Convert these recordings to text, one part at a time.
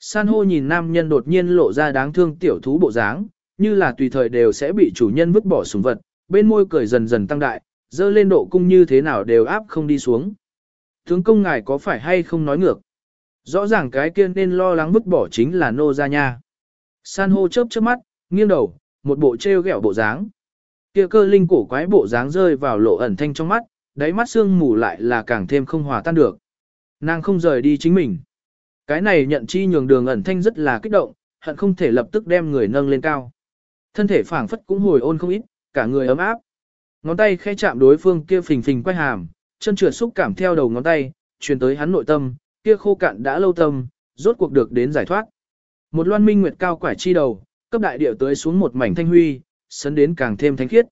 San hô nhìn nam nhân đột nhiên lộ ra đáng thương tiểu thú bộ dáng, như là tùy thời đều sẽ bị chủ nhân vứt bỏ súng vật, bên môi cười dần dần tăng đại, dơ lên độ cung như thế nào đều áp không đi xuống. Tướng công ngài có phải hay không nói ngược? Rõ ràng cái kia nên lo lắng vứt bỏ chính là nô gia nha. San hô chớp chớp mắt, nghiêng đầu, một bộ treo ghẹo bộ dáng. Kia cơ linh cổ quái bộ dáng rơi vào lộ ẩn thanh trong mắt, đáy mắt xương mù lại là càng thêm không hòa tan được. Nàng không rời đi chính mình. Cái này nhận chi nhường đường ẩn thanh rất là kích động, hận không thể lập tức đem người nâng lên cao. Thân thể phảng phất cũng hồi ôn không ít, cả người ấm áp. Ngón tay khẽ chạm đối phương kia phình phình quay hàm, chân trượt xúc cảm theo đầu ngón tay, truyền tới hắn nội tâm, kia khô cạn đã lâu tâm, rốt cuộc được đến giải thoát. Một loan minh nguyệt cao quải chi đầu, cấp đại điệu tới xuống một mảnh thanh huy, sấn đến càng thêm thánh khiết.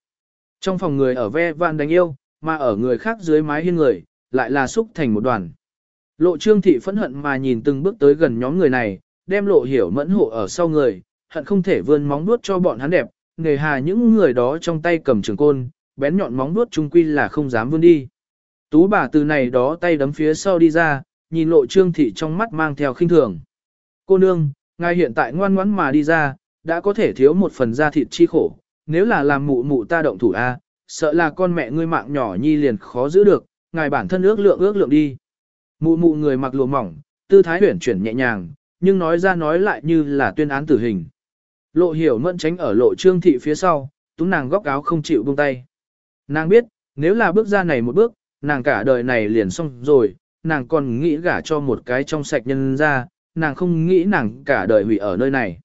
Trong phòng người ở ve vạn đánh yêu, mà ở người khác dưới mái hiên người, lại là xúc thành một đoàn. Lộ trương thị phẫn hận mà nhìn từng bước tới gần nhóm người này, đem lộ hiểu mẫn hộ ở sau người, hận không thể vươn móng nuốt cho bọn hắn đẹp, nghề hà những người đó trong tay cầm trường côn, bén nhọn móng nuốt trung quy là không dám vươn đi. Tú bà từ này đó tay đấm phía sau đi ra, nhìn lộ trương thị trong mắt mang theo khinh thường. Cô nương, ngài hiện tại ngoan ngoãn mà đi ra, đã có thể thiếu một phần da thịt chi khổ, nếu là làm mụ mụ ta động thủ a, sợ là con mẹ ngươi mạng nhỏ nhi liền khó giữ được, ngài bản thân ước lượng ước lượng đi. Mụ mụ người mặc lụa mỏng, tư thái huyển chuyển nhẹ nhàng, nhưng nói ra nói lại như là tuyên án tử hình. Lộ hiểu mẫn tránh ở lộ trương thị phía sau, tú nàng góc áo không chịu buông tay. Nàng biết, nếu là bước ra này một bước, nàng cả đời này liền xong rồi, nàng còn nghĩ gả cho một cái trong sạch nhân ra, nàng không nghĩ nàng cả đời hủy ở nơi này.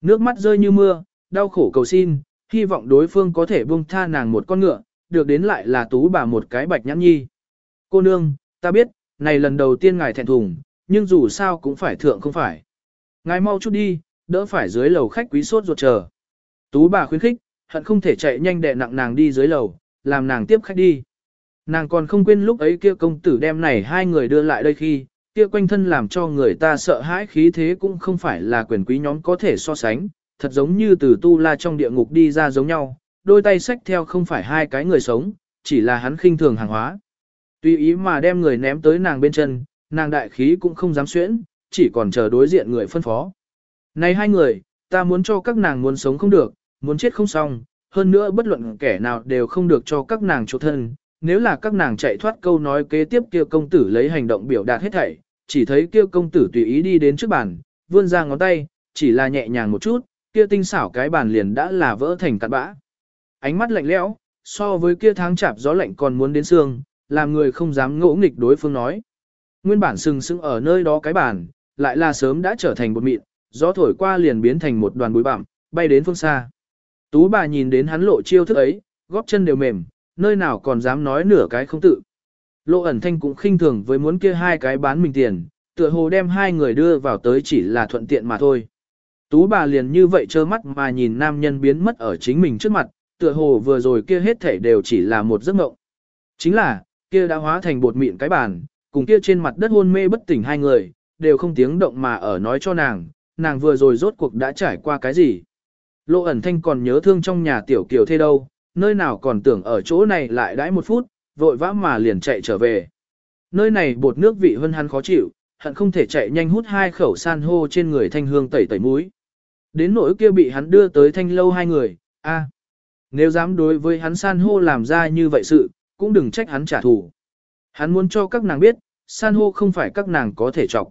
Nước mắt rơi như mưa, đau khổ cầu xin, hy vọng đối phương có thể buông tha nàng một con ngựa, được đến lại là tú bà một cái bạch nhãn nhi. Cô nương, ta biết, này lần đầu tiên ngài thẹn thùng, nhưng dù sao cũng phải thượng không phải. Ngài mau chút đi, đỡ phải dưới lầu khách quý sốt ruột chờ. Tú bà khuyến khích, hận không thể chạy nhanh đè nặng nàng đi dưới lầu, làm nàng tiếp khách đi. Nàng còn không quên lúc ấy kia công tử đem này hai người đưa lại đây khi, kia quanh thân làm cho người ta sợ hãi khí thế cũng không phải là quyền quý nhóm có thể so sánh, thật giống như từ tu la trong địa ngục đi ra giống nhau, đôi tay xách theo không phải hai cái người sống, chỉ là hắn khinh thường hàng hóa. Tùy ý mà đem người ném tới nàng bên chân, nàng đại khí cũng không dám xuyễn, chỉ còn chờ đối diện người phân phó. Này hai người, ta muốn cho các nàng muốn sống không được, muốn chết không xong, hơn nữa bất luận kẻ nào đều không được cho các nàng chỗ thân. Nếu là các nàng chạy thoát câu nói kế tiếp kia công tử lấy hành động biểu đạt hết thảy, chỉ thấy kia công tử tùy ý đi đến trước bàn, vươn ra ngón tay, chỉ là nhẹ nhàng một chút, kia tinh xảo cái bàn liền đã là vỡ thành cát bã. Ánh mắt lạnh lẽo, so với kia tháng chạp gió lạnh còn muốn đến xương, làm người không dám ngỗ nghịch đối phương nói. Nguyên bản sừng sững ở nơi đó cái bàn, lại là sớm đã trở thành bột mịn, gió thổi qua liền biến thành một đoàn bụi bặm, bay đến phương xa. Tú bà nhìn đến hắn lộ chiêu thức ấy, góp chân đều mềm, nơi nào còn dám nói nửa cái không tự. Lộ ẩn thanh cũng khinh thường với muốn kia hai cái bán mình tiền, tựa hồ đem hai người đưa vào tới chỉ là thuận tiện mà thôi. Tú bà liền như vậy trơ mắt mà nhìn nam nhân biến mất ở chính mình trước mặt, tựa hồ vừa rồi kia hết thảy đều chỉ là một giấc mộng. Chính là, kia đã hóa thành bột mịn cái bàn, cùng kia trên mặt đất hôn mê bất tỉnh hai người, đều không tiếng động mà ở nói cho nàng, nàng vừa rồi rốt cuộc đã trải qua cái gì. Lộ ẩn thanh còn nhớ thương trong nhà tiểu kiều thế đâu, nơi nào còn tưởng ở chỗ này lại đãi một phút, vội vã mà liền chạy trở về. Nơi này bột nước vị hơn hắn khó chịu, hận không thể chạy nhanh hút hai khẩu san hô trên người thanh hương tẩy tẩy mũi. Đến nỗi kia bị hắn đưa tới thanh lâu hai người, a nếu dám đối với hắn san hô làm ra như vậy sự, cũng đừng trách hắn trả thù. Hắn muốn cho các nàng biết, san hô không phải các nàng có thể chọc.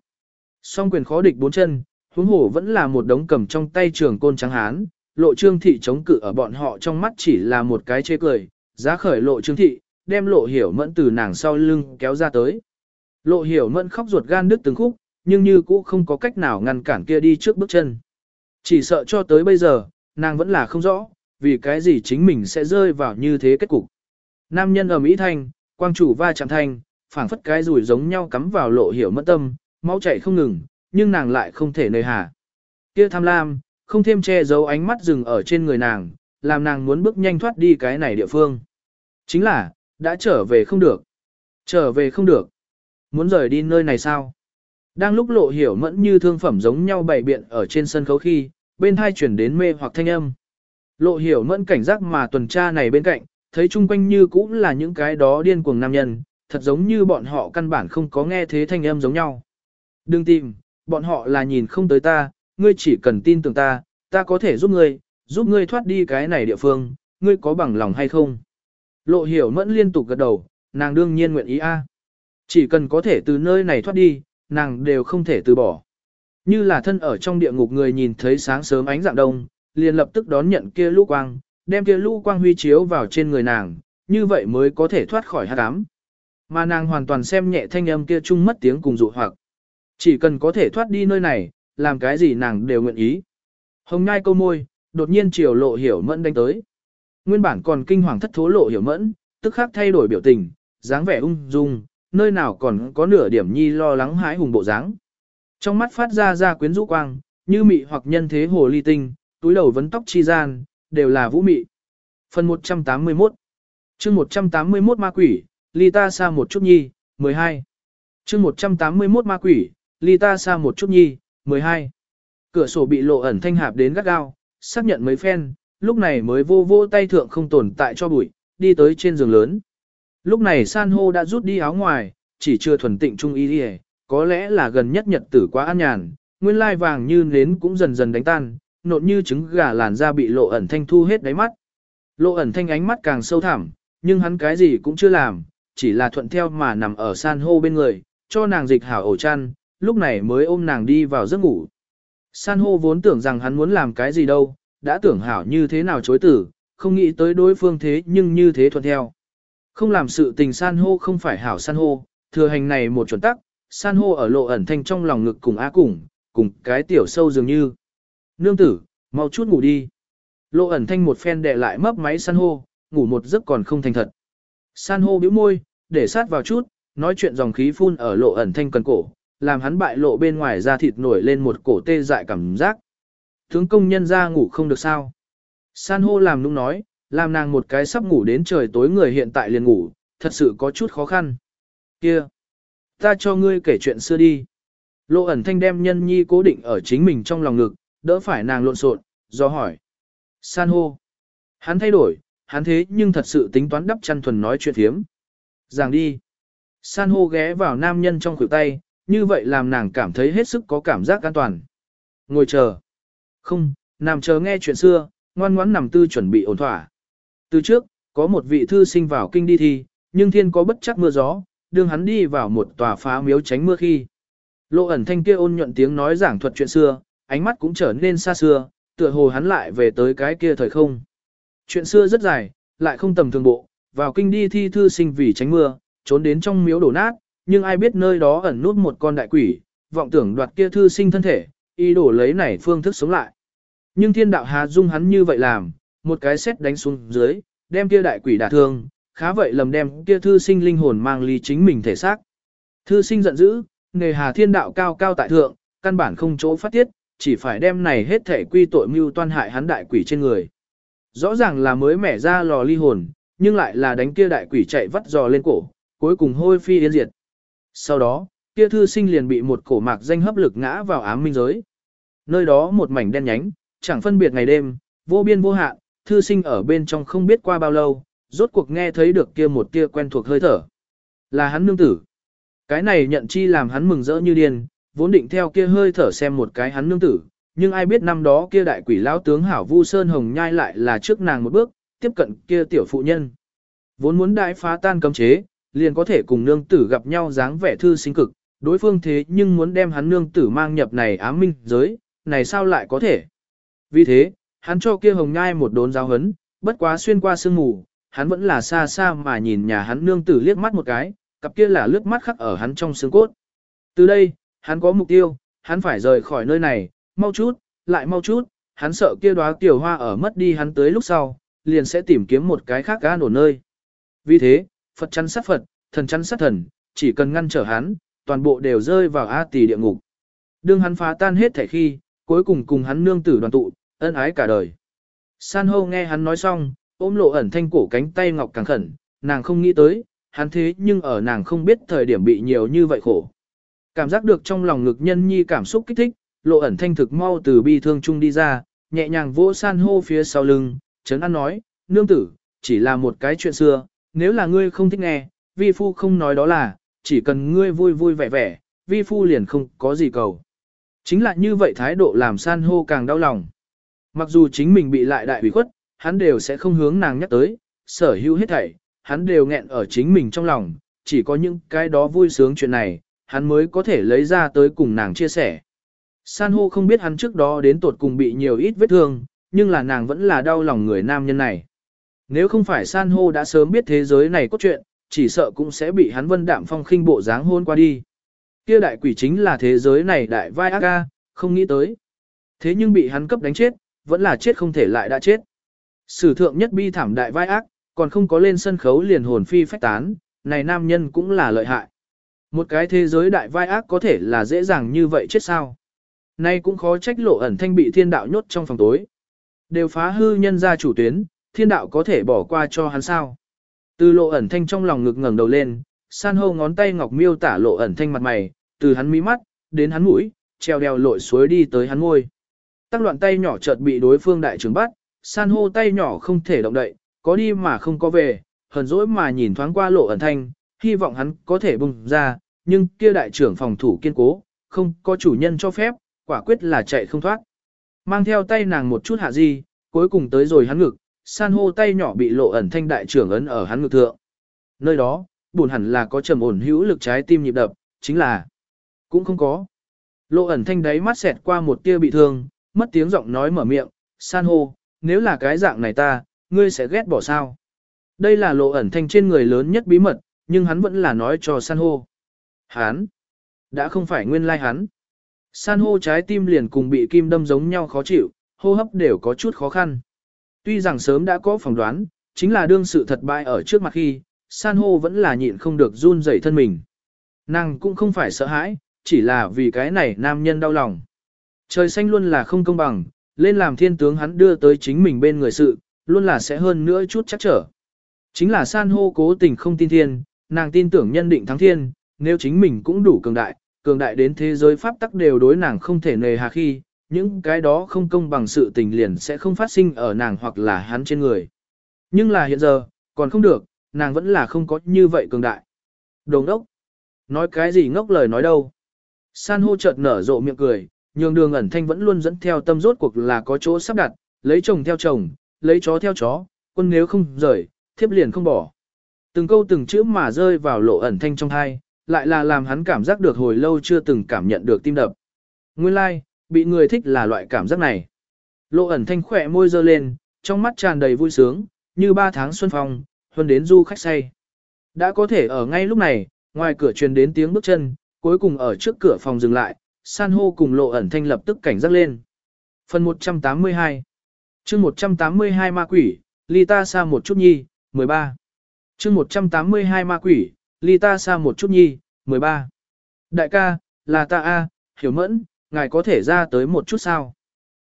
Song quyền khó địch bốn chân, huống hổ vẫn là một đống cầm trong tay trường côn trắng hán, lộ trương thị chống cự ở bọn họ trong mắt chỉ là một cái chê cười, giá khởi lộ trương thị, đem lộ hiểu mẫn từ nàng sau lưng kéo ra tới. Lộ hiểu mẫn khóc ruột gan đứt từng khúc, nhưng như cũ không có cách nào ngăn cản kia đi trước bước chân. Chỉ sợ cho tới bây giờ, nàng vẫn là không rõ, vì cái gì chính mình sẽ rơi vào như thế kết cục. Nam nhân ở Mỹ thanh, quang chủ va chạm thanh, phảng phất cái rủi giống nhau cắm vào lộ hiểu mất tâm, máu chảy không ngừng, nhưng nàng lại không thể nơi hà. Kia tham lam, không thêm che giấu ánh mắt dừng ở trên người nàng, làm nàng muốn bước nhanh thoát đi cái này địa phương. Chính là, đã trở về không được. Trở về không được. Muốn rời đi nơi này sao? Đang lúc lộ hiểu mẫn như thương phẩm giống nhau bày biện ở trên sân khấu khi, bên thai chuyển đến mê hoặc thanh âm. Lộ hiểu mẫn cảnh giác mà tuần tra này bên cạnh, thấy chung quanh như cũng là những cái đó điên cuồng nam nhân, thật giống như bọn họ căn bản không có nghe thế thanh âm giống nhau. Đừng tìm, bọn họ là nhìn không tới ta, ngươi chỉ cần tin tưởng ta, ta có thể giúp ngươi, giúp ngươi thoát đi cái này địa phương, ngươi có bằng lòng hay không? Lộ hiểu mẫn liên tục gật đầu, nàng đương nhiên nguyện ý a. Chỉ cần có thể từ nơi này thoát đi, nàng đều không thể từ bỏ. Như là thân ở trong địa ngục người nhìn thấy sáng sớm ánh dạng đông, liền lập tức đón nhận kia lũ quang, đem kia lũ quang huy chiếu vào trên người nàng, như vậy mới có thể thoát khỏi hắc ám. Mà nàng hoàn toàn xem nhẹ thanh âm kia chung mất tiếng cùng dụ hoặc. Chỉ cần có thể thoát đi nơi này, làm cái gì nàng đều nguyện ý. Hồng nhai câu môi, đột nhiên chiều lộ hiểu mẫn đánh tới. Nguyên bản còn kinh hoàng thất thố lộ hiểu mẫn, tức khắc thay đổi biểu tình, dáng vẻ ung dung, nơi nào còn có nửa điểm nhi lo lắng hãi hùng bộ dáng. Trong mắt phát ra ra quyến rũ quang, như mị hoặc nhân thế hồ ly tinh, túi đầu vấn tóc chi gian, đều là vũ mị. Phần 181 chương 181 ma quỷ, ly ta xa một chút nhi, 12. chương 181 ma quỷ, ly ta xa một chút nhi, 12. Cửa sổ bị lộ ẩn thanh hạp đến gắt gao, xác nhận mấy phen, lúc này mới vô vô tay thượng không tồn tại cho bụi, đi tới trên giường lớn. Lúc này san hô đã rút đi áo ngoài, chỉ chưa thuần tịnh trung y đi có lẽ là gần nhất nhật tử quá an nhàn, nguyên lai vàng như nến cũng dần dần đánh tan, nộn như trứng gà làn da bị lộ ẩn thanh thu hết đáy mắt. Lộ ẩn thanh ánh mắt càng sâu thẳm, nhưng hắn cái gì cũng chưa làm, chỉ là thuận theo mà nằm ở san hô bên người, cho nàng dịch hảo ổ chăn, lúc này mới ôm nàng đi vào giấc ngủ. San hô vốn tưởng rằng hắn muốn làm cái gì đâu, đã tưởng hảo như thế nào chối tử, không nghĩ tới đối phương thế nhưng như thế thuận theo. Không làm sự tình san hô không phải hảo san hô, thừa hành này một chuẩn tắc, san hô ở lộ ẩn thanh trong lòng ngực cùng á cùng, cùng cái tiểu sâu dường như. Nương tử, mau chút ngủ đi. Lộ ẩn thanh một phen đè lại mấp máy san hô, ngủ một giấc còn không thành thật. San hô bĩu môi, để sát vào chút, nói chuyện dòng khí phun ở lộ ẩn thanh cần cổ, làm hắn bại lộ bên ngoài da thịt nổi lên một cổ tê dại cảm giác. Tướng công nhân ra ngủ không được sao. San hô làm nung nói, làm nàng một cái sắp ngủ đến trời tối người hiện tại liền ngủ, thật sự có chút khó khăn. Kia, ta cho ngươi kể chuyện xưa đi. Lộ ẩn thanh đem nhân nhi cố định ở chính mình trong lòng ngực, đỡ phải nàng lộn xộn, do hỏi. San hô. Hắn thay đổi, hắn thế nhưng thật sự tính toán đắp chăn thuần nói chuyện thiếm. Giảng đi. San hô ghé vào nam nhân trong khuỷu tay, như vậy làm nàng cảm thấy hết sức có cảm giác an toàn. Ngồi chờ. Không, nằm chờ nghe chuyện xưa, ngoan ngoãn nằm tư chuẩn bị ổn thỏa. Từ trước, có một vị thư sinh vào kinh đi thi, nhưng thiên có bất chắc mưa gió, đương hắn đi vào một tòa phá miếu tránh mưa khi. Lộ ẩn thanh kia ôn nhuận tiếng nói giảng thuật chuyện xưa, ánh mắt cũng trở nên xa xưa, tựa hồ hắn lại về tới cái kia thời không. Chuyện xưa rất dài, lại không tầm thường bộ, vào kinh đi thi thư sinh vì tránh mưa, trốn đến trong miếu đổ nát, nhưng ai biết nơi đó ẩn nút một con đại quỷ, vọng tưởng đoạt kia thư sinh thân thể, ý đồ lấy này phương thức sống lại. Nhưng thiên đạo hà dung hắn như vậy làm, một cái xét đánh xuống dưới, đem kia đại quỷ đả thương, khá vậy lầm đem kia thư sinh linh hồn mang ly chính mình thể xác. Thư sinh giận dữ, nghề hà thiên đạo cao cao tại thượng, căn bản không chỗ phát tiết, chỉ phải đem này hết thể quy tội mưu toan hại hắn đại quỷ trên người. Rõ ràng là mới mẻ ra lò ly hồn, nhưng lại là đánh kia đại quỷ chạy vắt giò lên cổ, cuối cùng hôi phi yên diệt. Sau đó, kia thư sinh liền bị một cổ mạc danh hấp lực ngã vào ám minh giới. Nơi đó một mảnh đen nhánh, chẳng phân biệt ngày đêm, vô biên vô hạn, thư sinh ở bên trong không biết qua bao lâu, rốt cuộc nghe thấy được kia một tia quen thuộc hơi thở. Là hắn nương tử. Cái này nhận chi làm hắn mừng rỡ như điên, vốn định theo kia hơi thở xem một cái hắn nương tử, nhưng ai biết năm đó kia đại quỷ lão tướng hảo Vu Sơn Hồng nhai lại là trước nàng một bước, tiếp cận kia tiểu phụ nhân. Vốn muốn đại phá tan cấm chế, liền có thể cùng nương tử gặp nhau dáng vẻ thư sinh cực, đối phương thế nhưng muốn đem hắn nương tử mang nhập này ám minh giới, này sao lại có thể. Vì thế, hắn cho kia hồng nhai một đốn giáo hấn, bất quá xuyên qua sương mù, hắn vẫn là xa xa mà nhìn nhà hắn nương tử liếc mắt một cái, cặp kia là lướt mắt khắc ở hắn trong xương cốt. Từ đây, hắn có mục tiêu, hắn phải rời khỏi nơi này, mau chút, lại mau chút, hắn sợ kia đóa tiểu hoa ở mất đi hắn tới lúc sau, liền sẽ tìm kiếm một cái khác ga nổ nơi. Vì thế, Phật chắn sát Phật, thần chắn sát thần, chỉ cần ngăn trở hắn, toàn bộ đều rơi vào A tỳ địa ngục. Đương hắn phá tan hết thể khi, cuối cùng cùng hắn nương tử đoàn tụ, ân ái cả đời. San hô nghe hắn nói xong, ôm lộ ẩn thanh cổ cánh tay ngọc càng khẩn, nàng không nghĩ tới, hắn thế nhưng ở nàng không biết thời điểm bị nhiều như vậy khổ. Cảm giác được trong lòng ngực nhân nhi cảm xúc kích thích, lộ ẩn thanh thực mau từ bi thương chung đi ra, nhẹ nhàng vỗ san hô phía sau lưng, chấn an nói, nương tử, chỉ là một cái chuyện xưa, nếu là ngươi không thích nghe, vi phu không nói đó là, chỉ cần ngươi vui vui vẻ vẻ, vi phu liền không có gì cầu. Chính là như vậy thái độ làm san hô càng đau lòng. Mặc dù chính mình bị lại đại ủy khuất, hắn đều sẽ không hướng nàng nhắc tới, sở hữu hết thảy, hắn đều nghẹn ở chính mình trong lòng, chỉ có những cái đó vui sướng chuyện này, hắn mới có thể lấy ra tới cùng nàng chia sẻ. San hô không biết hắn trước đó đến tột cùng bị nhiều ít vết thương, nhưng là nàng vẫn là đau lòng người nam nhân này. Nếu không phải san hô đã sớm biết thế giới này có chuyện, chỉ sợ cũng sẽ bị hắn vân đạm phong khinh bộ dáng hôn qua đi. Kia đại quỷ chính là thế giới này đại vai ác ca, không nghĩ tới. Thế nhưng bị hắn cấp đánh chết, vẫn là chết không thể lại đã chết. Sử thượng nhất bi thảm đại vai ác, còn không có lên sân khấu liền hồn phi phách tán, này nam nhân cũng là lợi hại. Một cái thế giới đại vai ác có thể là dễ dàng như vậy chết sao. Nay cũng khó trách lộ ẩn thanh bị thiên đạo nhốt trong phòng tối. Đều phá hư nhân ra chủ tuyến, thiên đạo có thể bỏ qua cho hắn sao. Từ lộ ẩn thanh trong lòng ngực ngẩng đầu lên, san hô ngón tay ngọc miêu tả lộ ẩn thanh mặt mày, từ hắn mí mắt, đến hắn mũi, treo đèo lội suối đi tới hắn môi. Tắc loạn tay nhỏ chợt bị đối phương đại trưởng bắt, san hô tay nhỏ không thể động đậy, có đi mà không có về, hờn dỗi mà nhìn thoáng qua lộ ẩn thanh, hy vọng hắn có thể bùng ra, nhưng kia đại trưởng phòng thủ kiên cố, không có chủ nhân cho phép, quả quyết là chạy không thoát. Mang theo tay nàng một chút hạ di, cuối cùng tới rồi hắn ngực, san hô tay nhỏ bị lộ ẩn thanh đại trưởng ấn ở hắn ngực thượng. Nơi đó, buồn hẳn là có trầm ổn hữu lực trái tim nhịp đập, chính là cũng không có. Lộ ẩn thanh đáy mắt xẹt qua một tia bị thương, mất tiếng giọng nói mở miệng, san hô, nếu là cái dạng này ta, ngươi sẽ ghét bỏ sao. Đây là lộ ẩn thanh trên người lớn nhất bí mật, nhưng hắn vẫn là nói cho san hô. Hắn, đã không phải nguyên lai hắn. San hô trái tim liền cùng bị kim đâm giống nhau khó chịu, hô hấp đều có chút khó khăn. Tuy rằng sớm đã có phỏng đoán, chính là đương sự thật bại ở trước mặt khi, san hô vẫn là nhịn không được run rẩy thân mình. Nàng cũng không phải sợ hãi, chỉ là vì cái này nam nhân đau lòng. Trời xanh luôn là không công bằng, lên làm thiên tướng hắn đưa tới chính mình bên người sự, luôn là sẽ hơn nữa chút chắc trở. Chính là san hô cố tình không tin thiên, nàng tin tưởng nhân định thắng thiên, nếu chính mình cũng đủ cường đại, cường đại đến thế giới pháp tắc đều đối nàng không thể nề hà khi, những cái đó không công bằng sự tình liền sẽ không phát sinh ở nàng hoặc là hắn trên người. Nhưng là hiện giờ, còn không được, nàng vẫn là không có như vậy cường đại. Đồ đốc, Nói cái gì ngốc lời nói đâu? San hô chợt nở rộ miệng cười, nhường đường ẩn thanh vẫn luôn dẫn theo tâm rốt cuộc là có chỗ sắp đặt, lấy chồng theo chồng, lấy chó theo chó, quân nếu không rời, thiếp liền không bỏ. Từng câu từng chữ mà rơi vào lộ ẩn thanh trong thai, lại là làm hắn cảm giác được hồi lâu chưa từng cảm nhận được tim đập. Nguyên lai, like, bị người thích là loại cảm giác này. Lộ ẩn thanh khỏe môi dơ lên, trong mắt tràn đầy vui sướng, như ba tháng xuân phong, huân đến du khách say. Đã có thể ở ngay lúc này, ngoài cửa truyền đến tiếng bước chân, cuối cùng ở trước cửa phòng dừng lại, san hô cùng lộ ẩn thanh lập tức cảnh giác lên. Phần 182 chương 182 ma quỷ, ly ta xa một chút nhi, 13. chương 182 ma quỷ, ly ta xa một chút nhi, 13. Đại ca, là ta a, hiểu mẫn, ngài có thể ra tới một chút sao?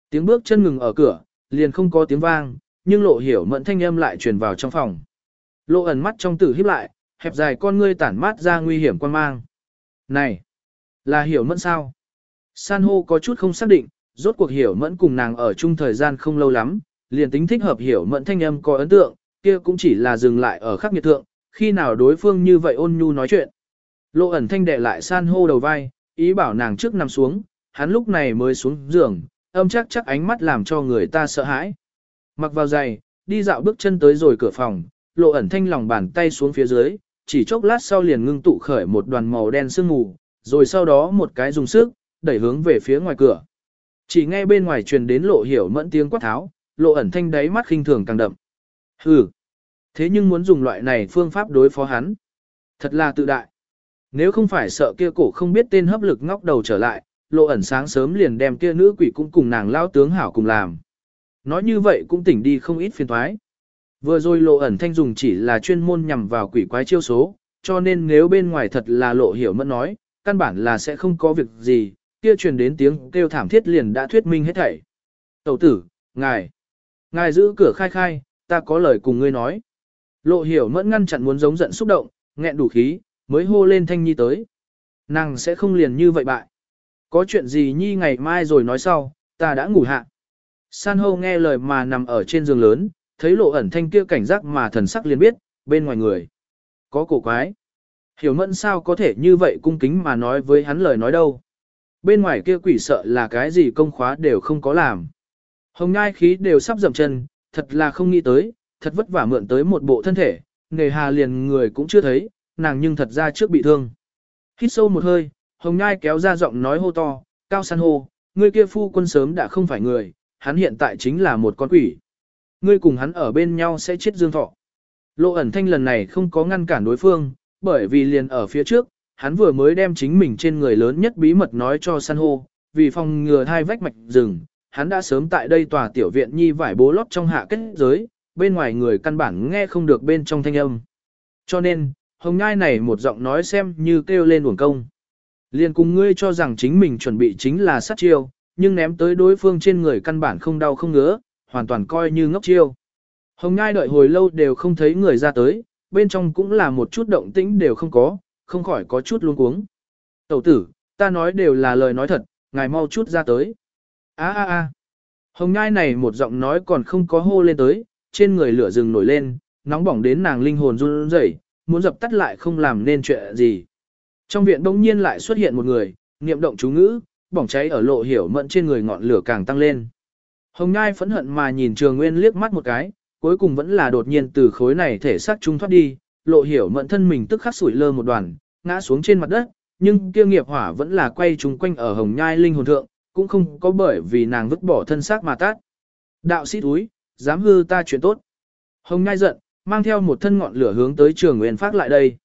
Tiếng bước chân ngừng ở cửa, liền không có tiếng vang, nhưng lộ hiểu mẫn thanh âm lại truyền vào trong phòng. Lộ ẩn mắt trong tử híp lại, hẹp dài con ngươi tản mát ra nguy hiểm quan mang. Này, là hiểu mẫn sao? San hô có chút không xác định, rốt cuộc hiểu mẫn cùng nàng ở chung thời gian không lâu lắm, liền tính thích hợp hiểu mẫn thanh âm có ấn tượng, kia cũng chỉ là dừng lại ở khắc nghiệt thượng, khi nào đối phương như vậy ôn nhu nói chuyện. Lộ ẩn thanh đệ lại san hô đầu vai, ý bảo nàng trước nằm xuống, hắn lúc này mới xuống giường, âm chắc chắc ánh mắt làm cho người ta sợ hãi. Mặc vào giày, đi dạo bước chân tới rồi cửa phòng, lộ ẩn thanh lòng bàn tay xuống phía dưới, chỉ chốc lát sau liền ngưng tụ khởi một đoàn màu đen sương mù, rồi sau đó một cái dùng sức, đẩy hướng về phía ngoài cửa. Chỉ nghe bên ngoài truyền đến lộ hiểu mẫn tiếng quát tháo, lộ ẩn thanh đáy mắt khinh thường càng đậm. Hừ. Thế nhưng muốn dùng loại này phương pháp đối phó hắn. Thật là tự đại. Nếu không phải sợ kia cổ không biết tên hấp lực ngóc đầu trở lại, lộ ẩn sáng sớm liền đem kia nữ quỷ cũng cùng nàng lao tướng hảo cùng làm. Nói như vậy cũng tỉnh đi không ít phiền thoái. Vừa rồi lộ ẩn thanh dùng chỉ là chuyên môn nhằm vào quỷ quái chiêu số, cho nên nếu bên ngoài thật là lộ hiểu mất nói, căn bản là sẽ không có việc gì, kia truyền đến tiếng kêu thảm thiết liền đã thuyết minh hết thảy. Tẩu tử, ngài, ngài giữ cửa khai khai, ta có lời cùng ngươi nói. Lộ hiểu mẫn ngăn chặn muốn giống giận xúc động, nghẹn đủ khí, mới hô lên thanh nhi tới. Nàng sẽ không liền như vậy bại. Có chuyện gì nhi ngày mai rồi nói sau, ta đã ngủ hạ. San hô nghe lời mà nằm ở trên giường lớn, thấy lộ ẩn thanh kia cảnh giác mà thần sắc liền biết, bên ngoài người. Có cổ quái. Hiểu mẫn sao có thể như vậy cung kính mà nói với hắn lời nói đâu. bên ngoài kia quỷ sợ là cái gì công khóa đều không có làm. Hồng nhai khí đều sắp dậm chân, thật là không nghĩ tới, thật vất vả mượn tới một bộ thân thể, nghề hà liền người cũng chưa thấy, nàng nhưng thật ra trước bị thương. Hít sâu một hơi, hồng nhai kéo ra giọng nói hô to, cao san hô, ngươi kia phu quân sớm đã không phải người, hắn hiện tại chính là một con quỷ. Ngươi cùng hắn ở bên nhau sẽ chết dương thọ. Lộ ẩn thanh lần này không có ngăn cản đối phương, bởi vì liền ở phía trước, hắn vừa mới đem chính mình trên người lớn nhất bí mật nói cho san hô, vì phòng ngừa hai vách mạch rừng, hắn đã sớm tại đây tòa tiểu viện nhi vải bố lót trong hạ kết giới, bên ngoài người căn bản nghe không được bên trong thanh âm. Cho nên, hồng nhai này một giọng nói xem như kêu lên uổng công. Liền cùng ngươi cho rằng chính mình chuẩn bị chính là sát chiêu, nhưng ném tới đối phương trên người căn bản không đau không ngứa, hoàn toàn coi như ngốc chiêu. Hồng nhai đợi hồi lâu đều không thấy người ra tới, bên trong cũng là một chút động tĩnh đều không có, không khỏi có chút luống cuống. Tẩu tử, ta nói đều là lời nói thật, ngài mau chút ra tới. a a a Hồng nhai này một giọng nói còn không có hô lên tới, trên người lửa rừng nổi lên, nóng bỏng đến nàng linh hồn run rẩy, muốn dập tắt lại không làm nên chuyện gì. Trong viện đông nhiên lại xuất hiện một người, niệm động chú ngữ, bỏng cháy ở lộ hiểu mận trên người ngọn lửa càng tăng lên. Hồng Nhai phẫn hận mà nhìn Trường Nguyên liếc mắt một cái, cuối cùng vẫn là đột nhiên từ khối này thể xác trung thoát đi, lộ hiểu mận thân mình tức khắc sủi lơ một đoàn, ngã xuống trên mặt đất, nhưng kia nghiệp hỏa vẫn là quay trùng quanh ở Hồng Nhai linh hồn thượng, cũng không có bởi vì nàng vứt bỏ thân xác mà tát. Đạo sĩ túi, dám hư ta chuyện tốt. Hồng Nhai giận, mang theo một thân ngọn lửa hướng tới Trường Nguyên phát lại đây.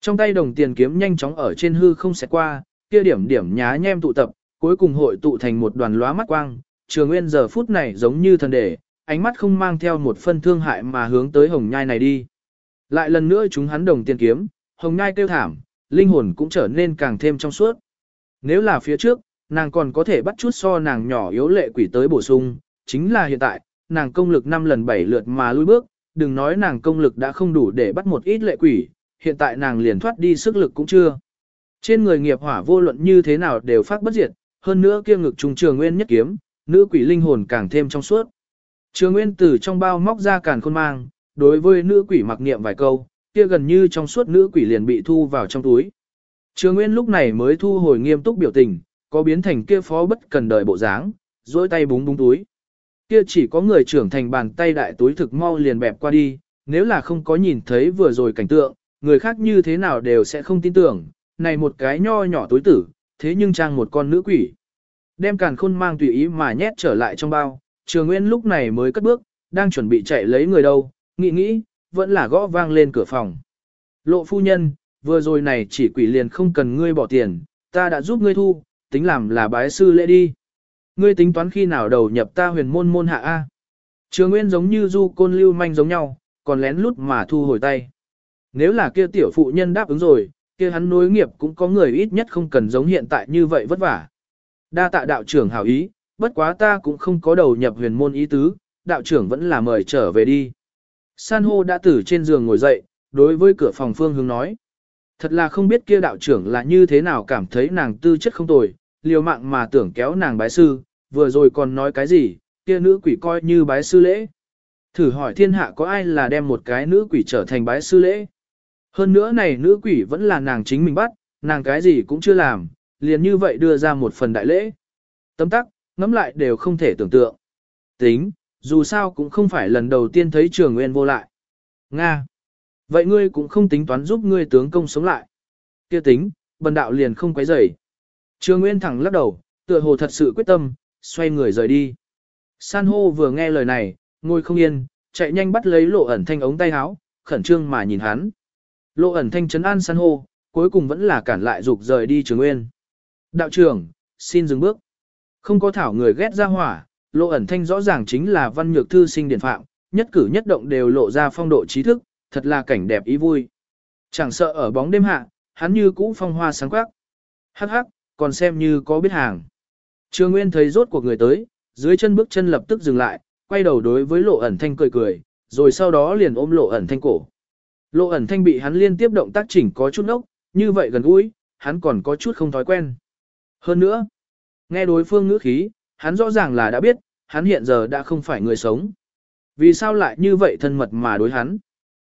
Trong tay đồng tiền kiếm nhanh chóng ở trên hư không xẹt qua, kia điểm điểm nhá nhem tụ tập, cuối cùng hội tụ thành một đoàn lóa mắt quang, Trường Nguyên giờ phút này giống như thần đề, ánh mắt không mang theo một phân thương hại mà hướng tới hồng nhai này đi. Lại lần nữa chúng hắn đồng tiền kiếm, hồng nhai kêu thảm, linh hồn cũng trở nên càng thêm trong suốt. Nếu là phía trước, nàng còn có thể bắt chút so nàng nhỏ yếu lệ quỷ tới bổ sung, chính là hiện tại, nàng công lực 5 lần 7 lượt mà lui bước, đừng nói nàng công lực đã không đủ để bắt một ít lệ quỷ, hiện tại nàng liền thoát đi sức lực cũng chưa. Trên người nghiệp hỏa vô luận như thế nào đều phát bất diệt, hơn nữa kia ngực trung trường nguyên nhất kiếm, nữ quỷ linh hồn càng thêm trong suốt. Trường Nguyên từ trong bao móc ra càn khôn mang, đối với nữ quỷ mặc niệm vài câu, kia gần như trong suốt nữ quỷ liền bị thu vào trong túi. Trường Nguyên lúc này mới thu hồi nghiêm túc biểu tình, có biến thành kia phó bất cần đời bộ dáng, duỗi tay búng búng túi. Kia chỉ có người trưởng thành bàn tay đại túi thực mau liền bẹp qua đi, nếu là không có nhìn thấy vừa rồi cảnh tượng, người khác như thế nào đều sẽ không tin tưởng, này một cái nho nhỏ túi tử, thế nhưng trang một con nữ quỷ. Đem càn khôn mang tùy ý mà nhét trở lại trong bao, trường nguyên lúc này mới cất bước, đang chuẩn bị chạy lấy người đâu, nghĩ nghĩ, vẫn là gõ vang lên cửa phòng. Lộ phu nhân, vừa rồi này chỉ quỷ liền không cần ngươi bỏ tiền, ta đã giúp ngươi thu, tính làm là bái sư lễ đi. Ngươi tính toán khi nào đầu nhập ta huyền môn môn hạ A. Trường Nguyên giống như du côn lưu manh giống nhau, còn lén lút mà thu hồi tay. Nếu là kia tiểu phụ nhân đáp ứng rồi, kia hắn nối nghiệp cũng có người ít nhất không cần giống hiện tại như vậy vất vả. Đa tạ đạo trưởng hảo ý, bất quá ta cũng không có đầu nhập huyền môn ý tứ, đạo trưởng vẫn là mời trở về đi. San hô đã từ trên giường ngồi dậy, đối với cửa phòng phương hướng nói. Thật là không biết kia đạo trưởng là như thế nào cảm thấy nàng tư chất không tồi, liều mạng mà tưởng kéo nàng bái sư, vừa rồi còn nói cái gì, kia nữ quỷ coi như bái sư lễ. Thử hỏi thiên hạ có ai là đem một cái nữ quỷ trở thành bái sư lễ. Hơn nữa này nữ quỷ vẫn là nàng chính mình bắt, nàng cái gì cũng chưa làm, liền như vậy đưa ra một phần đại lễ. Tấm tắc, ngẫm lại đều không thể tưởng tượng. Tính, dù sao cũng không phải lần đầu tiên thấy trường nguyên vô lại. Nga. Vậy ngươi cũng không tính toán giúp ngươi tướng công sống lại. Kia tính, bần đạo liền không quấy rầy. Trường nguyên thẳng lắc đầu, tựa hồ thật sự quyết tâm, xoay người rời đi. San hô vừa nghe lời này, ngồi không yên, chạy nhanh bắt lấy lộ ẩn thanh ống tay áo, khẩn trương mà nhìn hắn. Lộ ẩn thanh trấn an san hô, cuối cùng vẫn là cản lại dục rời đi trường nguyên. Đạo trưởng, xin dừng bước. Không có thảo người ghét ra hỏa, lộ ẩn thanh rõ ràng chính là văn nhược thư sinh điển phạm, nhất cử nhất động đều lộ ra phong độ trí thức, thật là cảnh đẹp ý vui. Chẳng sợ ở bóng đêm hạ, hắn như cũ phong hoa sáng quắc. Hắc hắc, còn xem như có biết hàng. Trương Nguyên thấy rốt cuộc người tới, dưới chân bước chân lập tức dừng lại, quay đầu đối với lộ ẩn thanh cười cười, rồi sau đó liền ôm lộ ẩn thanh cổ. Lộ ẩn thanh bị hắn liên tiếp động tác chỉnh có chút nốc, như vậy gần gũi, hắn còn có chút không thói quen. Hơn nữa, nghe đối phương ngữ khí, hắn rõ ràng là đã biết, hắn hiện giờ đã không phải người sống. Vì sao lại như vậy thân mật mà đối hắn?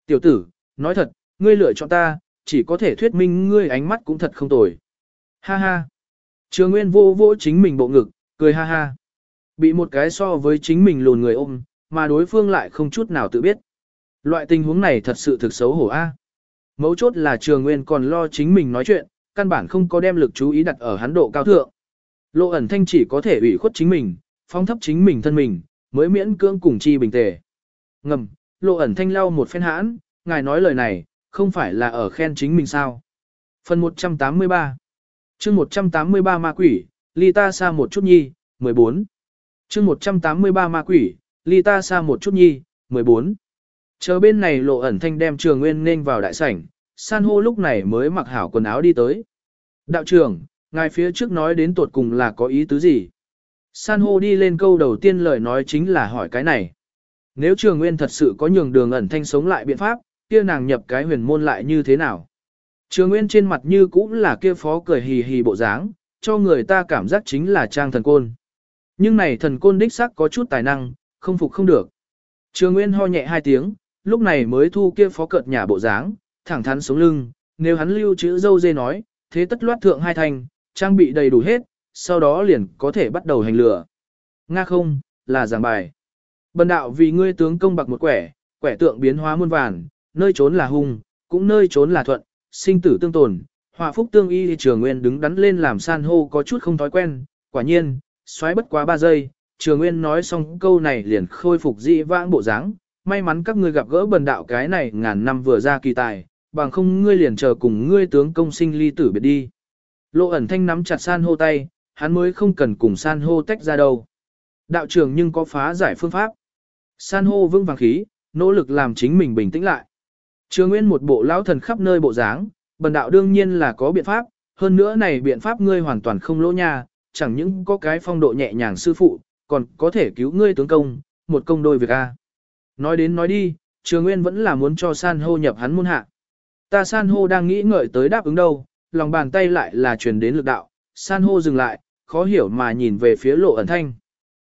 Tiểu tử, nói thật, ngươi lựa chọn ta, chỉ có thể thuyết minh ngươi ánh mắt cũng thật không tồi. Ha ha. Trường Nguyên vô vô chính mình bộ ngực, cười ha ha. Bị một cái so với chính mình lùn người ôm, mà đối phương lại không chút nào tự biết. Loại tình huống này thật sự thực xấu hổ a. Mấu chốt là Trường Nguyên còn lo chính mình nói chuyện, căn bản không có đem lực chú ý đặt ở hắn độ cao thượng. Lộ ẩn thanh chỉ có thể ủy khuất chính mình, phong thấp chính mình thân mình, mới miễn cưỡng cùng chi bình tề. Ngầm, lộ ẩn thanh lau một phen hãn, ngài nói lời này, không phải là ở khen chính mình sao. Phần 183 chương 183 ma quỷ, ly ta xa một chút nhi, 14. chương 183 ma quỷ, ly ta xa một chút nhi, 14. Chờ bên này lộ ẩn thanh đem trường nguyên nên vào đại sảnh, san hô lúc này mới mặc hảo quần áo đi tới. Đạo trưởng, ngài phía trước nói đến tuột cùng là có ý tứ gì? San hô đi lên câu đầu tiên lời nói chính là hỏi cái này. Nếu trường nguyên thật sự có nhường đường ẩn thanh sống lại biện pháp, kia nàng nhập cái huyền môn lại như thế nào? Trường nguyên trên mặt như cũng là kia phó cười hì hì bộ dáng, cho người ta cảm giác chính là trang thần côn. Nhưng này thần côn đích sắc có chút tài năng, không phục không được. Trường nguyên ho nhẹ hai tiếng, lúc này mới thu kia phó cợt nhà bộ dáng, thẳng thắn sống lưng, nếu hắn lưu chữ dâu dê nói, thế tất loát thượng hai thành, trang bị đầy đủ hết, sau đó liền có thể bắt đầu hành lửa. Nga không, là giảng bài. Bần đạo vì ngươi tướng công bạc một quẻ, quẻ tượng biến hóa muôn vàn, nơi trốn là hung, cũng nơi trốn là thuận, sinh tử tương tồn. Hòa phúc tương y trường nguyên đứng đắn lên làm san hô có chút không thói quen, quả nhiên, xoáy bất quá ba giây, trường nguyên nói xong câu này liền khôi phục dị vãng bộ dáng. May mắn các ngươi gặp gỡ bần đạo cái này ngàn năm vừa ra kỳ tài, bằng không ngươi liền chờ cùng ngươi tướng công sinh ly tử biệt đi. Lộ ẩn thanh nắm chặt san hô tay, hắn mới không cần cùng san hô tách ra đâu. Đạo trưởng nhưng có phá giải phương pháp. San hô vững vàng khí, nỗ lực làm chính mình bình tĩnh lại. Trường Nguyên một bộ lão thần khắp nơi bộ dáng, bần đạo đương nhiên là có biện pháp, hơn nữa này biện pháp ngươi hoàn toàn không lỗ nha, chẳng những có cái phong độ nhẹ nhàng sư phụ, còn có thể cứu ngươi tướng công, một công đôi việc a. Nói đến nói đi, Trường Nguyên vẫn là muốn cho San hô nhập hắn môn hạ. Ta San hô đang nghĩ ngợi tới đáp ứng đâu, lòng bàn tay lại là truyền đến lực đạo, San hô dừng lại, khó hiểu mà nhìn về phía lộ ẩn thanh.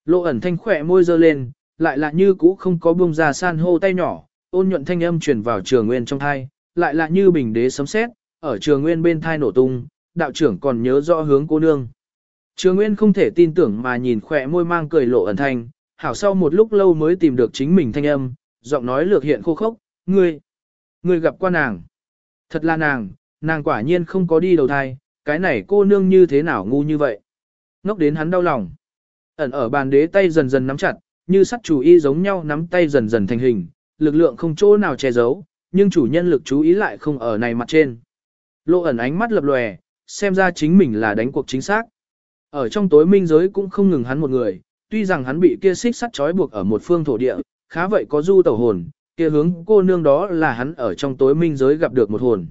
Lộ ẩn thanh khỏe môi giơ lên, lại là như cũ không có buông ra san hô tay nhỏ, ôn nhuận thanh âm truyền vào trường nguyên trong thai, lại là như bình đế sấm sét, ở trường nguyên bên thai nổ tung, đạo trưởng còn nhớ rõ hướng cô nương. Trường nguyên không thể tin tưởng mà nhìn khỏe môi mang cười lộ ẩn thanh, hảo sau một lúc lâu mới tìm được chính mình thanh âm, giọng nói lược hiện khô khốc, ngươi, ngươi gặp qua nàng. Thật là nàng, nàng quả nhiên không có đi đầu thai, cái này cô nương như thế nào ngu như vậy. Ngốc đến hắn đau lòng. Ẩn ở bàn đế tay dần dần nắm chặt, như sắt chủ y giống nhau nắm tay dần dần thành hình, lực lượng không chỗ nào che giấu, nhưng chủ nhân lực chú ý lại không ở này mặt trên. Lộ ẩn ánh mắt lập lòe, xem ra chính mình là đánh cuộc chính xác. Ở trong tối minh giới cũng không ngừng hắn một người, tuy rằng hắn bị kia xích sắt trói buộc ở một phương thổ địa, khá vậy có du tẩu hồn, kia hướng cô nương đó là hắn ở trong tối minh giới gặp được một hồn.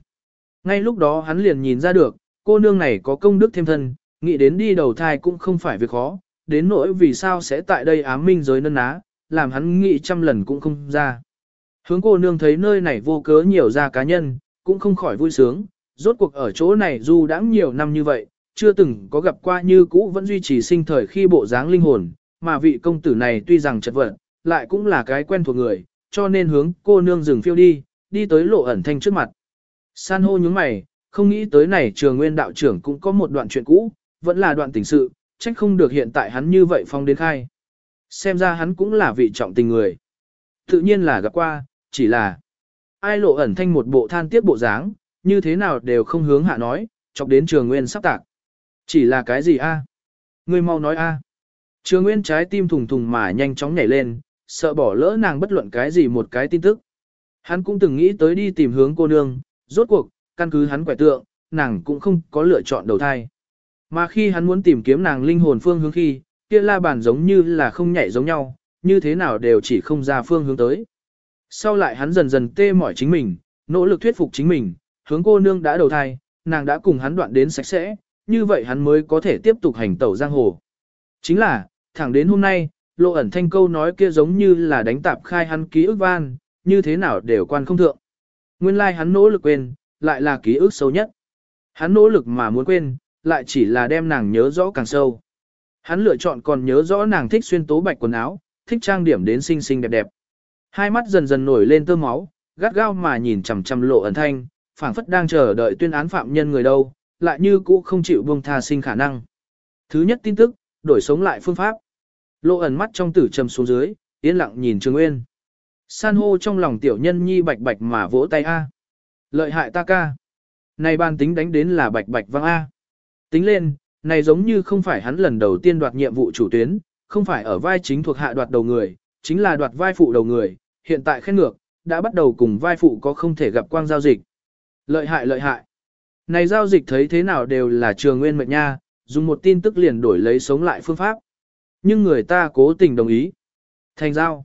Ngay lúc đó hắn liền nhìn ra được, cô nương này có công đức thêm thân, nghĩ đến đi đầu thai cũng không phải việc khó, đến nỗi vì sao sẽ tại đây ám minh giới nân ná, làm hắn nghĩ trăm lần cũng không ra. Hướng cô nương thấy nơi này vô cớ nhiều ra cá nhân, cũng không khỏi vui sướng, rốt cuộc ở chỗ này dù đã nhiều năm như vậy, chưa từng có gặp qua như cũ vẫn duy trì sinh thời khi bộ dáng linh hồn, mà vị công tử này tuy rằng chật vật, lại cũng là cái quen thuộc người, cho nên hướng cô nương dừng phiêu đi, đi tới lộ ẩn thanh trước mặt. San hô nhướng mày, không nghĩ tới này trường nguyên đạo trưởng cũng có một đoạn chuyện cũ, vẫn là đoạn tình sự, trách không được hiện tại hắn như vậy phong đến khai. Xem ra hắn cũng là vị trọng tình người. Tự nhiên là gặp qua, chỉ là ai lộ ẩn thanh một bộ than tiếc bộ dáng, như thế nào đều không hướng hạ nói, chọc đến trường nguyên sắp tạc. Chỉ là cái gì a? À? Ngươi mau nói a. À? Trường nguyên trái tim thùng thùng mà nhanh chóng nhảy lên, sợ bỏ lỡ nàng bất luận cái gì một cái tin tức. Hắn cũng từng nghĩ tới đi tìm hướng cô nương, rốt cuộc, căn cứ hắn quẻ tượng, nàng cũng không có lựa chọn đầu thai. Mà khi hắn muốn tìm kiếm nàng linh hồn phương hướng khi, kia la bàn giống như là không nhảy giống nhau, như thế nào đều chỉ không ra phương hướng tới. Sau lại hắn dần dần tê mỏi chính mình, nỗ lực thuyết phục chính mình, hướng cô nương đã đầu thai, nàng đã cùng hắn đoạn đến sạch sẽ, như vậy hắn mới có thể tiếp tục hành tẩu giang hồ. Chính là, thẳng đến hôm nay, lộ ẩn thanh câu nói kia giống như là đánh tạp khai hắn ký ức van, như thế nào đều quan không thượng. Nguyên lai like hắn nỗ lực quên, lại là ký ức sâu nhất. Hắn nỗ lực mà muốn quên, lại chỉ là đem nàng nhớ rõ càng sâu. Hắn lựa chọn còn nhớ rõ nàng thích xuyên tố bạch quần áo, thích trang điểm đến xinh xinh đẹp đẹp. Hai mắt dần dần nổi lên tơ máu, gắt gao mà nhìn chằm chằm lộ ẩn thanh, phảng phất đang chờ đợi tuyên án phạm nhân người đâu, lại như cũ không chịu buông tha sinh khả năng. Thứ nhất tin tức, đổi sống lại phương pháp. Lộ ẩn mắt trong tử trầm xuống dưới, yên lặng nhìn Trường Nguyên. San hô trong lòng tiểu nhân nhi bạch bạch mà vỗ tay A. Lợi hại ta ca. Này ban tính đánh đến là bạch bạch vang A. Tính lên, này giống như không phải hắn lần đầu tiên đoạt nhiệm vụ chủ tuyến, không phải ở vai chính thuộc hạ đoạt đầu người, chính là đoạt vai phụ đầu người, hiện tại khen ngược, đã bắt đầu cùng vai phụ có không thể gặp quang giao dịch. Lợi hại lợi hại. Này giao dịch thấy thế nào đều là trường nguyên mệnh nha, dùng một tin tức liền đổi lấy sống lại phương pháp. Nhưng người ta cố tình đồng ý. Thành giao.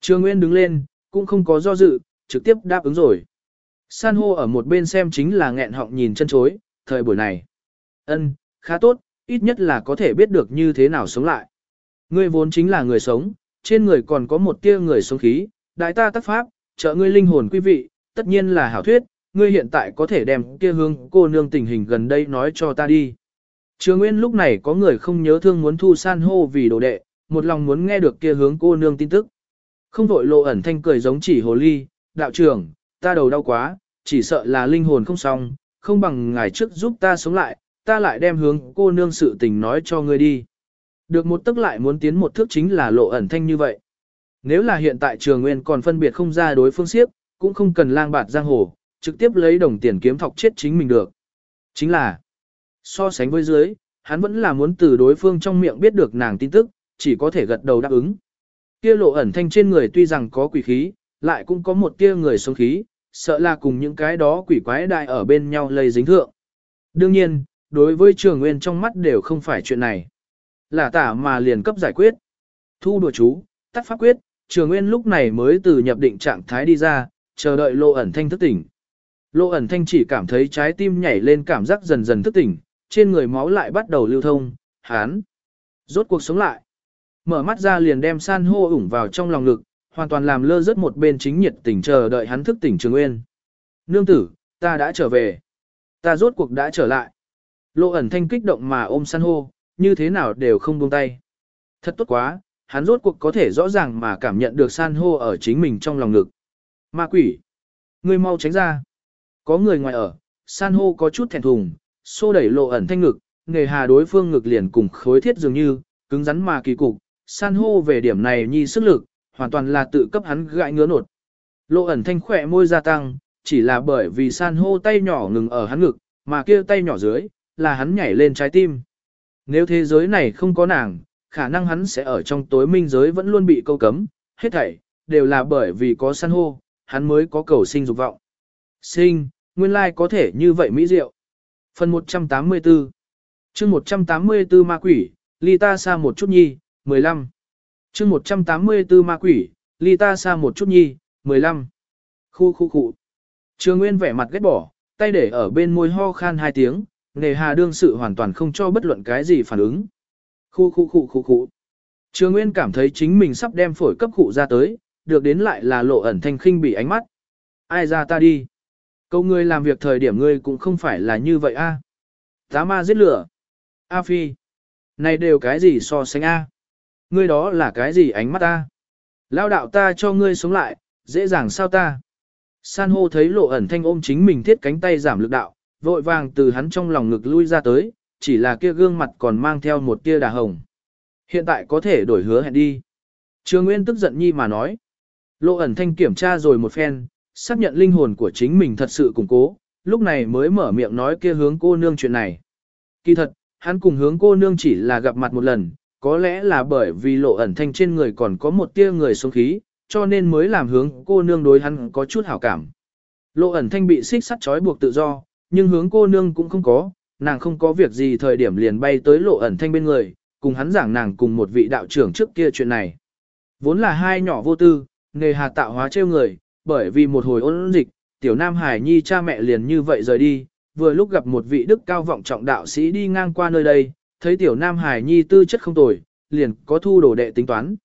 Trường nguyên đứng lên, cũng không có do dự, trực tiếp đáp ứng rồi. San hô ở một bên xem chính là nghẹn họng nhìn chân chối, thời buổi này. ân khá tốt, ít nhất là có thể biết được như thế nào sống lại. Ngươi vốn chính là người sống, trên người còn có một tia người sống khí, đại ta tác pháp, trợ ngươi linh hồn quý vị, tất nhiên là hảo thuyết, ngươi hiện tại có thể đem kia hương cô nương tình hình gần đây nói cho ta đi. Trường Nguyên lúc này có người không nhớ thương muốn thu san hô vì đồ đệ, một lòng muốn nghe được kia hướng cô nương tin tức. Không vội lộ ẩn thanh cười giống chỉ hồ ly, đạo trưởng, ta đầu đau quá, chỉ sợ là linh hồn không xong, không bằng ngài trước giúp ta sống lại, ta lại đem hướng cô nương sự tình nói cho ngươi đi. Được một tức lại muốn tiến một thước chính là lộ ẩn thanh như vậy. Nếu là hiện tại trường nguyên còn phân biệt không ra đối phương siếp, cũng không cần lang bạt giang hồ, trực tiếp lấy đồng tiền kiếm thọc chết chính mình được. Chính là, so sánh với dưới, hắn vẫn là muốn từ đối phương trong miệng biết được nàng tin tức, chỉ có thể gật đầu đáp ứng. Kia lộ ẩn thanh trên người tuy rằng có quỷ khí, lại cũng có một tia người sống khí, sợ là cùng những cái đó quỷ quái đại ở bên nhau lây dính thượng. Đương nhiên, đối với trường nguyên trong mắt đều không phải chuyện này. Là tả mà liền cấp giải quyết. Thu đùa chú, tắt pháp quyết, trường nguyên lúc này mới từ nhập định trạng thái đi ra, chờ đợi lộ ẩn thanh thức tỉnh. Lộ ẩn thanh chỉ cảm thấy trái tim nhảy lên cảm giác dần dần thức tỉnh, trên người máu lại bắt đầu lưu thông, hán. Rốt cuộc sống lại. Mở mắt ra liền đem san hô ủng vào trong lòng lực, hoàn toàn làm lơ rớt một bên chính nhiệt tỉnh chờ đợi hắn thức tỉnh trường nguyên. Nương tử, ta đã trở về. Ta rốt cuộc đã trở lại. Lộ ẩn thanh kích động mà ôm san hô, như thế nào đều không buông tay. Thật tốt quá, hắn rốt cuộc có thể rõ ràng mà cảm nhận được san hô ở chính mình trong lòng ngực. Ma quỷ! Ngươi mau tránh ra. Có người ngoài ở, san hô có chút thẹn thùng, xô đẩy lộ ẩn thanh ngực, nghề hà đối phương ngực liền cùng khối thiết dường như, cứng rắn mà kỳ cục. San hô về điểm này nhi sức lực, hoàn toàn là tự cấp hắn gãi ngứa nột. Lộ ẩn thanh khỏe môi gia tăng, chỉ là bởi vì san hô tay nhỏ ngừng ở hắn ngực, mà kia tay nhỏ dưới, là hắn nhảy lên trái tim. Nếu thế giới này không có nàng, khả năng hắn sẽ ở trong tối minh giới vẫn luôn bị câu cấm, hết thảy, đều là bởi vì có san hô, hắn mới có cầu sinh dục vọng. Sinh, nguyên lai có thể như vậy mỹ diệu. Phần 184 chương 184 ma quỷ, ly ta xa một chút nhi, 15. chương 184 ma quỷ, ly ta xa một chút nhi, 15. Khu khu khu. Trường Nguyên vẻ mặt ghét bỏ, tay để ở bên môi ho khan hai tiếng, nề hà đương sự hoàn toàn không cho bất luận cái gì phản ứng. Khu khu khu khu khu. Trường Nguyên cảm thấy chính mình sắp đem phổi cấp cụ ra tới, được đến lại là lộ ẩn thanh khinh bị ánh mắt. Ai ra ta đi. Câu ngươi làm việc thời điểm ngươi cũng không phải là như vậy a. Tá ma giết lửa. A phi. Này đều cái gì so sánh a? Ngươi đó là cái gì ánh mắt ta? Lao đạo ta cho ngươi sống lại, dễ dàng sao ta? San hô thấy lộ ẩn thanh ôm chính mình thiết cánh tay giảm lực đạo, vội vàng từ hắn trong lòng ngực lui ra tới, chỉ là kia gương mặt còn mang theo một tia đà hồng. Hiện tại có thể đổi hứa hẹn đi. Trường Nguyên tức giận nhi mà nói. Lộ ẩn thanh kiểm tra rồi một phen, xác nhận linh hồn của chính mình thật sự củng cố, lúc này mới mở miệng nói kia hướng cô nương chuyện này. Kỳ thật, hắn cùng hướng cô nương chỉ là gặp mặt một lần, có lẽ là bởi vì lộ ẩn thanh trên người còn có một tia người sống khí, cho nên mới làm hướng cô nương đối hắn có chút hảo cảm. Lộ ẩn thanh bị xích sắt trói buộc tự do, nhưng hướng cô nương cũng không có, nàng không có việc gì thời điểm liền bay tới lộ ẩn thanh bên người, cùng hắn giảng nàng cùng một vị đạo trưởng trước kia chuyện này. Vốn là hai nhỏ vô tư, nghề hà tạo hóa trêu người, bởi vì một hồi ôn dịch, tiểu nam hải nhi cha mẹ liền như vậy rời đi, vừa lúc gặp một vị đức cao vọng trọng đạo sĩ đi ngang qua nơi đây, thấy tiểu nam hải nhi tư chất không tồi, liền có thu đồ đệ tính toán.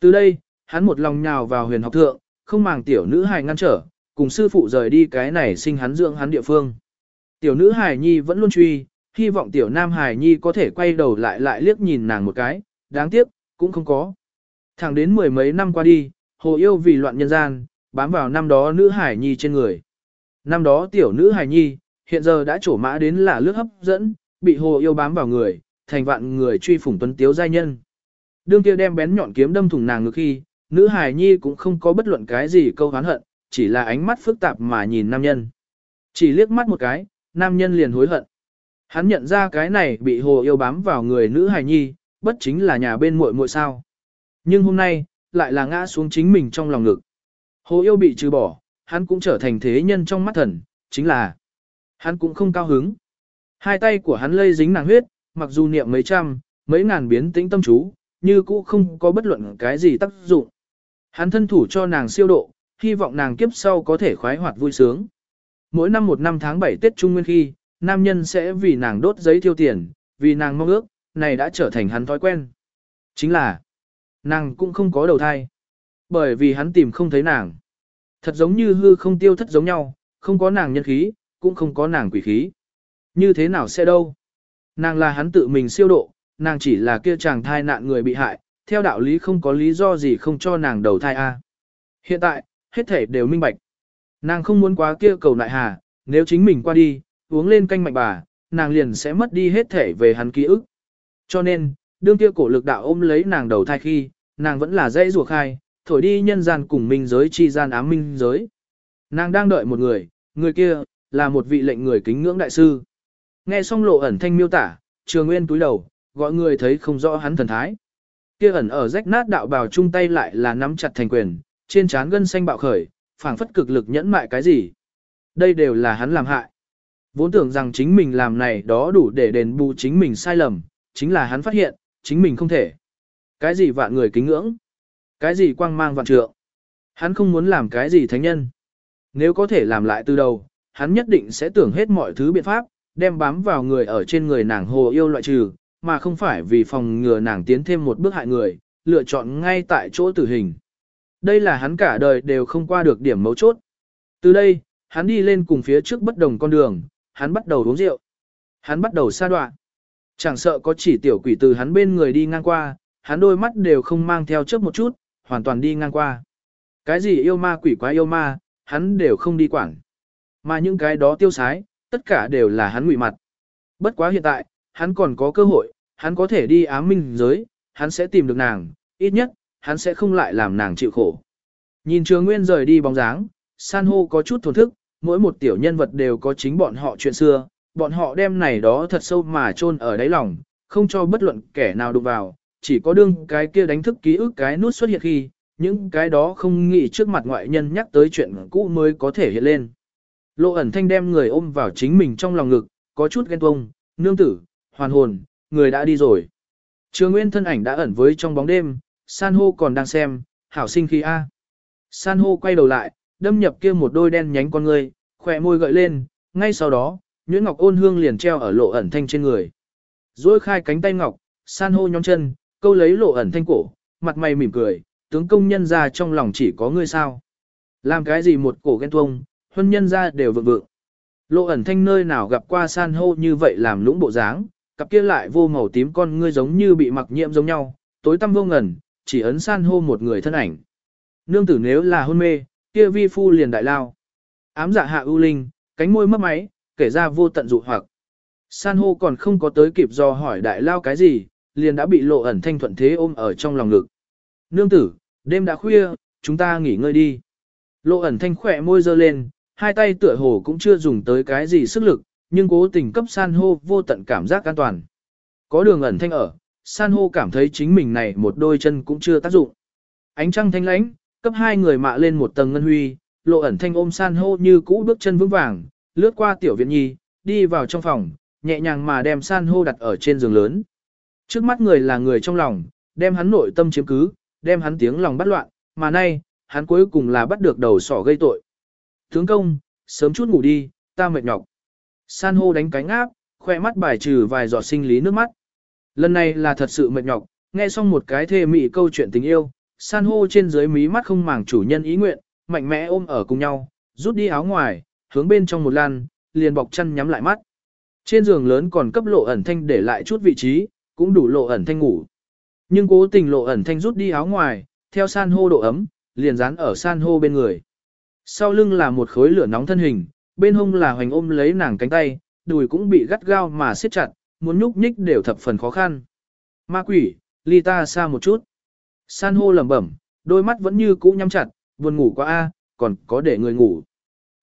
Từ đây, hắn một lòng nhào vào huyền học thượng, không màng tiểu nữ hài ngăn trở, cùng sư phụ rời đi cái này sinh hắn dưỡng hắn địa phương. Tiểu nữ hài nhi vẫn luôn truy, hy vọng tiểu nam hài nhi có thể quay đầu lại lại liếc nhìn nàng một cái, đáng tiếc, cũng không có. Thẳng đến mười mấy năm qua đi, hồ yêu vì loạn nhân gian, bám vào năm đó nữ hài nhi trên người. Năm đó tiểu nữ hài nhi, hiện giờ đã trổ mã đến là lướt hấp dẫn, bị hồ yêu bám vào người, thành vạn người truy phủng tuấn tiếu giai nhân. Đương kia đem bén nhọn kiếm đâm thủng nàng ngực khi, nữ hài nhi cũng không có bất luận cái gì câu hán hận, chỉ là ánh mắt phức tạp mà nhìn nam nhân. Chỉ liếc mắt một cái, nam nhân liền hối hận. Hắn nhận ra cái này bị hồ yêu bám vào người nữ hài nhi, bất chính là nhà bên muội muội sao. Nhưng hôm nay, lại là ngã xuống chính mình trong lòng ngực. Hồ yêu bị trừ bỏ, hắn cũng trở thành thế nhân trong mắt thần, chính là hắn cũng không cao hứng. Hai tay của hắn lây dính nàng huyết, mặc dù niệm mấy trăm, mấy ngàn biến tĩnh tâm chú, như cũ không có bất luận cái gì tác dụng. Hắn thân thủ cho nàng siêu độ, hy vọng nàng kiếp sau có thể khoái hoạt vui sướng. Mỗi năm một năm tháng 7 Tết Trung Nguyên khi, nam nhân sẽ vì nàng đốt giấy tiêu tiền, vì nàng mong ước, này đã trở thành hắn thói quen. Chính là, nàng cũng không có đầu thai. Bởi vì hắn tìm không thấy nàng. Thật giống như hư không tiêu thất giống nhau, không có nàng nhân khí, cũng không có nàng quỷ khí. Như thế nào sẽ đâu? Nàng là hắn tự mình siêu độ, nàng chỉ là kia chàng thai nạn người bị hại, theo đạo lý không có lý do gì không cho nàng đầu thai a. Hiện tại, hết thể đều minh bạch. Nàng không muốn quá kia cầu nại hà, nếu chính mình qua đi, uống lên canh mạnh bà, nàng liền sẽ mất đi hết thể về hắn ký ức. Cho nên, đương kia cổ lực đạo ôm lấy nàng đầu thai khi, nàng vẫn là dãy ruột khai, thổi đi nhân gian cùng minh giới chi gian ám minh giới. Nàng đang đợi một người, người kia, là một vị lệnh người kính ngưỡng đại sư. Nghe xong lộ ẩn thanh miêu tả, trường nguyên túi đầu, gọi người thấy không rõ hắn thần thái. Kia ẩn ở rách nát đạo bào chung tay lại là nắm chặt thành quyền, trên trán gân xanh bạo khởi, phảng phất cực lực nhẫn mại cái gì. Đây đều là hắn làm hại. Vốn tưởng rằng chính mình làm này đó đủ để đền bù chính mình sai lầm, chính là hắn phát hiện, chính mình không thể. Cái gì vạn người kính ngưỡng? Cái gì quang mang vạn trượng? Hắn không muốn làm cái gì thánh nhân. Nếu có thể làm lại từ đầu, hắn nhất định sẽ tưởng hết mọi thứ biện pháp, đem bám vào người ở trên người nàng hồ yêu loại trừ, mà không phải vì phòng ngừa nàng tiến thêm một bước hại người, lựa chọn ngay tại chỗ tử hình. Đây là hắn cả đời đều không qua được điểm mấu chốt. Từ đây, hắn đi lên cùng phía trước bất đồng con đường, hắn bắt đầu uống rượu. Hắn bắt đầu xa đoạn. Chẳng sợ có chỉ tiểu quỷ từ hắn bên người đi ngang qua, hắn đôi mắt đều không mang theo chớp một chút, hoàn toàn đi ngang qua. Cái gì yêu ma quỷ quá yêu ma, hắn đều không đi quản. Mà những cái đó tiêu sái, tất cả đều là hắn ngụy mặt. Bất quá hiện tại, hắn còn có cơ hội, hắn có thể đi ám minh giới, hắn sẽ tìm được nàng, ít nhất, hắn sẽ không lại làm nàng chịu khổ. Nhìn trường nguyên rời đi bóng dáng, san hô có chút thổn thức, mỗi một tiểu nhân vật đều có chính bọn họ chuyện xưa, bọn họ đem này đó thật sâu mà chôn ở đáy lòng, không cho bất luận kẻ nào đụng vào, chỉ có đương cái kia đánh thức ký ức cái nút xuất hiện khi, những cái đó không nghĩ trước mặt ngoại nhân nhắc tới chuyện cũ mới có thể hiện lên. Lộ ẩn thanh đem người ôm vào chính mình trong lòng ngực, có chút ghen tuông, nương tử, hoàn hồn, người đã đi rồi. Trường Nguyên thân ảnh đã ẩn với trong bóng đêm, san hô còn đang xem, hảo sinh khí A. San hô quay đầu lại, đâm nhập kia một đôi đen nhánh con người, khỏe môi gợi lên, ngay sau đó, nhuyễn ngọc ôn hương liền treo ở lộ ẩn thanh trên người. Rồi khai cánh tay ngọc, san hô nhóm chân, câu lấy lộ ẩn thanh cổ, mặt mày mỉm cười, tướng công nhân ra trong lòng chỉ có ngươi sao. Làm cái gì một cổ ghen tuông, huân nhân ra đều vượng vượng. Lộ ẩn thanh nơi nào gặp qua san hô như vậy làm lũng bộ dáng, cặp kia lại vô màu tím con ngươi giống như bị mặc nhiễm giống nhau, tối tăm vô ngần, chỉ ấn san hô một người thân ảnh. Nương tử nếu là hôn mê, kia vi phu liền đại lao. Ám dạ hạ ưu linh, cánh môi mấp máy, kể ra vô tận dụ hoặc. San hô còn không có tới kịp do hỏi đại lao cái gì, liền đã bị lộ ẩn thanh thuận thế ôm ở trong lòng ngực. Nương tử, đêm đã khuya, chúng ta nghỉ ngơi đi. Lộ ẩn thanh khỏe môi dơ lên, hai tay tựa hồ cũng chưa dùng tới cái gì sức lực, nhưng cố tình cấp san hô vô tận cảm giác an toàn. Có đường ẩn thanh ở, san hô cảm thấy chính mình này một đôi chân cũng chưa tác dụng. Ánh trăng thanh lãnh, cấp hai người mạ lên một tầng ngân huy, lộ ẩn thanh ôm san hô như cũ bước chân vững vàng, lướt qua tiểu viện nhi, đi vào trong phòng, nhẹ nhàng mà đem san hô đặt ở trên giường lớn. Trước mắt người là người trong lòng, đem hắn nội tâm chiếm cứ, đem hắn tiếng lòng bắt loạn, mà nay, hắn cuối cùng là bắt được đầu sỏ gây tội. Tướng công, sớm chút ngủ đi, ta mệt nhọc. San hô đánh cánh áp, khoe mắt bài trừ vài giọt sinh lý nước mắt. Lần này là thật sự mệt nhọc, nghe xong một cái thê mị câu chuyện tình yêu, san hô trên dưới mí mắt không màng chủ nhân ý nguyện, mạnh mẽ ôm ở cùng nhau, rút đi áo ngoài, hướng bên trong một lan, liền bọc chân nhắm lại mắt. Trên giường lớn còn cấp lộ ẩn thanh để lại chút vị trí, cũng đủ lộ ẩn thanh ngủ. Nhưng cố tình lộ ẩn thanh rút đi áo ngoài, theo san hô độ ấm, liền dán ở san hô bên người. Sau lưng là một khối lửa nóng thân hình, bên hông là hoành ôm lấy nàng cánh tay, đùi cũng bị gắt gao mà siết chặt, muốn nhúc nhích đều thập phần khó khăn. Ma quỷ, ly ta xa một chút. San hô lẩm bẩm, đôi mắt vẫn như cũ nhắm chặt, buồn ngủ quá a, còn có để người ngủ.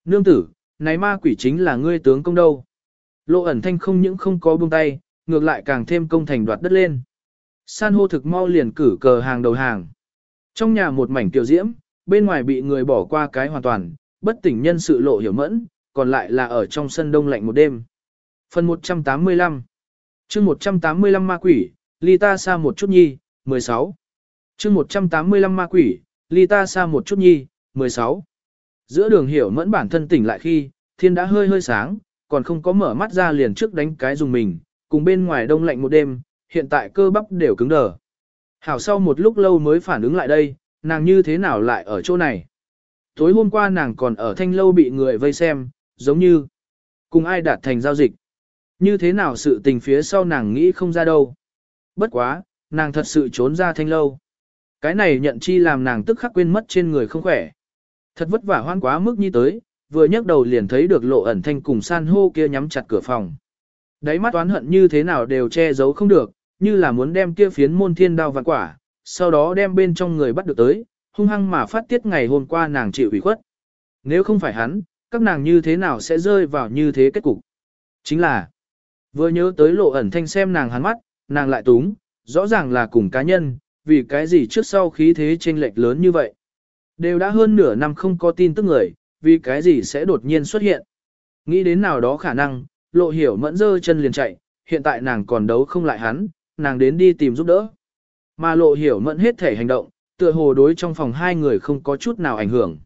Nương tử, này ma quỷ chính là ngươi tướng công đâu. Lộ ẩn thanh không những không có buông tay, ngược lại càng thêm công thành đoạt đất lên. San hô thực mau liền cử cờ hàng đầu hàng. Trong nhà một mảnh tiểu diễm, bên ngoài bị người bỏ qua cái hoàn toàn, bất tỉnh nhân sự lộ hiểu mẫn, còn lại là ở trong sân đông lạnh một đêm. Phần 185 chương 185 ma quỷ, ly ta xa một chút nhi, 16 chương 185 ma quỷ, ly ta xa một chút nhi, 16 Giữa đường hiểu mẫn bản thân tỉnh lại khi, thiên đã hơi hơi sáng, còn không có mở mắt ra liền trước đánh cái dùng mình, cùng bên ngoài đông lạnh một đêm, hiện tại cơ bắp đều cứng đờ. Hảo sau một lúc lâu mới phản ứng lại đây, nàng như thế nào lại ở chỗ này. Tối hôm qua nàng còn ở thanh lâu bị người vây xem, giống như cùng ai đạt thành giao dịch. Như thế nào sự tình phía sau nàng nghĩ không ra đâu. Bất quá, nàng thật sự trốn ra thanh lâu. Cái này nhận chi làm nàng tức khắc quên mất trên người không khỏe. Thật vất vả hoan quá mức như tới, vừa nhấc đầu liền thấy được lộ ẩn thanh cùng san hô kia nhắm chặt cửa phòng. Đáy mắt oán hận như thế nào đều che giấu không được, như là muốn đem kia phiến môn thiên đao vạn quả, sau đó đem bên trong người bắt được tới, hung hăng mà phát tiết ngày hôm qua nàng chịu ủy khuất. Nếu không phải hắn, các nàng như thế nào sẽ rơi vào như thế kết cục? Chính là, vừa nhớ tới lộ ẩn thanh xem nàng hắn mắt, nàng lại túng, rõ ràng là cùng cá nhân, vì cái gì trước sau khí thế chênh lệch lớn như vậy. Đều đã hơn nửa năm không có tin tức người, vì cái gì sẽ đột nhiên xuất hiện. Nghĩ đến nào đó khả năng, lộ hiểu mẫn dơ chân liền chạy, hiện tại nàng còn đấu không lại hắn, nàng đến đi tìm giúp đỡ. Mà lộ hiểu mẫn hết thể hành động, tựa hồ đối trong phòng hai người không có chút nào ảnh hưởng.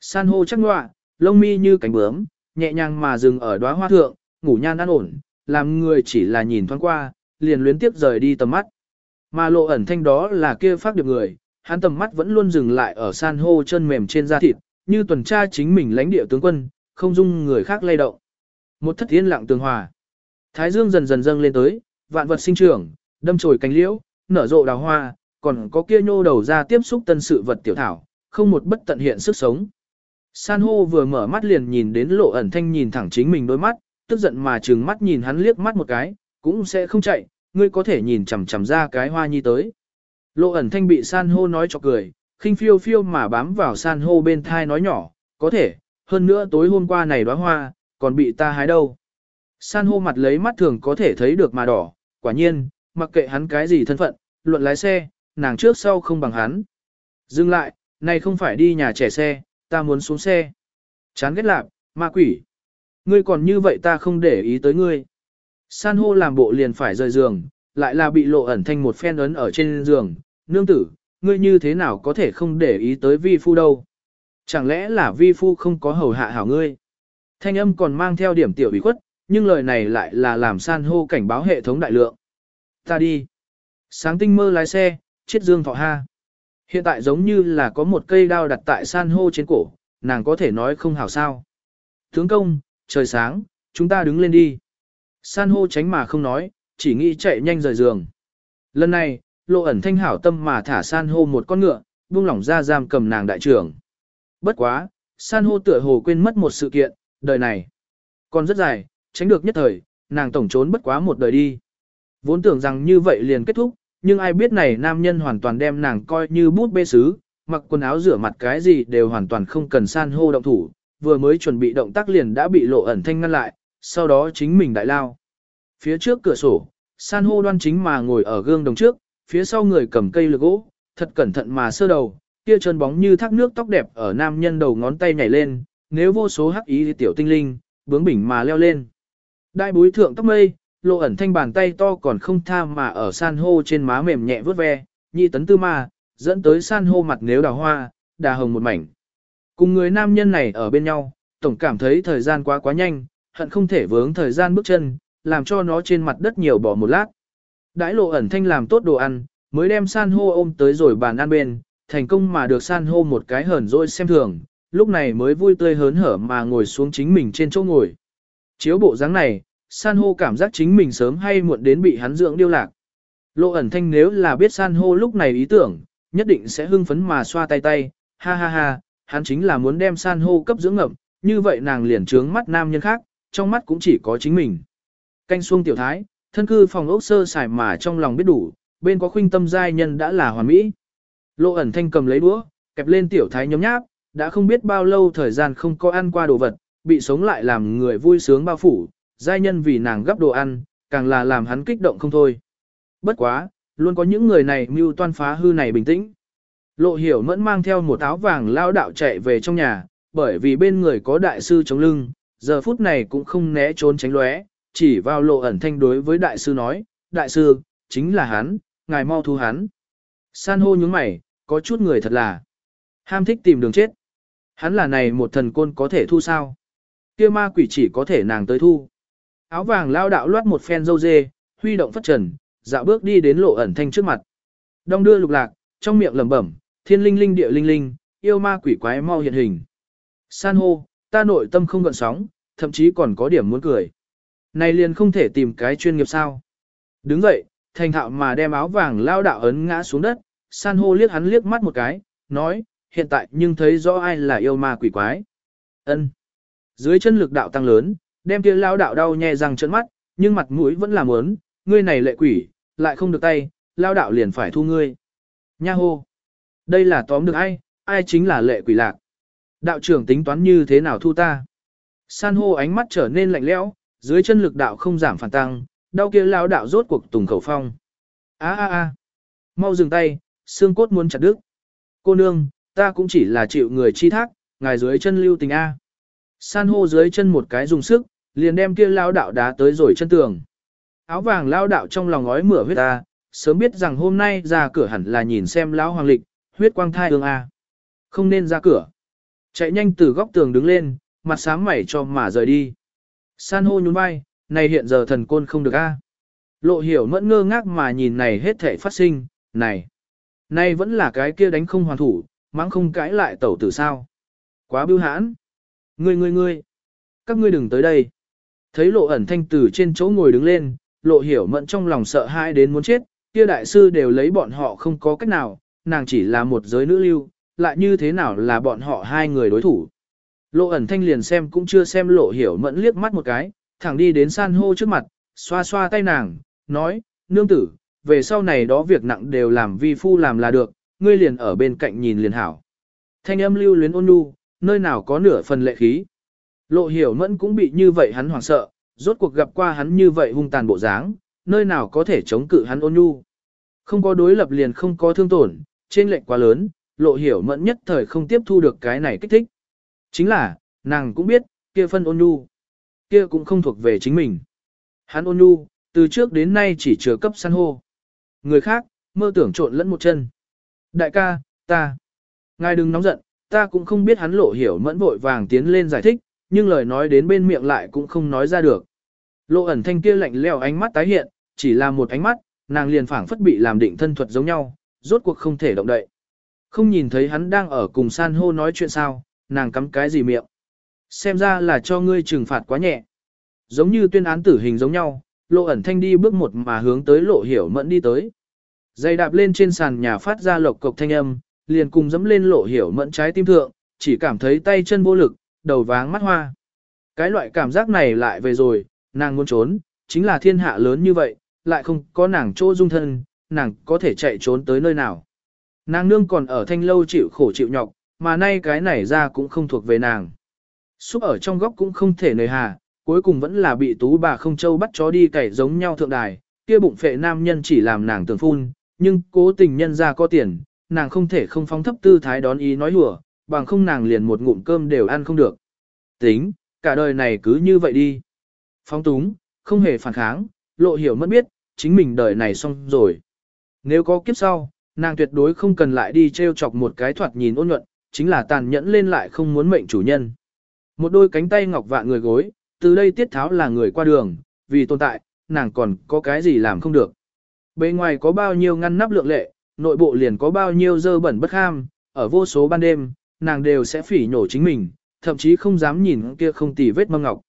San hô chắc ngoạ, lông mi như cánh bướm, nhẹ nhàng mà dừng ở đóa hoa thượng, ngủ nhan an ổn, làm người chỉ là nhìn thoáng qua, liền luyến tiếp rời đi tầm mắt. Mà lộ ẩn thanh đó là kia phát điệp người, hắn tầm mắt vẫn luôn dừng lại ở san hô chân mềm trên da thịt, như tuần tra chính mình lãnh địa tướng quân, không dung người khác lay động. Một thất thiên lặng tường hòa. Thái dương dần dần dâng lên tới, vạn vật sinh trưởng, đâm chồi cánh liễu, nở rộ đào hoa, còn có kia nhô đầu ra tiếp xúc tân sự vật tiểu thảo, không một bất tận hiện sức sống. San hô vừa mở mắt liền nhìn đến lộ ẩn thanh nhìn thẳng chính mình đôi mắt, tức giận mà trừng mắt nhìn hắn liếc mắt một cái, cũng sẽ không chạy, ngươi có thể nhìn chằm chằm ra cái hoa nhi tới. Lộ ẩn thanh bị san hô nói cho cười, khinh phiêu phiêu mà bám vào san hô bên thai nói nhỏ, có thể, hơn nữa tối hôm qua này đóa hoa, còn bị ta hái đâu. San hô mặt lấy mắt thường có thể thấy được mà đỏ, quả nhiên, mặc kệ hắn cái gì thân phận, luận lái xe, nàng trước sau không bằng hắn. Dừng lại, này không phải đi nhà trẻ xe, ta muốn xuống xe. Chán ghét lạc, ma quỷ. Ngươi còn như vậy ta không để ý tới ngươi. San hô làm bộ liền phải rời giường, lại là bị lộ ẩn thanh một phen ấn ở trên giường. Nương tử, ngươi như thế nào có thể không để ý tới vi phu đâu. Chẳng lẽ là vi phu không có hầu hạ hảo ngươi. Thanh âm còn mang theo điểm tiểu ủy khuất, nhưng lời này lại là làm san hô cảnh báo hệ thống đại lượng. Ta đi. Sáng tinh mơ lái xe, chiết dương thọ ha. Hiện tại giống như là có một cây đao đặt tại san hô trên cổ, nàng có thể nói không hảo sao. Tướng công, trời sáng, chúng ta đứng lên đi. San hô tránh mà không nói, chỉ nghĩ chạy nhanh rời giường. Lần này, lộ ẩn thanh hảo tâm mà thả san hô một con ngựa, buông lỏng ra giam cầm nàng đại trưởng. Bất quá, san hô tựa hồ quên mất một sự kiện, đời này. Còn rất dài, tránh được nhất thời, nàng tổng trốn bất quá một đời đi. Vốn tưởng rằng như vậy liền kết thúc, nhưng ai biết này nam nhân hoàn toàn đem nàng coi như bút bê sứ, mặc quần áo rửa mặt cái gì đều hoàn toàn không cần san hô động thủ, vừa mới chuẩn bị động tác liền đã bị lộ ẩn thanh ngăn lại, sau đó chính mình đại lao. Phía trước cửa sổ, san hô đoan chính mà ngồi ở gương đồng trước, phía sau người cầm cây lược gỗ, thật cẩn thận mà sơ đầu, kia chân bóng như thác nước tóc đẹp ở nam nhân đầu ngón tay nhảy lên, nếu vô số hắc ý thì tiểu tinh linh, bướng bỉnh mà leo lên. Đại búi thượng tóc mây, lộ ẩn thanh bàn tay to còn không tha mà ở san hô trên má mềm nhẹ vớt ve, nhị tấn tư ma, dẫn tới san hô mặt nếu đào hoa, đà hồng một mảnh. Cùng người nam nhân này ở bên nhau, tổng cảm thấy thời gian quá quá nhanh, hận không thể vướng thời gian bước chân, làm cho nó trên mặt đất nhiều bỏ một lát. Đãi lộ ẩn thanh làm tốt đồ ăn, mới đem san hô ôm tới rồi bàn ăn bên, thành công mà được san hô một cái hờn rồi xem thường, lúc này mới vui tươi hớn hở mà ngồi xuống chính mình trên chỗ ngồi. Chiếu bộ dáng này, san hô cảm giác chính mình sớm hay muộn đến bị hắn dưỡng điêu lạc. Lộ ẩn thanh nếu là biết san hô lúc này ý tưởng, nhất định sẽ hưng phấn mà xoa tay tay, ha ha ha, hắn chính là muốn đem san hô cấp dưỡng ngậm, như vậy nàng liền trướng mắt nam nhân khác, trong mắt cũng chỉ có chính mình. Canh xuông tiểu thái, thân cư phòng ốc sơ sài mà trong lòng biết đủ, bên có khuynh tâm giai nhân đã là hoàn mỹ. Lộ ẩn thanh cầm lấy đũa, kẹp lên tiểu thái nhóm nháp, đã không biết bao lâu thời gian không có ăn qua đồ vật, bị sống lại làm người vui sướng bao phủ, giai nhân vì nàng gấp đồ ăn, càng là làm hắn kích động không thôi. Bất quá, luôn có những người này mưu toan phá hư này bình tĩnh. Lộ hiểu mẫn mang theo một áo vàng lao đạo chạy về trong nhà, bởi vì bên người có đại sư chống lưng, giờ phút này cũng không né trốn tránh lóe, chỉ vào lộ ẩn thanh đối với đại sư nói, đại sư, chính là hắn, ngài mau thu hắn. San hô nhướng mày, có chút người thật là ham thích tìm đường chết. Hắn là này một thần côn có thể thu sao? Kia ma quỷ chỉ có thể nàng tới thu. Áo vàng lao đạo loát một phen dâu dê, huy động phất trần, dạo bước đi đến lộ ẩn thanh trước mặt. đông đưa lục lạc, trong miệng lẩm bẩm, thiên linh linh địa linh linh, yêu ma quỷ quái mau hiện hình. San hô, ta nội tâm không gợn sóng, thậm chí còn có điểm muốn cười. Này liền không thể tìm cái chuyên nghiệp sao. Đứng dậy, thành thạo mà đem áo vàng lao đạo ấn ngã xuống đất, san hô liếc hắn liếc mắt một cái, nói, hiện tại nhưng thấy rõ ai là yêu ma quỷ quái. ân Dưới chân lực đạo tăng lớn, đem kia lao đạo đau nhè răng trợn mắt, nhưng mặt mũi vẫn là muốn, ngươi này lệ quỷ, lại không được tay, lao đạo liền phải thu ngươi. Nha hô! Đây là tóm được ai, ai chính là lệ quỷ lạc. Đạo trưởng tính toán như thế nào thu ta? San hô ánh mắt trở nên lạnh lẽo, dưới chân lực đạo không giảm phản tăng, đau kia lao đạo rốt cuộc tùng khẩu phong. A a a! Mau dừng tay, xương cốt muốn chặt đứt. Cô nương, ta cũng chỉ là chịu người chi thác, ngài dưới chân lưu tình A. San hô dưới chân một cái dùng sức, liền đem kia lao đạo đá tới rồi chân tường. Áo vàng lao đạo trong lòng ngói mửa huyết ta, sớm biết rằng hôm nay ra cửa hẳn là nhìn xem lão hoàng lịch, huyết quang thai ương A. Không nên ra cửa. Chạy nhanh từ góc tường đứng lên, mặt sám mảy cho mà rời đi. San hô nhún vai, này hiện giờ thần côn không được A. Lộ hiểu mẫn ngơ ngác mà nhìn này hết thể phát sinh, này. Này vẫn là cái kia đánh không hoàn thủ, mắng không cãi lại tẩu tử sao. Quá bưu hãn. Ngươi ngươi ngươi. Các ngươi đừng tới đây. Thấy lộ ẩn thanh tử trên chỗ ngồi đứng lên, lộ hiểu mẫn trong lòng sợ hãi đến muốn chết, kia đại sư đều lấy bọn họ không có cách nào, nàng chỉ là một giới nữ lưu, lại như thế nào là bọn họ hai người đối thủ. Lộ ẩn thanh liền xem cũng chưa xem lộ hiểu mẫn liếc mắt một cái, thẳng đi đến san hô trước mặt, xoa xoa tay nàng, nói, nương tử, về sau này đó việc nặng đều làm vi phu làm là được, ngươi liền ở bên cạnh nhìn liền hảo. Thanh âm lưu luyến ôn nhu, nơi nào có nửa phần lệ khí. Lộ hiểu mẫn cũng bị như vậy hắn hoảng sợ, rốt cuộc gặp qua hắn như vậy hung tàn bộ dáng, nơi nào có thể chống cự hắn ôn nhu. Không có đối lập liền không có thương tổn, trên lệnh quá lớn, lộ hiểu mẫn nhất thời không tiếp thu được cái này kích thích. Chính là, nàng cũng biết, kia phân ôn nhu, kia cũng không thuộc về chính mình. Hắn ôn nhu, từ trước đến nay chỉ chứa cấp san hô. Người khác, mơ tưởng trộn lẫn một chân. Đại ca, ta. Ngài đừng nóng giận, ta cũng không biết hắn lộ hiểu mẫn vội vàng tiến lên giải thích, nhưng lời nói đến bên miệng lại cũng không nói ra được. Lộ ẩn thanh kia lạnh leo ánh mắt tái hiện, chỉ là một ánh mắt, nàng liền phảng phất bị làm định thân thuật giống nhau, rốt cuộc không thể động đậy. Không nhìn thấy hắn đang ở cùng san hô nói chuyện sao, nàng cắm cái gì miệng. Xem ra là cho ngươi trừng phạt quá nhẹ. Giống như tuyên án tử hình giống nhau, lộ ẩn thanh đi bước một mà hướng tới lộ hiểu mẫn đi tới. Dây đạp lên trên sàn nhà phát ra lộc cộc thanh âm, liền cùng dẫm lên lộ hiểu mẫn trái tim thượng, chỉ cảm thấy tay chân vô lực, đầu váng mắt hoa. Cái loại cảm giác này lại về rồi, nàng muốn trốn, chính là thiên hạ lớn như vậy, lại không có nàng chỗ dung thân, nàng có thể chạy trốn tới nơi nào. Nàng nương còn ở thanh lâu chịu khổ chịu nhọc, mà nay cái này ra cũng không thuộc về nàng. Xúc ở trong góc cũng không thể nề hà, cuối cùng vẫn là bị tú bà không châu bắt chó đi cày giống nhau thượng đài, kia bụng phệ nam nhân chỉ làm nàng tưởng phun, nhưng cố tình nhân ra có tiền, nàng không thể không phóng thấp tư thái đón ý nói hùa, bằng không nàng liền một ngụm cơm đều ăn không được. Tính, cả đời này cứ như vậy đi. Phóng túng, không hề phản kháng, lộ hiểu mất biết, chính mình đời này xong rồi. Nếu có kiếp sau, nàng tuyệt đối không cần lại đi treo chọc một cái thoạt nhìn ôn nhuận, chính là tàn nhẫn lên lại không muốn mệnh chủ nhân. Một đôi cánh tay ngọc vạn người gối, từ đây tiết tháo là người qua đường, vì tồn tại, nàng còn có cái gì làm không được. Bên ngoài có bao nhiêu ngăn nắp lượng lệ, nội bộ liền có bao nhiêu dơ bẩn bất ham, ở vô số ban đêm, nàng đều sẽ phỉ nhổ chính mình, thậm chí không dám nhìn kia không tì vết mâm ngọc.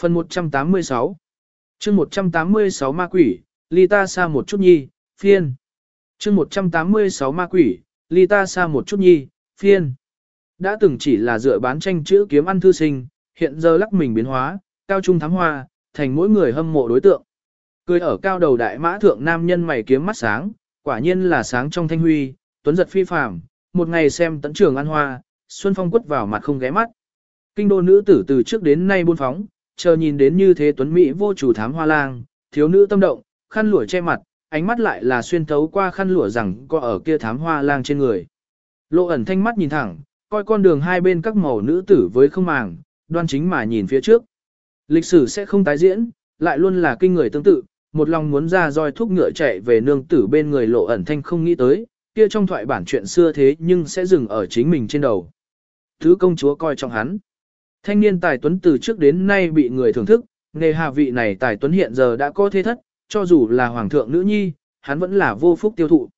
Phần 186 chương 186 ma quỷ, ly ta xa một chút nhi, phiên chương 186 ma quỷ, ly ta xa một chút nhi, phiên. Đã từng chỉ là dựa bán tranh chữ kiếm ăn thư sinh, hiện giờ lắc mình biến hóa, cao trung thám hoa, thành mỗi người hâm mộ đối tượng. Cười ở cao đầu đại mã thượng nam nhân mày kiếm mắt sáng, quả nhiên là sáng trong thanh huy, tuấn giật phi phàm, một ngày xem tận trường ăn hoa, xuân phong quất vào mặt không ghé mắt. Kinh đô nữ tử từ trước đến nay buôn phóng, chờ nhìn đến như thế tuấn mỹ vô chủ thám hoa lang, thiếu nữ tâm động, khăn lụa che mặt, ánh mắt lại là xuyên thấu qua khăn lụa rằng có ở kia thám hoa lang trên người. Lộ ẩn thanh mắt nhìn thẳng, coi con đường hai bên các màu nữ tử với không màng, đoan chính mà nhìn phía trước. Lịch sử sẽ không tái diễn, lại luôn là kinh người tương tự, một lòng muốn ra roi thúc ngựa chạy về nương tử bên người lộ ẩn thanh không nghĩ tới, kia trong thoại bản chuyện xưa thế nhưng sẽ dừng ở chính mình trên đầu. Thứ công chúa coi trọng hắn. Thanh niên tài tuấn từ trước đến nay bị người thưởng thức, nghề hạ vị này tài tuấn hiện giờ đã có thế thất, cho dù là hoàng thượng nữ nhi, hắn vẫn là vô phúc tiêu thụ.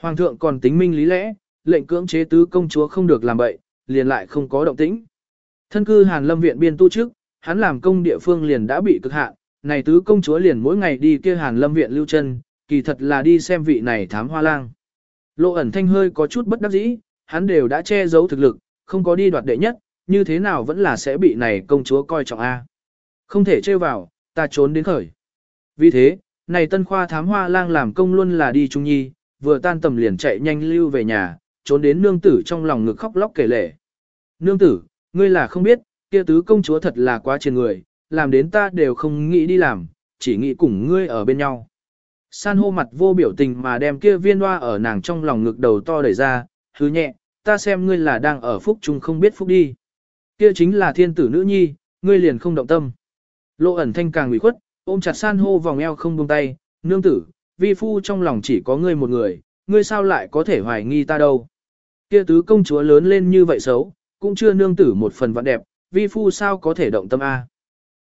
Hoàng thượng còn tính minh lý lẽ, lệnh cưỡng chế tứ công chúa không được làm bậy, liền lại không có động tĩnh. Thân cư Hàn Lâm viện biên tu trước, hắn làm công địa phương liền đã bị cực hạn, này tứ công chúa liền mỗi ngày đi kia Hàn Lâm viện lưu chân, kỳ thật là đi xem vị này thám hoa lang. Lộ ẩn thanh hơi có chút bất đắc dĩ, hắn đều đã che giấu thực lực, không có đi đoạt đệ nhất, như thế nào vẫn là sẽ bị này công chúa coi trọng A. Không thể chơi vào, ta trốn đến khởi. Vì thế, này tân khoa thám hoa lang làm công luôn là đi trung nhi, vừa tan tầm liền chạy nhanh lưu về nhà, trốn đến nương tử trong lòng ngực khóc lóc kể lể. Nương tử, ngươi là không biết, kia tứ công chúa thật là quá trên người, làm đến ta đều không nghĩ đi làm, chỉ nghĩ cùng ngươi ở bên nhau. San hô mặt vô biểu tình mà đem kia viên hoa ở nàng trong lòng ngực đầu to đẩy ra, hứ nhẹ, ta xem ngươi là đang ở phúc chung không biết phúc đi. Kia chính là thiên tử nữ nhi, ngươi liền không động tâm. Lộ ẩn thanh càng ủy khuất, ôm chặt san hô vòng eo không buông tay, nương tử, vi phu trong lòng chỉ có ngươi một người, ngươi sao lại có thể hoài nghi ta đâu. Kia tứ công chúa lớn lên như vậy xấu, cũng chưa nương tử một phần vạn đẹp, vi phu sao có thể động tâm A.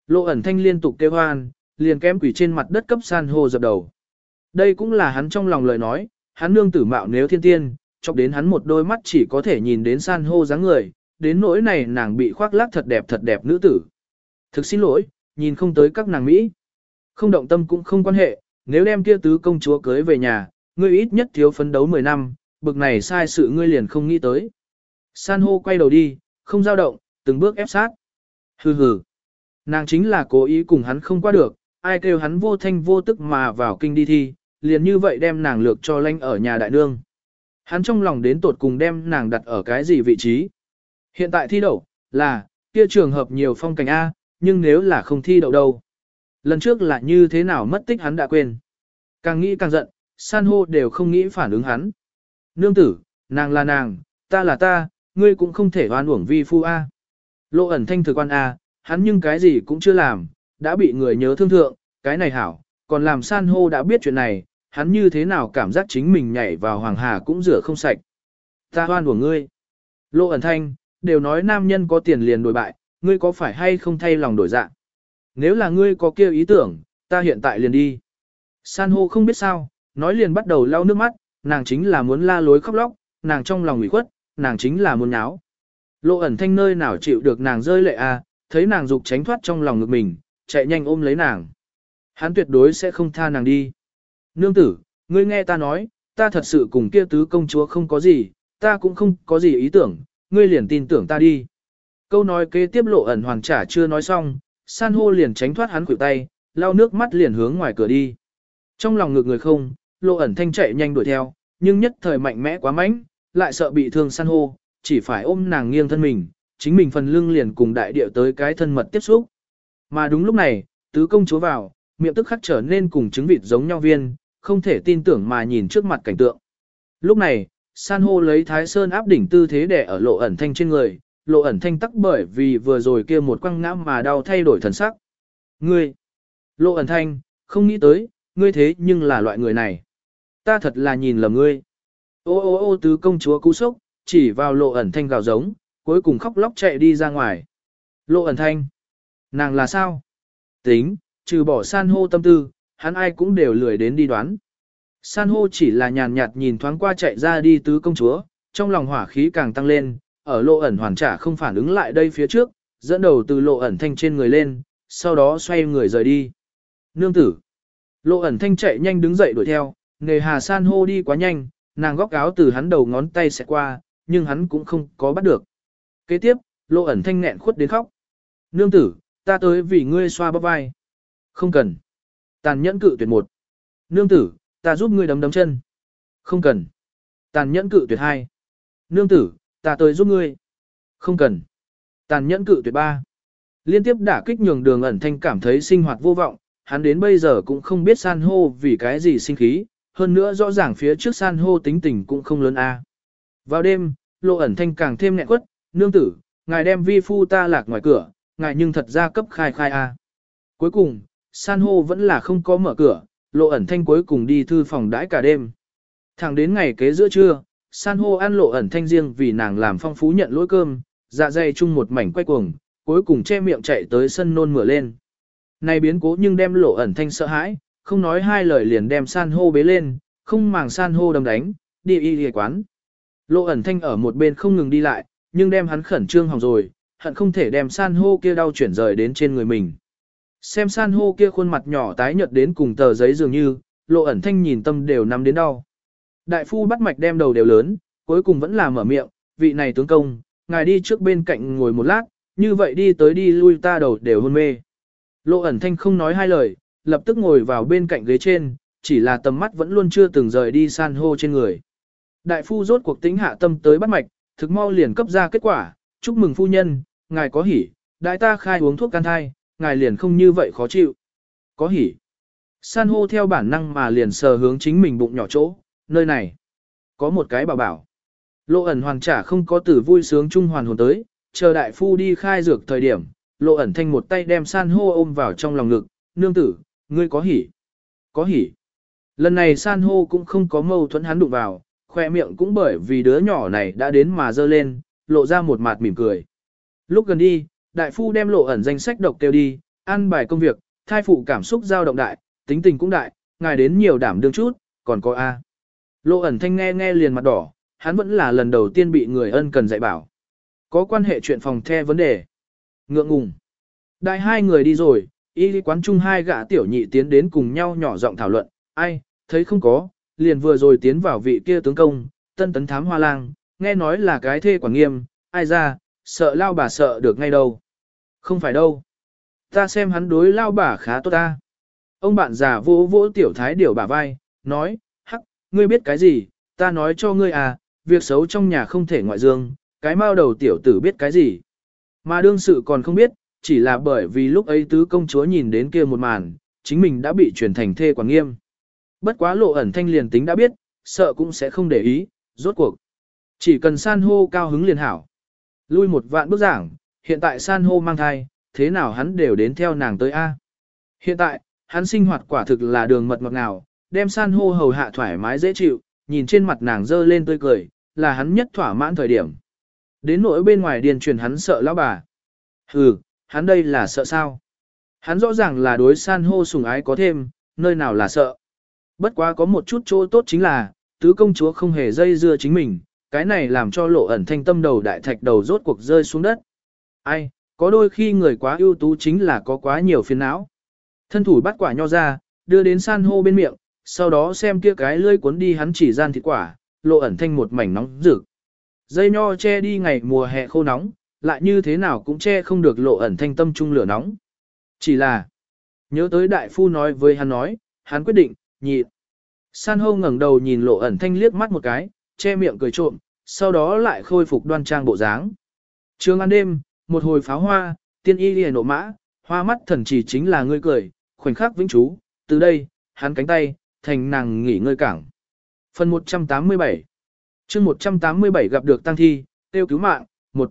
Lộ ẩn thanh liên tục kêu hoan, liền kém quỷ trên mặt đất cấp san hô dập đầu. Đây cũng là hắn trong lòng lời nói, hắn nương tử mạo nếu thiên tiên, chọc đến hắn một đôi mắt chỉ có thể nhìn đến san hô dáng người, đến nỗi này nàng bị khoác lác thật đẹp thật đẹp nữ tử. Thực xin lỗi, nhìn không tới các nàng Mỹ. Không động tâm cũng không quan hệ, nếu đem kia tứ công chúa cưới về nhà, ngươi ít nhất thiếu phấn đấu 10 năm, bực này sai sự ngươi liền không nghĩ tới. San hô quay đầu đi, không dao động, từng bước ép sát. Hừ hừ. Nàng chính là cố ý cùng hắn không qua được, ai kêu hắn vô thanh vô tức mà vào kinh đi thi, liền như vậy đem nàng lược cho lanh ở nhà đại nương. Hắn trong lòng đến tột cùng đem nàng đặt ở cái gì vị trí. Hiện tại thi đậu, là, kia trường hợp nhiều phong cảnh A, nhưng nếu là không thi đậu đâu. Lần trước là như thế nào mất tích hắn đã quên. Càng nghĩ càng giận, san hô đều không nghĩ phản ứng hắn. Nương tử, nàng là nàng, ta là ta, ngươi cũng không thể oan uổng vi phu A. Lộ ẩn thanh thực quan A, hắn nhưng cái gì cũng chưa làm, đã bị người nhớ thương thượng, cái này hảo, còn làm san hô đã biết chuyện này, hắn như thế nào cảm giác chính mình nhảy vào hoàng hà cũng rửa không sạch. Ta oan uổng ngươi. Lộ ẩn thanh, đều nói nam nhân có tiền liền đổi bại, ngươi có phải hay không thay lòng đổi dạng? Nếu là ngươi có kêu ý tưởng, ta hiện tại liền đi. San hô không biết sao, nói liền bắt đầu lau nước mắt, nàng chính là muốn la lối khóc lóc, nàng trong lòng ủy khuất, nàng chính là muốn nháo. Lộ ẩn thanh nơi nào chịu được nàng rơi lệ à, thấy nàng dục tránh thoát trong lòng ngực mình, chạy nhanh ôm lấy nàng. Hắn tuyệt đối sẽ không tha nàng đi. Nương tử, ngươi nghe ta nói, ta thật sự cùng kia tứ công chúa không có gì, ta cũng không có gì ý tưởng, ngươi liền tin tưởng ta đi. Câu nói kế tiếp lộ ẩn hoàng trả chưa nói xong, san hô liền tránh thoát hắn khuỷu tay, lau nước mắt liền hướng ngoài cửa đi. Trong lòng ngược người không, lộ ẩn thanh chạy nhanh đuổi theo, nhưng nhất thời mạnh mẽ quá mạnh, lại sợ bị thương san hô, chỉ phải ôm nàng nghiêng thân mình, chính mình phần lưng liền cùng đại địa tới cái thân mật tiếp xúc. Mà đúng lúc này, tứ công chúa vào, miệng tức khắc trở nên cùng trứng vịt giống nhau viên, không thể tin tưởng mà nhìn trước mặt cảnh tượng. Lúc này, san hô lấy thái sơn áp đỉnh tư thế để ở lộ ẩn thanh trên người, lộ ẩn thanh tắc bởi vì vừa rồi kia một quăng ngã mà đau thay đổi thần sắc. Ngươi, lộ ẩn thanh, không nghĩ tới, ngươi thế nhưng là loại người này. Ta thật là nhìn lầm ngươi. Ô ô ô tứ công chúa cú sốc, chỉ vào lộ ẩn thanh gào giống, cuối cùng khóc lóc chạy đi ra ngoài. Lộ ẩn thanh. Nàng là sao? Tính, trừ bỏ san hô tâm tư, hắn ai cũng đều lười đến đi đoán. San hô chỉ là nhàn nhạt nhìn thoáng qua chạy ra đi tứ công chúa, trong lòng hỏa khí càng tăng lên, ở lộ ẩn hoàn trả không phản ứng lại đây phía trước, dẫn đầu từ lộ ẩn thanh trên người lên, sau đó xoay người rời đi. Nương tử. Lộ ẩn thanh chạy nhanh đứng dậy đuổi theo, nề hà san hô đi quá nhanh, nàng góc áo từ hắn đầu ngón tay sẽ qua, nhưng hắn cũng không có bắt được. Kế tiếp, lộ ẩn thanh nghẹn khuất đến khóc. Nương tử, ta tới vì ngươi xoa bắp vai. Không cần. Tàn nhẫn cự tuyệt một. Nương tử, ta giúp ngươi đấm đấm chân. Không cần. Tàn nhẫn cự tuyệt hai. Nương tử, ta tới giúp ngươi. Không cần. Tàn nhẫn cự tuyệt ba. Liên tiếp đả kích nhường đường ẩn thanh cảm thấy sinh hoạt vô vọng, hắn đến bây giờ cũng không biết san hô vì cái gì sinh khí, hơn nữa rõ ràng phía trước san hô tính tình cũng không lớn a. Vào đêm, lộ ẩn thanh càng thêm nghẹn quất, nương tử, ngài đem vi phu ta lạc ngoài cửa, ngài nhưng thật ra cấp khai khai a. Cuối cùng, san hô vẫn là không có mở cửa, lộ ẩn thanh cuối cùng đi thư phòng đãi cả đêm. Thẳng đến ngày kế giữa trưa, san hô ăn lộ ẩn thanh riêng vì nàng làm phong phú nhận lỗi cơm, dạ dày chung một mảnh quay cuồng, cuối cùng che miệng chạy tới sân nôn mửa lên. Này biến cố nhưng đem lộ ẩn thanh sợ hãi, không nói hai lời liền đem san hô bế lên, không màng san hô đâm đánh, đi y y quán. Lộ ẩn thanh ở một bên không ngừng đi lại, nhưng đem hắn khẩn trương hỏng rồi, hận không thể đem san hô kia đau chuyển rời đến trên người mình. Xem san hô kia khuôn mặt nhỏ tái nhợt đến cùng tờ giấy dường như, lộ ẩn thanh nhìn tâm đều nắm đến đau. Đại phu bắt mạch đem đầu đều lớn, cuối cùng vẫn là mở miệng, vị này tướng công, ngài đi trước bên cạnh ngồi một lát, như vậy đi tới đi lui ta đầu đều hôn mê. Lộ ẩn thanh không nói hai lời, lập tức ngồi vào bên cạnh ghế trên, chỉ là tầm mắt vẫn luôn chưa từng rời đi san hô trên người. Đại phu rốt cuộc tính hạ tâm tới bắt mạch, thực mau liền cấp ra kết quả, chúc mừng phu nhân, ngài có hỉ, đại ta khai uống thuốc can thai, ngài liền không như vậy khó chịu. Có hỉ. San hô theo bản năng mà liền sờ hướng chính mình bụng nhỏ chỗ, nơi này. Có một cái bảo bảo. Lộ ẩn hoàn trả không có tử vui sướng chung hoàn hồn tới, chờ đại phu đi khai dược thời điểm, lộ ẩn thanh một tay đem san hô ôm vào trong lòng ngực, nương tử, ngươi có hỉ. Có hỉ. Lần này san hô cũng không có mâu thuẫn hắn đụng vào, khoe miệng cũng bởi vì đứa nhỏ này đã đến mà dơ lên, lộ ra một mặt mỉm cười. Lúc gần đi, đại phu đem lộ ẩn danh sách độc kêu đi, ăn bài công việc, thai phụ cảm xúc dao động đại, tính tình cũng đại, ngài đến nhiều đảm đương chút, còn có A. Lộ ẩn thanh nghe nghe liền mặt đỏ, hắn vẫn là lần đầu tiên bị người ân cần dạy bảo. Có quan hệ chuyện phòng the vấn đề. Ngượng ngùng. Đại hai người đi rồi, y quán chung hai gã tiểu nhị tiến đến cùng nhau nhỏ giọng thảo luận, ai, thấy không có, liền vừa rồi tiến vào vị kia tướng công, tân tấn thám hoa lang, nghe nói là cái thê quản nghiêm, ai ra, sợ lao bà sợ được ngay đâu. Không phải đâu. Ta xem hắn đối lao bà khá tốt ta. Ông bạn già vỗ vỗ tiểu thái điều bà vai, nói, ngươi biết cái gì, ta nói cho ngươi à, việc xấu trong nhà không thể ngoại dương, cái mao đầu tiểu tử biết cái gì. Mà đương sự còn không biết, chỉ là bởi vì lúc ấy tứ công chúa nhìn đến kia một màn, chính mình đã bị chuyển thành thê quản nghiêm. Bất quá lộ ẩn thanh liền tính đã biết, sợ cũng sẽ không để ý, rốt cuộc. Chỉ cần san hô cao hứng liền hảo. Lui một vạn bước giảng, hiện tại san hô mang thai, thế nào hắn đều đến theo nàng tới A. Hiện tại, hắn sinh hoạt quả thực là đường mật ngọt nào đem san hô hầu hạ thoải mái dễ chịu, nhìn trên mặt nàng dơ lên tươi cười, là hắn nhất thỏa mãn thời điểm. Đến nỗi bên ngoài điền truyền hắn sợ lão bà. Hừ, hắn đây là sợ sao? Hắn rõ ràng là đối san hô sùng ái có thêm, nơi nào là sợ. Bất quá có một chút chỗ tốt chính là, tứ công chúa không hề dây dưa chính mình, cái này làm cho lộ ẩn thanh tâm đầu đại thạch đầu rốt cuộc rơi xuống đất. Ai, có đôi khi người quá ưu tú chính là có quá nhiều phiền não. Thân thủ bắt quả nho ra, đưa đến san hô bên miệng, sau đó xem kia cái lưỡi cuốn đi hắn chỉ gian thịt quả, lộ ẩn thanh một mảnh nóng rực. Dây nho che đi ngày mùa hè khô nóng, lại như thế nào cũng che không được lộ ẩn thanh tâm trung lửa nóng. Chỉ là, nhớ tới đại phu nói với hắn nói, hắn quyết định, nhịn. San hô ngẩng đầu nhìn lộ ẩn thanh liếc mắt một cái, che miệng cười trộm, sau đó lại khôi phục đoan trang bộ dáng. Trường ăn đêm, một hồi pháo hoa, tiên y liền nộ mã, hoa mắt thần chỉ chính là ngươi cười, khoảnh khắc vĩnh chú, từ đây, hắn cánh tay, thành nàng nghỉ ngơi cảng. Phần 187 chương 187 gặp được tăng thi, tiêu cứu mạng, 1.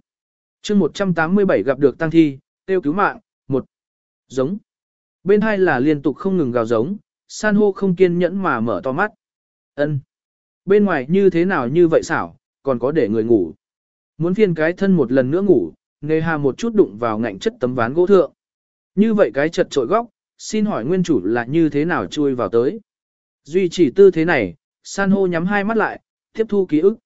chương 187 gặp được tăng thi, tiêu cứu mạng, 1. Giống. Bên hai là liên tục không ngừng gào giống, san hô không kiên nhẫn mà mở to mắt. ân Bên ngoài như thế nào như vậy xảo, còn có để người ngủ. Muốn phiên cái thân một lần nữa ngủ, nề hà một chút đụng vào ngạnh chất tấm ván gỗ thượng. Như vậy cái chật trội góc, xin hỏi nguyên chủ là như thế nào chui vào tới. Duy chỉ tư thế này, san hô nhắm hai mắt lại, tiếp thu ký ức.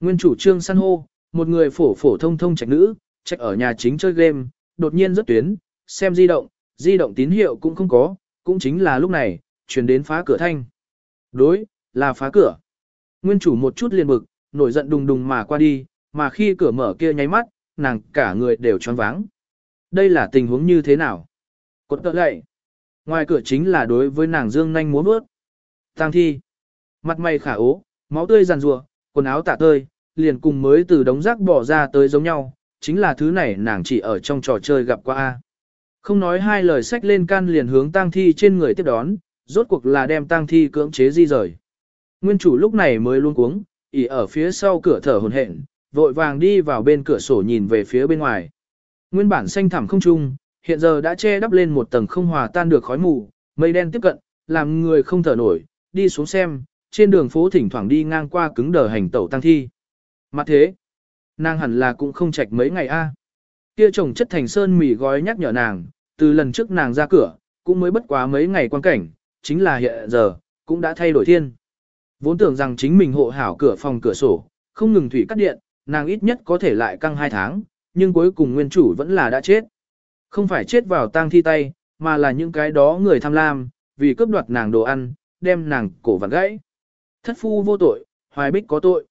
Nguyên chủ trương san hô, một người phổ phổ thông thông trạch nữ, trạch ở nhà chính chơi game, đột nhiên rất tuyến, xem di động, di động tín hiệu cũng không có, cũng chính là lúc này, chuyển đến phá cửa thanh. Đối, là phá cửa. Nguyên chủ một chút liền bực, nổi giận đùng đùng mà qua đi, mà khi cửa mở kia nháy mắt, nàng cả người đều choáng váng. Đây là tình huống như thế nào? Cột tợ lệ. Ngoài cửa chính là đối với nàng dương nhanh múa bước. Tang thi. Mặt mày khả ố, máu tươi ràn rùa, quần áo tả tơi, liền cùng mới từ đống rác bỏ ra tới giống nhau, chính là thứ này nàng chỉ ở trong trò chơi gặp qua. a. Không nói hai lời sách lên can liền hướng tang thi trên người tiếp đón, rốt cuộc là đem tang thi cưỡng chế di rời. Nguyên chủ lúc này mới luôn cuống, ỉ ở phía sau cửa thở hồn hển, vội vàng đi vào bên cửa sổ nhìn về phía bên ngoài. Nguyên bản xanh thẳm không trung, hiện giờ đã che đắp lên một tầng không hòa tan được khói mù, mây đen tiếp cận, làm người không thở nổi, đi xuống xem, trên đường phố thỉnh thoảng đi ngang qua cứng đờ hành tẩu tăng thi. Mặt thế, nàng hẳn là cũng không chạch mấy ngày a. Kia chồng chất thành sơn mì gói nhắc nhở nàng, từ lần trước nàng ra cửa, cũng mới bất quá mấy ngày quan cảnh, chính là hiện giờ, cũng đã thay đổi thiên. Vốn tưởng rằng chính mình hộ hảo cửa phòng cửa sổ, không ngừng thủy cắt điện, nàng ít nhất có thể lại căng hai tháng, nhưng cuối cùng nguyên chủ vẫn là đã chết. Không phải chết vào tang thi tay, mà là những cái đó người tham lam, vì cướp đoạt nàng đồ ăn, đem nàng cổ vặn gãy. Thất phu vô tội, hoài bích có tội.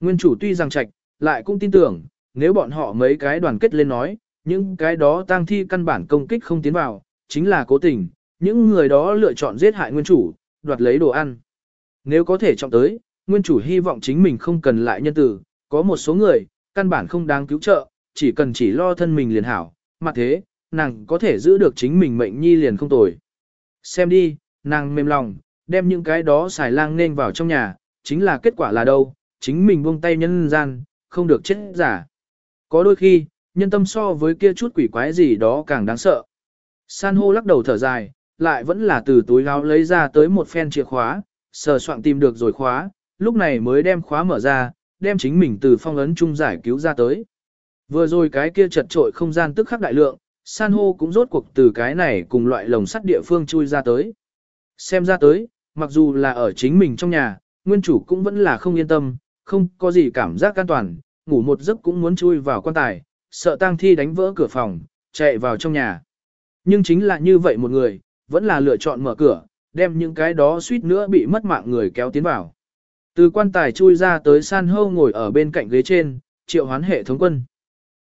Nguyên chủ tuy rằng trạch, lại cũng tin tưởng, nếu bọn họ mấy cái đoàn kết lên nói, những cái đó tang thi căn bản công kích không tiến vào, chính là cố tình, những người đó lựa chọn giết hại nguyên chủ, đoạt lấy đồ ăn. Nếu có thể trọng tới, nguyên chủ hy vọng chính mình không cần lại nhân tử, có một số người, căn bản không đáng cứu trợ, chỉ cần chỉ lo thân mình liền hảo, mặt thế, nàng có thể giữ được chính mình mệnh nhi liền không tồi. Xem đi, nàng mềm lòng, đem những cái đó xài lang nên vào trong nhà, chính là kết quả là đâu, chính mình buông tay nhân gian, không được chết giả. Có đôi khi, nhân tâm so với kia chút quỷ quái gì đó càng đáng sợ. San hô lắc đầu thở dài, lại vẫn là từ túi áo lấy ra tới một phen chìa khóa, sờ soạn tìm được rồi khóa, lúc này mới đem khóa mở ra, đem chính mình từ phong ấn trung giải cứu ra tới. Vừa rồi cái kia chật trội không gian tức khắc đại lượng, san hô cũng rốt cuộc từ cái này cùng loại lồng sắt địa phương chui ra tới. Xem ra tới, mặc dù là ở chính mình trong nhà, nguyên chủ cũng vẫn là không yên tâm, không có gì cảm giác an toàn, ngủ một giấc cũng muốn chui vào quan tài, sợ tang thi đánh vỡ cửa phòng, chạy vào trong nhà. Nhưng chính là như vậy một người, vẫn là lựa chọn mở cửa, đem những cái đó suýt nữa bị mất mạng người kéo tiến vào. Từ quan tài chui ra tới san hô ngồi ở bên cạnh ghế trên, triệu hoán hệ thống quân.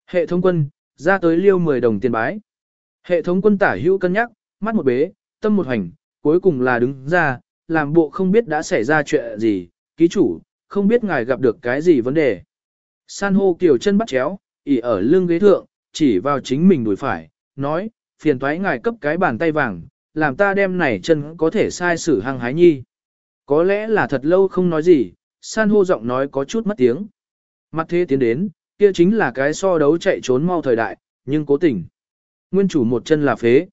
Hệ thống quân, ra tới liêu 10 đồng tiền bái. Hệ thống quân tả hữu cân nhắc, mắt một bế, tâm một hành, cuối cùng là đứng ra, làm bộ không biết đã xảy ra chuyện gì, ký chủ, không biết ngài gặp được cái gì vấn đề. San hô kiểu chân bắt chéo, ỉ ở lưng ghế thượng, chỉ vào chính mình đùi phải, nói, phiền toái ngài cấp cái bàn tay vàng, làm ta đem này chân có thể sai sử hăng hái nhi. Có lẽ là thật lâu không nói gì, san hô giọng nói có chút mất tiếng. Mặt thế tiến đến, kia chính là cái so đấu chạy trốn mau thời đại, nhưng cố tình. Nguyên chủ một chân là phế.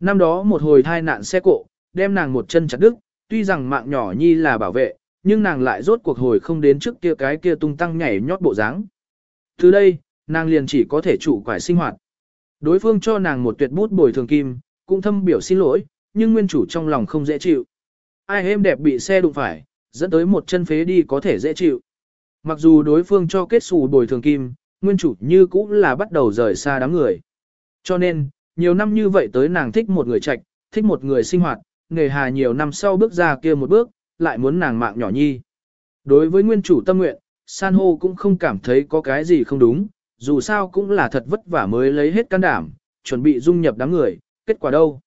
Năm đó một hồi thai nạn xe cộ, đem nàng một chân chặt đứt, tuy rằng mạng nhỏ nhi là bảo vệ, nhưng nàng lại rốt cuộc hồi không đến trước kia cái kia tung tăng nhảy nhót bộ dáng. Từ đây, nàng liền chỉ có thể trụ quải sinh hoạt. Đối phương cho nàng một tuyệt bút bồi thường kim, cũng thâm biểu xin lỗi, nhưng nguyên chủ trong lòng không dễ chịu. Ai êm đẹp bị xe đụng phải, dẫn tới một chân phế đi có thể dễ chịu. Mặc dù đối phương cho kết xù bồi thường kim, nguyên chủ như cũng là bắt đầu rời xa đám người. Cho nên, nhiều năm như vậy tới nàng thích một người trạch, thích một người sinh hoạt, nghề hà nhiều năm sau bước ra kia một bước, lại muốn nàng mạng nhỏ nhi. Đối với nguyên chủ tâm nguyện, san hô cũng không cảm thấy có cái gì không đúng, dù sao cũng là thật vất vả mới lấy hết can đảm, chuẩn bị dung nhập đám người, kết quả đâu.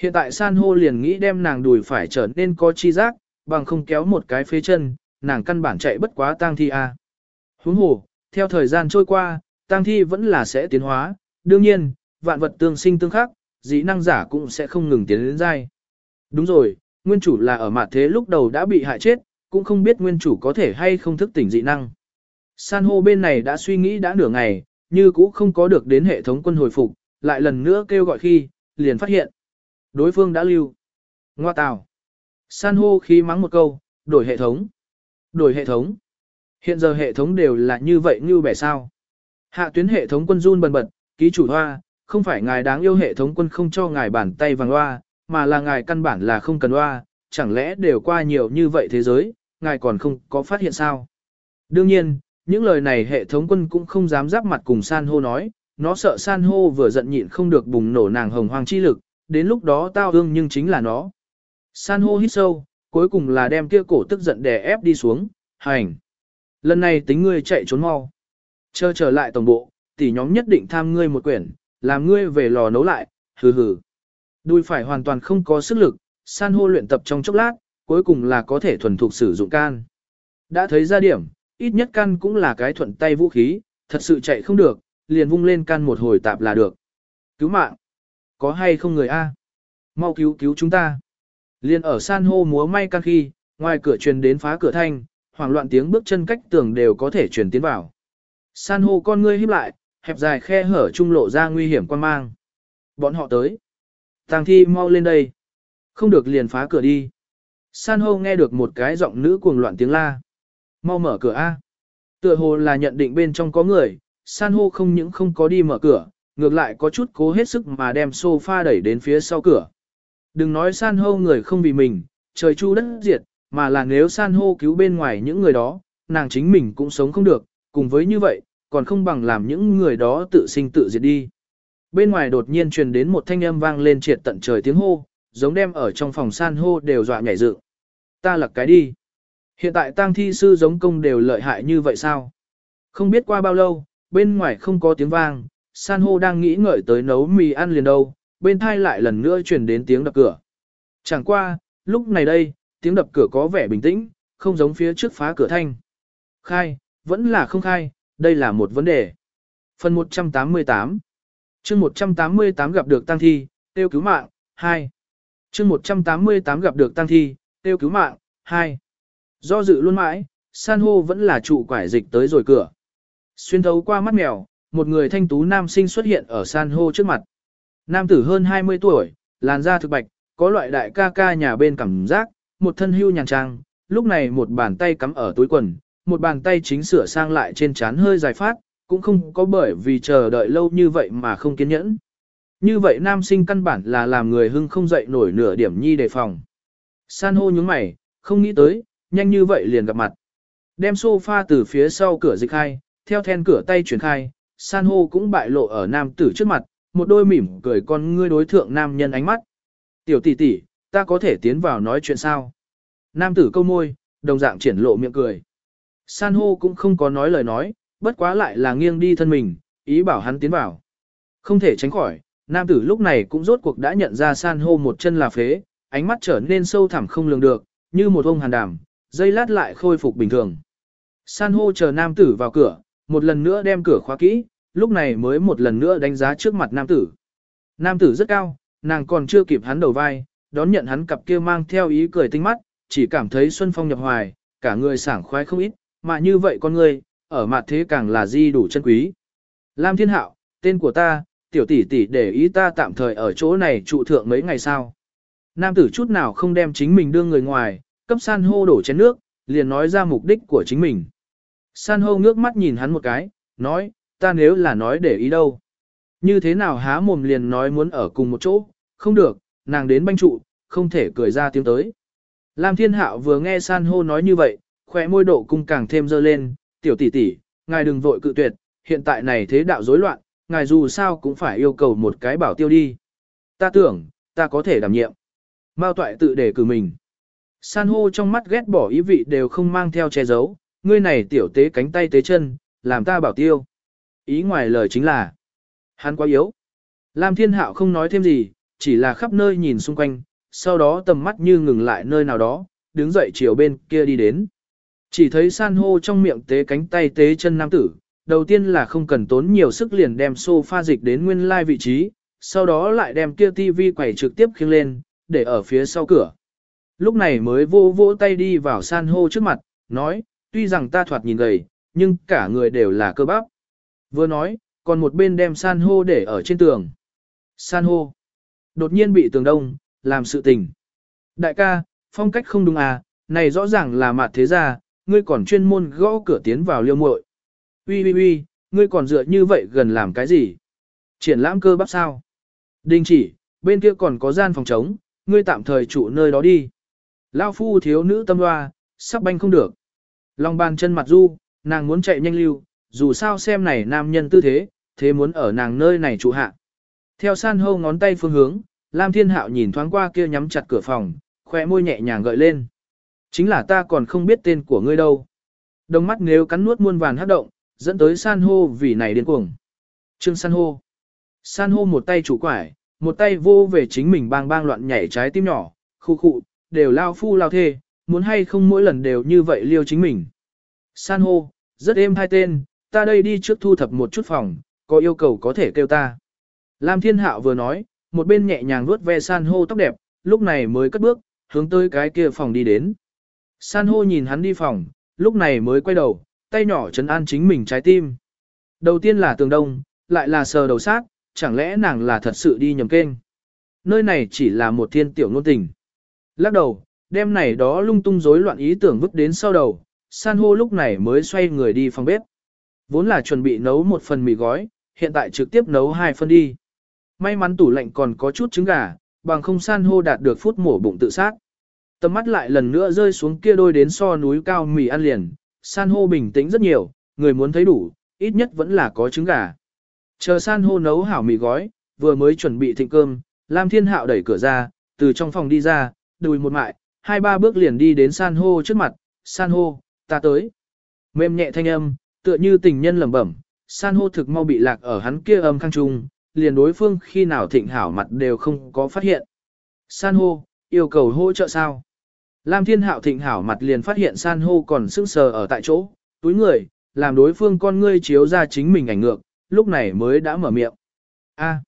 Hiện tại san hô liền nghĩ đem nàng đùi phải trở nên có chi giác, bằng không kéo một cái phế chân, nàng căn bản chạy bất quá tang thi a. À. Huống hồ, theo thời gian trôi qua, tang thi vẫn là sẽ tiến hóa, đương nhiên, vạn vật tương sinh tương khắc, dĩ năng giả cũng sẽ không ngừng tiến đến dai. Đúng rồi, nguyên chủ là ở mặt thế lúc đầu đã bị hại chết, cũng không biết nguyên chủ có thể hay không thức tỉnh dị năng. San hô bên này đã suy nghĩ đã nửa ngày, như cũ không có được đến hệ thống quân hồi phục, lại lần nữa kêu gọi khi, liền phát hiện. Đối phương đã lưu. Ngoa tào. San hô khi mắng một câu, đổi hệ thống. Đổi hệ thống. Hiện giờ hệ thống đều là như vậy như bẻ sao. Hạ tuyến hệ thống quân run bần bật, ký chủ hoa, không phải ngài đáng yêu hệ thống quân không cho ngài bản tay vàng hoa, mà là ngài căn bản là không cần hoa, chẳng lẽ đều qua nhiều như vậy thế giới, ngài còn không có phát hiện sao. Đương nhiên, những lời này hệ thống quân cũng không dám giáp mặt cùng san hô nói, nó sợ san hô vừa giận nhịn không được bùng nổ nàng hồng hoang chi lực, đến lúc đó tao ương nhưng chính là nó. San hô hít sâu, cuối cùng là đem kia cổ tức giận đè ép đi xuống, hành. Lần này tính ngươi chạy trốn mau. Chờ trở lại tổng bộ, tỷ nhóm nhất định tham ngươi một quyển, làm ngươi về lò nấu lại, hừ hừ. Đùi phải hoàn toàn không có sức lực, san hô luyện tập trong chốc lát, cuối cùng là có thể thuần thục sử dụng can. Đã thấy ra điểm, ít nhất can cũng là cái thuận tay vũ khí, thật sự chạy không được, liền vung lên can một hồi tạp là được. Cứu mạng! Có hay không người A? Mau cứu cứu chúng ta! Liền ở san hô múa may can khi, ngoài cửa truyền đến phá cửa thanh, hoảng loạn tiếng bước chân cách tường đều có thể truyền tiến vào. San hô con ngươi híp lại, hẹp dài khe hở trung lộ ra nguy hiểm quan mang. Bọn họ tới. Tàng thi mau lên đây. Không được liền phá cửa đi. San hô nghe được một cái giọng nữ cuồng loạn tiếng la. Mau mở cửa A. Tựa hồ là nhận định bên trong có người, san hô không những không có đi mở cửa, ngược lại có chút cố hết sức mà đem sofa đẩy đến phía sau cửa. Đừng nói san hô người không vì mình, trời chu đất diệt, mà là nếu san hô cứu bên ngoài những người đó, nàng chính mình cũng sống không được, cùng với như vậy, còn không bằng làm những người đó tự sinh tự diệt đi. Bên ngoài đột nhiên truyền đến một thanh âm vang lên triệt tận trời tiếng hô, giống đem ở trong phòng san hô đều dọa nhảy dựng. Ta lật cái đi. Hiện tại tang thi sư giống công đều lợi hại như vậy sao? Không biết qua bao lâu, bên ngoài không có tiếng vang, san hô đang nghĩ ngợi tới nấu mì ăn liền đâu, bên thai lại lần nữa truyền đến tiếng đập cửa. Chẳng qua, lúc này đây, tiếng đập cửa có vẻ bình tĩnh, không giống phía trước phá cửa thanh. Khai, vẫn là không khai, đây là một vấn đề. Phần 188 chương 188 gặp được tăng thi, tiêu cứu mạng, 2. chương 188 gặp được tăng thi, tiêu cứu mạng, 2. Do dự luôn mãi, san hô vẫn là trụ quải dịch tới rồi cửa. Xuyên thấu qua mắt mèo, một người thanh tú nam sinh xuất hiện ở san hô trước mặt. Nam tử hơn 20 tuổi, làn da thực bạch, có loại đại ca ca nhà bên cảm giác, một thân hưu nhàn trang, lúc này một bàn tay cắm ở túi quần, một bàn tay chính sửa sang lại trên trán hơi dài phát, cũng không có bởi vì chờ đợi lâu như vậy mà không kiên nhẫn. Như vậy nam sinh căn bản là làm người hưng không dậy nổi nửa điểm nhi đề phòng. San hô nhướng mày, không nghĩ tới, nhanh như vậy liền gặp mặt. Đem sofa từ phía sau cửa dịch khai, theo then cửa tay chuyển khai, san hô cũng bại lộ ở nam tử trước mặt, một đôi mỉm cười con ngươi đối thượng nam nhân ánh mắt. Tiểu tỷ tỷ, ta có thể tiến vào nói chuyện sao? Nam tử câu môi, đồng dạng triển lộ miệng cười. San hô cũng không có nói lời nói, bất quá lại là nghiêng đi thân mình, ý bảo hắn tiến vào. Không thể tránh khỏi, nam tử lúc này cũng rốt cuộc đã nhận ra san hô một chân là phế, ánh mắt trở nên sâu thẳm không lường được, như một ông hàn đàm, dây lát lại khôi phục bình thường. San hô chờ nam tử vào cửa, một lần nữa đem cửa khóa kỹ, lúc này mới một lần nữa đánh giá trước mặt nam tử. Nam tử rất cao, nàng còn chưa kịp hắn đầu vai, đón nhận hắn cặp kia mang theo ý cười tinh mắt, chỉ cảm thấy xuân phong nhập hoài, cả người sảng khoái không ít, mà như vậy con người, ở mặt thế càng là di đủ chân quý. Lam Thiên Hạo, tên của ta, tiểu tỷ tỷ để ý ta tạm thời ở chỗ này trụ thượng mấy ngày sau. Nam tử chút nào không đem chính mình đưa người ngoài, cấp san hô đổ chén nước, liền nói ra mục đích của chính mình. San hô ngước mắt nhìn hắn một cái, nói, ta nếu là nói để ý đâu. Như thế nào há mồm liền nói muốn ở cùng một chỗ, không được, nàng đến banh trụ, không thể cười ra tiếng tới. Lam Thiên Hạo vừa nghe san hô nói như vậy, khỏe môi độ cung càng thêm dơ lên, tiểu tỷ tỷ, ngài đừng vội cự tuyệt, hiện tại này thế đạo rối loạn, ngài dù sao cũng phải yêu cầu một cái bảo tiêu đi. Ta tưởng, ta có thể đảm nhiệm. Mao toại tự để cử mình. San hô trong mắt ghét bỏ ý vị đều không mang theo che giấu, ngươi này tiểu tế cánh tay tế chân, làm ta bảo tiêu. Ý ngoài lời chính là, hắn quá yếu. Lam thiên hạo không nói thêm gì, chỉ là khắp nơi nhìn xung quanh, sau đó tầm mắt như ngừng lại nơi nào đó, đứng dậy chiều bên kia đi đến. Chỉ thấy san hô trong miệng tế cánh tay tế chân nam tử, đầu tiên là không cần tốn nhiều sức liền đem sofa dịch đến nguyên lai vị trí, sau đó lại đem kia tivi quẩy trực tiếp khiêng lên, để ở phía sau cửa. Lúc này mới vô vỗ tay đi vào san hô trước mặt, nói, tuy rằng ta thoạt nhìn gầy, nhưng cả người đều là cơ bắp. Vừa nói, còn một bên đem san hô để ở trên tường. San hô, đột nhiên bị tường đông, làm sự tình. Đại ca, phong cách không đúng à, này rõ ràng là mặt thế gia, ngươi còn chuyên môn gõ cửa tiến vào liêu muội. Ui ui ui, ngươi còn dựa như vậy gần làm cái gì? Triển lãm cơ bắp sao? Đình chỉ, bên kia còn có gian phòng trống, ngươi tạm thời trụ nơi đó đi. Lao phu thiếu nữ tâm hoa, sắp banh không được. Lòng bàn chân mặt du, nàng muốn chạy nhanh lưu, dù sao xem này nam nhân tư thế, thế muốn ở nàng nơi này trụ hạ. Theo san hô ngón tay phương hướng, Lam Thiên Hạo nhìn thoáng qua kia nhắm chặt cửa phòng, khỏe môi nhẹ nhàng gợi lên. Chính là ta còn không biết tên của ngươi đâu. Đồng mắt nếu cắn nuốt muôn vàn hát động, dẫn tới san hô vì này điên cuồng. Trương san hô. San hô một tay chủ quải, một tay vô về chính mình bang bang loạn nhảy trái tim nhỏ, khu khụ, đều lao phu lao thê, muốn hay không mỗi lần đều như vậy liêu chính mình. San hô, rất êm hai tên, ta đây đi trước thu thập một chút phòng, có yêu cầu có thể kêu ta. Lam Thiên Hạo vừa nói, một bên nhẹ nhàng vuốt ve san hô tóc đẹp, lúc này mới cất bước, hướng tới cái kia phòng đi đến. San hô nhìn hắn đi phòng, lúc này mới quay đầu, tay nhỏ chấn an chính mình trái tim. Đầu tiên là tường đông, lại là sờ đầu sát, chẳng lẽ nàng là thật sự đi nhầm kênh. Nơi này chỉ là một thiên tiểu ngôn tình. Lắc đầu, đêm này đó lung tung rối loạn ý tưởng vứt đến sau đầu, san hô lúc này mới xoay người đi phòng bếp. Vốn là chuẩn bị nấu một phần mì gói, hiện tại trực tiếp nấu hai phần đi. May mắn tủ lạnh còn có chút trứng gà, bằng không san hô đạt được phút mổ bụng tự sát. Tầm mắt lại lần nữa rơi xuống kia đôi đến so núi cao mì ăn liền, san hô bình tĩnh rất nhiều, người muốn thấy đủ, ít nhất vẫn là có trứng gà. Chờ san hô nấu hảo mì gói, vừa mới chuẩn bị thịnh cơm, Lam Thiên Hạo đẩy cửa ra, từ trong phòng đi ra, đùi một mại, hai ba bước liền đi đến san hô trước mặt, san hô, ta tới. Mềm nhẹ thanh âm, tựa như tình nhân lẩm bẩm, san hô thực mau bị lạc ở hắn kia âm khang trung, liền đối phương khi nào thịnh hảo mặt đều không có phát hiện. San hô, yêu cầu hỗ trợ sao? Lam Thiên Hạo thịnh hảo mặt liền phát hiện san hô còn sững sờ ở tại chỗ, túi người, làm đối phương con ngươi chiếu ra chính mình ảnh ngược, lúc này mới đã mở miệng. A,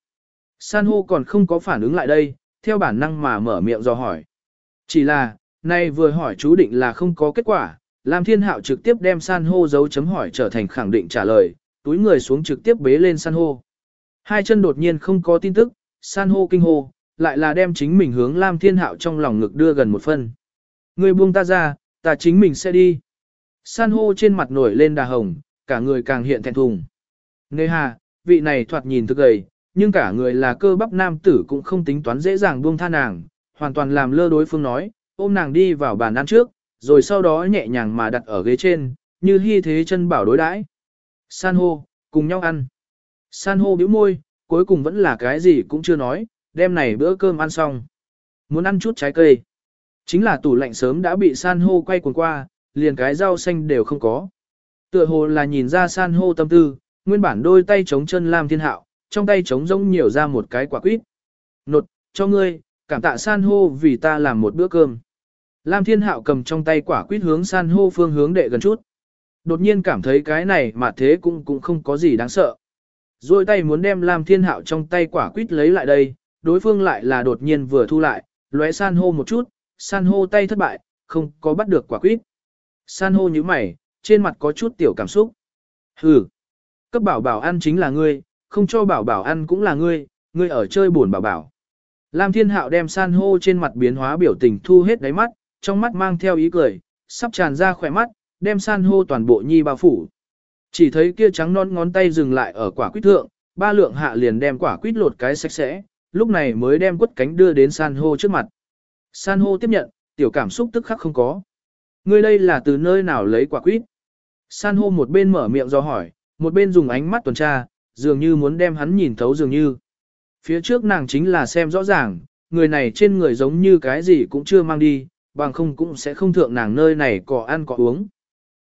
san hô còn không có phản ứng lại đây, theo bản năng mà mở miệng do hỏi. Chỉ là, nay vừa hỏi chú định là không có kết quả, Lam Thiên Hạo trực tiếp đem san hô dấu chấm hỏi trở thành khẳng định trả lời, túi người xuống trực tiếp bế lên san hô. Hai chân đột nhiên không có tin tức, san hô kinh hô, lại là đem chính mình hướng Lam Thiên Hạo trong lòng ngực đưa gần một phân. Ngươi buông ta ra, ta chính mình sẽ đi. San hô trên mặt nổi lên đà hồng, cả người càng hiện thẹn thùng. Nê hà, vị này thoạt nhìn thực gầy, nhưng cả người là cơ bắp nam tử cũng không tính toán dễ dàng buông tha nàng, hoàn toàn làm lơ đối phương nói, ôm nàng đi vào bàn ăn trước, rồi sau đó nhẹ nhàng mà đặt ở ghế trên, như hy thế chân bảo đối đãi. San hô, cùng nhau ăn. San hô bĩu môi, cuối cùng vẫn là cái gì cũng chưa nói, đêm này bữa cơm ăn xong. Muốn ăn chút trái cây. Chính là tủ lạnh sớm đã bị san hô quay cuồng qua, liền cái rau xanh đều không có. Tựa hồ là nhìn ra san hô tâm tư, nguyên bản đôi tay chống chân Lam Thiên Hạo, trong tay chống rỗng nhiều ra một cái quả quýt. Nột, cho ngươi, cảm tạ san hô vì ta làm một bữa cơm. Lam Thiên Hạo cầm trong tay quả quýt hướng san hô phương hướng đệ gần chút. Đột nhiên cảm thấy cái này mà thế cũng cũng không có gì đáng sợ. Rồi tay muốn đem Lam Thiên Hạo trong tay quả quýt lấy lại đây, đối phương lại là đột nhiên vừa thu lại, lóe san hô một chút, san hô tay thất bại, không có bắt được quả quýt. San hô như mày, trên mặt có chút tiểu cảm xúc. Hừ, cấp bảo bảo ăn chính là ngươi, không cho bảo bảo ăn cũng là ngươi, ngươi ở chơi buồn bảo bảo. Lam Thiên Hạo đem san hô trên mặt biến hóa biểu tình thu hết đáy mắt, trong mắt mang theo ý cười, sắp tràn ra khỏe mắt, đem san hô toàn bộ nhi bao phủ. Chỉ thấy kia trắng non ngón tay dừng lại ở quả quýt thượng, ba lượng hạ liền đem quả quýt lột cái sạch sẽ, lúc này mới đem quất cánh đưa đến san hô trước mặt. San hô tiếp nhận, tiểu cảm xúc tức khắc không có. Ngươi đây là từ nơi nào lấy quả quýt? San hô một bên mở miệng do hỏi, một bên dùng ánh mắt tuần tra, dường như muốn đem hắn nhìn thấu dường như. Phía trước nàng chính là xem rõ ràng, người này trên người giống như cái gì cũng chưa mang đi, bằng không cũng sẽ không thượng nàng nơi này có ăn có uống.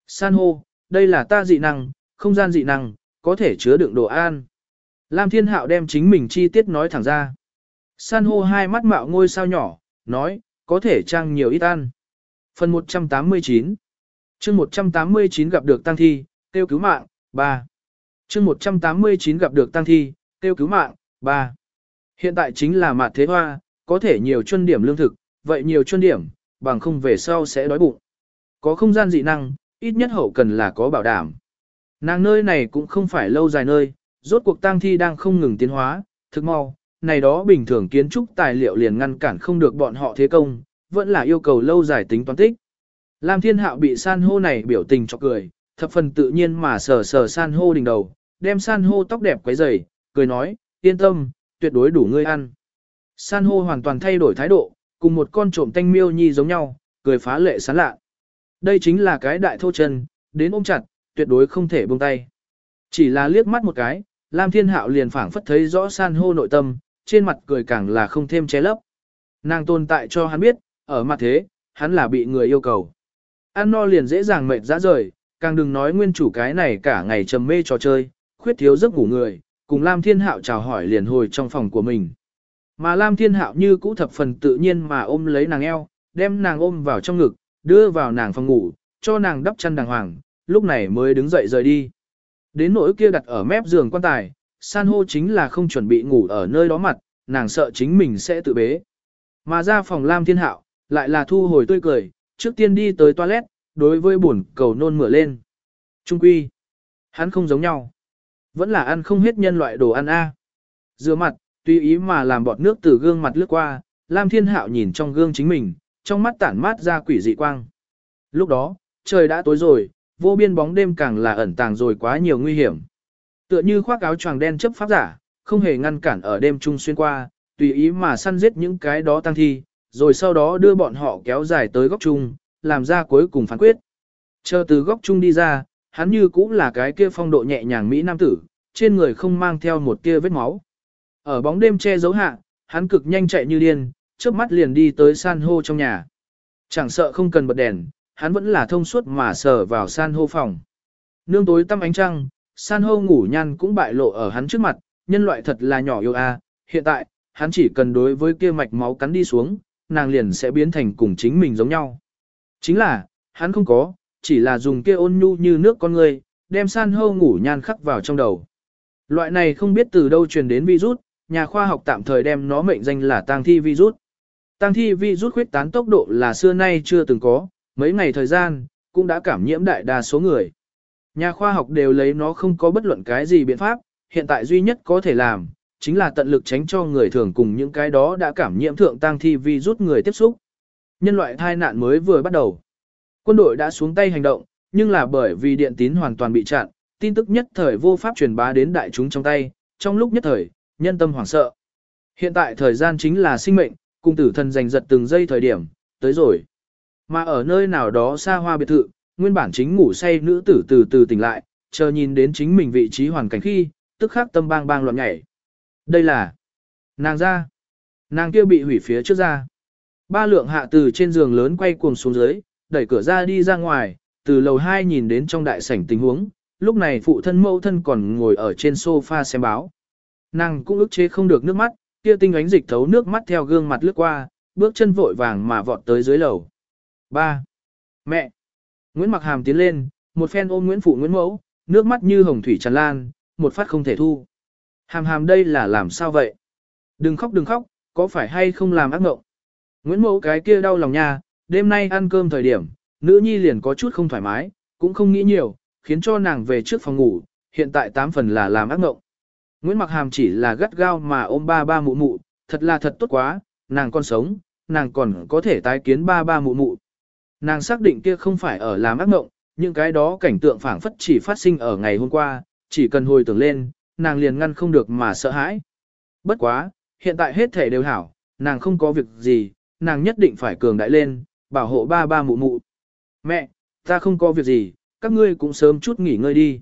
San hô, đây là ta dị năng, không gian dị năng, có thể chứa đựng đồ ăn. Lam Thiên Hạo đem chính mình chi tiết nói thẳng ra. San hô hai mắt mạo ngôi sao nhỏ, nói, có thể trang nhiều ít ăn. Phần 189 chương 189 gặp được tăng thi, tiêu cứu mạng, 3. chương 189 gặp được tăng thi, tiêu cứu mạng, 3. Hiện tại chính là mạt thế hoa, có thể nhiều chuân điểm lương thực, vậy nhiều chuân điểm, bằng không về sau sẽ đói bụng. Có không gian dị năng, ít nhất hậu cần là có bảo đảm. Nàng nơi này cũng không phải lâu dài nơi, rốt cuộc tang thi đang không ngừng tiến hóa, thực mau, này đó bình thường kiến trúc tài liệu liền ngăn cản không được bọn họ thế công, vẫn là yêu cầu lâu dài tính toán tích. Lam Thiên Hạo bị san hô này biểu tình cho cười, thập phần tự nhiên mà sờ sờ san hô đỉnh đầu, đem san hô tóc đẹp quấy dày, cười nói, yên tâm, tuyệt đối đủ ngươi ăn. San hô hoàn toàn thay đổi thái độ, cùng một con trộm tanh miêu nhi giống nhau, cười phá lệ sán lạ. Đây chính là cái đại thô chân, đến ôm chặt, tuyệt đối không thể buông tay. Chỉ là liếc mắt một cái, Lam Thiên Hạo liền phảng phất thấy rõ san hô nội tâm, trên mặt cười càng là không thêm che lấp. Nàng tồn tại cho hắn biết, ở mặt thế, hắn là bị người yêu cầu. Ăn no liền dễ dàng mệt ra rời, càng đừng nói nguyên chủ cái này cả ngày trầm mê trò chơi, khuyết thiếu giấc ngủ người, cùng Lam Thiên Hạo chào hỏi liền hồi trong phòng của mình. Mà Lam Thiên Hạo như cũ thập phần tự nhiên mà ôm lấy nàng eo, đem nàng ôm vào trong ngực, đưa vào nàng phòng ngủ, cho nàng đắp chăn đàng hoàng, lúc này mới đứng dậy rời đi. Đến nỗi kia đặt ở mép giường quan tài, san hô chính là không chuẩn bị ngủ ở nơi đó mặt, nàng sợ chính mình sẽ tự bế. Mà ra phòng Lam Thiên Hạo, lại là thu hồi tươi cười, trước tiên đi tới toilet, đối với buồn cầu nôn mửa lên. Trung quy, hắn không giống nhau. Vẫn là ăn không hết nhân loại đồ ăn a. Rửa mặt, tùy ý mà làm bọt nước từ gương mặt lướt qua, Lam Thiên Hạo nhìn trong gương chính mình, trong mắt tản mát ra quỷ dị quang. Lúc đó, trời đã tối rồi, vô biên bóng đêm càng là ẩn tàng rồi quá nhiều nguy hiểm. Tựa như khoác áo choàng đen chấp pháp giả, không hề ngăn cản ở đêm trung xuyên qua, tùy ý mà săn giết những cái đó tăng thi, rồi sau đó đưa bọn họ kéo dài tới góc trung, làm ra cuối cùng phán quyết. Chờ từ góc trung đi ra, hắn như cũng là cái kia phong độ nhẹ nhàng Mỹ Nam tử, trên người không mang theo một tia vết máu. Ở bóng đêm che giấu hạ, hắn cực nhanh chạy như điên, trước mắt liền đi tới san hô trong nhà. Chẳng sợ không cần bật đèn, hắn vẫn là thông suốt mà sờ vào san hô phòng. Nương tối tăm ánh trăng, san hô ngủ nhan cũng bại lộ ở hắn trước mặt, nhân loại thật là nhỏ yêu a. À, hiện tại, hắn chỉ cần đối với kia mạch máu cắn đi xuống, nàng liền sẽ biến thành cùng chính mình giống nhau. Chính là, hắn không có, chỉ là dùng kia ôn nhu như nước con người, đem san hô ngủ nhan khắc vào trong đầu. Loại này không biết từ đâu truyền đến virus, nhà khoa học tạm thời đem nó mệnh danh là tang thi virus. Tang thi virus khuyết tán tốc độ là xưa nay chưa từng có, mấy ngày thời gian, cũng đã cảm nhiễm đại đa số người. Nhà khoa học đều lấy nó không có bất luận cái gì biện pháp, hiện tại duy nhất có thể làm, chính là tận lực tránh cho người thường cùng những cái đó đã cảm nhiễm thượng tăng thi virus người tiếp xúc. Nhân loại thai nạn mới vừa bắt đầu. Quân đội đã xuống tay hành động, nhưng là bởi vì điện tín hoàn toàn bị chặn, tin tức nhất thời vô pháp truyền bá đến đại chúng trong tay, trong lúc nhất thời, nhân tâm hoảng sợ. Hiện tại thời gian chính là sinh mệnh, cung tử thần giành giật từng giây thời điểm, tới rồi. Mà ở nơi nào đó xa hoa biệt thự, nguyên bản chính ngủ say nữ tử từ từ tỉnh lại, chờ nhìn đến chính mình vị trí hoàn cảnh khi, tức khắc tâm bang bang loạn nhảy. Đây là nàng ra. Nàng kia bị hủy phía trước ra. Ba lượng hạ từ trên giường lớn quay cuồng xuống dưới, đẩy cửa ra đi ra ngoài, từ lầu 2 nhìn đến trong đại sảnh tình huống, lúc này phụ thân mẫu thân còn ngồi ở trên sofa xem báo. Nàng cũng ức chế không được nước mắt, kia tinh ánh dịch thấu nước mắt theo gương mặt lướt qua, bước chân vội vàng mà vọt tới dưới lầu. Ba, Mẹ! Nguyễn Mặc Hàm tiến lên, một phen ôm Nguyễn Phụ Nguyễn Mẫu, nước mắt như hồng thủy tràn lan, một phát không thể thu. Hàm hàm đây là làm sao vậy? Đừng khóc đừng khóc, có phải hay không làm ác mộng? Nguyễn Mẫu cái kia đau lòng nha, đêm nay ăn cơm thời điểm, nữ nhi liền có chút không thoải mái, cũng không nghĩ nhiều, khiến cho nàng về trước phòng ngủ, hiện tại tám phần là làm ác mộng. Nguyễn Mặc Hàm chỉ là gắt gao mà ôm ba ba mụ mụ, thật là thật tốt quá, nàng còn sống, nàng còn có thể tái kiến ba ba mụ mụ. Nàng xác định kia không phải ở làm ác mộng, những cái đó cảnh tượng phảng phất chỉ phát sinh ở ngày hôm qua, chỉ cần hồi tưởng lên, nàng liền ngăn không được mà sợ hãi. Bất quá, hiện tại hết thể đều hảo, nàng không có việc gì, nàng nhất định phải cường đại lên, bảo hộ ba ba mụ mụ. Mẹ, ta không có việc gì, các ngươi cũng sớm chút nghỉ ngơi đi.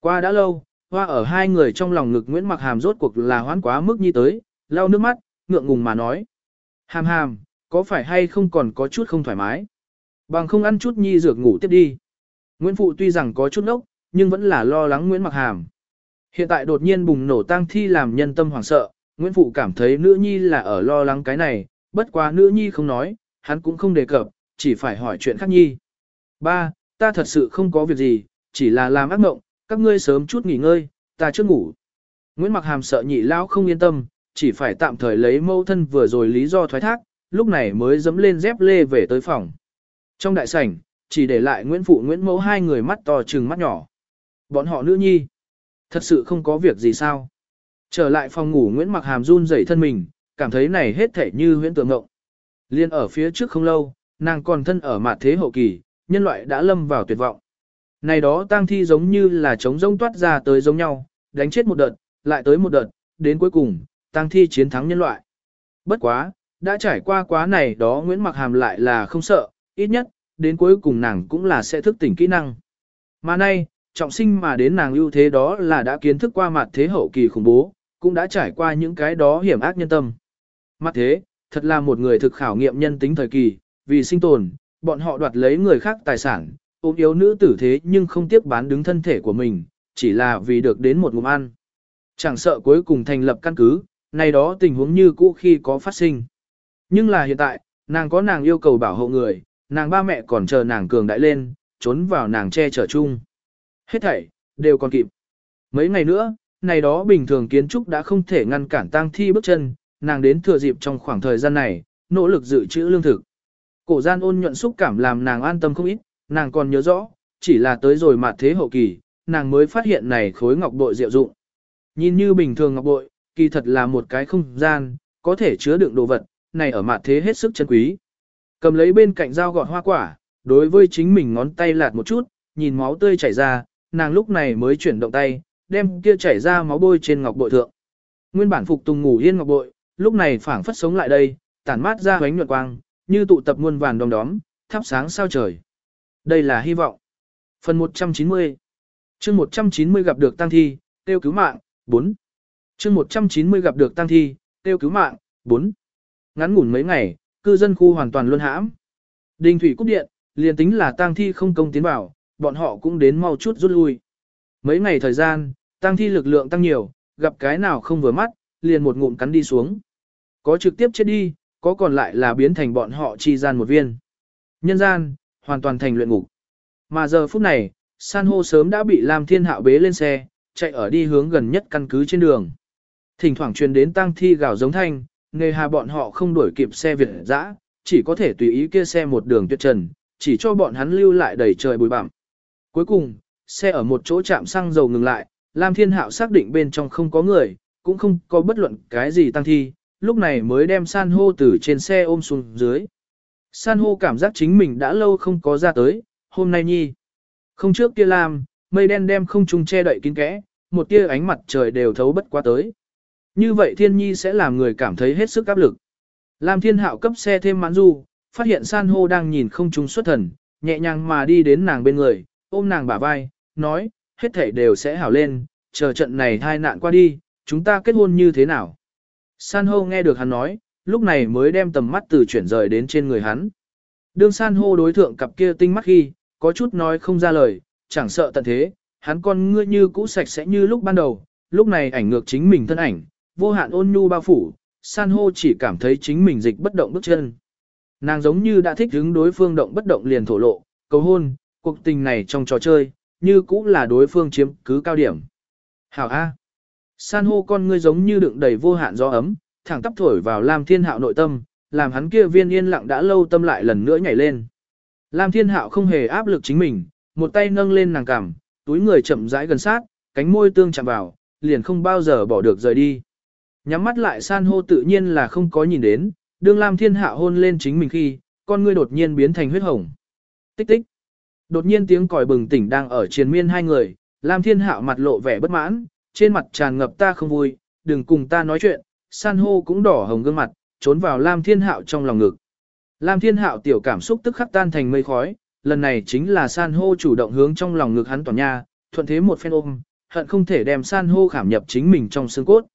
Qua đã lâu, hoa ở hai người trong lòng ngực Nguyễn Mặc Hàm rốt cuộc là hoán quá mức nhi tới, lau nước mắt, ngượng ngùng mà nói. Hàm hàm, có phải hay không còn có chút không thoải mái? Bằng không ăn chút nhi dược ngủ tiếp đi. Nguyễn Phụ tuy rằng có chút nốc, nhưng vẫn là lo lắng Nguyễn Mặc Hàm. Hiện tại đột nhiên bùng nổ tang thi làm nhân tâm hoảng sợ, Nguyễn Phụ cảm thấy nữ nhi là ở lo lắng cái này, bất quá nữ nhi không nói, hắn cũng không đề cập, chỉ phải hỏi chuyện khác nhi. Ba, ta thật sự không có việc gì, chỉ là làm ác mộng, các ngươi sớm chút nghỉ ngơi, ta chưa ngủ. Nguyễn Mặc Hàm sợ nhị lão không yên tâm, chỉ phải tạm thời lấy mâu thân vừa rồi lý do thoái thác, lúc này mới dẫm lên dép lê về tới phòng. Trong đại sảnh, chỉ để lại Nguyễn Phụ Nguyễn Mẫu hai người mắt to trừng mắt nhỏ. Bọn họ nữ nhi. Thật sự không có việc gì sao. Trở lại phòng ngủ Nguyễn Mặc Hàm run rẩy thân mình, cảm thấy này hết thể như huyễn tượng ngộng. Liên ở phía trước không lâu, nàng còn thân ở mặt thế hậu kỳ, nhân loại đã lâm vào tuyệt vọng. Này đó tang thi giống như là trống rông toát ra tới giống nhau, đánh chết một đợt, lại tới một đợt, đến cuối cùng, tang thi chiến thắng nhân loại. Bất quá, đã trải qua quá này đó Nguyễn Mặc Hàm lại là không sợ, ít nhất, đến cuối cùng nàng cũng là sẽ thức tỉnh kỹ năng. Mà nay, trọng sinh mà đến nàng ưu thế đó là đã kiến thức qua mặt thế hậu kỳ khủng bố, cũng đã trải qua những cái đó hiểm ác nhân tâm. Mặt thế, thật là một người thực khảo nghiệm nhân tính thời kỳ, vì sinh tồn, bọn họ đoạt lấy người khác tài sản, ôm yếu nữ tử thế nhưng không tiếc bán đứng thân thể của mình, chỉ là vì được đến một ngụm ăn. Chẳng sợ cuối cùng thành lập căn cứ, Này đó tình huống như cũ khi có phát sinh. Nhưng là hiện tại, nàng có nàng yêu cầu bảo hộ người, nàng ba mẹ còn chờ nàng cường đại lên, trốn vào nàng che chở chung. Hết thảy, đều còn kịp. Mấy ngày nữa, này đó bình thường kiến trúc đã không thể ngăn cản tang thi bước chân, nàng đến thừa dịp trong khoảng thời gian này, nỗ lực dự trữ lương thực. Cổ gian ôn nhuận xúc cảm làm nàng an tâm không ít, nàng còn nhớ rõ, chỉ là tới rồi mà thế hậu kỳ, nàng mới phát hiện này khối ngọc bội diệu dụng. Nhìn như bình thường ngọc bội, kỳ thật là một cái không gian, có thể chứa đựng đồ vật, này ở mặt thế hết sức chân quý. Cầm lấy bên cạnh dao gọt hoa quả, đối với chính mình ngón tay lạt một chút, nhìn máu tươi chảy ra, nàng lúc này mới chuyển động tay, đem kia chảy ra máu bôi trên ngọc bội thượng. Nguyên bản phục tùng ngủ yên ngọc bội, lúc này phảng phất sống lại đây, tản mát ra ánh nhuận quang, như tụ tập muôn vàn đom đóm, thắp sáng sao trời. Đây là hy vọng. Phần 190 chương 190 gặp được tăng thi, tiêu cứu mạng, 4. chương 190 gặp được tăng thi, tiêu cứu mạng, 4. Ngắn ngủn mấy ngày, cư dân khu hoàn toàn luân hãm. Đình thủy cúp điện, liền tính là tang thi không công tiến vào, bọn họ cũng đến mau chút rút lui. Mấy ngày thời gian, tang thi lực lượng tăng nhiều, gặp cái nào không vừa mắt, liền một ngụm cắn đi xuống. Có trực tiếp chết đi, có còn lại là biến thành bọn họ chi gian một viên. Nhân gian, hoàn toàn thành luyện ngục. Mà giờ phút này, san hô sớm đã bị Lam Thiên Hạo bế lên xe, chạy ở đi hướng gần nhất căn cứ trên đường. Thỉnh thoảng truyền đến tang thi gào giống thanh, nghề hà bọn họ không đuổi kịp xe Việt dã, chỉ có thể tùy ý kia xe một đường tuyệt trần, chỉ cho bọn hắn lưu lại đầy trời bụi bặm. Cuối cùng, xe ở một chỗ trạm xăng dầu ngừng lại, Lam Thiên Hạo xác định bên trong không có người, cũng không có bất luận cái gì tăng thi, lúc này mới đem san hô từ trên xe ôm xuống dưới. San hô cảm giác chính mình đã lâu không có ra tới, hôm nay nhi. Không trước kia lam, mây đen đem không trung che đậy kín kẽ, một tia ánh mặt trời đều thấu bất qua tới. Như vậy thiên nhi sẽ làm người cảm thấy hết sức áp lực. Làm thiên hạo cấp xe thêm mãn du, phát hiện san hô đang nhìn không trung xuất thần, nhẹ nhàng mà đi đến nàng bên người, ôm nàng bả vai, nói, hết thảy đều sẽ hảo lên, chờ trận này hai nạn qua đi, chúng ta kết hôn như thế nào. San hô nghe được hắn nói, lúc này mới đem tầm mắt từ chuyển rời đến trên người hắn. Đương san hô đối thượng cặp kia tinh mắt khi, có chút nói không ra lời, chẳng sợ tận thế, hắn con ngươi như cũ sạch sẽ như lúc ban đầu, lúc này ảnh ngược chính mình thân ảnh, vô hạn ôn nhu bao phủ, san hô chỉ cảm thấy chính mình dịch bất động bước chân. Nàng giống như đã thích hứng đối phương động bất động liền thổ lộ, cầu hôn, cuộc tình này trong trò chơi, như cũ là đối phương chiếm cứ cao điểm. Hảo A. San hô con ngươi giống như đựng đầy vô hạn gió ấm, thẳng tắp thổi vào Lam Thiên Hạo nội tâm, làm hắn kia viên yên lặng đã lâu tâm lại lần nữa nhảy lên. Lam Thiên Hạo không hề áp lực chính mình, một tay nâng lên nàng cằm, túi người chậm rãi gần sát, cánh môi tương chạm vào, liền không bao giờ bỏ được rời đi. Nhắm mắt lại san hô tự nhiên là không có nhìn đến, đương Lam Thiên Hạ hôn lên chính mình khi, con ngươi đột nhiên biến thành huyết hồng. Tích tích. Đột nhiên tiếng còi bừng tỉnh đang ở triền miên hai người, Lam Thiên Hạo mặt lộ vẻ bất mãn, trên mặt tràn ngập ta không vui, đừng cùng ta nói chuyện, san hô cũng đỏ hồng gương mặt, trốn vào Lam Thiên Hạo trong lòng ngực. Lam Thiên Hạo tiểu cảm xúc tức khắc tan thành mây khói, lần này chính là san hô chủ động hướng trong lòng ngực hắn toàn nha, thuận thế một phen ôm, hận không thể đem san hô khảm nhập chính mình trong xương cốt.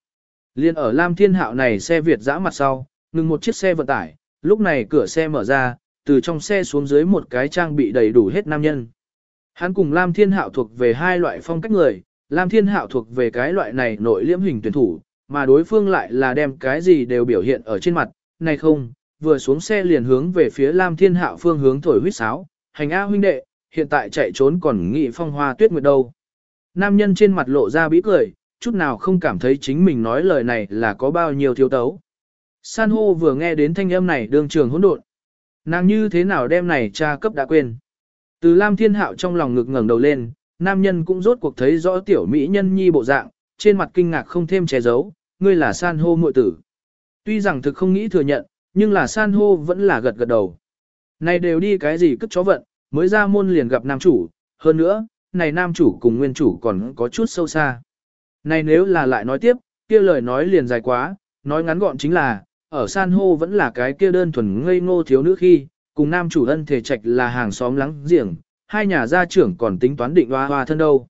Liên ở Lam Thiên Hạo này xe Việt dã mặt sau, ngừng một chiếc xe vận tải, lúc này cửa xe mở ra, từ trong xe xuống dưới một cái trang bị đầy đủ hết nam nhân. Hắn cùng Lam Thiên Hạo thuộc về hai loại phong cách người, Lam Thiên Hạo thuộc về cái loại này nội liễm hình tuyển thủ, mà đối phương lại là đem cái gì đều biểu hiện ở trên mặt, này không, vừa xuống xe liền hướng về phía Lam Thiên Hạo phương hướng thổi huýt sáo, hành A huynh đệ, hiện tại chạy trốn còn nghị phong hoa tuyết nguyệt đâu. Nam nhân trên mặt lộ ra bí cười, chút nào không cảm thấy chính mình nói lời này là có bao nhiêu thiếu tấu. San hô vừa nghe đến thanh âm này đương trường hỗn độn. Nàng như thế nào đem này cha cấp đã quên. Từ Lam Thiên Hạo trong lòng ngực ngẩng đầu lên, nam nhân cũng rốt cuộc thấy rõ tiểu mỹ nhân nhi bộ dạng, trên mặt kinh ngạc không thêm che giấu, ngươi là san hô muội tử. Tuy rằng thực không nghĩ thừa nhận, nhưng là san hô vẫn là gật gật đầu. Này đều đi cái gì cất chó vận, mới ra môn liền gặp nam chủ, hơn nữa, này nam chủ cùng nguyên chủ còn có chút sâu xa. Này nếu là lại nói tiếp, kia lời nói liền dài quá, nói ngắn gọn chính là, ở san hô vẫn là cái kia đơn thuần ngây ngô thiếu nữ khi, cùng nam chủ ân thể trạch là hàng xóm lắng giềng, hai nhà gia trưởng còn tính toán định hoa hoa thân đâu.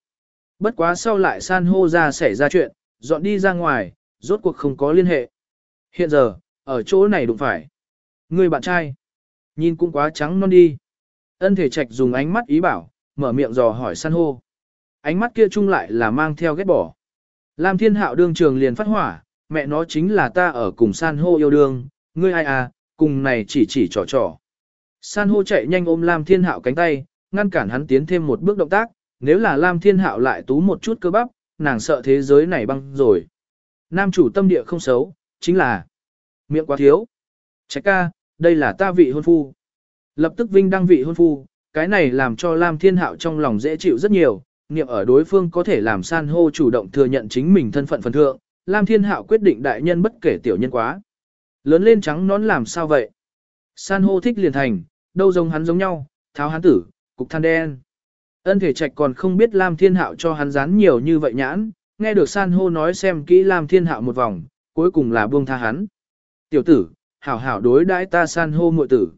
Bất quá sau lại san hô ra xảy ra chuyện, dọn đi ra ngoài, rốt cuộc không có liên hệ. Hiện giờ, ở chỗ này đụng phải. Người bạn trai, nhìn cũng quá trắng non đi. Ân thể trạch dùng ánh mắt ý bảo, mở miệng dò hỏi san hô. Ánh mắt kia chung lại là mang theo ghét bỏ. Lam thiên hạo đương trường liền phát hỏa, mẹ nó chính là ta ở cùng san hô yêu đương, ngươi ai à, cùng này chỉ chỉ trò trò. San hô chạy nhanh ôm Lam Thiên Hạo cánh tay, ngăn cản hắn tiến thêm một bước động tác, nếu là Lam Thiên Hạo lại tú một chút cơ bắp, nàng sợ thế giới này băng rồi. Nam chủ tâm địa không xấu, chính là miệng quá thiếu. Trách ca, đây là ta vị hôn phu. Lập tức vinh đăng vị hôn phu, cái này làm cho Lam Thiên Hạo trong lòng dễ chịu rất nhiều, niệm ở đối phương có thể làm san hô chủ động thừa nhận chính mình thân phận phần thượng, Lam Thiên Hạo quyết định đại nhân bất kể tiểu nhân quá. Lớn lên trắng nón làm sao vậy? San hô thích liền thành, đâu giống hắn giống nhau, tháo hắn tử, cục than đen. Ân thể trạch còn không biết Lam Thiên Hạo cho hắn dán nhiều như vậy nhãn, nghe được san hô nói xem kỹ Lam Thiên Hạo một vòng, cuối cùng là buông tha hắn. Tiểu tử, hảo hảo đối đãi ta san hô muội tử.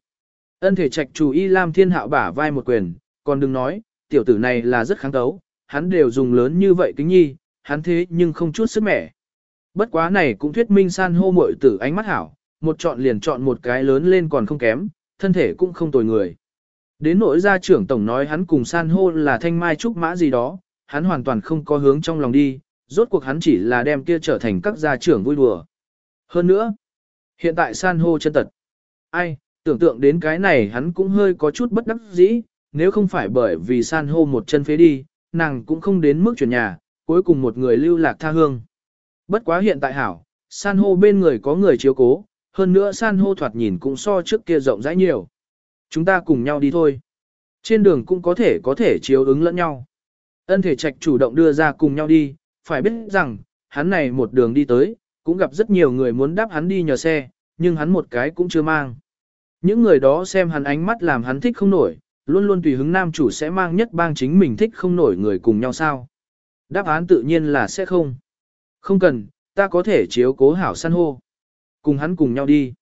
Ân thể trạch chủ y Lam Thiên Hạo bả vai một quyền, còn đừng nói, tiểu tử này là rất kháng tấu, hắn đều dùng lớn như vậy kính nhi, hắn thế nhưng không chút sức mẻ. Bất quá này cũng thuyết minh san hô mội tử ánh mắt hảo, một chọn liền chọn một cái lớn lên còn không kém, thân thể cũng không tồi người. Đến nỗi gia trưởng tổng nói hắn cùng san hô là thanh mai trúc mã gì đó, hắn hoàn toàn không có hướng trong lòng đi, rốt cuộc hắn chỉ là đem kia trở thành các gia trưởng vui đùa. Hơn nữa, hiện tại san hô chân tật. Ai, tưởng tượng đến cái này hắn cũng hơi có chút bất đắc dĩ, nếu không phải bởi vì san hô một chân phế đi, nàng cũng không đến mức chuyển nhà, cuối cùng một người lưu lạc tha hương. Bất quá hiện tại hảo, san hô bên người có người chiếu cố, hơn nữa san hô thoạt nhìn cũng so trước kia rộng rãi nhiều. Chúng ta cùng nhau đi thôi. Trên đường cũng có thể có thể chiếu ứng lẫn nhau. Ân thể trạch chủ động đưa ra cùng nhau đi, phải biết rằng, hắn này một đường đi tới, cũng gặp rất nhiều người muốn đáp hắn đi nhờ xe, nhưng hắn một cái cũng chưa mang. Những người đó xem hắn ánh mắt làm hắn thích không nổi, luôn luôn tùy hứng nam chủ sẽ mang nhất bang chính mình thích không nổi người cùng nhau sao. Đáp án tự nhiên là sẽ không. Không cần, ta có thể chiếu cố hảo san hô. Cùng hắn cùng nhau đi.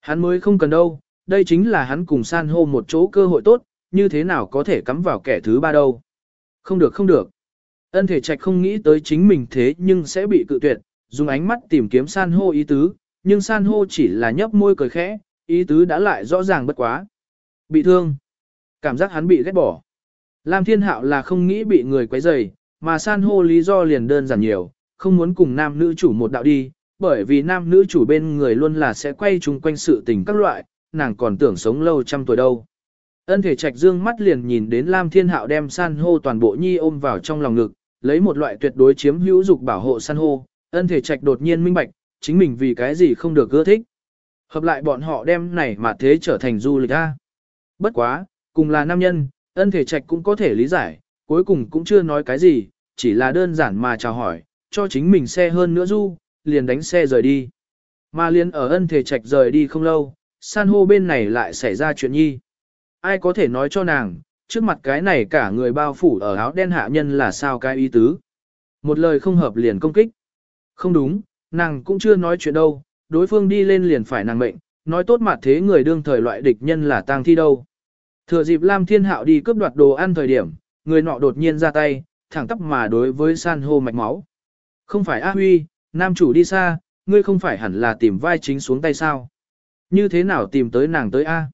Hắn mới không cần đâu, đây chính là hắn cùng san hô một chỗ cơ hội tốt, như thế nào có thể cắm vào kẻ thứ ba đâu. Không được không được. Ân thể trạch không nghĩ tới chính mình thế nhưng sẽ bị cự tuyệt, dùng ánh mắt tìm kiếm san hô ý tứ, nhưng san hô chỉ là nhấp môi cười khẽ, ý tứ đã lại rõ ràng bất quá. Bị thương. Cảm giác hắn bị ghét bỏ. Lam Thiên Hạo là không nghĩ bị người quấy rầy, mà san hô lý do liền đơn giản nhiều, không muốn cùng nam nữ chủ một đạo đi, bởi vì nam nữ chủ bên người luôn là sẽ quay chung quanh sự tình các loại, nàng còn tưởng sống lâu trăm tuổi đâu. Ân thể trạch dương mắt liền nhìn đến Lam Thiên Hạo đem san hô toàn bộ nhi ôm vào trong lòng ngực, lấy một loại tuyệt đối chiếm hữu dục bảo hộ san hô, ân thể trạch đột nhiên minh bạch, chính mình vì cái gì không được ưa thích. Hợp lại bọn họ đem này mà thế trở thành du lịch A. Bất quá, cùng là nam nhân, ân thể trạch cũng có thể lý giải, cuối cùng cũng chưa nói cái gì, chỉ là đơn giản mà chào hỏi, cho chính mình xe hơn nữa du, liền đánh xe rời đi. Mà liền ở ân thể trạch rời đi không lâu, san hô bên này lại xảy ra chuyện nhi. Ai có thể nói cho nàng, trước mặt cái này cả người bao phủ ở áo đen hạ nhân là sao cái ý tứ. Một lời không hợp liền công kích. Không đúng, nàng cũng chưa nói chuyện đâu, đối phương đi lên liền phải nàng mệnh, nói tốt mặt thế người đương thời loại địch nhân là tang thi đâu. Thừa dịp Lam Thiên Hạo đi cướp đoạt đồ ăn thời điểm, người nọ đột nhiên ra tay, thẳng tắp mà đối với san hô mạch máu. Không phải A Huy, nam chủ đi xa, ngươi không phải hẳn là tìm vai chính xuống tay sao. Như thế nào tìm tới nàng tới A?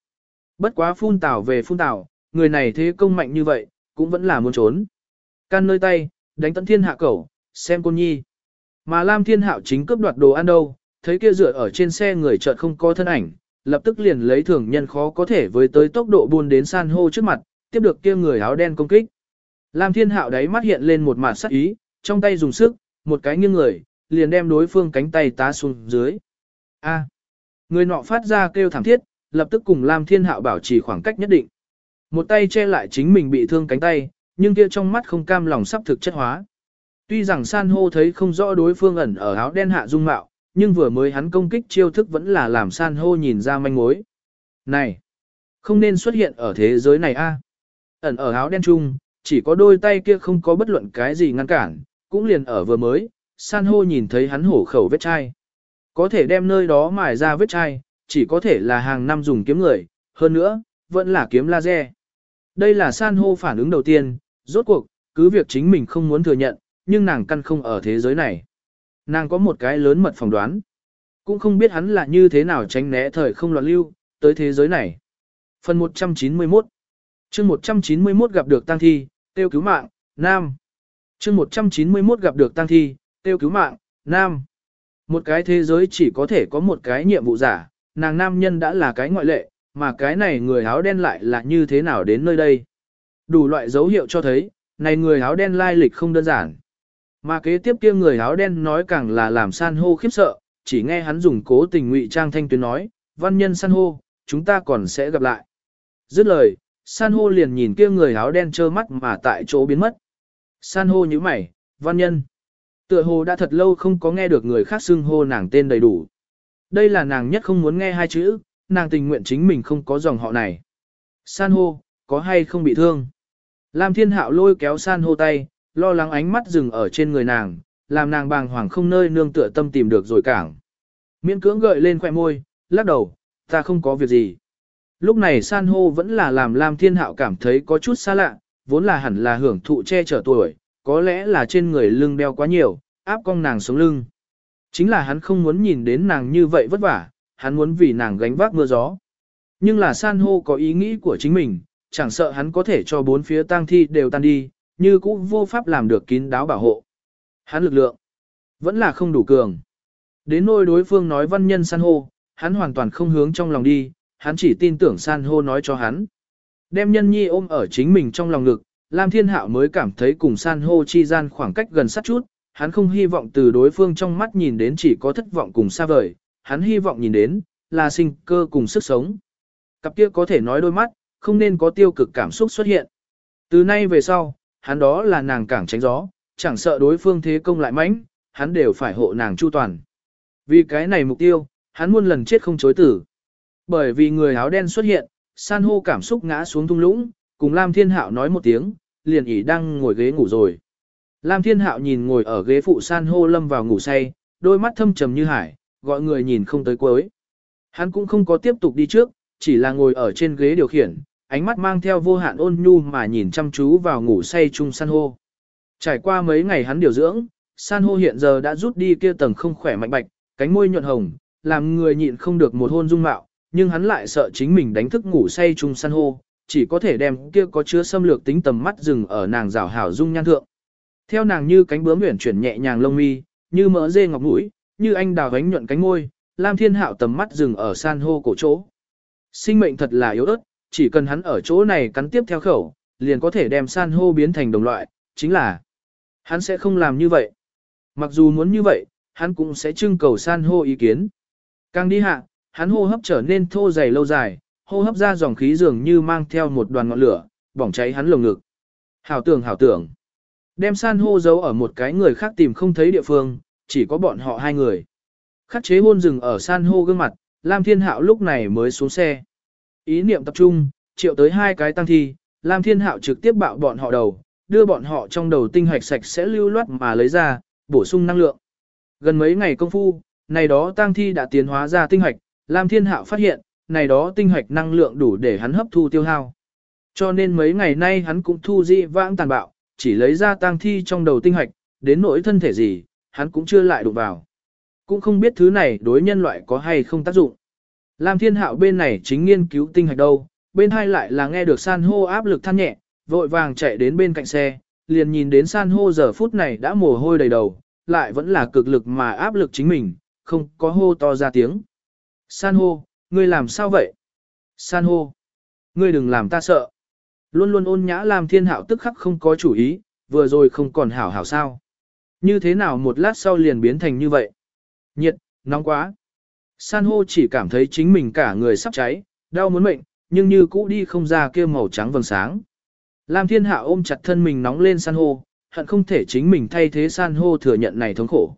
Bất quá phun tảo về phun tảo, người này thế công mạnh như vậy, cũng vẫn là muốn trốn. Can nơi tay, đánh tận thiên hạ cẩu, xem cô nhi. Mà Lam Thiên Hạo chính cướp đoạt đồ ăn đâu, thấy kia dựa ở trên xe người chợt không có thân ảnh, lập tức liền lấy thường nhân khó có thể với tới tốc độ buôn đến san hô trước mặt, tiếp được kia người áo đen công kích. Lam Thiên Hạo đáy mắt hiện lên một mạt sắc ý, trong tay dùng sức, một cái nghiêng người, liền đem đối phương cánh tay tá xuống dưới. A. người nọ phát ra kêu thảm thiết, lập tức cùng Lam Thiên Hạo bảo trì khoảng cách nhất định. Một tay che lại chính mình bị thương cánh tay, nhưng kia trong mắt không cam lòng sắp thực chất hóa. Tuy rằng san hô thấy không rõ đối phương ẩn ở áo đen hạ dung mạo, nhưng vừa mới hắn công kích chiêu thức vẫn là làm san hô nhìn ra manh mối. Này, không nên xuất hiện ở thế giới này a. Ẩn ở áo đen chung, chỉ có đôi tay kia không có bất luận cái gì ngăn cản, cũng liền ở vừa mới, san hô nhìn thấy hắn hổ khẩu vết chai. Có thể đem nơi đó mài ra vết chai, chỉ có thể là hàng năm dùng kiếm người, hơn nữa, vẫn là kiếm laser. Đây là san hô phản ứng đầu tiên, rốt cuộc, cứ việc chính mình không muốn thừa nhận, nhưng nàng căn không ở thế giới này. Nàng có một cái lớn mật phỏng đoán. Cũng không biết hắn là như thế nào tránh né thời không loạn lưu, tới thế giới này. Phần 191 chương 191 gặp được tăng thi, tiêu cứu mạng, Nam. chương 191 gặp được tăng thi, tiêu cứu mạng, Nam. Một cái thế giới chỉ có thể có một cái nhiệm vụ giả, nàng nam nhân đã là cái ngoại lệ, mà cái này người áo đen lại là như thế nào đến nơi đây. Đủ loại dấu hiệu cho thấy, này người áo đen lai lịch không đơn giản. Mà kế tiếp kia người áo đen nói càng là làm san hô khiếp sợ, chỉ nghe hắn dùng cố tình ngụy trang thanh tuyến nói, văn nhân san hô, chúng ta còn sẽ gặp lại. Dứt lời, san hô liền nhìn kia người áo đen trơ mắt mà tại chỗ biến mất. San hô như mày, văn nhân. Tựa hồ đã thật lâu không có nghe được người khác xưng hô nàng tên đầy đủ. Đây là nàng nhất không muốn nghe hai chữ, nàng tình nguyện chính mình không có dòng họ này. San hô, có hay không bị thương? Lam thiên hạo lôi kéo san hô tay, lo lắng ánh mắt dừng ở trên người nàng, làm nàng bàng hoàng không nơi nương tựa tâm tìm được rồi cảng. Miễn cưỡng gợi lên khoẻ môi, lắc đầu, ta không có việc gì. Lúc này san hô vẫn là làm Lam Thiên Hạo cảm thấy có chút xa lạ, vốn là hẳn là hưởng thụ che chở tuổi, có lẽ là trên người lưng đeo quá nhiều, áp cong nàng xuống lưng. Chính là hắn không muốn nhìn đến nàng như vậy vất vả, hắn muốn vì nàng gánh vác mưa gió. Nhưng là san hô có ý nghĩ của chính mình, chẳng sợ hắn có thể cho bốn phía tang thi đều tan đi, như cũ vô pháp làm được kín đáo bảo hộ. Hắn lực lượng vẫn là không đủ cường. Đến nôi đối phương nói văn nhân san hô, hắn hoàn toàn không hướng trong lòng đi, hắn chỉ tin tưởng san hô nói cho hắn. Đem nhân nhi ôm ở chính mình trong lòng ngực, Lam Thiên Hạo mới cảm thấy cùng san hô chi gian khoảng cách gần sát chút, hắn không hy vọng từ đối phương trong mắt nhìn đến chỉ có thất vọng cùng xa vời, hắn hy vọng nhìn đến, là sinh cơ cùng sức sống. Cặp kia có thể nói đôi mắt, không nên có tiêu cực cảm xúc xuất hiện. Từ nay về sau, hắn đó là nàng cảng tránh gió, chẳng sợ đối phương thế công lại mãnh, hắn đều phải hộ nàng chu toàn. Vì cái này mục tiêu, hắn muôn lần chết không chối tử. Bởi vì người áo đen xuất hiện, san hô cảm xúc ngã xuống thung lũng, cùng Lam Thiên Hạo nói một tiếng, liền ỉ đang ngồi ghế ngủ rồi. Lam Thiên Hạo nhìn ngồi ở ghế phụ san hô lâm vào ngủ say, đôi mắt thâm trầm như hải, gọi người nhìn không tới cuối. Hắn cũng không có tiếp tục đi trước, chỉ là ngồi ở trên ghế điều khiển, ánh mắt mang theo vô hạn ôn nhu mà nhìn chăm chú vào ngủ say chung san hô. Trải qua mấy ngày hắn điều dưỡng, san hô hiện giờ đã rút đi kia tầng không khỏe mạnh bạch, cánh môi nhuận hồng, làm người nhịn không được một hôn dung mạo, nhưng hắn lại sợ chính mình đánh thức ngủ say chung san hô, chỉ có thể đem kia có chứa xâm lược tính tầm mắt dừng ở nàng rảo hảo dung nhan thượng. Theo nàng như cánh bướm uyển chuyển nhẹ nhàng lông mi, như mỡ dê ngọc mũi, như anh đào gánh nhuận cánh môi, Lam Thiên Hạo tầm mắt dừng ở san hô cổ chỗ. Sinh mệnh thật là yếu ớt, chỉ cần hắn ở chỗ này cắn tiếp theo khẩu, liền có thể đem san hô biến thành đồng loại, chính là hắn sẽ không làm như vậy. Mặc dù muốn như vậy, hắn cũng sẽ trưng cầu san hô ý kiến. Càng đi hạ, hắn hô hấp trở nên thô dày lâu dài, hô hấp ra dòng khí dường như mang theo một đoàn ngọn lửa, bỏng cháy hắn lồng ngực. Hảo tưởng hảo tưởng. Đem san hô giấu ở một cái người khác tìm không thấy địa phương, chỉ có bọn họ hai người. Khắc chế hôn rừng ở san hô gương mặt, Lam Thiên Hạo lúc này mới xuống xe. Ý niệm tập trung, triệu tới hai cái tăng thi, Lam Thiên Hạo trực tiếp bạo bọn họ đầu, đưa bọn họ trong đầu tinh hoạch sạch sẽ lưu loát mà lấy ra, bổ sung năng lượng. Gần mấy ngày công phu, này đó tăng thi đã tiến hóa ra tinh hoạch, Lam Thiên Hạo phát hiện, này đó tinh hoạch năng lượng đủ để hắn hấp thu tiêu hao. Cho nên mấy ngày nay hắn cũng thu di vãng tàn bạo, chỉ lấy ra tăng thi trong đầu tinh hoạch, đến nỗi thân thể gì, hắn cũng chưa lại đụng vào. Cũng không biết thứ này đối nhân loại có hay không tác dụng. Lam Thiên Hạo bên này chính nghiên cứu tinh hạch đâu, bên hai lại là nghe được san hô áp lực than nhẹ, vội vàng chạy đến bên cạnh xe, liền nhìn đến san hô giờ phút này đã mồ hôi đầy đầu, lại vẫn là cực lực mà áp lực chính mình, không có hô to ra tiếng. San hô, ngươi làm sao vậy? San hô, ngươi đừng làm ta sợ. Luôn luôn ôn nhã Lam Thiên Hạo tức khắc không có chủ ý, vừa rồi không còn hảo hảo sao. Như thế nào một lát sau liền biến thành như vậy? Nhiệt, nóng quá. San hô chỉ cảm thấy chính mình cả người sắp cháy, đau muốn mệnh, nhưng như cũ đi không ra kia màu trắng vầng sáng. Lam thiên hạ ôm chặt thân mình nóng lên san hô, hận không thể chính mình thay thế san hô thừa nhận này thống khổ.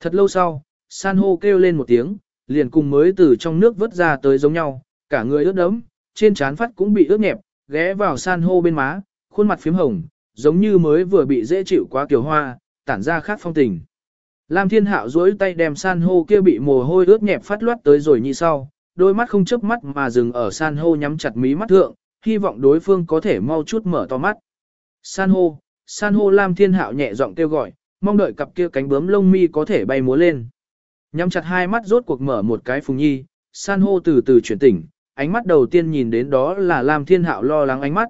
Thật lâu sau, san hô kêu lên một tiếng, liền cùng mới từ trong nước vớt ra tới giống nhau, cả người ướt đẫm, trên trán phát cũng bị ướt nhẹp, ghé vào san hô bên má, khuôn mặt phím hồng, giống như mới vừa bị dễ chịu quá kiều hoa, tản ra khác phong tình. Lam Thiên Hạo duỗi tay đem san hô kia bị mồ hôi ướt nhẹp phát loát tới rồi như sau, đôi mắt không chớp mắt mà dừng ở san hô nhắm chặt mí mắt thượng, hy vọng đối phương có thể mau chút mở to mắt. San hô, san hô Lam Thiên Hạo nhẹ giọng kêu gọi, mong đợi cặp kia cánh bướm lông mi có thể bay múa lên. Nhắm chặt hai mắt rốt cuộc mở một cái phùng nhi, san hô từ từ chuyển tỉnh, ánh mắt đầu tiên nhìn đến đó là Lam Thiên Hạo lo lắng ánh mắt.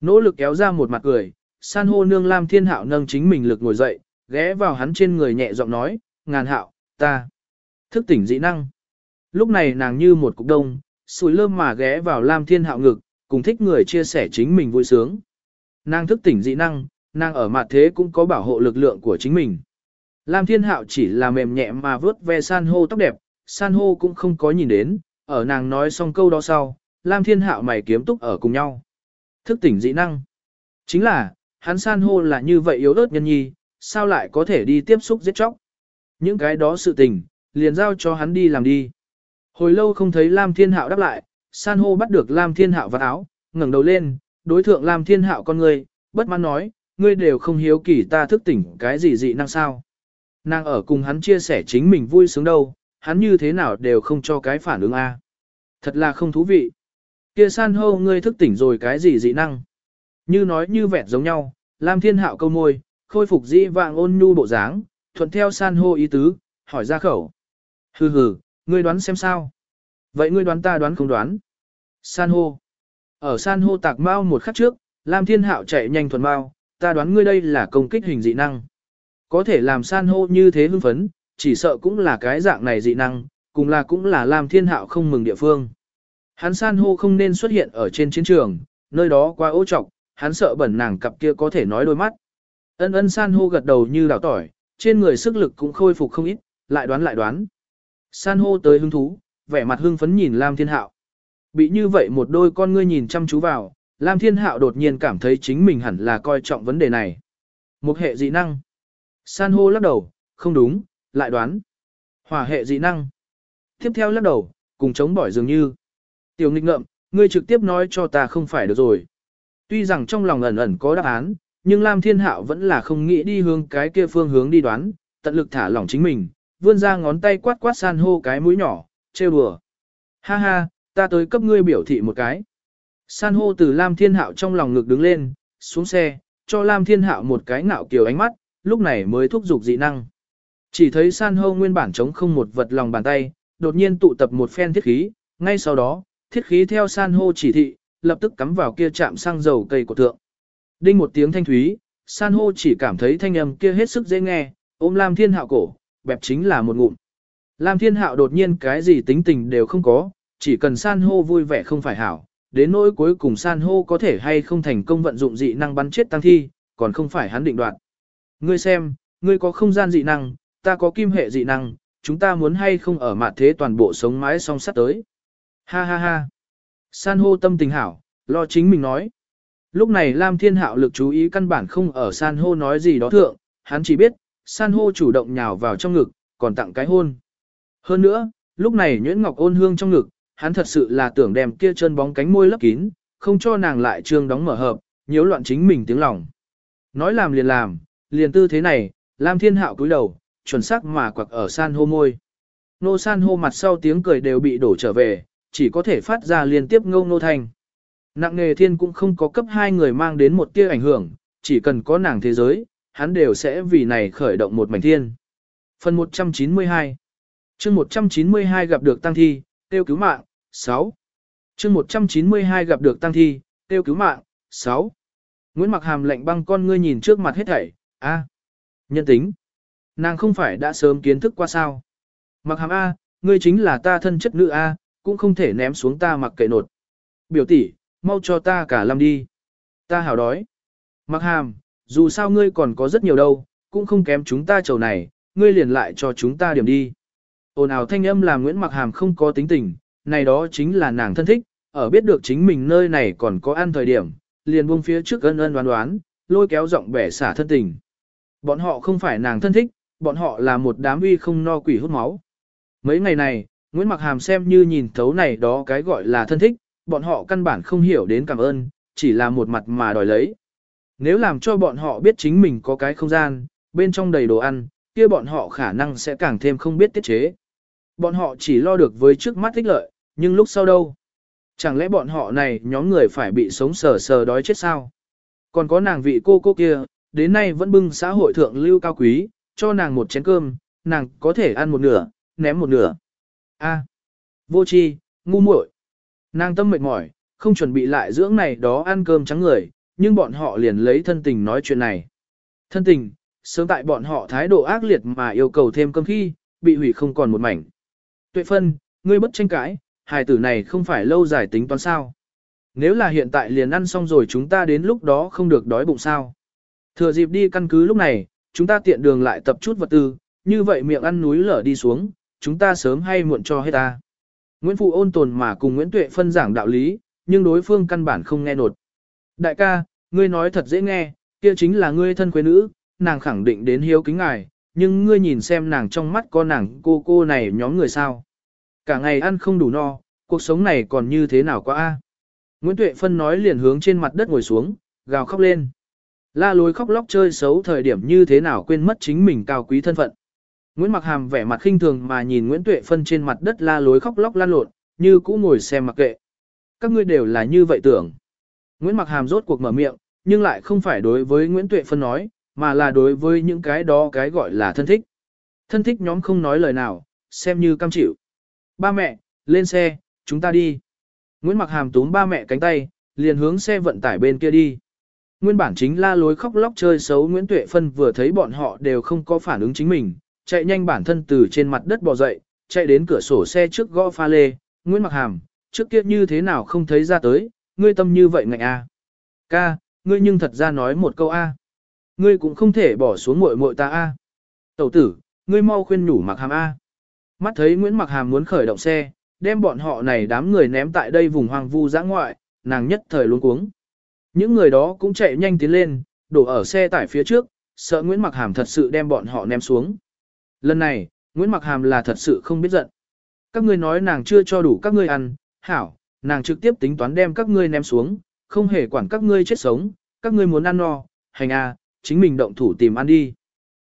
Nỗ lực kéo ra một mặt cười, san hô nương Lam Thiên Hạo nâng chính mình lực ngồi dậy, ghé vào hắn trên người nhẹ giọng nói, ngàn hạo, ta, thức tỉnh dị năng. Lúc này nàng như một cục đông, sùi lơm mà ghé vào Lam Thiên Hạo ngực, cùng thích người chia sẻ chính mình vui sướng. Nàng thức tỉnh dị năng, nàng ở mặt thế cũng có bảo hộ lực lượng của chính mình. Lam Thiên Hạo chỉ là mềm nhẹ mà vớt ve san hô tóc đẹp, san hô cũng không có nhìn đến, ở nàng nói xong câu đó sau, Lam Thiên Hạo mày kiếm túc ở cùng nhau. Thức tỉnh dị năng. Chính là, hắn san hô là như vậy yếu ớt nhân nhi, sao lại có thể đi tiếp xúc giết chóc. Những cái đó sự tình, liền giao cho hắn đi làm đi. Hồi lâu không thấy Lam Thiên Hạo đáp lại, san hô bắt được Lam Thiên Hạo vào áo, ngẩng đầu lên, đối thượng Lam Thiên Hạo con người, bất mãn nói, ngươi đều không hiếu kỳ ta thức tỉnh cái gì dị năng sao. Nàng ở cùng hắn chia sẻ chính mình vui sướng đâu, hắn như thế nào đều không cho cái phản ứng A. Thật là không thú vị. Kia san hô ngươi thức tỉnh rồi cái gì dị năng. Như nói như vẹn giống nhau, Lam Thiên Hạo câu môi, khôi phục dĩ vạng ôn nhu bộ dáng, thuận theo san hô ý tứ, hỏi ra khẩu. Hừ hừ, ngươi đoán xem sao. Vậy ngươi đoán ta đoán không đoán. San hô. Ở san hô tạc mau một khắc trước, Lam Thiên Hạo chạy nhanh thuần mau, ta đoán ngươi đây là công kích hình dị năng. Có thể làm san hô như thế hưng phấn, chỉ sợ cũng là cái dạng này dị năng, cùng là cũng là Lam Thiên Hạo không mừng địa phương. Hắn san hô không nên xuất hiện ở trên chiến trường, nơi đó quá ô trọc, hắn sợ bẩn nàng cặp kia có thể nói đôi mắt. Ân ân san hô gật đầu như đảo tỏi, trên người sức lực cũng khôi phục không ít, lại đoán lại đoán. San hô tới hứng thú, vẻ mặt hưng phấn nhìn Lam Thiên Hạo. Bị như vậy một đôi con ngươi nhìn chăm chú vào, Lam Thiên Hạo đột nhiên cảm thấy chính mình hẳn là coi trọng vấn đề này. Một hệ dị năng. San hô lắc đầu, không đúng, lại đoán. Hỏa hệ dị năng. Tiếp theo lắc đầu, cùng chống bỏi dường như. Tiểu nghịch ngợm, ngươi trực tiếp nói cho ta không phải được rồi. Tuy rằng trong lòng ẩn ẩn có đáp án, nhưng Lam Thiên Hạo vẫn là không nghĩ đi hướng cái kia phương hướng đi đoán, tận lực thả lỏng chính mình, vươn ra ngón tay quát quát san hô cái mũi nhỏ, trêu đùa. Ha ha, ta tới cấp ngươi biểu thị một cái. San hô từ Lam Thiên Hạo trong lòng ngực đứng lên, xuống xe, cho Lam Thiên Hạo một cái ngạo kiều ánh mắt, lúc này mới thúc giục dị năng. Chỉ thấy san hô nguyên bản chống không một vật lòng bàn tay, đột nhiên tụ tập một phen thiết khí, ngay sau đó, thiết khí theo san hô chỉ thị, lập tức cắm vào kia chạm xăng dầu cây của thượng. Đinh một tiếng thanh thúy, san hô chỉ cảm thấy thanh âm kia hết sức dễ nghe, ôm Lam Thiên Hạo cổ, bẹp chính là một ngụm. Lam Thiên Hạo đột nhiên cái gì tính tình đều không có, chỉ cần san hô vui vẻ không phải hảo, đến nỗi cuối cùng san hô có thể hay không thành công vận dụng dị năng bắn chết tăng thi, còn không phải hắn định đoạt. Ngươi xem, ngươi có không gian dị năng, ta có kim hệ dị năng, chúng ta muốn hay không ở mặt thế toàn bộ sống mái song sắt tới. Ha ha ha. San hô tâm tình hảo, lo chính mình nói. Lúc này Lam Thiên Hạo lực chú ý căn bản không ở san hô nói gì đó thượng, hắn chỉ biết, san hô chủ động nhào vào trong ngực, còn tặng cái hôn. Hơn nữa, lúc này Nhuyễn Ngọc ôn hương trong ngực, hắn thật sự là tưởng đem kia chân bóng cánh môi lấp kín, không cho nàng lại trương đóng mở hợp, nhiễu loạn chính mình tiếng lòng. Nói làm liền làm, liền tư thế này, Lam Thiên Hạo cúi đầu, chuẩn xác mà quặc ở san hô môi. Nô san hô mặt sau tiếng cười đều bị đổ trở về, chỉ có thể phát ra liên tiếp ngâu nô thanh. Nặng nghề thiên cũng không có cấp hai người mang đến một tia ảnh hưởng, chỉ cần có nàng thế giới, hắn đều sẽ vì này khởi động một mảnh thiên. Phần 192 chương 192 gặp được tăng thi, tiêu cứu mạng, 6. chương 192 gặp được tăng thi, tiêu cứu mạng, 6. Nguyễn Mặc Hàm lệnh băng con ngươi nhìn trước mặt hết thảy, a nhân tính. Nàng không phải đã sớm kiến thức qua sao. Mặc Hàm A, ngươi chính là ta thân chất nữ A, cũng không thể ném xuống ta mặc kệ nột. Biểu tỷ, mau cho ta cả lâm đi. Ta hào đói. Mặc Hàm, dù sao ngươi còn có rất nhiều đâu, cũng không kém chúng ta chầu này, ngươi liền lại cho chúng ta điểm đi. Ồn ào thanh âm làm Nguyễn Mặc Hàm không có tính tình, này đó chính là nàng thân thích, ở biết được chính mình nơi này còn có ăn thời điểm, liền buông phía trước ân ân đoán đoán, lôi kéo giọng bẻ xả thân tình. Bọn họ không phải nàng thân thích, bọn họ là một đám uy không no quỷ hút máu. Mấy ngày này, Nguyễn Mặc Hàm xem như nhìn thấu này đó cái gọi là thân thích, bọn họ căn bản không hiểu đến cảm ơn, chỉ là một mặt mà đòi lấy. Nếu làm cho bọn họ biết chính mình có cái không gian, bên trong đầy đồ ăn, kia bọn họ khả năng sẽ càng thêm không biết tiết chế. Bọn họ chỉ lo được với trước mắt thích lợi, nhưng lúc sau đâu? Chẳng lẽ bọn họ này nhóm người phải bị sống sờ sờ đói chết sao? Còn có nàng vị cô cô kia, đến nay vẫn bưng xã hội thượng lưu cao quý, cho nàng một chén cơm, nàng có thể ăn một nửa, ném một nửa. A, vô tri, ngu muội. Nàng tâm mệt mỏi, không chuẩn bị lại dưỡng này đó ăn cơm trắng người, nhưng bọn họ liền lấy thân tình nói chuyện này. Thân tình, sớm tại bọn họ thái độ ác liệt mà yêu cầu thêm cơm khi, bị hủy không còn một mảnh. Tuệ phân, ngươi bất tranh cãi, hài tử này không phải lâu dài tính toán sao. Nếu là hiện tại liền ăn xong rồi chúng ta đến lúc đó không được đói bụng sao. Thừa dịp đi căn cứ lúc này, chúng ta tiện đường lại tập chút vật tư, như vậy miệng ăn núi lở đi xuống, chúng ta sớm hay muộn cho hết ta. Nguyễn Phụ ôn tồn mà cùng Nguyễn Tuệ phân giảng đạo lý, nhưng đối phương căn bản không nghe nột. Đại ca, ngươi nói thật dễ nghe, kia chính là ngươi thân quê nữ, nàng khẳng định đến hiếu kính ngài, nhưng ngươi nhìn xem nàng trong mắt có nàng cô cô này nhóm người sao. Cả ngày ăn không đủ no, cuộc sống này còn như thế nào quá a? Nguyễn Tuệ Phân nói liền hướng trên mặt đất ngồi xuống, gào khóc lên. La lối khóc lóc chơi xấu thời điểm như thế nào quên mất chính mình cao quý thân phận. Nguyễn Mặc Hàm vẻ mặt khinh thường mà nhìn Nguyễn Tuệ Phân trên mặt đất la lối khóc lóc lan lộn, như cũ ngồi xem mặc kệ. Các ngươi đều là như vậy tưởng. Nguyễn Mặc Hàm rốt cuộc mở miệng, nhưng lại không phải đối với Nguyễn Tuệ Phân nói, mà là đối với những cái đó cái gọi là thân thích. Thân thích nhóm không nói lời nào, xem như cam chịu. Ba mẹ, lên xe, chúng ta đi. Nguyễn Mặc Hàm túm ba mẹ cánh tay, liền hướng xe vận tải bên kia đi. Nguyên bản chính la lối khóc lóc chơi xấu Nguyễn Tuệ Phân vừa thấy bọn họ đều không có phản ứng chính mình, chạy nhanh bản thân từ trên mặt đất bò dậy, chạy đến cửa sổ xe trước gõ pha lê, Nguyễn Mặc Hàm, trước kia như thế nào không thấy ra tới, ngươi tâm như vậy ngạnh a. Ca, ngươi nhưng thật ra nói một câu a. Ngươi cũng không thể bỏ xuống muội muội ta a. Tẩu tử, ngươi mau khuyên nhủ Mặc Hàm a. Mắt thấy Nguyễn Mặc Hàm muốn khởi động xe, đem bọn họ này đám người ném tại đây vùng hoang vu giã ngoại, nàng nhất thời luống cuống. Những người đó cũng chạy nhanh tiến lên, đổ ở xe tải phía trước, sợ Nguyễn Mặc Hàm thật sự đem bọn họ ném xuống. Lần này, Nguyễn Mặc Hàm là thật sự không biết giận. Các ngươi nói nàng chưa cho đủ các ngươi ăn, hảo, nàng trực tiếp tính toán đem các ngươi ném xuống, không hề quản các ngươi chết sống, các ngươi muốn ăn no, hành a, chính mình động thủ tìm ăn đi.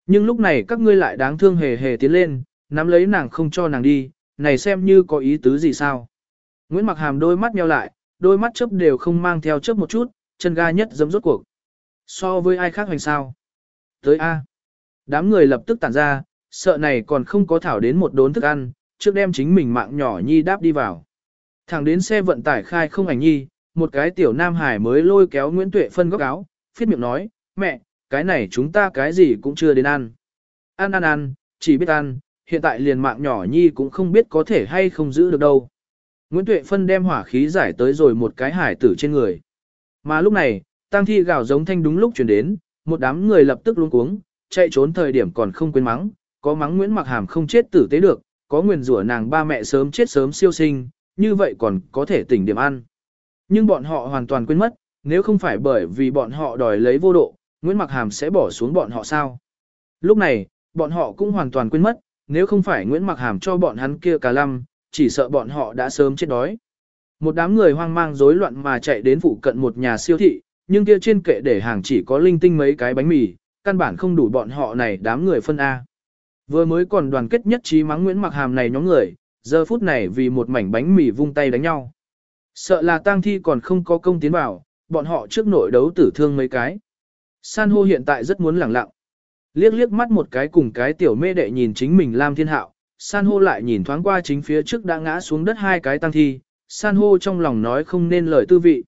Nhưng lúc này các ngươi lại đáng thương hề hề tiến lên, nắm lấy nàng không cho nàng đi, này xem như có ý tứ gì sao. Nguyễn Mặc Hàm đôi mắt nheo lại, đôi mắt chớp đều không mang theo chớp một chút, chân ga nhất giấm rốt cuộc. So với ai khác hoành sao? Tới A. Đám người lập tức tản ra, sợ này còn không có thảo đến một đốn thức ăn, trước đem chính mình mạng nhỏ nhi đáp đi vào. Thẳng đến xe vận tải khai không ảnh nhi, một cái tiểu nam hải mới lôi kéo Nguyễn Tuệ phân góc áo, phiết miệng nói, mẹ, cái này chúng ta cái gì cũng chưa đến ăn. Ăn ăn ăn, chỉ biết ăn, hiện tại liền mạng nhỏ nhi cũng không biết có thể hay không giữ được đâu. Nguyễn Tuệ phân đem hỏa khí giải tới rồi một cái hải tử trên người. Mà lúc này, tang thi gào giống thanh đúng lúc chuyển đến, một đám người lập tức luống cuống, chạy trốn thời điểm còn không quên mắng, có mắng Nguyễn Mặc Hàm không chết tử tế được, có nguyền rủa nàng ba mẹ sớm chết sớm siêu sinh, như vậy còn có thể tỉnh điểm ăn. Nhưng bọn họ hoàn toàn quên mất, nếu không phải bởi vì bọn họ đòi lấy vô độ, Nguyễn Mặc Hàm sẽ bỏ xuống bọn họ sao? Lúc này, bọn họ cũng hoàn toàn quên mất, nếu không phải Nguyễn Mặc Hàm cho bọn hắn kia cả lăm, chỉ sợ bọn họ đã sớm chết đói. Một đám người hoang mang rối loạn mà chạy đến phụ cận một nhà siêu thị, nhưng kia trên kệ để hàng chỉ có linh tinh mấy cái bánh mì, căn bản không đủ bọn họ này đám người phân A. Vừa mới còn đoàn kết nhất trí mắng Nguyễn Mặc Hàm này nhóm người, giờ phút này vì một mảnh bánh mì vung tay đánh nhau. Sợ là tang thi còn không có công tiến vào, bọn họ trước nội đấu tử thương mấy cái. San hô hiện tại rất muốn lẳng lặng. Liếc liếc mắt một cái cùng cái tiểu mê đệ nhìn chính mình Lam Thiên Hạo, san hô lại nhìn thoáng qua chính phía trước đã ngã xuống đất hai cái tang thi, san hô trong lòng nói không nên lời tư vị.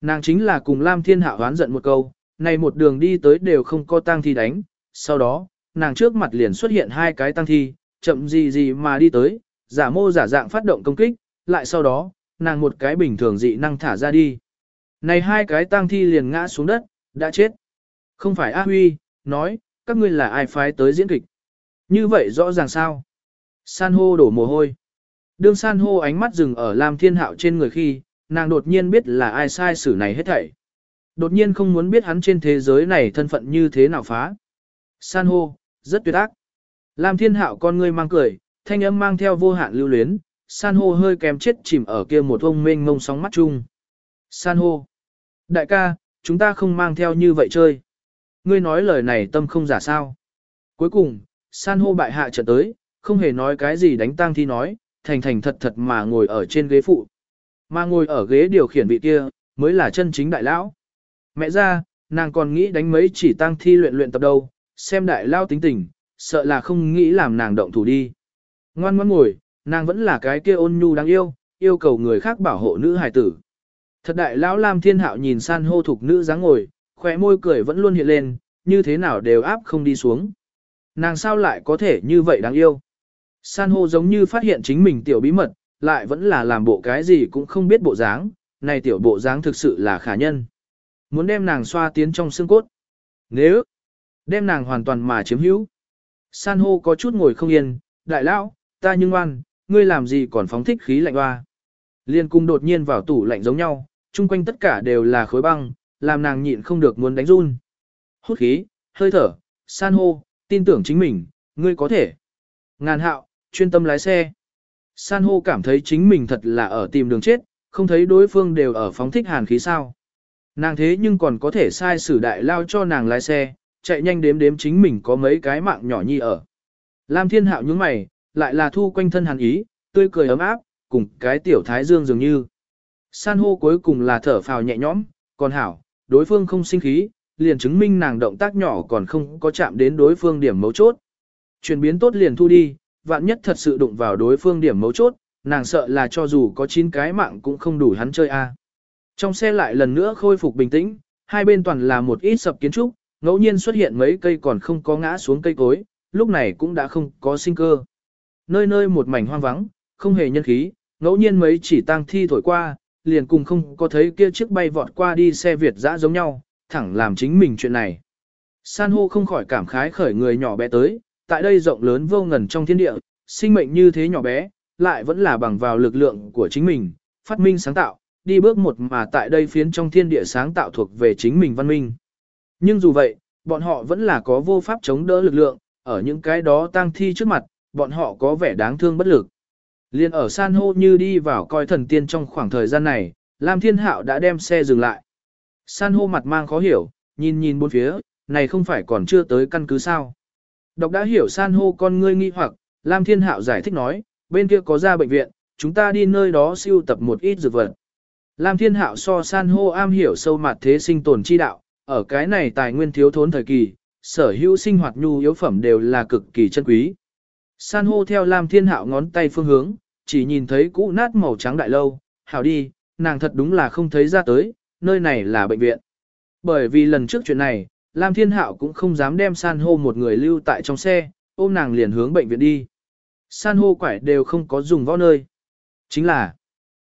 Nàng chính là cùng Lam Thiên Hạo hoán giận một câu, này một đường đi tới đều không có tang thi đánh, sau đó, nàng trước mặt liền xuất hiện hai cái tăng thi, chậm gì gì mà đi tới, giả mô giả dạng phát động công kích, lại sau đó, nàng một cái bình thường dị năng thả ra đi. Này hai cái tăng thi liền ngã xuống đất, đã chết. Không phải A Huy, nói, các ngươi là ai phái tới diễn kịch. Như vậy rõ ràng sao? San hô đổ mồ hôi. Đương san hô ánh mắt dừng ở Lam Thiên Hạo trên người khi, nàng đột nhiên biết là ai sai xử này hết thảy. Đột nhiên không muốn biết hắn trên thế giới này thân phận như thế nào phá. San hô, rất tuyệt ác. Lam Thiên Hạo con ngươi mang cười, thanh âm mang theo vô hạn lưu luyến, san hô hơi kém chết chìm ở kia một ông mênh mông sóng mắt chung. San hô, đại ca, chúng ta không mang theo như vậy chơi. Ngươi nói lời này tâm không giả sao. Cuối cùng, san hô bại hạ trận tới, không hề nói cái gì đánh tang thi nói, thành thành thật thật mà ngồi ở trên ghế phụ. Mà ngồi ở ghế điều khiển vị kia, mới là chân chính đại lão. Mẹ ra, nàng còn nghĩ đánh mấy chỉ tang thi luyện luyện tập đâu, xem đại lao tính tình, sợ là không nghĩ làm nàng động thủ đi. Ngoan ngoan ngồi, nàng vẫn là cái kia ôn nhu đáng yêu, yêu cầu người khác bảo hộ nữ hài tử. Thật đại lão Lam Thiên Hạo nhìn san hô thục nữ dáng ngồi, khóe môi cười vẫn luôn hiện lên, như thế nào đều áp không đi xuống. Nàng sao lại có thể như vậy đáng yêu. San hô giống như phát hiện chính mình tiểu bí mật, lại vẫn là làm bộ cái gì cũng không biết bộ dáng, này tiểu bộ dáng thực sự là khả nhân. Muốn đem nàng xoa tiến trong xương cốt. Nếu đem nàng hoàn toàn mà chiếm hữu. San hô có chút ngồi không yên, đại lão, ta nhưng ngoan, ngươi làm gì còn phóng thích khí lạnh hoa. Liên cung đột nhiên vào tủ lạnh giống nhau, chung quanh tất cả đều là khối băng, làm nàng nhịn không được muốn đánh run. Hút khí, hơi thở, san hô, tin tưởng chính mình, ngươi có thể. Ngàn hạo, chuyên tâm lái xe. San hô cảm thấy chính mình thật là ở tìm đường chết, không thấy đối phương đều ở phóng thích hàn khí sao. Nàng thế nhưng còn có thể sai sử đại lao cho nàng lái xe, chạy nhanh đếm đếm chính mình có mấy cái mạng nhỏ nhi ở. Lam thiên hạo nhướng mày, lại là thu quanh thân hàn ý, tươi cười ấm áp, cùng cái tiểu thái dương dường như. San hô cuối cùng là thở phào nhẹ nhõm, còn hảo, đối phương không sinh khí, liền chứng minh nàng động tác nhỏ còn không có chạm đến đối phương điểm mấu chốt. Chuyển biến tốt liền thu đi, vạn nhất thật sự đụng vào đối phương điểm mấu chốt, nàng sợ là cho dù có 9 cái mạng cũng không đủ hắn chơi a. Trong xe lại lần nữa khôi phục bình tĩnh, hai bên toàn là một ít sập kiến trúc, ngẫu nhiên xuất hiện mấy cây còn không có ngã xuống cây cối, lúc này cũng đã không có sinh cơ. Nơi nơi một mảnh hoang vắng, không hề nhân khí, ngẫu nhiên mấy chỉ tang thi thổi qua, liền cùng không có thấy kia chiếc bay vọt qua đi xe Việt dã giống nhau, thẳng làm chính mình chuyện này. San hô không khỏi cảm khái khởi người nhỏ bé tới, tại đây rộng lớn vô ngần trong thiên địa, sinh mệnh như thế nhỏ bé, lại vẫn là bằng vào lực lượng của chính mình, phát minh sáng tạo, đi bước một mà tại đây phiến trong thiên địa sáng tạo thuộc về chính mình văn minh. Nhưng dù vậy, bọn họ vẫn là có vô pháp chống đỡ lực lượng, ở những cái đó tang thi trước mặt, bọn họ có vẻ đáng thương bất lực. Liên ở san hô như đi vào coi thần tiên trong khoảng thời gian này, Lam Thiên Hạo đã đem xe dừng lại. San hô mặt mang khó hiểu, nhìn nhìn bốn phía, này không phải còn chưa tới căn cứ sao. Độc đã hiểu san hô con ngươi nghi hoặc, Lam Thiên Hạo giải thích nói, bên kia có ra bệnh viện, chúng ta đi nơi đó siêu tập một ít dược vật. Lam Thiên Hạo so san hô am hiểu sâu mặt thế sinh tồn chi đạo, ở cái này tài nguyên thiếu thốn thời kỳ, sở hữu sinh hoạt nhu yếu phẩm đều là cực kỳ chân quý. San hô theo Lam Thiên Hạo ngón tay phương hướng, chỉ nhìn thấy cũ nát màu trắng đại lâu, hảo đi, nàng thật đúng là không thấy ra tới, nơi này là bệnh viện. Bởi vì lần trước chuyện này, Lam Thiên Hạo cũng không dám đem san hô một người lưu tại trong xe, ôm nàng liền hướng bệnh viện đi. San hô quải đều không có dùng võ nơi. Chính là,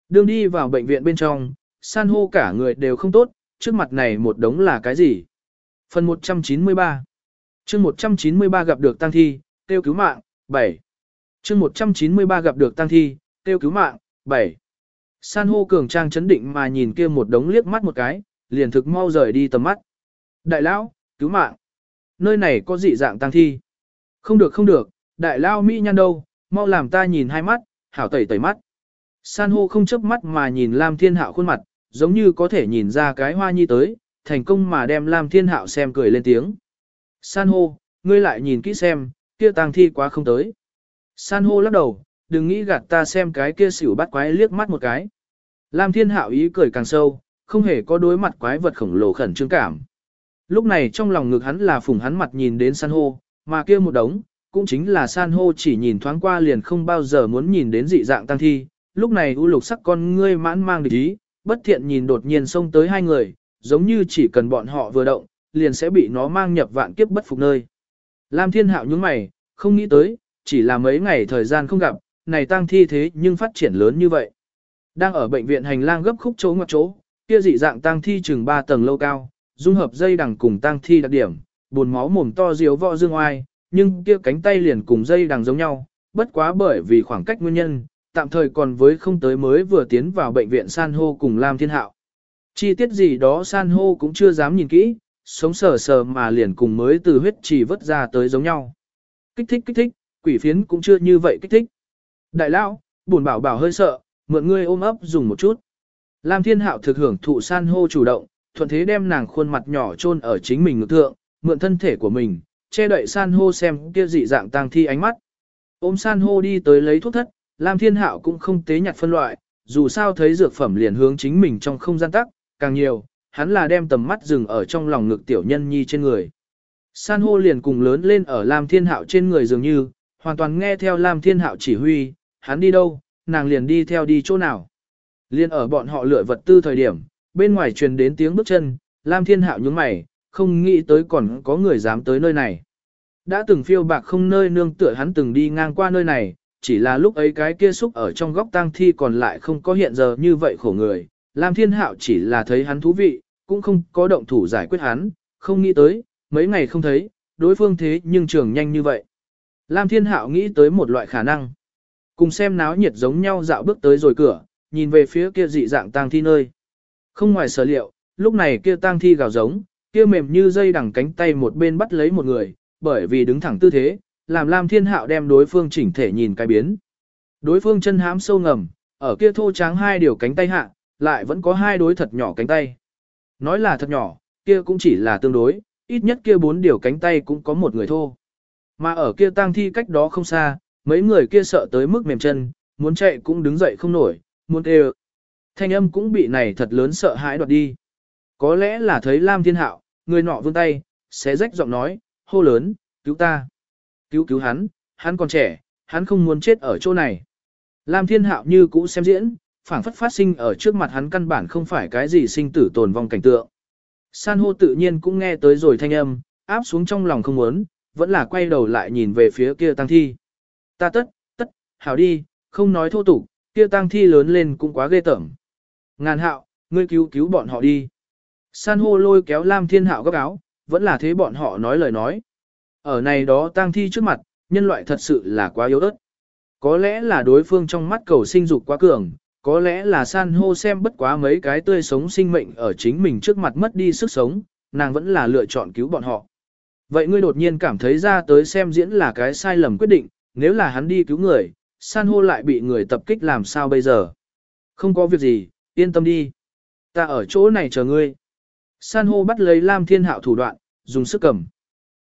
đương đi vào bệnh viện bên trong, san hô cả người đều không tốt, trước mặt này một đống là cái gì? Phần 193 chương 193 gặp được tăng thi, tiêu cứu mạng, 7. chương 193 gặp được tăng thi, tiêu cứu mạng, 7. San hô cường trang chấn định mà nhìn kia một đống liếc mắt một cái, liền thực mau rời đi tầm mắt. Đại lão, cứu mạng. Nơi này có dị dạng tăng thi. Không được không được, đại lao Mỹ nhăn đâu, mau làm ta nhìn hai mắt, hảo tẩy tẩy mắt. San hô không chớp mắt mà nhìn Lam Thiên Hạo khuôn mặt, giống như có thể nhìn ra cái hoa nhi tới, thành công mà đem Lam Thiên Hạo xem cười lên tiếng. San hô, ngươi lại nhìn kỹ xem, kia tang thi quá không tới. San hô lắc đầu, đừng nghĩ gạt ta xem cái kia xỉu bắt quái liếc mắt một cái. Lam Thiên Hạo ý cười càng sâu, không hề có đối mặt quái vật khổng lồ khẩn trương cảm. Lúc này trong lòng ngực hắn là phùng hắn mặt nhìn đến san hô, mà kia một đống, cũng chính là san hô chỉ nhìn thoáng qua liền không bao giờ muốn nhìn đến dị dạng tăng thi. Lúc này u lục sắc con ngươi mãn mang địch ý, bất thiện nhìn đột nhiên xông tới hai người, giống như chỉ cần bọn họ vừa động, liền sẽ bị nó mang nhập vạn kiếp bất phục nơi. Lam Thiên Hạo nhướng mày, không nghĩ tới, chỉ là mấy ngày thời gian không gặp, này tang thi thế nhưng phát triển lớn như vậy. Đang ở bệnh viện hành lang gấp khúc chỗ ngoặc chỗ, kia dị dạng tang thi chừng 3 tầng lâu cao, dung hợp dây đằng cùng tang thi đặc điểm, buồn máu mồm to diếu vọ dương oai, nhưng kia cánh tay liền cùng dây đằng giống nhau, bất quá bởi vì khoảng cách nguyên nhân, tạm thời còn với không tới mới vừa tiến vào bệnh viện san hô cùng Lam Thiên Hạo. Chi tiết gì đó san hô cũng chưa dám nhìn kỹ, sống sờ sờ mà liền cùng mới từ huyết trì vớt ra tới giống nhau. Kích thích kích thích, quỷ phiến cũng chưa như vậy kích thích. Đại lão, buồn bảo bảo hơi sợ, mượn ngươi ôm ấp dùng một chút. Lam Thiên Hạo thực hưởng thụ san hô chủ động, thuận thế đem nàng khuôn mặt nhỏ chôn ở chính mình ngực thượng, mượn thân thể của mình, che đậy san hô xem kia dị dạng tang thi ánh mắt. Ôm san hô đi tới lấy thuốc thất, Lam Thiên Hạo cũng không tế nhặt phân loại, dù sao thấy dược phẩm liền hướng chính mình trong không gian tắc, càng nhiều, hắn là đem tầm mắt dừng ở trong lòng ngực tiểu nhân nhi trên người. San hô liền cùng lớn lên ở Lam Thiên Hạo trên người dường như, hoàn toàn nghe theo Lam Thiên Hạo chỉ huy, hắn đi đâu, nàng liền đi theo đi chỗ nào. Liên ở bọn họ lựa vật tư thời điểm, bên ngoài truyền đến tiếng bước chân, Lam Thiên Hạo nhướng mày, không nghĩ tới còn có người dám tới nơi này. Đã từng phiêu bạc không nơi nương tựa hắn từng đi ngang qua nơi này, chỉ là lúc ấy cái kia xúc ở trong góc tang thi còn lại không có hiện giờ như vậy khổ người, Lam Thiên Hạo chỉ là thấy hắn thú vị, cũng không có động thủ giải quyết hắn, không nghĩ tới, mấy ngày không thấy, đối phương thế nhưng trưởng nhanh như vậy. Lam Thiên Hạo nghĩ tới một loại khả năng. Cùng xem náo nhiệt giống nhau dạo bước tới rồi cửa, nhìn về phía kia dị dạng tang thi nơi. Không ngoài sở liệu, lúc này kia tang thi gào giống, kia mềm như dây đằng cánh tay một bên bắt lấy một người, bởi vì đứng thẳng tư thế, làm Lam Thiên Hạo đem đối phương chỉnh thể nhìn cái biến. Đối phương chân hám sâu ngầm, ở kia thô tráng hai điều cánh tay hạ, lại vẫn có hai đối thật nhỏ cánh tay. Nói là thật nhỏ, kia cũng chỉ là tương đối, ít nhất kia bốn điều cánh tay cũng có một người thô. Mà ở kia tang thi cách đó không xa, mấy người kia sợ tới mức mềm chân, muốn chạy cũng đứng dậy không nổi, muốn đều. Thanh âm cũng bị này thật lớn sợ hãi đoạt đi. Có lẽ là thấy Lam Thiên Hạo, người nọ vươn tay, xé rách giọng nói, hô lớn, cứu ta. Cứu cứu hắn, hắn còn trẻ, hắn không muốn chết ở chỗ này. Lam Thiên Hạo như cũ xem diễn, phảng phất phát sinh ở trước mặt hắn căn bản không phải cái gì sinh tử tồn vong cảnh tượng. San hô tự nhiên cũng nghe tới rồi thanh âm, áp xuống trong lòng không muốn, vẫn là quay đầu lại nhìn về phía kia tăng thi. Ta tất, tất, hảo đi, không nói thô tục, kia tăng thi lớn lên cũng quá ghê tởm. Ngàn hạo, ngươi cứu cứu bọn họ đi. San hô lôi kéo Lam Thiên Hạo gấp áo, vẫn là thế bọn họ nói lời nói. Ở này đó tang thi trước mặt, nhân loại thật sự là quá yếu ớt. Có lẽ là đối phương trong mắt cầu sinh dục quá cường, có lẽ là san hô xem bất quá mấy cái tươi sống sinh mệnh ở chính mình trước mặt mất đi sức sống, nàng vẫn là lựa chọn cứu bọn họ. Vậy ngươi đột nhiên cảm thấy ra tới xem diễn là cái sai lầm quyết định, nếu là hắn đi cứu người, san hô lại bị người tập kích làm sao bây giờ? Không có việc gì, yên tâm đi. Ta ở chỗ này chờ ngươi. San hô bắt lấy Lam Thiên Hạo thủ đoạn, dùng sức cầm.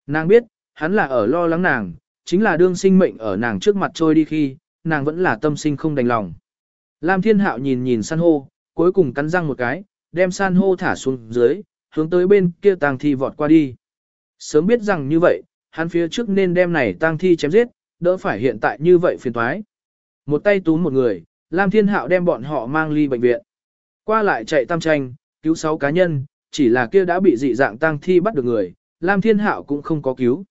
Nàng biết, hắn là ở lo lắng nàng, chính là đương sinh mệnh ở nàng trước mặt trôi đi khi, nàng vẫn là tâm sinh không đành lòng. Lam Thiên Hạo nhìn nhìn san hô, cuối cùng cắn răng một cái, đem san hô thả xuống dưới, hướng tới bên kia tang thi vọt qua đi. Sớm biết rằng như vậy, hắn phía trước nên đem này tang thi chém giết, đỡ phải hiện tại như vậy phiền toái. Một tay túm một người, Lam Thiên Hạo đem bọn họ mang ly bệnh viện. Qua lại chạy tam tranh, cứu sáu cá nhân, chỉ là kia đã bị dị dạng tang thi bắt được người, Lam Thiên Hạo cũng không có cứu.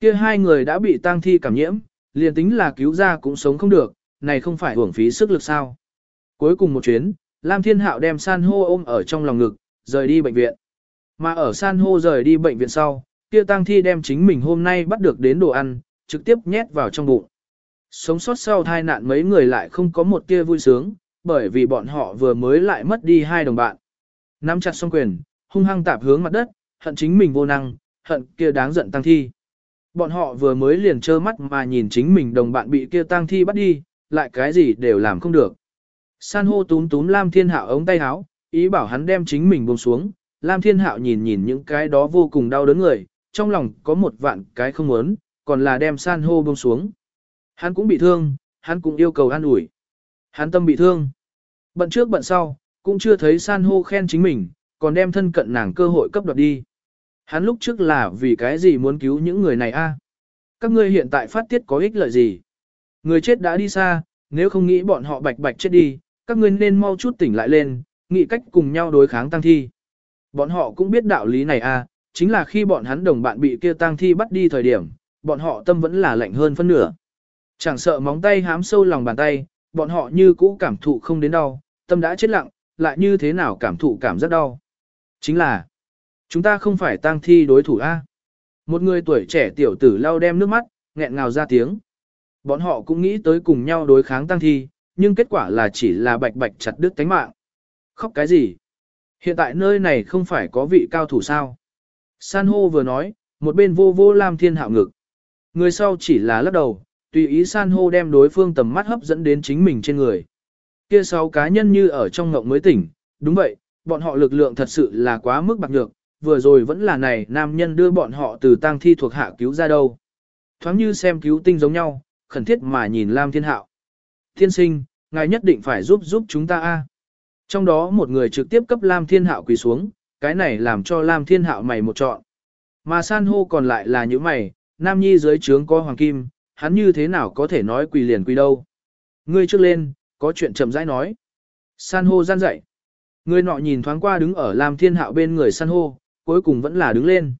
Kia hai người đã bị tang thi cảm nhiễm, liền tính là cứu ra cũng sống không được, này không phải hưởng phí sức lực sao. Cuối cùng một chuyến, Lam Thiên Hạo đem san hô ôm ở trong lòng ngực, rời đi bệnh viện. Mà ở san hô rời đi bệnh viện sau, kia tang thi đem chính mình hôm nay bắt được đến đồ ăn, trực tiếp nhét vào trong bụng. Sống sót sau tai nạn mấy người lại không có một tia vui sướng, bởi vì bọn họ vừa mới lại mất đi hai đồng bạn. Nắm chặt song quyền, hung hăng tạp hướng mặt đất, hận chính mình vô năng, hận kia đáng giận tăng thi. Bọn họ vừa mới liền trơ mắt mà nhìn chính mình đồng bạn bị kia tang thi bắt đi, lại cái gì đều làm không được. San hô túm túm Lam Thiên Hạo ống tay háo, ý bảo hắn đem chính mình buông xuống. Lam Thiên Hạo nhìn nhìn những cái đó vô cùng đau đớn người, trong lòng có một vạn cái không muốn, còn là đem san hô buông xuống. Hắn cũng bị thương, hắn cũng yêu cầu an ủi. Hắn tâm bị thương. Bận trước bận sau, cũng chưa thấy san hô khen chính mình, còn đem thân cận nàng cơ hội cấp đoạt đi. Hắn lúc trước là vì cái gì muốn cứu những người này a? Các ngươi hiện tại phát tiết có ích lợi gì? Người chết đã đi xa, nếu không nghĩ bọn họ bạch bạch chết đi, các ngươi nên mau chút tỉnh lại lên, nghĩ cách cùng nhau đối kháng tăng thi. Bọn họ cũng biết đạo lý này a, chính là khi bọn hắn đồng bạn bị kia tăng thi bắt đi thời điểm, bọn họ tâm vẫn là lạnh hơn phân nửa. Chẳng sợ móng tay hám sâu lòng bàn tay, bọn họ như cũ cảm thụ không đến đau, tâm đã chết lặng, lại như thế nào cảm thụ cảm giác đau. Chính là, chúng ta không phải tang thi đối thủ A. Một người tuổi trẻ tiểu tử lau đem nước mắt, nghẹn ngào ra tiếng. Bọn họ cũng nghĩ tới cùng nhau đối kháng tang thi, nhưng kết quả là chỉ là bạch bạch chặt đứt tánh mạng. Khóc cái gì? Hiện tại nơi này không phải có vị cao thủ sao? San hô vừa nói, một bên vô vô Lam Thiên Hạo ngực. Người sau chỉ là lắc đầu, tùy ý San hô đem đối phương tầm mắt hấp dẫn đến chính mình trên người. Kia sáu cá nhân như ở trong ngộng mới tỉnh, đúng vậy, bọn họ lực lượng thật sự là quá mức bạc nhược, vừa rồi vẫn là này nam nhân đưa bọn họ từ tang thi thuộc hạ cứu ra đâu. Thoáng như xem cứu tinh giống nhau, khẩn thiết mà nhìn Lam Thiên Hạo. Thiên sinh, ngài nhất định phải giúp giúp chúng ta a. Trong đó một người trực tiếp cấp Lam Thiên Hạo quỳ xuống, cái này làm cho Lam Thiên Hạo mày một trọn Mà san hô còn lại là những mày, nam nhi dưới trướng có hoàng kim, hắn như thế nào có thể nói quỳ liền quỳ đâu. Ngươi trước lên, có chuyện chậm rãi nói. San hô gian dậy. Người nọ nhìn thoáng qua đứng ở Lam Thiên Hạo bên người san hô, cuối cùng vẫn là đứng lên.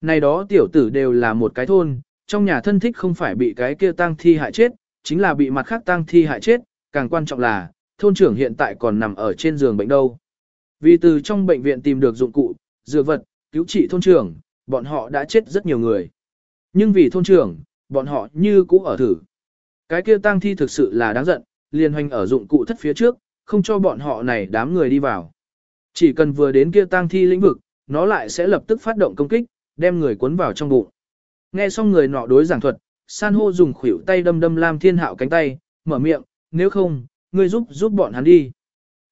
Này đó tiểu tử đều là một cái thôn, trong nhà thân thích không phải bị cái kia tang thi hại chết, chính là bị mặt khác tang thi hại chết, càng quan trọng là, thôn trưởng hiện tại còn nằm ở trên giường bệnh đâu. Vì từ trong bệnh viện tìm được dụng cụ, dược vật, cứu trị thôn trưởng, bọn họ đã chết rất nhiều người. Nhưng vì thôn trưởng, bọn họ như cũ ở thử. Cái kia tang thi thực sự là đáng giận, liền hoành ở dụng cụ thất phía trước, không cho bọn họ này đám người đi vào. Chỉ cần vừa đến kia tang thi lĩnh vực, nó lại sẽ lập tức phát động công kích, đem người cuốn vào trong bụng. Nghe xong người nọ đối giảng thuật, san hô dùng khuỷu tay đâm đâm Lam Thiên Hạo cánh tay, mở miệng, nếu không, ngươi giúp giúp bọn hắn đi.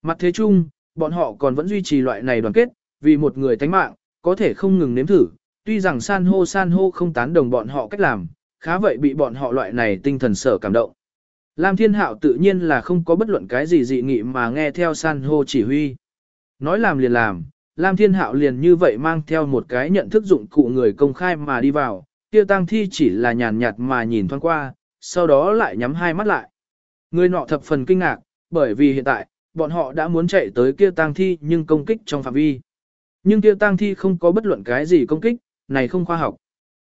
Mặt thế chung, bọn họ còn vẫn duy trì loại này đoàn kết, vì một người tánh mạng, có thể không ngừng nếm thử, tuy rằng san hô san hô không tán đồng bọn họ cách làm, khá vậy bị bọn họ loại này tinh thần sở cảm động. Lam Thiên Hạo tự nhiên là không có bất luận cái gì dị nghị mà nghe theo san hô chỉ huy. Nói làm liền làm, Lam Thiên Hạo liền như vậy mang theo một cái nhận thức dụng cụ người công khai mà đi vào, kia tang thi chỉ là nhàn nhạt mà nhìn thoáng qua, sau đó lại nhắm hai mắt lại. Người nọ thập phần kinh ngạc, bởi vì hiện tại, bọn họ đã muốn chạy tới kia tang thi nhưng công kích trong phạm vi. Nhưng kia tang thi không có bất luận cái gì công kích, này không khoa học.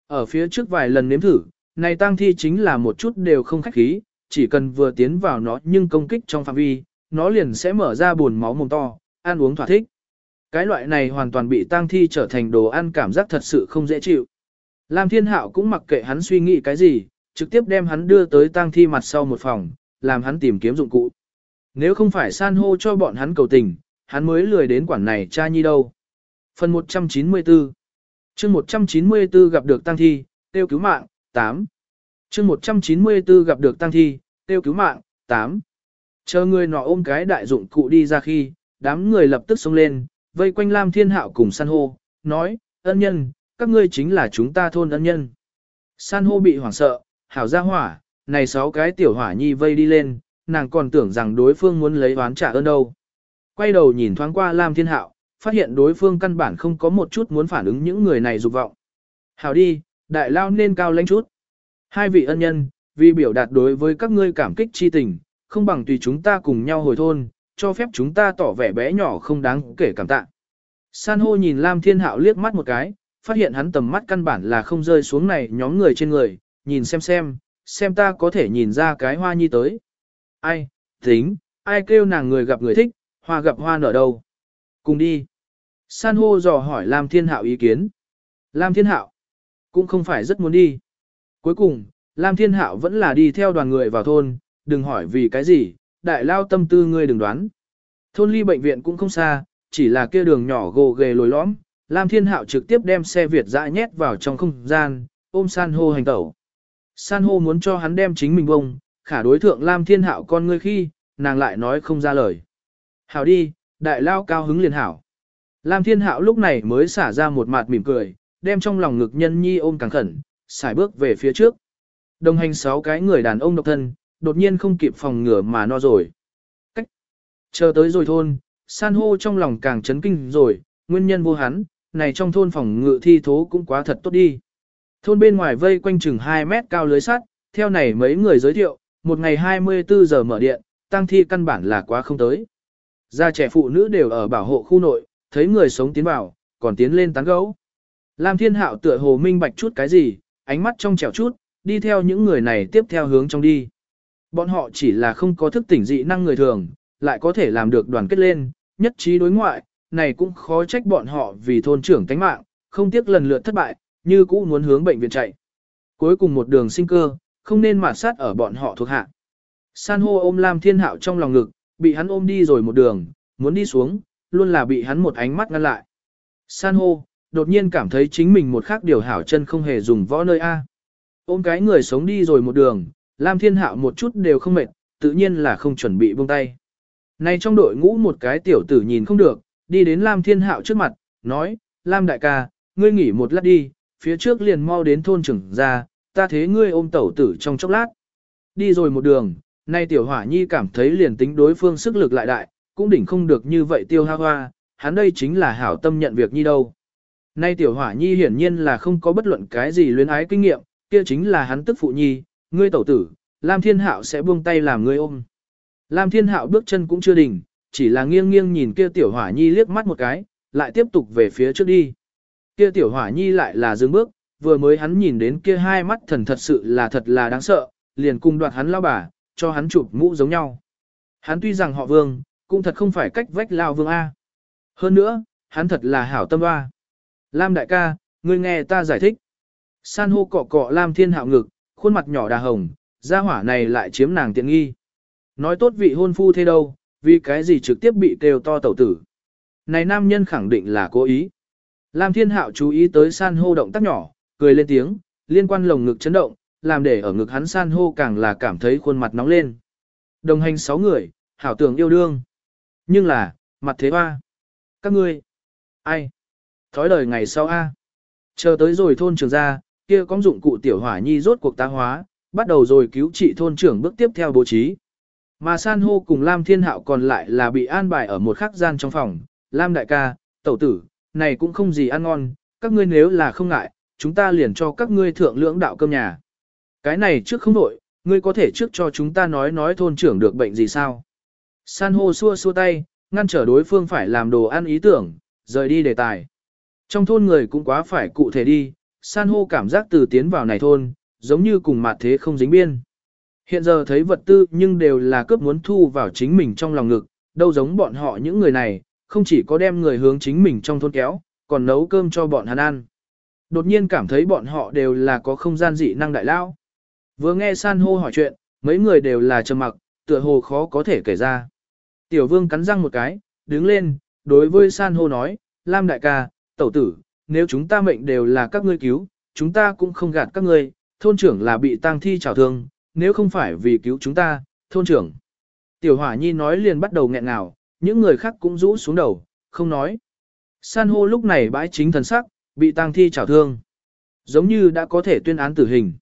Ở phía trước vài lần nếm thử, này tang thi chính là một chút đều không khách khí, chỉ cần vừa tiến vào nó nhưng công kích trong phạm vi, nó liền sẽ mở ra buồn máu mồm to, ăn uống thỏa thích. Cái loại này hoàn toàn bị tang thi trở thành đồ ăn cảm giác thật sự không dễ chịu. Lam Thiên Hạo cũng mặc kệ hắn suy nghĩ cái gì, trực tiếp đem hắn đưa tới tang thi mặt sau một phòng, làm hắn tìm kiếm dụng cụ. Nếu không phải san hô cho bọn hắn cầu tình, hắn mới lười đến quản này cha nhi đâu. Phần 194 chương 194 gặp được tang thi, tiêu cứu mạng, 8. chương 194 gặp được tang thi, tiêu cứu mạng, 8. Chờ người nọ ôm cái đại dụng cụ đi ra khi, đám người lập tức xông lên, vây quanh Lam Thiên Hạo cùng san hô, nói, ân nhân, các ngươi chính là chúng ta thôn ân nhân. San hô bị hoảng sợ, hảo ra hỏa, này sáu cái tiểu hỏa nhi vây đi lên, nàng còn tưởng rằng đối phương muốn lấy oán trả ơn đâu. Quay đầu nhìn thoáng qua Lam Thiên Hạo, phát hiện đối phương căn bản không có một chút muốn phản ứng những người này dục vọng. Hảo đi, đại lao nên cao lãnh chút. Hai vị ân nhân, vì biểu đạt đối với các ngươi cảm kích chi tình, không bằng tùy chúng ta cùng nhau hồi thôn, cho phép chúng ta tỏ vẻ bé nhỏ không đáng kể cảm tạ. San hô nhìn Lam Thiên Hạo liếc mắt một cái, phát hiện hắn tầm mắt căn bản là không rơi xuống này nhóm người trên người, nhìn xem xem, xem ta có thể nhìn ra cái hoa nhi tới. Ai, tính, ai kêu nàng người gặp người thích, hoa gặp hoa nở đâu. Cùng đi. San hô dò hỏi Lam Thiên Hạo ý kiến. Lam Thiên Hạo cũng không phải rất muốn đi. Cuối cùng, Lam Thiên Hạo vẫn là đi theo đoàn người vào thôn, đừng hỏi vì cái gì, đại lao tâm tư ngươi đừng đoán. Thôn ly bệnh viện cũng không xa, chỉ là kia đường nhỏ gồ ghề lồi lõm, Lam Thiên Hạo trực tiếp đem xe Việt dã nhét vào trong không gian, ôm san hô hành tẩu. San hô muốn cho hắn đem chính mình bông, khả đối thượng Lam Thiên Hạo con ngươi khi, nàng lại nói không ra lời. Hảo đi, đại lao cao hứng liền hảo. Lam Thiên Hạo lúc này mới xả ra một mặt mỉm cười, đem trong lòng ngực nhân nhi ôm càng khẩn, xài bước về phía trước. Đồng hành sáu cái người đàn ông độc thân, đột nhiên không kịp phòng ngừa mà no rồi. Cách. Chờ tới rồi thôn, san hô trong lòng càng chấn kinh rồi, nguyên nhân vô hắn, này trong thôn phòng ngự thi thố cũng quá thật tốt đi. Thôn bên ngoài vây quanh chừng 2 mét cao lưới sắt, theo này mấy người giới thiệu, một ngày 24 giờ mở điện, tăng thi căn bản là quá không tới. Gia trẻ phụ nữ đều ở bảo hộ khu nội, thấy người sống tiến vào, còn tiến lên tán gấu. Lam Thiên Hạo tựa hồ minh bạch chút cái gì, ánh mắt trong trẻo chút, đi theo những người này tiếp theo hướng trong đi. Bọn họ chỉ là không có thức tỉnh dị năng người thường, lại có thể làm được đoàn kết lên, nhất trí đối ngoại, này cũng khó trách bọn họ vì thôn trưởng tánh mạng, không tiếc lần lượt thất bại, như cũ muốn hướng bệnh viện chạy. Cuối cùng một đường sinh cơ, không nên mạt sát ở bọn họ thuộc hạ. San hô ôm Lam Thiên Hạo trong lòng ngực, bị hắn ôm đi rồi một đường, muốn đi xuống, luôn là bị hắn một ánh mắt ngăn lại. San hô, đột nhiên cảm thấy chính mình một khác điều hảo chân không hề dùng võ nơi A. Ôm cái người sống đi rồi một đường, Lam Thiên Hạo một chút đều không mệt, tự nhiên là không chuẩn bị buông tay. Này trong đội ngũ một cái tiểu tử nhìn không được, đi đến Lam Thiên Hạo trước mặt, nói, Lam đại ca, ngươi nghỉ một lát đi, phía trước liền mau đến thôn trưởng ra, ta thế ngươi ôm tẩu tử trong chốc lát. Đi rồi một đường, nay tiểu hỏa nhi cảm thấy liền tính đối phương sức lực lại đại, cũng đỉnh không được như vậy tiêu ha hoa, hắn đây chính là hảo tâm nhận việc nhi đâu. Nay tiểu hỏa nhi hiển nhiên là không có bất luận cái gì luyến ái kinh nghiệm, kia chính là hắn tức phụ nhi, ngươi tẩu tử, Lam Thiên Hạo sẽ buông tay làm ngươi ôm. Lam Thiên Hạo bước chân cũng chưa đình, chỉ là nghiêng nghiêng nhìn kia tiểu hỏa nhi liếc mắt một cái, lại tiếp tục về phía trước đi. Kia tiểu hỏa nhi lại là dừng bước, vừa mới hắn nhìn đến kia hai mắt thần thật sự là thật là đáng sợ, liền cùng đoạt hắn lao bà, cho hắn chụp mũ giống nhau. Hắn tuy rằng họ vương, cũng thật không phải cách vách lao vương A. Hơn nữa, hắn thật là hảo tâm hoa. Lam đại ca, ngươi nghe ta giải thích. San hô cọ cọ Lam thiên hạo ngực, khuôn mặt nhỏ đà hồng, gia hỏa này lại chiếm nàng tiện nghi. Nói tốt vị hôn phu thế đâu, vì cái gì trực tiếp bị kêu to tẩu tử. Này nam nhân khẳng định là cố ý. Lam thiên hạo chú ý tới san hô động tác nhỏ, cười lên tiếng, liên quan lồng ngực chấn động, làm để ở ngực hắn san hô càng là cảm thấy khuôn mặt nóng lên. Đồng hành sáu người, hảo tưởng yêu đương. Nhưng là, mặt thế hoa. Các ngươi, ai? Thói đời ngày sau a. Chờ tới rồi thôn trưởng ra, kia có dụng cụ tiểu hỏa nhi rốt cuộc tá hóa, bắt đầu rồi cứu trị thôn trưởng bước tiếp theo bố trí. Mà san hô cùng Lam Thiên Hạo còn lại là bị an bài ở một khắc gian trong phòng. Lam đại ca, tẩu tử, này cũng không gì ăn ngon, các ngươi nếu là không ngại, chúng ta liền cho các ngươi thượng lưỡng đạo cơm nhà. Cái này trước không đổi, ngươi có thể trước cho chúng ta nói nói thôn trưởng được bệnh gì sao. San hô xua xua tay, ngăn trở đối phương phải làm đồ ăn ý tưởng, rời đi đề tài. Trong thôn người cũng quá phải cụ thể đi, san hô cảm giác từ tiến vào này thôn, giống như cùng mặt thế không dính biên. Hiện giờ thấy vật tư nhưng đều là cướp muốn thu vào chính mình trong lòng ngực, đâu giống bọn họ những người này, không chỉ có đem người hướng chính mình trong thôn kéo, còn nấu cơm cho bọn hắn ăn. Đột nhiên cảm thấy bọn họ đều là có không gian dị năng đại lao. Vừa nghe san hô hỏi chuyện, mấy người đều là trầm mặc, tựa hồ khó có thể kể ra. Tiểu vương cắn răng một cái, đứng lên, đối với san hô nói, Lam đại ca, tẩu tử, nếu chúng ta mệnh đều là các ngươi cứu, chúng ta cũng không gạt các ngươi, thôn trưởng là bị tang thi trào thương, nếu không phải vì cứu chúng ta, thôn trưởng. Tiểu hỏa nhi nói liền bắt đầu nghẹn ngào, những người khác cũng rũ xuống đầu, không nói. San hô lúc này bãi chính thần sắc, bị tang thi trào thương. Giống như đã có thể tuyên án tử hình.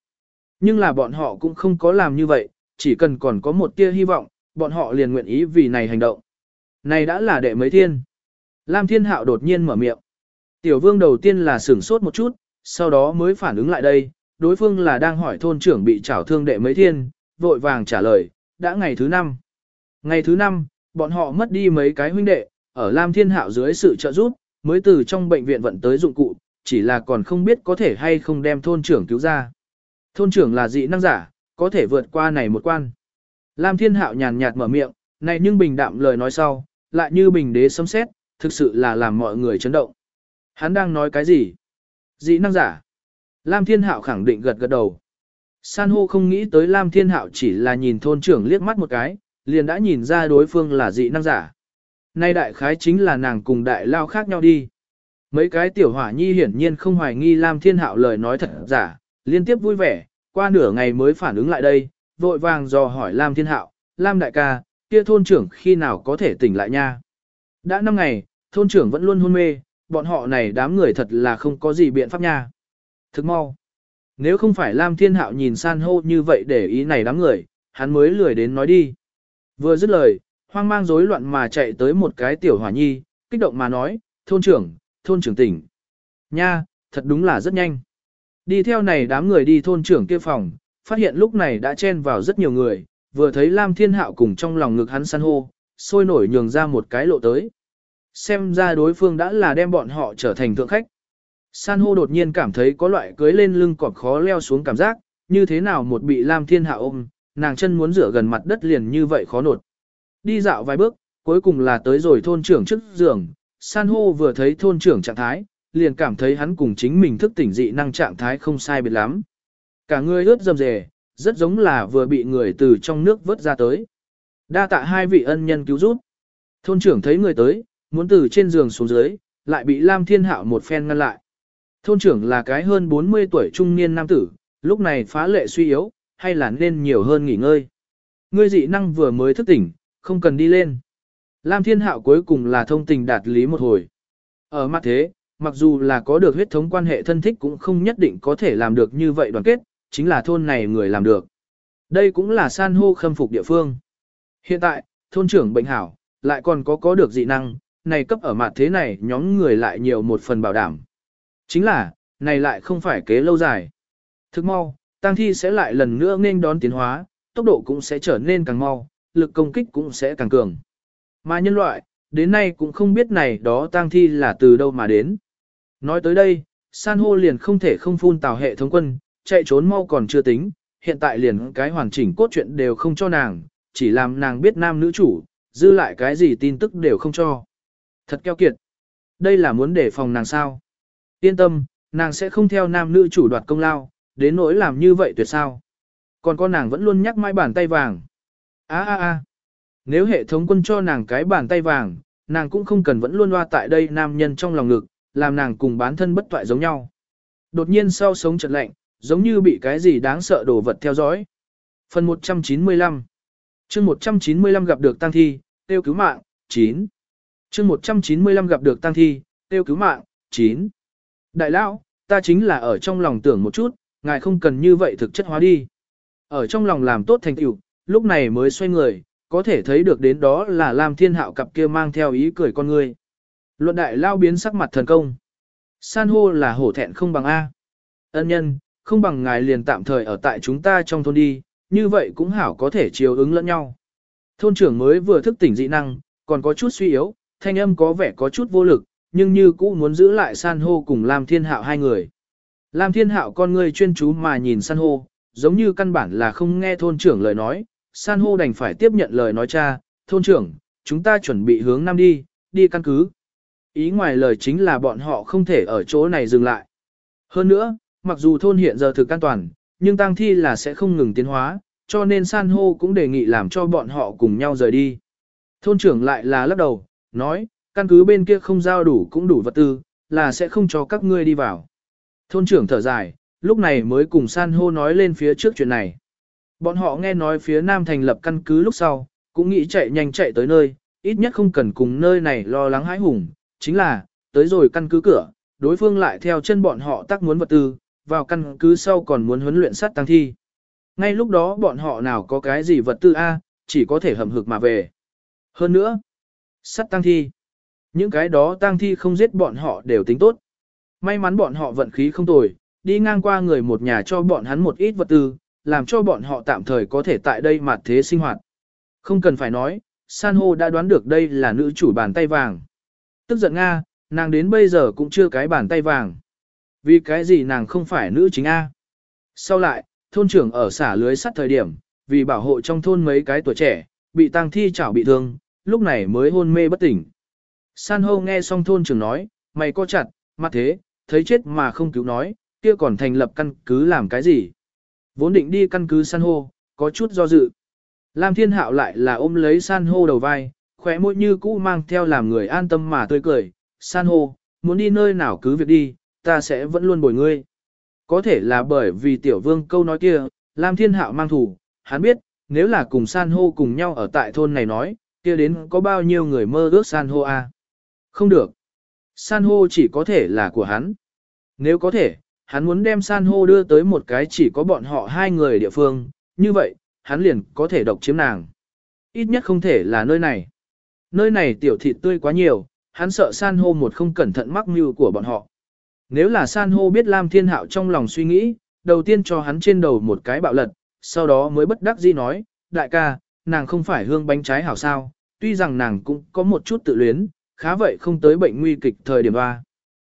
Nhưng là bọn họ cũng không có làm như vậy, chỉ cần còn có một tia hy vọng, bọn họ liền nguyện ý vì này hành động. Này đã là đệ mấy thiên. Lam Thiên Hạo đột nhiên mở miệng. Tiểu vương đầu tiên là sửng sốt một chút, sau đó mới phản ứng lại đây, đối phương là đang hỏi thôn trưởng bị trảo thương đệ mấy thiên, vội vàng trả lời, đã ngày thứ năm. Ngày thứ năm, bọn họ mất đi mấy cái huynh đệ, ở Lam Thiên Hạo dưới sự trợ giúp, mới từ trong bệnh viện vận tới dụng cụ, chỉ là còn không biết có thể hay không đem thôn trưởng cứu ra. Thôn trưởng là dị năng giả, có thể vượt qua này một quan. Lam Thiên Hạo nhàn nhạt mở miệng, này nhưng bình đạm lời nói sau, lại như bình đế sấm xét, thực sự là làm mọi người chấn động. Hắn đang nói cái gì? Dị năng giả. Lam Thiên Hạo khẳng định gật gật đầu. San hô không nghĩ tới Lam Thiên Hạo chỉ là nhìn thôn trưởng liếc mắt một cái, liền đã nhìn ra đối phương là dị năng giả. Nay đại khái chính là nàng cùng đại lao khác nhau đi. Mấy cái tiểu hỏa nhi hiển nhiên không hoài nghi Lam Thiên Hạo lời nói thật giả, liên tiếp vui vẻ, qua nửa ngày mới phản ứng lại đây, vội vàng dò hỏi Lam Thiên Hạo, Lam đại ca, kia thôn trưởng khi nào có thể tỉnh lại nha. Đã năm ngày, thôn trưởng vẫn luôn hôn mê, bọn họ này đám người thật là không có gì biện pháp nha. Thức mau. Nếu không phải Lam Thiên Hạo nhìn san hô như vậy để ý này đám người, hắn mới lười đến nói đi. Vừa dứt lời, hoang mang rối loạn mà chạy tới một cái tiểu hỏa nhi, kích động mà nói, thôn trưởng, thôn trưởng tỉnh. Nha, thật đúng là rất nhanh. Đi theo này đám người đi thôn trưởng kia phòng, phát hiện lúc này đã chen vào rất nhiều người, vừa thấy Lam Thiên Hạo cùng trong lòng ngực hắn san hô, sôi nổi nhường ra một cái lộ tới. Xem ra đối phương đã là đem bọn họ trở thành thượng khách. San hô đột nhiên cảm thấy có loại cưới lên lưng cọp khó leo xuống cảm giác, như thế nào một bị Lam Thiên Hạ ôm, nàng chân muốn rửa gần mặt đất liền như vậy khó nột. Đi dạo vài bước, cuối cùng là tới rồi thôn trưởng trước giường, San hô vừa thấy thôn trưởng trạng thái, liền cảm thấy hắn cùng chính mình thức tỉnh dị năng trạng thái không sai biệt lắm. Cả người ướt dầm dề, rất giống là vừa bị người từ trong nước vớt ra tới. Đa tạ hai vị ân nhân cứu giúp. Thôn trưởng thấy người tới, muốn từ trên giường xuống dưới, lại bị Lam Thiên Hạo một phen ngăn lại. Thôn trưởng là cái hơn 40 tuổi trung niên nam tử, lúc này phá lệ suy yếu, hay là nên nhiều hơn nghỉ ngơi. Ngươi dị năng vừa mới thức tỉnh, không cần đi lên. Lam Thiên Hạo cuối cùng là thông tình đạt lý một hồi. Ở mặt thế, mặc dù là có được huyết thống quan hệ thân thích cũng không nhất định có thể làm được như vậy đoàn kết, chính là thôn này người làm được. Đây cũng là san hô khâm phục địa phương. Hiện tại, thôn trưởng bệnh hảo, lại còn có có được dị năng, này cấp ở mặt thế này nhóm người lại nhiều một phần bảo đảm. Chính là, này lại không phải kế lâu dài. Thức mau, tăng thi sẽ lại lần nữa nên đón tiến hóa, tốc độ cũng sẽ trở nên càng mau, lực công kích cũng sẽ càng cường. Mà nhân loại, đến nay cũng không biết này đó tăng thi là từ đâu mà đến. Nói tới đây, san hô liền không thể không phun tào hệ thống quân, chạy trốn mau còn chưa tính, hiện tại liền cái hoàn chỉnh cốt truyện đều không cho nàng, chỉ làm nàng biết nam nữ chủ, dư lại cái gì tin tức đều không cho. Thật keo kiệt. Đây là muốn để phòng nàng sao. Yên tâm, nàng sẽ không theo nam nữ chủ đoạt công lao, đến nỗi làm như vậy tuyệt sao. Còn con nàng vẫn luôn nhắc mãi bàn tay vàng. á á á, Nếu hệ thống quân cho nàng cái bàn tay vàng, nàng cũng không cần vẫn luôn loa tại đây nam nhân trong lòng ngực, làm nàng cùng bán thân bất toại giống nhau. Đột nhiên sau sống chợt lạnh, giống như bị cái gì đáng sợ đổ vật theo dõi. Phần 195 chương 195 gặp được tăng thi, tiêu cứu mạng, 9 chương 195 gặp được tăng thi, tiêu cứu mạng, 9. Đại lão, ta chính là ở trong lòng tưởng một chút, ngài không cần như vậy thực chất hóa đi. Ở trong lòng làm tốt thành tựu, lúc này mới xoay người, có thể thấy được đến đó là Lam Thiên Hạo cặp kia mang theo ý cười con người. Luận đại lao biến sắc mặt thần công. San hô là hổ thẹn không bằng A. Ân nhân, không bằng ngài liền tạm thời ở tại chúng ta trong thôn đi, như vậy cũng hảo có thể chiều ứng lẫn nhau. Thôn trưởng mới vừa thức tỉnh dị năng, còn có chút suy yếu, thanh âm có vẻ có chút vô lực, nhưng như cũ muốn giữ lại san hô cùng Lam Thiên Hạo hai người. Lam Thiên Hạo con ngươi chuyên chú mà nhìn san hô, giống như căn bản là không nghe thôn trưởng lời nói, san hô đành phải tiếp nhận lời nói cha, thôn trưởng, chúng ta chuẩn bị hướng nam đi, đi căn cứ. Ý ngoài lời chính là bọn họ không thể ở chỗ này dừng lại. Hơn nữa, mặc dù thôn hiện giờ thực an toàn, nhưng tang thi là sẽ không ngừng tiến hóa, cho nên san hô cũng đề nghị làm cho bọn họ cùng nhau rời đi. Thôn trưởng lại là lắc đầu, nói, căn cứ bên kia không giao đủ cũng đủ vật tư, là sẽ không cho các ngươi đi vào. Thôn trưởng thở dài, lúc này mới cùng san hô nói lên phía trước chuyện này. Bọn họ nghe nói phía nam thành lập căn cứ lúc sau, cũng nghĩ chạy nhanh chạy tới nơi, ít nhất không cần cùng nơi này lo lắng hãi hùng, chính là, tới rồi căn cứ cửa, đối phương lại theo chân bọn họ tác muốn vật tư, vào căn cứ sau còn muốn huấn luyện sát tăng thi. Ngay lúc đó bọn họ nào có cái gì vật tư A, chỉ có thể hầm hực mà về. Hơn nữa, Sắt tăng thi. Những cái đó tăng thi không giết bọn họ đều tính tốt. May mắn bọn họ vận khí không tồi, đi ngang qua người một nhà cho bọn hắn một ít vật tư, làm cho bọn họ tạm thời có thể tại đây mặt thế sinh hoạt. Không cần phải nói, San hô đã đoán được đây là nữ chủ bàn tay vàng. Tức giận Nga, nàng đến bây giờ cũng chưa cái bàn tay vàng. Vì cái gì nàng không phải nữ chính A. Sau lại, thôn trưởng ở xả lưới sắt thời điểm, vì bảo hộ trong thôn mấy cái tuổi trẻ, bị tang thi chảo bị thương, lúc này mới hôn mê bất tỉnh. San hô nghe xong thôn trưởng nói, mày co chặt, mặt thế, thấy chết mà không cứu nói, kia còn thành lập căn cứ làm cái gì. Vốn định đi căn cứ san hô, có chút do dự. Lam thiên hạo lại là ôm lấy san hô đầu vai, khỏe môi như cũ mang theo làm người an tâm mà tươi cười. San hô, muốn đi nơi nào cứ việc đi, ta sẽ vẫn luôn bồi ngươi. Có thể là bởi vì tiểu vương câu nói kia, Lam thiên hạo mang thủ, hắn biết, nếu là cùng san hô cùng nhau ở tại thôn này nói, kia đến có bao nhiêu người mơ ước san hô a? À? Không được. San hô chỉ có thể là của hắn. Nếu có thể, hắn muốn đem san hô đưa tới một cái chỉ có bọn họ hai người địa phương, như vậy, hắn liền có thể độc chiếm nàng. Ít nhất không thể là nơi này. Nơi này tiểu thịt tươi quá nhiều, hắn sợ san hô một không cẩn thận mắc mưu của bọn họ. Nếu là san hô biết Lam Thiên Hạo trong lòng suy nghĩ, đầu tiên cho hắn trên đầu một cái bạo lật, sau đó mới bất đắc dĩ nói, đại ca, nàng không phải hương bánh trái hảo sao, tuy rằng nàng cũng có một chút tự luyến, khá vậy không tới bệnh nguy kịch thời điểm ba.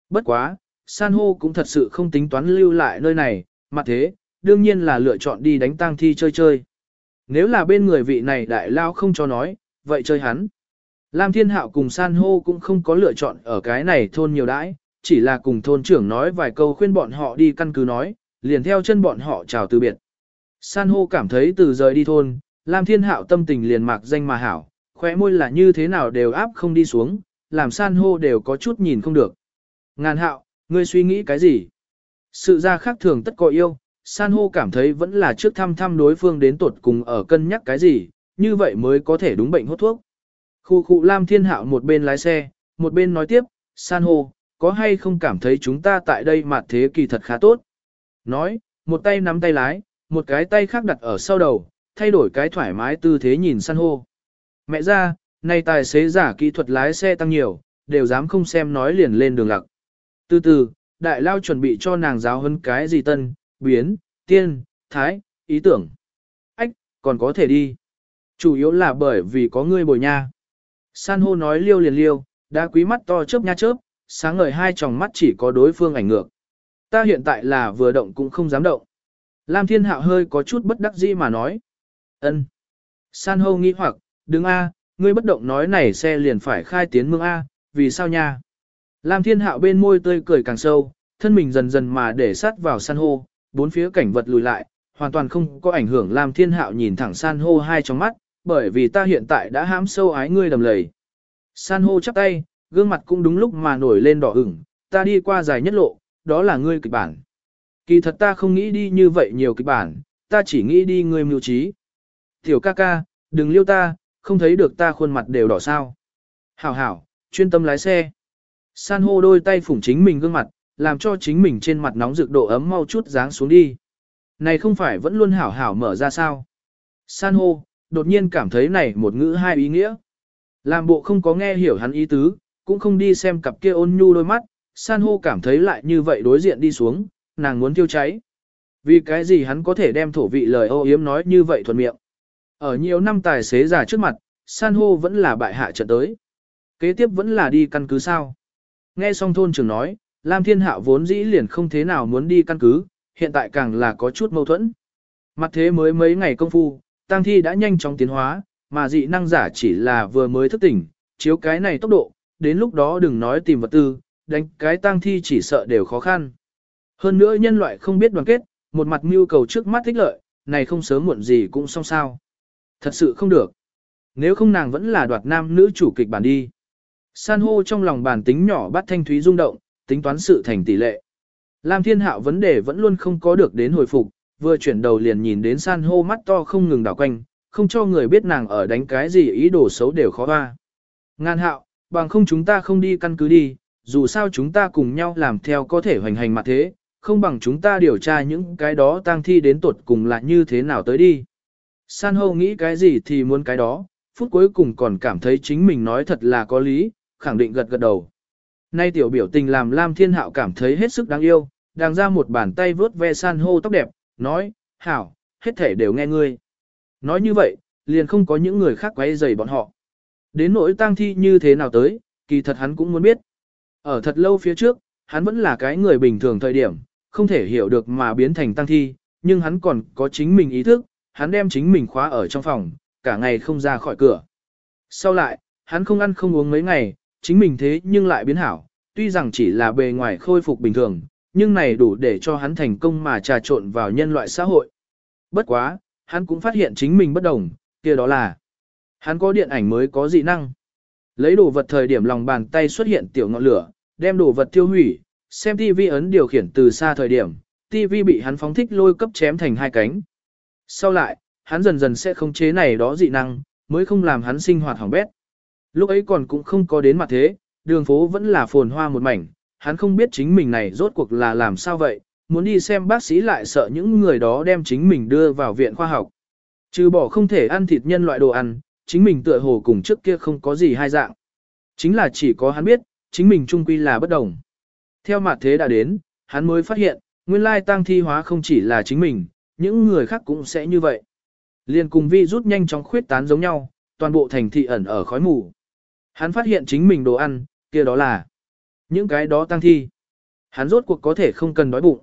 Bất quá, san hô cũng thật sự không tính toán lưu lại nơi này, mà thế, đương nhiên là lựa chọn đi đánh tang thi chơi chơi. Nếu là bên người vị này đại lao không cho nói, vậy chơi hắn. Lam Thiên Hạo cùng san hô cũng không có lựa chọn ở cái này thôn nhiều đãi, chỉ là cùng thôn trưởng nói vài câu khuyên bọn họ đi căn cứ nói, liền theo chân bọn họ chào từ biệt. San hô cảm thấy từ rời đi thôn, Lam Thiên Hạo tâm tình liền mạc danh mà hảo, khóe môi là như thế nào đều áp không đi xuống, làm san hô đều có chút nhìn không được. Ngàn hạo, ngươi suy nghĩ cái gì? Sự ra khác thường tất có yêu, san hô cảm thấy vẫn là trước thăm thăm đối phương đến tột cùng ở cân nhắc cái gì, như vậy mới có thể đúng bệnh hốt thuốc. Khu khu Lam Thiên Hạo một bên lái xe, một bên nói tiếp, san hô, có hay không cảm thấy chúng ta tại đây mặt thế kỳ thật khá tốt? Nói, một tay nắm tay lái, một cái tay khác đặt ở sau đầu, thay đổi cái thoải mái tư thế nhìn san hô. Mẹ ra, nay tài xế giả kỹ thuật lái xe tăng nhiều, đều dám không xem nói liền lên đường lặc. Từ từ, đại lao chuẩn bị cho nàng giáo hơn cái gì tân, biến, tiên, thái, ý tưởng. Ách, còn có thể đi. Chủ yếu là bởi vì có ngươi bồi nha. San hô nói liêu liền liêu, đã quý mắt to chớp nha chớp, sáng ngời hai tròng mắt chỉ có đối phương ảnh ngược. Ta hiện tại là vừa động cũng không dám động. Lam Thiên Hạo hơi có chút bất đắc dĩ mà nói. ân. San hô nghi hoặc, đứng A, ngươi bất động nói này xe liền phải khai tiến mương A, vì sao nha? Lam Thiên Hạo bên môi tươi cười càng sâu, thân mình dần dần mà để sát vào san hô, bốn phía cảnh vật lùi lại, hoàn toàn không có ảnh hưởng Lam Thiên Hạo nhìn thẳng san hô hai trong mắt, bởi vì ta hiện tại đã hãm sâu ái ngươi đầm lầy. San hô chắp tay, gương mặt cũng đúng lúc mà nổi lên đỏ ửng, ta đi qua dài nhất lộ, đó là ngươi kịch bản. Kỳ thật ta không nghĩ đi như vậy nhiều kịch bản, ta chỉ nghĩ đi ngươi mưu trí. Tiểu ca ca, đừng liêu ta, không thấy được ta khuôn mặt đều đỏ sao. Hảo hảo, chuyên tâm lái xe. San hô đôi tay phủng chính mình gương mặt, làm cho chính mình trên mặt nóng rực độ ấm mau chút dáng xuống đi. Này không phải vẫn luôn hảo hảo mở ra sao. San hô, đột nhiên cảm thấy này một ngữ hai ý nghĩa. Làm bộ không có nghe hiểu hắn ý tứ, cũng không đi xem cặp kia ôn nhu đôi mắt, san hô cảm thấy lại như vậy đối diện đi xuống, nàng muốn tiêu cháy. Vì cái gì hắn có thể đem thổ vị lời ô yếm nói như vậy thuận miệng. Ở nhiều năm tài xế giả trước mặt, san hô vẫn là bại hạ trận tới. Kế tiếp vẫn là đi căn cứ sao. Nghe xong thôn trưởng nói, Lam Thiên Hạo vốn dĩ liền không thế nào muốn đi căn cứ, hiện tại càng là có chút mâu thuẫn. Mặt thế mới mấy ngày công phu, tăng thi đã nhanh chóng tiến hóa, mà dị năng giả chỉ là vừa mới thức tỉnh, chiếu cái này tốc độ, đến lúc đó đừng nói tìm vật tư, đánh cái tăng thi chỉ sợ đều khó khăn. Hơn nữa nhân loại không biết đoàn kết, một mặt mưu cầu trước mắt thích lợi, này không sớm muộn gì cũng xong sao. Thật sự không được. Nếu không nàng vẫn là đoạt nam nữ chủ kịch bản đi. San hô trong lòng bản tính nhỏ bắt thanh thúy rung động, tính toán sự thành tỷ lệ. Lam thiên hạo vấn đề vẫn luôn không có được đến hồi phục, vừa chuyển đầu liền nhìn đến san hô mắt to không ngừng đảo quanh, không cho người biết nàng ở đánh cái gì ý đồ xấu đều khó hoa. Ngan hạo, bằng không chúng ta không đi căn cứ đi, dù sao chúng ta cùng nhau làm theo có thể hoành hành mặt thế, không bằng chúng ta điều tra những cái đó tang thi đến tuột cùng là như thế nào tới đi. San hô nghĩ cái gì thì muốn cái đó, phút cuối cùng còn cảm thấy chính mình nói thật là có lý, khẳng định gật gật đầu. Nay tiểu biểu tình làm Lam Thiên Hạo cảm thấy hết sức đáng yêu, đang ra một bàn tay vớt ve san hô tóc đẹp, nói, hảo, hết thể đều nghe ngươi. Nói như vậy, liền không có những người khác quấy rầy bọn họ. Đến nỗi tang thi như thế nào tới, kỳ thật hắn cũng muốn biết. Ở thật lâu phía trước, hắn vẫn là cái người bình thường thời điểm, không thể hiểu được mà biến thành tang thi, nhưng hắn còn có chính mình ý thức, hắn đem chính mình khóa ở trong phòng, cả ngày không ra khỏi cửa. Sau lại, hắn không ăn không uống mấy ngày, chính mình thế nhưng lại biến hảo, tuy rằng chỉ là bề ngoài khôi phục bình thường, nhưng này đủ để cho hắn thành công mà trà trộn vào nhân loại xã hội. Bất quá, hắn cũng phát hiện chính mình bất đồng, kia đó là hắn có điện ảnh mới có dị năng. Lấy đồ vật thời điểm lòng bàn tay xuất hiện tiểu ngọn lửa, đem đồ vật tiêu hủy, xem TV ấn điều khiển từ xa thời điểm, TV bị hắn phóng thích lôi cấp chém thành hai cánh. Sau lại, hắn dần dần sẽ không chế này đó dị năng, mới không làm hắn sinh hoạt hỏng bét. Lúc ấy còn cũng không có đến mặt thế, đường phố vẫn là phồn hoa một mảnh, hắn không biết chính mình này rốt cuộc là làm sao vậy, muốn đi xem bác sĩ lại sợ những người đó đem chính mình đưa vào viện khoa học. Trừ bỏ không thể ăn thịt nhân loại đồ ăn, chính mình tựa hồ cùng trước kia không có gì hai dạng. Chính là chỉ có hắn biết, chính mình trung quy là bất đồng. Theo mặt thế đã đến, hắn mới phát hiện, nguyên lai tăng thi hóa không chỉ là chính mình, những người khác cũng sẽ như vậy. Liên cùng vi rút nhanh chóng khuyết tán giống nhau, toàn bộ thành thị ẩn ở khói mù. Hắn phát hiện chính mình đồ ăn, kia đó là những cái đó tăng thi. Hắn rốt cuộc có thể không cần đói bụng.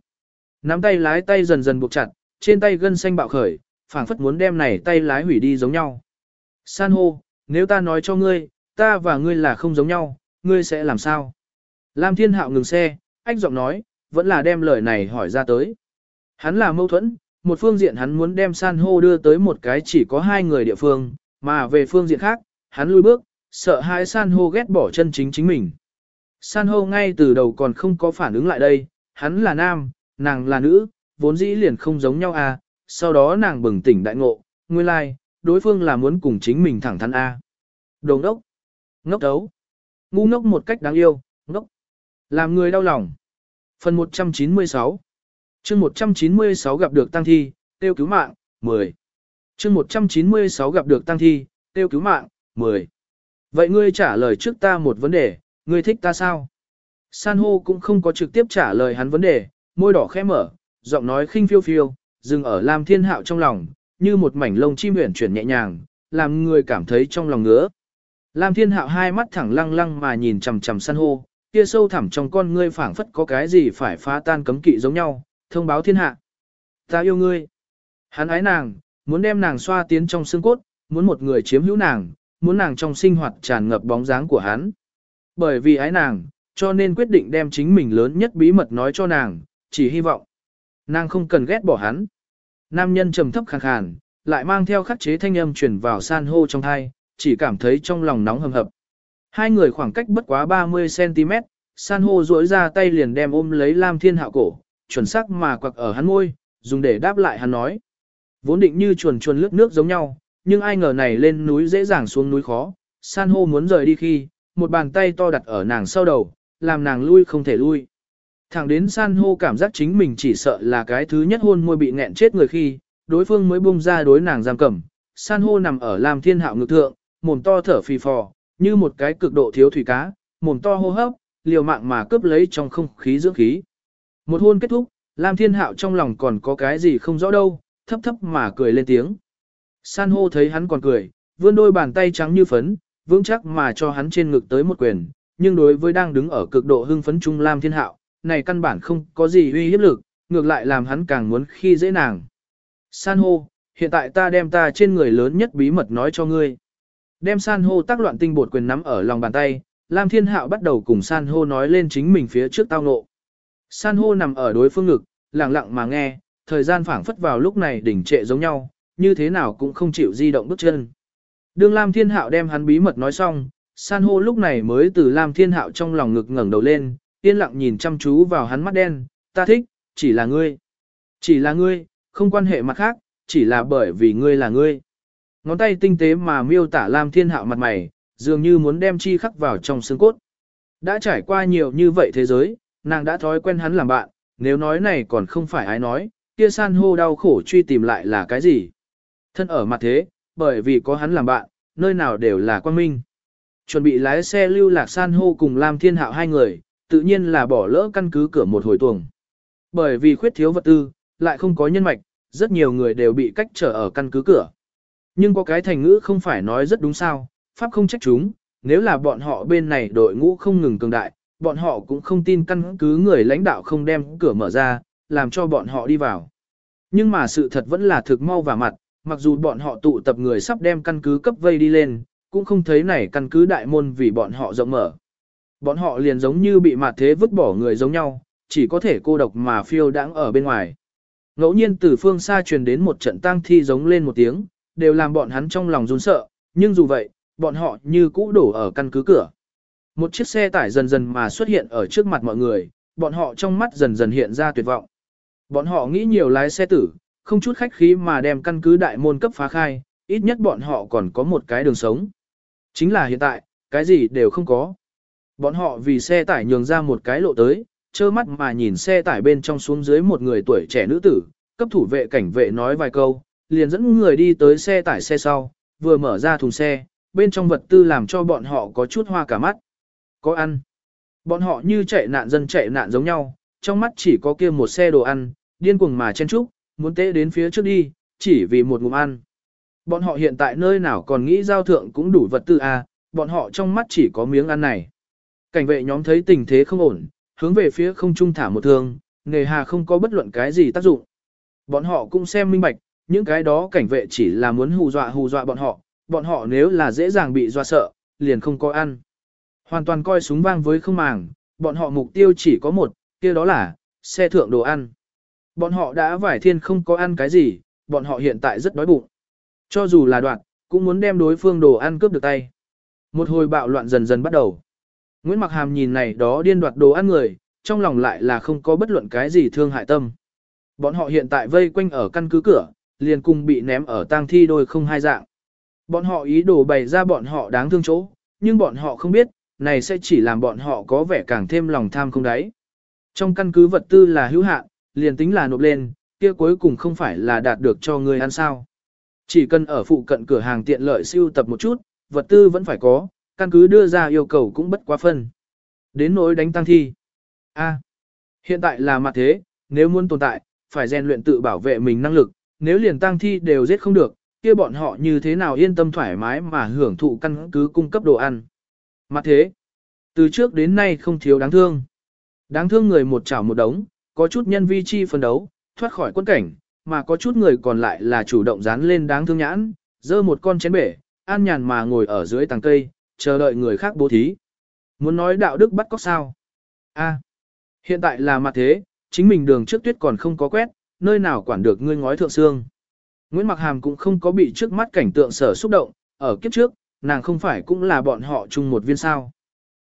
Nắm tay lái tay dần dần buộc chặt, trên tay gân xanh bạo khởi, phảng phất muốn đem này tay lái hủy đi giống nhau. San hô, nếu ta nói cho ngươi, ta và ngươi là không giống nhau, ngươi sẽ làm sao? Lam Thiên Hạo ngừng xe, anh giọng nói, vẫn là đem lời này hỏi ra tới. Hắn là mâu thuẫn, một phương diện hắn muốn đem san hô đưa tới một cái chỉ có hai người địa phương, mà về phương diện khác, hắn lui bước, sợ hai san hô ghét bỏ chân chính chính mình. San hô ngay từ đầu còn không có phản ứng lại đây, hắn là nam, nàng là nữ, vốn dĩ liền không giống nhau à, sau đó nàng bừng tỉnh đại ngộ, nguyên lai, like, đối phương là muốn cùng chính mình thẳng thắn a. Đồ ngốc, ngốc đấu, ngu ngốc một cách đáng yêu, ngốc, làm người đau lòng. Phần 196 chương 196 gặp được tăng thi, tiêu cứu mạng, 10. chương 196 gặp được tăng thi, tiêu cứu mạng, 10. Vậy ngươi trả lời trước ta một vấn đề, ngươi thích ta sao? San hô cũng không có trực tiếp trả lời hắn vấn đề, môi đỏ khẽ mở, giọng nói khinh phiêu phiêu, dừng ở Lam Thiên Hạo trong lòng, như một mảnh lông chim uyển chuyển nhẹ nhàng, làm người cảm thấy trong lòng ngứa. Lam Thiên Hạo hai mắt thẳng lăng lăng mà nhìn chằm chằm san hô, kia sâu thẳm trong con ngươi phảng phất có cái gì phải phá tan cấm kỵ giống nhau, thông báo thiên hạ. Ta yêu ngươi. Hắn ái nàng, muốn đem nàng xoa tiến trong xương cốt, muốn một người chiếm hữu nàng, muốn nàng trong sinh hoạt tràn ngập bóng dáng của hắn. Bởi vì ái nàng, cho nên quyết định đem chính mình lớn nhất bí mật nói cho nàng, chỉ hy vọng. Nàng không cần ghét bỏ hắn. Nam nhân trầm thấp khàn khàn, lại mang theo khắc chế thanh âm truyền vào san hô trong thai, chỉ cảm thấy trong lòng nóng hầm hập. Hai người khoảng cách bất quá 30cm, san hô duỗi ra tay liền đem ôm lấy Lam Thiên Hạo cổ, chuẩn xác mà quặc ở hắn môi, dùng để đáp lại hắn nói. Vốn định như chuồn chuồn lướt nước giống nhau, nhưng ai ngờ này lên núi dễ dàng xuống núi khó, san hô muốn rời đi khi, một bàn tay to đặt ở nàng sau đầu, làm nàng lui không thể lui. Thẳng đến san hô cảm giác chính mình chỉ sợ là cái thứ nhất hôn môi bị nghẹn chết người khi, đối phương mới bung ra đối nàng giam cầm. San hô nằm ở Lam Thiên Hạo ngực thượng, mồm to thở phì phò, như một cái cực độ thiếu thủy cá, mồm to hô hấp, liều mạng mà cướp lấy trong không khí dưỡng khí. Một hôn kết thúc, Lam Thiên Hạo trong lòng còn có cái gì không rõ đâu, thấp thấp mà cười lên tiếng. San hô thấy hắn còn cười, vươn đôi bàn tay trắng như phấn, vững chắc mà cho hắn trên ngực tới một quyền, nhưng đối với đang đứng ở cực độ hưng phấn trung Lam Thiên Hạo, này căn bản không có gì uy hiếp lực, ngược lại làm hắn càng muốn khi dễ nàng. San hô, hiện tại ta đem ta trên người lớn nhất bí mật nói cho ngươi. Đem san hô tác loạn tinh bột quyền nắm ở lòng bàn tay, Lam Thiên Hạo bắt đầu cùng san hô nói lên chính mình phía trước tao ngộ. San hô nằm ở đối phương ngực, lặng lặng mà nghe, thời gian phảng phất vào lúc này đỉnh trệ giống nhau, như thế nào cũng không chịu di động bước chân. Đương Lam Thiên Hạo đem hắn bí mật nói xong, san hô lúc này mới từ Lam Thiên Hạo trong lòng ngực ngẩng đầu lên, yên lặng nhìn chăm chú vào hắn mắt đen, ta thích, chỉ là ngươi. Chỉ là ngươi, không quan hệ mặt khác, chỉ là bởi vì ngươi là ngươi. Ngón tay tinh tế mà miêu tả Lam Thiên Hạo mặt mày, dường như muốn đem chi khắc vào trong xương cốt. Đã trải qua nhiều như vậy thế giới, nàng đã thói quen hắn làm bạn, nếu nói này còn không phải ai nói, kia san hô đau khổ truy tìm lại là cái gì. Thân ở mặt thế, bởi vì có hắn làm bạn, nơi nào đều là quan minh. Chuẩn bị lái xe lưu lạc san hô cùng Lam Thiên Hạo hai người, tự nhiên là bỏ lỡ căn cứ cửa một hồi tuồng. Bởi vì khuyết thiếu vật tư, lại không có nhân mạch, rất nhiều người đều bị cách trở ở căn cứ cửa. Nhưng có cái thành ngữ không phải nói rất đúng sao, Pháp không trách chúng, nếu là bọn họ bên này đội ngũ không ngừng cường đại, bọn họ cũng không tin căn cứ người lãnh đạo không đem cửa mở ra, làm cho bọn họ đi vào. Nhưng mà sự thật vẫn là thực mau và mặt, mặc dù bọn họ tụ tập người sắp đem căn cứ cấp vây đi lên, cũng không thấy này căn cứ đại môn vì bọn họ rộng mở. Bọn họ liền giống như bị mặt thế vứt bỏ người giống nhau, chỉ có thể cô độc mà phiêu đãng ở bên ngoài. Ngẫu nhiên từ phương xa truyền đến một trận tang thi giống lên một tiếng, đều làm bọn hắn trong lòng run sợ, nhưng dù vậy, bọn họ như cũ đổ ở căn cứ cửa. Một chiếc xe tải dần dần mà xuất hiện ở trước mặt mọi người, bọn họ trong mắt dần dần hiện ra tuyệt vọng. Bọn họ nghĩ nhiều lái xe tử, không chút khách khí mà đem căn cứ đại môn cấp phá khai, ít nhất bọn họ còn có một cái đường sống. Chính là hiện tại, cái gì đều không có. Bọn họ vì xe tải nhường ra một cái lộ tới, trơ mắt mà nhìn xe tải bên trong xuống dưới một người tuổi trẻ nữ tử, cấp thủ vệ cảnh vệ nói vài câu, liền dẫn người đi tới xe tải xe sau, vừa mở ra thùng xe, bên trong vật tư làm cho bọn họ có chút hoa cả mắt. Có ăn. Bọn họ như chạy nạn dân chạy nạn giống nhau, trong mắt chỉ có kia một xe đồ ăn, điên cuồng mà chen trúc, muốn tế đến phía trước đi, chỉ vì một ngụm ăn. Bọn họ hiện tại nơi nào còn nghĩ giao thượng cũng đủ vật tư à, bọn họ trong mắt chỉ có miếng ăn này. Cảnh vệ nhóm thấy tình thế không ổn, hướng về phía không trung thả một thương, nghề hà không có bất luận cái gì tác dụng. Bọn họ cũng xem minh bạch, những cái đó cảnh vệ chỉ là muốn hù dọa hù dọa bọn họ, bọn họ nếu là dễ dàng bị dọa sợ, liền không có ăn. Hoàn toàn coi súng vang với không màng, bọn họ mục tiêu chỉ có một, kia đó là, xe thượng đồ ăn. Bọn họ đã vải thiên không có ăn cái gì, bọn họ hiện tại rất đói bụng. Cho dù là đoạn, cũng muốn đem đối phương đồ ăn cướp được tay. Một hồi bạo loạn dần dần bắt đầu. Nguyễn Mặc Hàm nhìn này đó điên đoạt đồ ăn người, trong lòng lại là không có bất luận cái gì thương hại tâm. Bọn họ hiện tại vây quanh ở căn cứ cửa, liền cùng bị ném ở tang thi đôi không hai dạng. Bọn họ ý đồ bày ra bọn họ đáng thương chỗ, nhưng bọn họ không biết, này sẽ chỉ làm bọn họ có vẻ càng thêm lòng tham không đáy. Trong căn cứ vật tư là hữu hạn, liền tính là nộp lên, kia cuối cùng không phải là đạt được cho người ăn sao. Chỉ cần ở phụ cận cửa hàng tiện lợi siêu tập một chút, vật tư vẫn phải có, căn cứ đưa ra yêu cầu cũng bất quá phân. Đến nỗi đánh tăng thi. A. hiện tại là mặt thế, nếu muốn tồn tại, phải rèn luyện tự bảo vệ mình năng lực, nếu liền tăng thi đều giết không được, kia bọn họ như thế nào yên tâm thoải mái mà hưởng thụ căn cứ cung cấp đồ ăn. Mặt thế, từ trước đến nay không thiếu đáng thương. Đáng thương người một chảo một đống, có chút nhân vi chi phân đấu, thoát khỏi quân cảnh, mà có chút người còn lại là chủ động dán lên đáng thương nhãn, dơ một con chén bể, an nhàn mà ngồi ở dưới tàng cây, chờ đợi người khác bố thí. Muốn nói đạo đức bắt cóc sao? A, hiện tại là mặt thế, chính mình đường trước tuyết còn không có quét, nơi nào quản được ngươi ngói thượng xương. Nguyễn Mặc Hàm cũng không có bị trước mắt cảnh tượng sở xúc động, ở kiếp trước, nàng không phải cũng là bọn họ chung một viên sao.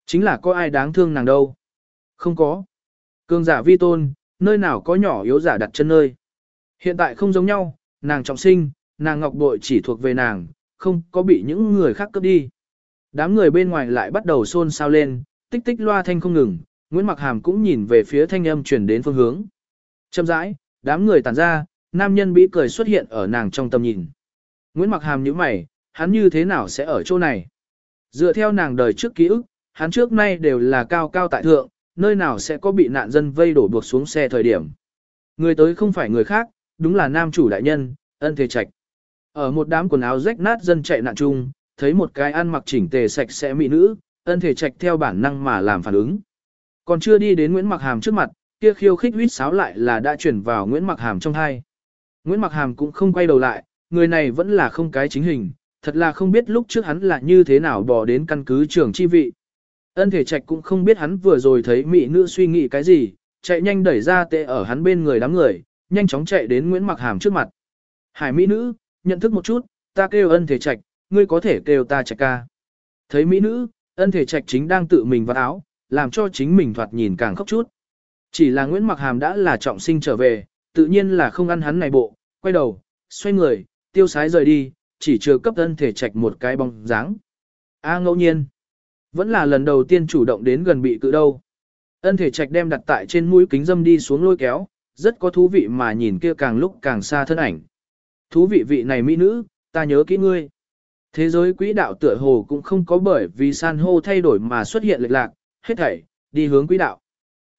Chính là có ai đáng thương nàng đâu. Không có. Cương giả vi tôn, nơi nào có nhỏ yếu giả đặt chân nơi. Hiện tại không giống nhau, nàng trọng sinh, nàng ngọc bội chỉ thuộc về nàng, không có bị những người khác cướp đi. Đám người bên ngoài lại bắt đầu xôn xao lên, tích tích loa thanh không ngừng, Nguyễn Mặc Hàm cũng nhìn về phía thanh âm chuyển đến phương hướng. Châm rãi, đám người tản ra, nam nhân bị cười xuất hiện ở nàng trong tầm nhìn. Nguyễn Mặc Hàm nhíu mày, hắn như thế nào sẽ ở chỗ này? Dựa theo nàng đời trước ký ức, hắn trước nay đều là cao cao tại thượng, nơi nào sẽ có bị nạn dân vây đổ buộc xuống xe thời điểm. Người tới không phải người khác, đúng là nam chủ đại nhân, ân thế trạch. Ở một đám quần áo rách nát dân chạy nạn chung, thấy một cái ăn mặc chỉnh tề sạch sẽ mỹ nữ, ân thể trạch theo bản năng mà làm phản ứng. Còn chưa đi đến Nguyễn Mặc Hàm trước mặt, kia khiêu khích huýt sáo lại là đã chuyển vào Nguyễn Mặc Hàm trong hai. Nguyễn Mặc Hàm cũng không quay đầu lại, người này vẫn là không cái chính hình, thật là không biết lúc trước hắn là như thế nào bỏ đến căn cứ trưởng chi vị. Ân thể trạch cũng không biết hắn vừa rồi thấy mỹ nữ suy nghĩ cái gì, chạy nhanh đẩy ra tệ ở hắn bên người đám người, nhanh chóng chạy đến Nguyễn Mặc Hàm trước mặt. Hải mỹ nữ, nhận thức một chút, ta kêu ân thể trạch, ngươi có thể kêu ta trạch ca. Thấy mỹ nữ, ân thể trạch chính đang tự mình vắt áo, làm cho chính mình thoạt nhìn càng khóc chút. Chỉ là Nguyễn Mặc Hàm đã là trọng sinh trở về, tự nhiên là không ăn hắn này bộ, quay đầu, xoay người, tiêu sái rời đi, chỉ chưa cấp ân thể trạch một cái bóng dáng. A ngẫu nhiên, vẫn là lần đầu tiên chủ động đến gần bị cự đâu. Ân thể trạch đem đặt tại trên mũi kính dâm đi xuống lôi kéo, rất có thú vị mà nhìn kia càng lúc càng xa thân ảnh. Thú vị vị này mỹ nữ, ta nhớ kỹ ngươi. Thế giới quỹ đạo tựa hồ cũng không có bởi vì san hô thay đổi mà xuất hiện lệch lạc, hết thảy, đi hướng quỹ đạo.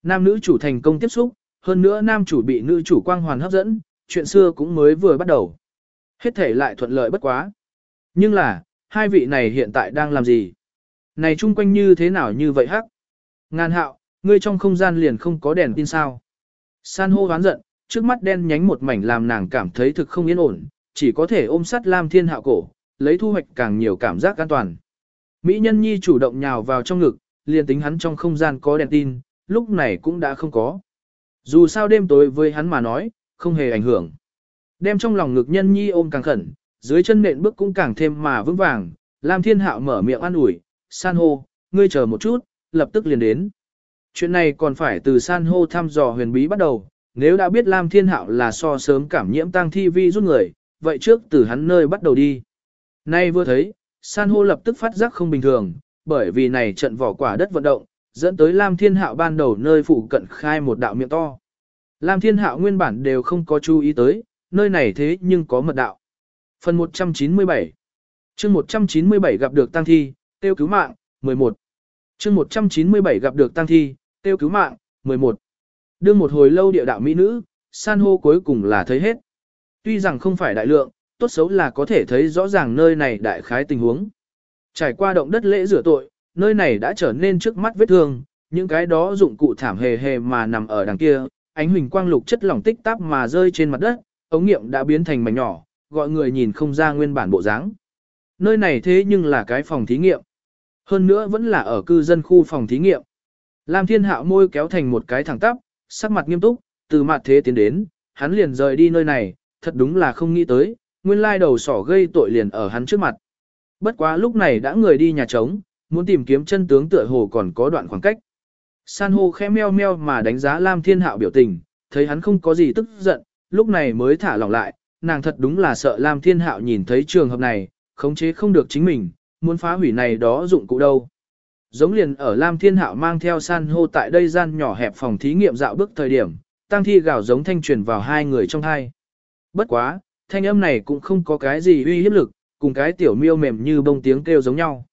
Nam nữ chủ thành công tiếp xúc, hơn nữa nam chủ bị nữ chủ quang hoàn hấp dẫn, chuyện xưa cũng mới vừa bắt đầu. Hết thể lại thuận lợi bất quá. Nhưng là, hai vị này hiện tại đang làm gì? Này chung quanh như thế nào như vậy hắc? Ngàn hạo, ngươi trong không gian liền không có đèn tin sao? San hô hoán giận, trước mắt đen nhánh một mảnh làm nàng cảm thấy thực không yên ổn, chỉ có thể ôm sát Lam Thiên Hạo cổ, lấy thu hoạch càng nhiều cảm giác an toàn. Mỹ nhân nhi chủ động nhào vào trong ngực, liền tính hắn trong không gian có đèn tin, lúc này cũng đã không có. Dù sao đêm tối với hắn mà nói, không hề ảnh hưởng. Đem trong lòng ngực nhân nhi ôm càng khẩn, dưới chân nện bước cũng càng thêm mà vững vàng, Lam Thiên Hạo mở miệng an ủi, san hô, ngươi chờ một chút, lập tức liền đến. Chuyện này còn phải từ san hô thăm dò huyền bí bắt đầu, nếu đã biết Lam Thiên Hạo là so sớm cảm nhiễm tăng thi vi rút người, vậy trước từ hắn nơi bắt đầu đi. Nay vừa thấy, san hô lập tức phát giác không bình thường, bởi vì này trận vỏ quả đất vận động, dẫn tới Lam Thiên Hạo ban đầu nơi phụ cận khai một đạo miệng to. Lam Thiên Hạo nguyên bản đều không có chú ý tới, nơi này thế nhưng có mật đạo. Phần 197 chương 197 gặp được tăng thi, tiêu cứu mạng, 11 chương 197 gặp được tăng thi, tiêu cứu mạng, 11 Đưa một hồi lâu địa đạo mỹ nữ, san hô cuối cùng là thấy hết. Tuy rằng không phải đại lượng, tốt xấu là có thể thấy rõ ràng nơi này đại khái tình huống. Trải qua động đất lễ rửa tội, nơi này đã trở nên trước mắt vết thương, những cái đó dụng cụ thảm hề hề mà nằm ở đằng kia, ánh huỳnh quang lục chất lỏng tích tắp mà rơi trên mặt đất, ống nghiệm đã biến thành mảnh nhỏ, gọi người nhìn không ra nguyên bản bộ dáng. Nơi này thế nhưng là cái phòng thí nghiệm. Hơn nữa vẫn là ở cư dân khu phòng thí nghiệm. Lam Thiên Hạo môi kéo thành một cái thẳng tắp, sắc mặt nghiêm túc, từ mặt thế tiến đến, hắn liền rời đi nơi này, thật đúng là không nghĩ tới, nguyên lai đầu sỏ gây tội liền ở hắn trước mặt. Bất quá lúc này đã người đi nhà trống, muốn tìm kiếm chân tướng tựa hồ còn có đoạn khoảng cách. San hô khẽ meo meo mà đánh giá Lam Thiên Hạo biểu tình, thấy hắn không có gì tức giận, lúc này mới thả lỏng lại, nàng thật đúng là sợ Lam Thiên Hạo nhìn thấy trường hợp này, khống chế không được chính mình, muốn phá hủy này đó dụng cụ đâu. Giống liền ở Lam Thiên Hạo mang theo san hô tại đây gian nhỏ hẹp phòng thí nghiệm dạo bước thời điểm, tăng thi gào giống thanh truyền vào hai người trong hai. Bất quá, thanh âm này cũng không có cái gì uy hiếp lực, cùng cái tiểu miêu mềm như bông tiếng kêu giống nhau.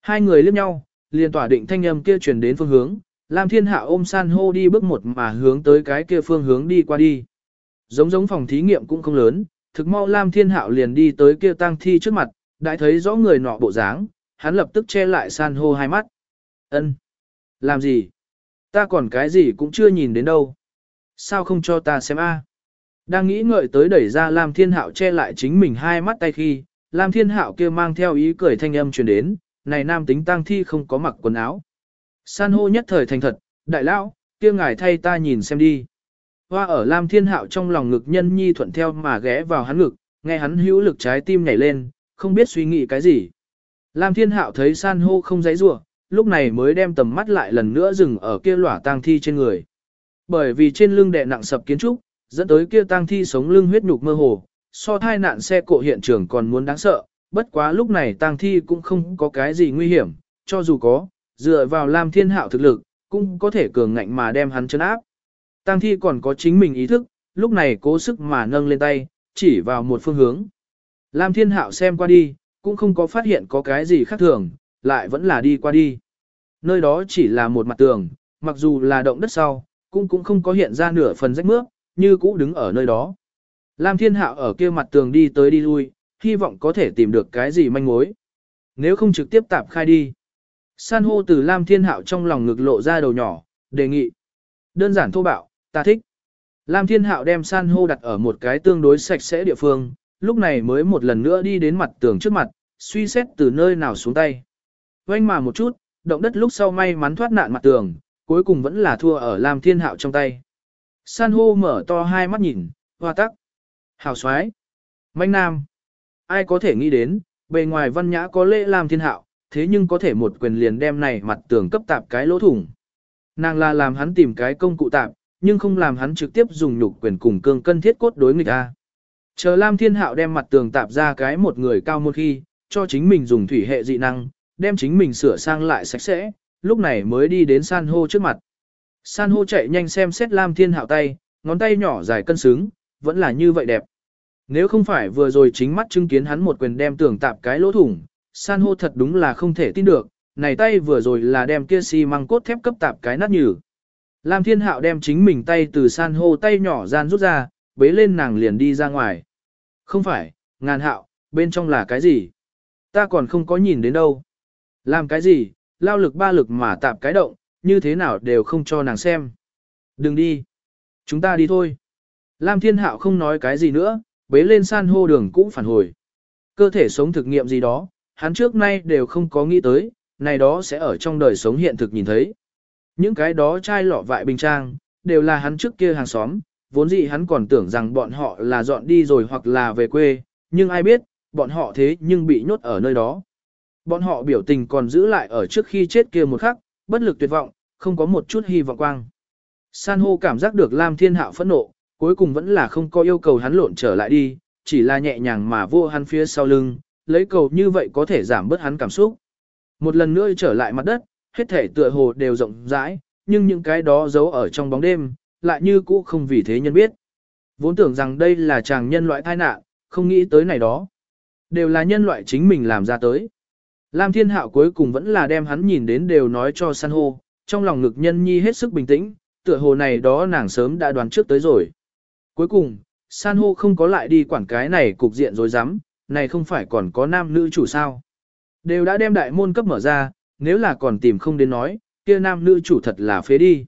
Hai người liếc nhau, liền tỏa định thanh âm kia truyền đến phương hướng, Lam Thiên Hạ ôm san hô đi bước một mà hướng tới cái kia phương hướng đi qua đi. Giống giống phòng thí nghiệm cũng không lớn, thực mau Lam Thiên Hạo liền đi tới kia tang thi trước mặt, đã thấy rõ người nọ bộ dáng, hắn lập tức che lại san hô hai mắt. Ân, Làm gì? Ta còn cái gì cũng chưa nhìn đến đâu. Sao không cho ta xem a? Đang nghĩ ngợi tới đẩy ra Lam Thiên Hạo che lại chính mình hai mắt tay khi, Lam Thiên Hạo kia mang theo ý cười thanh âm truyền đến, này nam tính tang thi không có mặc quần áo. San hô nhất thời thành thật, đại lão, kia ngài thay ta nhìn xem đi. Hoa ở Lam Thiên Hạo trong lòng ngực nhân nhi thuận theo mà ghé vào hắn ngực, nghe hắn hữu lực trái tim nhảy lên, không biết suy nghĩ cái gì. Lam Thiên Hạo thấy san hô không giấy rủa, lúc này mới đem tầm mắt lại lần nữa dừng ở kia lỏa tang thi trên người. Bởi vì trên lưng đè nặng sập kiến trúc, dẫn tới kia tang thi sống lưng huyết nhục mơ hồ, so thai nạn xe cộ hiện trường còn muốn đáng sợ, bất quá lúc này tang thi cũng không có cái gì nguy hiểm, cho dù có, dựa vào Lam Thiên Hạo thực lực, cũng có thể cường ngạnh mà đem hắn chấn áp. Tang thi còn có chính mình ý thức, lúc này cố sức mà nâng lên tay, chỉ vào một phương hướng. Lam Thiên Hạo xem qua đi, cũng không có phát hiện có cái gì khác thường, lại vẫn là đi qua đi. Nơi đó chỉ là một mặt tường, mặc dù là động đất sau, cũng cũng không có hiện ra nửa phần rách mướp, như cũ đứng ở nơi đó. Lam Thiên Hạo ở kia mặt tường đi tới đi lui, hy vọng có thể tìm được cái gì manh mối. Nếu không trực tiếp tạp khai đi. San hô từ Lam Thiên Hạo trong lòng ngực lộ ra đầu nhỏ, đề nghị. Đơn giản thô bạo, ta thích. Lam Thiên Hạo đem san hô đặt ở một cái tương đối sạch sẽ địa phương, lúc này mới một lần nữa đi đến mặt tường trước mặt, suy xét từ nơi nào xuống tay. Quanh mà một chút, động đất lúc sau may mắn thoát nạn mặt tường, cuối cùng vẫn là thua ở Lam Thiên Hạo trong tay. San hô mở to hai mắt nhìn, hoa tắc. Hào xoái. Manh nam. Ai có thể nghĩ đến, bề ngoài văn nhã có lễ Lam Thiên Hạo, thế nhưng có thể một quyền liền đem này mặt tường cấp tạp cái lỗ thủng. Nàng là làm hắn tìm cái công cụ tạp, nhưng không làm hắn trực tiếp dùng nhục quyền cùng cương cân thiết cốt đối nghịch a. Chờ Lam Thiên Hạo đem mặt tường tạp ra cái một người cao một khi, cho chính mình dùng thủy hệ dị năng, đem chính mình sửa sang lại sạch sẽ, lúc này mới đi đến san hô trước mặt. San hô chạy nhanh xem xét Lam Thiên Hạo tay, ngón tay nhỏ dài cân xứng, vẫn là như vậy đẹp. Nếu không phải vừa rồi chính mắt chứng kiến hắn một quyền đem tường tạp cái lỗ thủng, san hô thật đúng là không thể tin được, này tay vừa rồi là đem kia xi si măng cốt thép cấp tạp cái nát nhừ. Lam Thiên Hạo đem chính mình tay từ san hô tay nhỏ gian rút ra, bế lên nàng liền đi ra ngoài. Không phải, ngàn hạo, bên trong là cái gì? Ta còn không có nhìn đến đâu. Làm cái gì, lao lực ba lực mà tạp cái động, như thế nào đều không cho nàng xem. Đừng đi. Chúng ta đi thôi. Lam Thiên Hạo không nói cái gì nữa, bế lên san hô đường cũng phản hồi. Cơ thể sống thực nghiệm gì đó, hắn trước nay đều không có nghĩ tới, này đó sẽ ở trong đời sống hiện thực nhìn thấy. Những cái đó chai lọ vại bình trang, đều là hắn trước kia hàng xóm, vốn dĩ hắn còn tưởng rằng bọn họ là dọn đi rồi hoặc là về quê, nhưng ai biết, bọn họ thế nhưng bị nhốt ở nơi đó. Bọn họ biểu tình còn giữ lại ở trước khi chết kia một khắc, bất lực tuyệt vọng, không có một chút hy vọng quang. San hô cảm giác được Lam Thiên Hạo phẫn nộ, cuối cùng vẫn là không có yêu cầu hắn lộn trở lại đi, chỉ là nhẹ nhàng mà vô hắn phía sau lưng, lấy cầu như vậy có thể giảm bớt hắn cảm xúc. Một lần nữa trở lại mặt đất, hết thể tựa hồ đều rộng rãi, nhưng những cái đó giấu ở trong bóng đêm, lại như cũ không vì thế nhân biết. Vốn tưởng rằng đây là chàng nhân loại tai nạn, không nghĩ tới này đó. Đều là nhân loại chính mình làm ra tới. Lam Thiên Hạo cuối cùng vẫn là đem hắn nhìn đến đều nói cho san hô, trong lòng ngực nhân nhi hết sức bình tĩnh, tựa hồ này đó nàng sớm đã đoán trước tới rồi. Cuối cùng, san hô không có lại đi quản cái này cục diện rồi dám, này không phải còn có nam nữ chủ sao. Đều đã đem đại môn cấp mở ra, nếu là còn tìm không đến nói, kia nam nữ chủ thật là phế đi.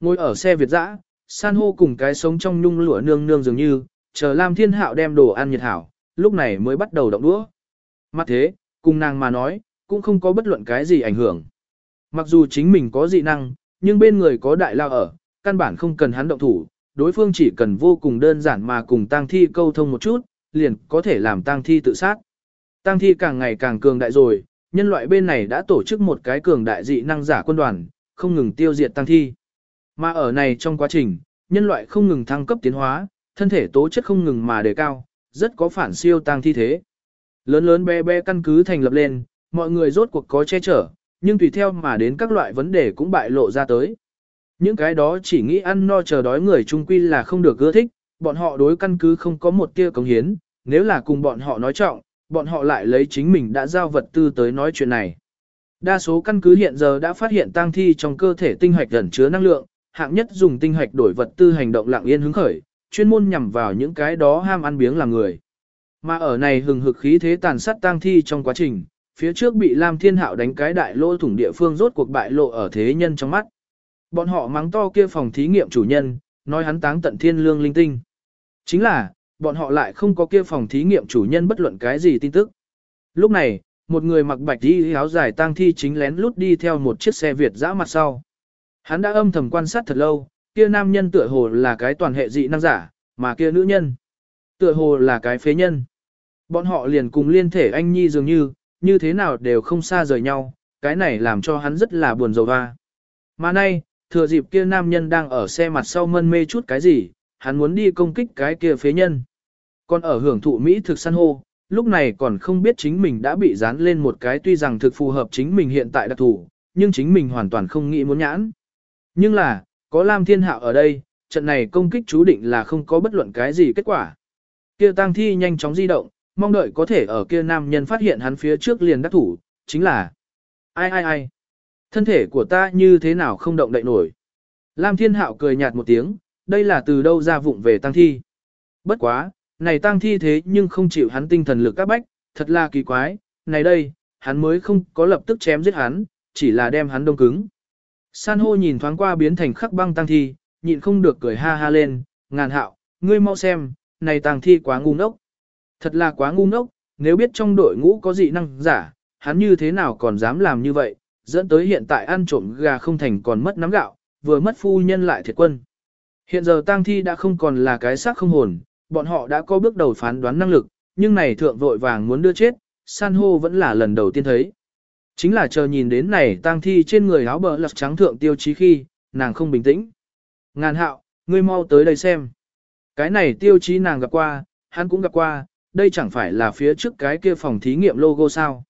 Ngồi ở xe Việt dã, san hô cùng cái sống trong nhung lụa nương nương dường như, chờ Lam Thiên Hạo đem đồ ăn nhiệt hảo, lúc này mới bắt đầu động đũa. Mặt thế, cùng nàng mà nói, cũng không có bất luận cái gì ảnh hưởng. Mặc dù chính mình có dị năng, nhưng bên người có đại lao ở, căn bản không cần hắn động thủ, đối phương chỉ cần vô cùng đơn giản mà cùng tang thi câu thông một chút, liền có thể làm tang thi tự sát. Tang thi càng ngày càng cường đại rồi, nhân loại bên này đã tổ chức một cái cường đại dị năng giả quân đoàn, không ngừng tiêu diệt tăng thi. Mà ở này trong quá trình, nhân loại không ngừng thăng cấp tiến hóa, thân thể tố chất không ngừng mà đề cao, rất có phản siêu tăng thi thế. Lớn lớn bé bé căn cứ thành lập lên, mọi người rốt cuộc có che chở, nhưng tùy theo mà đến các loại vấn đề cũng bại lộ ra tới. Những cái đó chỉ nghĩ ăn no chờ đói người trung quy là không được ưa thích, bọn họ đối căn cứ không có một tia cống hiến, nếu là cùng bọn họ nói trọng, bọn họ lại lấy chính mình đã giao vật tư tới nói chuyện này. Đa số căn cứ hiện giờ đã phát hiện tang thi trong cơ thể tinh hoạch ẩn chứa năng lượng, hạng nhất dùng tinh hoạch đổi vật tư hành động lặng yên hứng khởi, chuyên môn nhằm vào những cái đó ham ăn biếng làm người. Mà ở này hừng hực khí thế tàn sát tang thi trong quá trình, phía trước bị Lam Thiên Hạo đánh cái đại lỗ thủng địa phương rốt cuộc bại lộ ở thế nhân trong mắt. Bọn họ mắng to kia phòng thí nghiệm chủ nhân, nói hắn táng tận thiên lương linh tinh. Chính là, bọn họ lại không có kia phòng thí nghiệm chủ nhân bất luận cái gì tin tức. Lúc này, một người mặc bạch y áo dài tang thi chính lén lút đi theo một chiếc xe Việt dã mặt sau. Hắn đã âm thầm quan sát thật lâu, kia nam nhân tựa hồ là cái toàn hệ dị năng giả, mà kia nữ nhân tựa hồ là cái phế nhân. Bọn họ liền cùng liên thể anh nhi dường như, như thế nào đều không xa rời nhau, cái này làm cho hắn rất là buồn rầu hoa. Mà nay, thừa dịp kia nam nhân đang ở xe mặt sau mân mê chút cái gì, hắn muốn đi công kích cái kia phế nhân. Còn ở hưởng thụ Mỹ thực săn hô, lúc này còn không biết chính mình đã bị dán lên một cái tuy rằng thực phù hợp chính mình hiện tại đặc thủ, nhưng chính mình hoàn toàn không nghĩ muốn nhãn. Nhưng là, có Lam Thiên Hạo ở đây, trận này công kích chú định là không có bất luận cái gì kết quả. Kia tang thi nhanh chóng di động, mong đợi có thể ở kia nam nhân phát hiện hắn phía trước liền đắc thủ, chính là ai ai ai. Thân thể của ta như thế nào không động đậy nổi. Lam Thiên Hạo cười nhạt một tiếng, đây là từ đâu ra vụng về tang thi. Bất quá, này tang thi thế nhưng không chịu hắn tinh thần lực các bách, thật là kỳ quái, này đây, hắn mới không có lập tức chém giết hắn, chỉ là đem hắn đông cứng. San hô nhìn thoáng qua biến thành khắc băng tang thi, nhịn không được cười ha ha lên, ngàn hạo, ngươi mau xem, này tang thi quá ngu ngốc. Thật là quá ngu ngốc, nếu biết trong đội ngũ có dị năng giả, hắn như thế nào còn dám làm như vậy, dẫn tới hiện tại ăn trộm gà không thành còn mất nắm gạo, vừa mất phu nhân lại thiệt quân. Hiện giờ tang thi đã không còn là cái xác không hồn, bọn họ đã có bước đầu phán đoán năng lực, nhưng này thượng vội vàng muốn đưa chết, san hô vẫn là lần đầu tiên thấy. Chính là chờ nhìn đến này tang thi trên người áo bờ lật trắng thượng tiêu chí khi, nàng không bình tĩnh. Ngàn hạo, ngươi mau tới đây xem. Cái này tiêu chí nàng gặp qua, hắn cũng gặp qua, đây chẳng phải là phía trước cái kia phòng thí nghiệm logo sao.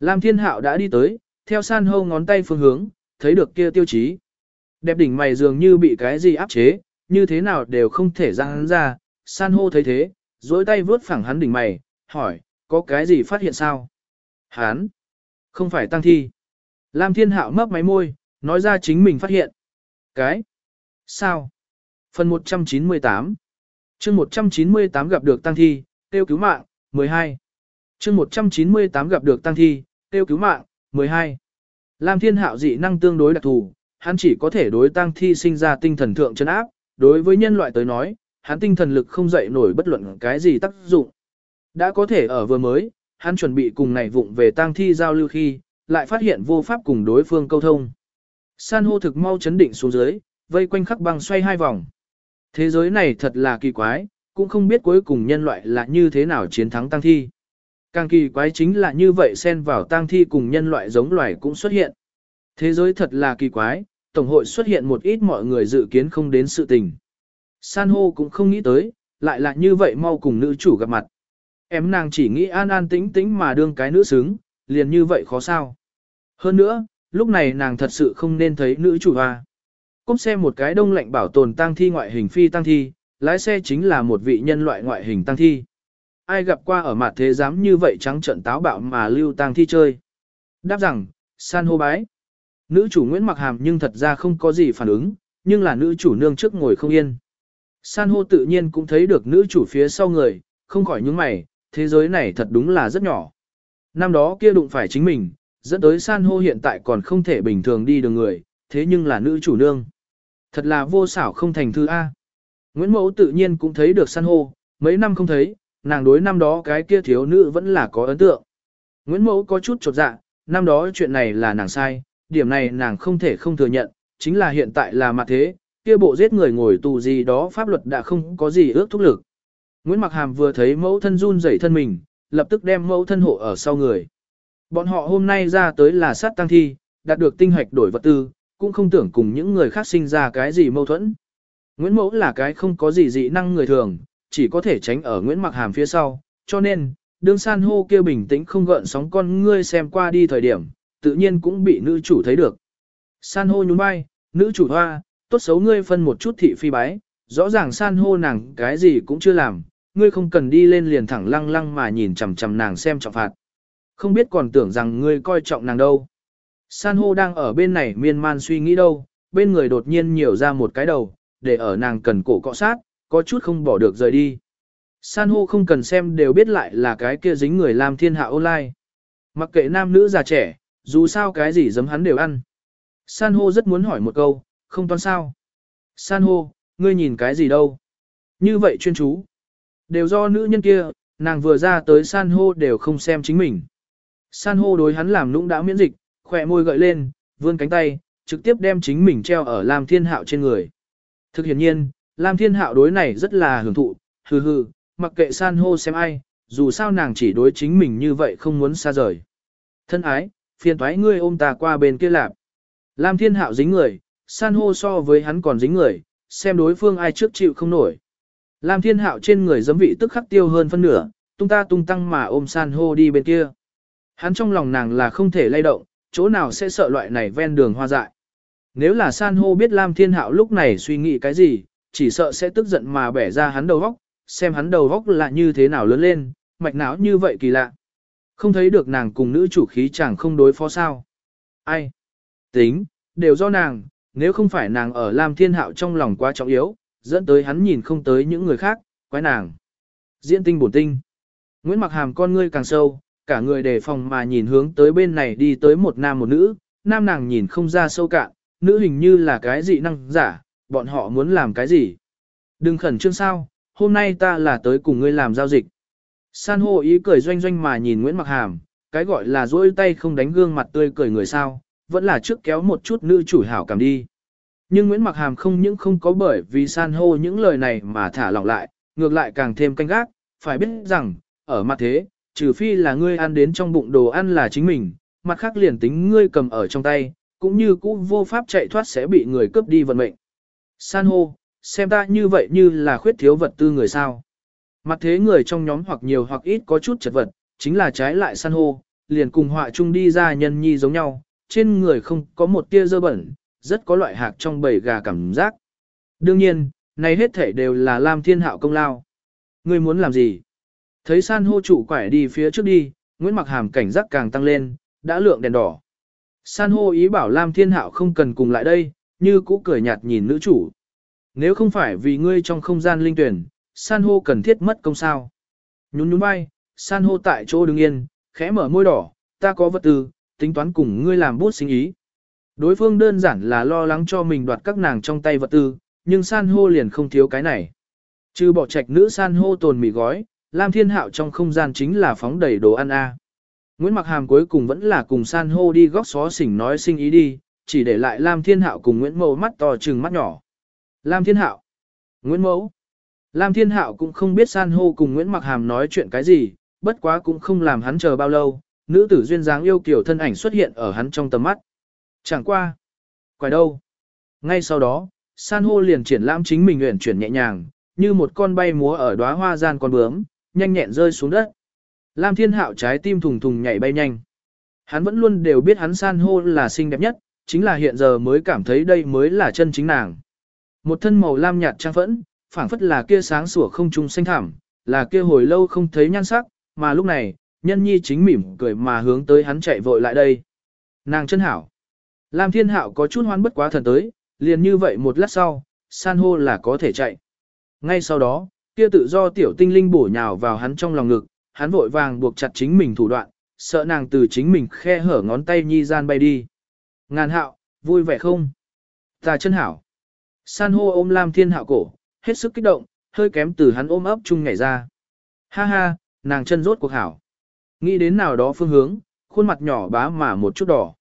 Lam Thiên Hạo đã đi tới, theo san hô ngón tay phương hướng, thấy được kia tiêu chí. Đẹp đỉnh mày dường như bị cái gì áp chế, như thế nào đều không thể ra hắn ra, san hô thấy thế, dối tay vướt phẳng hắn đỉnh mày, hỏi, có cái gì phát hiện sao? Hán, không phải tăng thi. Lam Thiên Hạo mấp máy môi, nói ra chính mình phát hiện. Cái? Sao? Phần 198 chương 198 gặp được tăng thi, tiêu cứu mạng, 12. chương 198 gặp được tăng thi, tiêu cứu mạng, 12. Lam Thiên Hạo dị năng tương đối đặc thù, hắn chỉ có thể đối tăng thi sinh ra tinh thần thượng chân áp, đối với nhân loại tới nói, hắn tinh thần lực không dậy nổi bất luận cái gì tác dụng. Đã có thể ở vừa mới, hắn chuẩn bị cùng này vụng về tang thi giao lưu khi, lại phát hiện vô pháp cùng đối phương câu thông. San hô thực mau chấn định xuống dưới, vây quanh khắc băng xoay hai vòng. Thế giới này thật là kỳ quái, cũng không biết cuối cùng nhân loại là như thế nào chiến thắng tang thi. Càng kỳ quái chính là như vậy xen vào tang thi cùng nhân loại giống loài cũng xuất hiện. Thế giới thật là kỳ quái, Tổng hội xuất hiện một ít mọi người dự kiến không đến sự tình. San hô cũng không nghĩ tới, lại là như vậy mau cùng nữ chủ gặp mặt. Em nàng chỉ nghĩ an an tĩnh tĩnh mà đương cái nữ xứng, liền như vậy khó sao. Hơn nữa, lúc này nàng thật sự không nên thấy nữ chủ hoa. Cốp xe một cái đông lạnh bảo tồn tăng thi ngoại hình phi tăng thi, lái xe chính là một vị nhân loại ngoại hình tăng thi. Ai gặp qua ở mặt thế dám như vậy trắng trận táo bạo mà lưu tăng thi chơi. Đáp rằng, san hô bái. Nữ chủ Nguyễn Mặc Hàm nhưng thật ra không có gì phản ứng, nhưng là nữ chủ nương trước ngồi không yên. San hô tự nhiên cũng thấy được nữ chủ phía sau người, không khỏi những mày, thế giới này thật đúng là rất nhỏ. Năm đó kia đụng phải chính mình, dẫn tới san hô hiện tại còn không thể bình thường đi đường người, thế nhưng là nữ chủ nương. Thật là vô xảo không thành thư A. Nguyễn Mẫu tự nhiên cũng thấy được san hô, mấy năm không thấy, nàng đối năm đó cái kia thiếu nữ vẫn là có ấn tượng. Nguyễn Mẫu có chút chột dạ, năm đó chuyện này là nàng sai, điểm này nàng không thể không thừa nhận, chính là hiện tại là mặt thế, kia bộ giết người ngồi tù gì đó pháp luật đã không có gì ước thúc lực. Nguyễn Mặc Hàm vừa thấy mẫu thân run rẩy thân mình, lập tức đem mẫu thân hộ ở sau người. Bọn họ hôm nay ra tới là sát tăng thi, đạt được tinh hoạch đổi vật tư, cũng không tưởng cùng những người khác sinh ra cái gì mâu thuẫn. Nguyễn Mẫu là cái không có gì dị năng người thường, chỉ có thể tránh ở Nguyễn Mặc Hàm phía sau, cho nên, đương san hô kia bình tĩnh không gợn sóng con ngươi xem qua đi thời điểm, tự nhiên cũng bị nữ chủ thấy được. San hô nhún vai, nữ chủ hoa, tốt xấu ngươi phân một chút thị phi bái, rõ ràng san hô nàng cái gì cũng chưa làm, ngươi không cần đi lên liền thẳng lăng lăng mà nhìn chằm chằm nàng xem trọng phạt. Không biết còn tưởng rằng ngươi coi trọng nàng đâu. San hô đang ở bên này miên man suy nghĩ đâu, bên người đột nhiên nhiều ra một cái đầu, để ở nàng cần cổ cọ sát, có chút không bỏ được rời đi. San hô không cần xem đều biết lại là cái kia dính người làm thiên hạ online. Mặc kệ nam nữ già trẻ, dù sao cái gì giấm hắn đều ăn. San hô rất muốn hỏi một câu, không toan sao. San hô, ngươi nhìn cái gì đâu? Như vậy chuyên chú, Đều do nữ nhân kia, nàng vừa ra tới san hô đều không xem chính mình. San hô đối hắn làm nũng đã miễn dịch, khỏe môi gợi lên, vươn cánh tay, trực tiếp đem chính mình treo ở Lam Thiên Hạo trên người. Thực hiện nhiên, Lam Thiên Hạo đối này rất là hưởng thụ, hừ hừ, mặc kệ san hô xem ai, dù sao nàng chỉ đối chính mình như vậy không muốn xa rời. Thân ái, phiền thoái ngươi ôm ta qua bên kia lạp. Lam Thiên Hạo dính người, san hô so với hắn còn dính người, xem đối phương ai trước chịu không nổi. Lam Thiên Hạo trên người giấm vị tức khắc tiêu hơn phân nửa, tung ta tung tăng mà ôm san hô đi bên kia. Hắn trong lòng nàng là không thể lay động, chỗ nào sẽ sợ loại này ven đường hoa dại. Nếu là san hô biết Lam Thiên Hạo lúc này suy nghĩ cái gì, chỉ sợ sẽ tức giận mà bẻ ra hắn đầu góc, xem hắn đầu góc là như thế nào lớn lên, mạch não như vậy kỳ lạ. Không thấy được nàng cùng nữ chủ khí chẳng không đối phó sao. Ai? Tính, đều do nàng, nếu không phải nàng ở Lam Thiên Hạo trong lòng quá trọng yếu, dẫn tới hắn nhìn không tới những người khác, quái nàng. Diễn tinh bổn tinh. Nguyễn Mặc Hàm con ngươi càng sâu, cả người đề phòng mà nhìn hướng tới bên này đi tới một nam một nữ, nam nàng nhìn không ra sâu cạn, nữ hình như là cái dị năng giả, bọn họ muốn làm cái gì. Đừng khẩn trương sao, hôm nay ta là tới cùng ngươi làm giao dịch. San hô ý cười doanh doanh mà nhìn Nguyễn Mặc Hàm, cái gọi là duỗi tay không đánh gương mặt tươi cười người sao, vẫn là trước kéo một chút nữ chủ hảo cảm đi. Nhưng Nguyễn Mặc Hàm không những không có bởi vì san hô những lời này mà thả lỏng lại, ngược lại càng thêm canh gác, phải biết rằng, ở mặt thế, trừ phi là ngươi ăn đến trong bụng đồ ăn là chính mình, mặt khác liền tính ngươi cầm ở trong tay, cũng như cũ vô pháp chạy thoát sẽ bị người cướp đi vận mệnh. San hô, xem ta như vậy như là khuyết thiếu vật tư người sao. Mặt thế người trong nhóm hoặc nhiều hoặc ít có chút chật vật, chính là trái lại san hô, liền cùng họa chung đi ra nhân nhi giống nhau, trên người không có một tia dơ bẩn, rất có loại hạc trong bầy gà cảm giác. Đương nhiên, này hết thể đều là Lam Thiên Hạo công lao. Ngươi muốn làm gì? Thấy san hô chủ quải đi phía trước đi, Nguyễn Mặc Hàm cảnh giác càng tăng lên, đã lượng đèn đỏ. San hô ý bảo Lam Thiên Hạo không cần cùng lại đây, như cũ cười nhạt nhìn nữ chủ. Nếu không phải vì ngươi trong không gian linh tuyển, san hô cần thiết mất công sao. Nhún nhún bay, san hô tại chỗ đứng yên, khẽ mở môi đỏ, ta có vật tư, tính toán cùng ngươi làm bút sinh ý. Đối phương đơn giản là lo lắng cho mình đoạt các nàng trong tay vật tư, nhưng san hô liền không thiếu cái này. Trừ bỏ trạch nữ san hô tồn mì gói, Lam Thiên Hạo trong không gian chính là phóng đầy đồ ăn a. Nguyễn Mặc Hàm cuối cùng vẫn là cùng san hô đi góc xó xỉnh nói sinh ý đi, chỉ để lại Lam Thiên Hạo cùng Nguyễn Mẫu mắt to trừng mắt nhỏ. Lam Thiên Hạo, Nguyễn Mẫu. Lam Thiên Hạo cũng không biết san hô cùng Nguyễn Mặc Hàm nói chuyện cái gì, bất quá cũng không làm hắn chờ bao lâu, nữ tử duyên dáng yêu kiểu thân ảnh xuất hiện ở hắn trong tầm mắt. Chẳng qua. Quài đâu? Ngay sau đó, san hô liền triển lãm chính mình uyển chuyển nhẹ nhàng, như một con bay múa ở đóa hoa gian con bướm, nhanh nhẹn rơi xuống đất. Lam Thiên Hạo trái tim thùng thùng nhảy bay nhanh. Hắn vẫn luôn đều biết hắn san hô là xinh đẹp nhất, chính là hiện giờ mới cảm thấy đây mới là chân chính nàng. Một thân màu lam nhạt trang phẫn, phảng phất là kia sáng sủa không trung xanh thảm, là kia hồi lâu không thấy nhan sắc, mà lúc này, nhân nhi chính mỉm cười mà hướng tới hắn chạy vội lại đây. Nàng chân hảo. Lam Thiên Hạo có chút hoan bất quá thần tới, liền như vậy một lát sau, san hô là có thể chạy. Ngay sau đó, kia tự do tiểu tinh linh bổ nhào vào hắn trong lòng ngực, hắn vội vàng buộc chặt chính mình thủ đoạn, sợ nàng từ chính mình khe hở ngón tay nhi gian bay đi. Ngàn hạo, vui vẻ không? Ta chân hảo. San hô ôm Lam Thiên Hạo cổ, hết sức kích động, hơi kém từ hắn ôm ấp chung nhảy ra. Ha ha, nàng chân rốt cuộc hảo. Nghĩ đến nào đó phương hướng, khuôn mặt nhỏ bá mà một chút đỏ.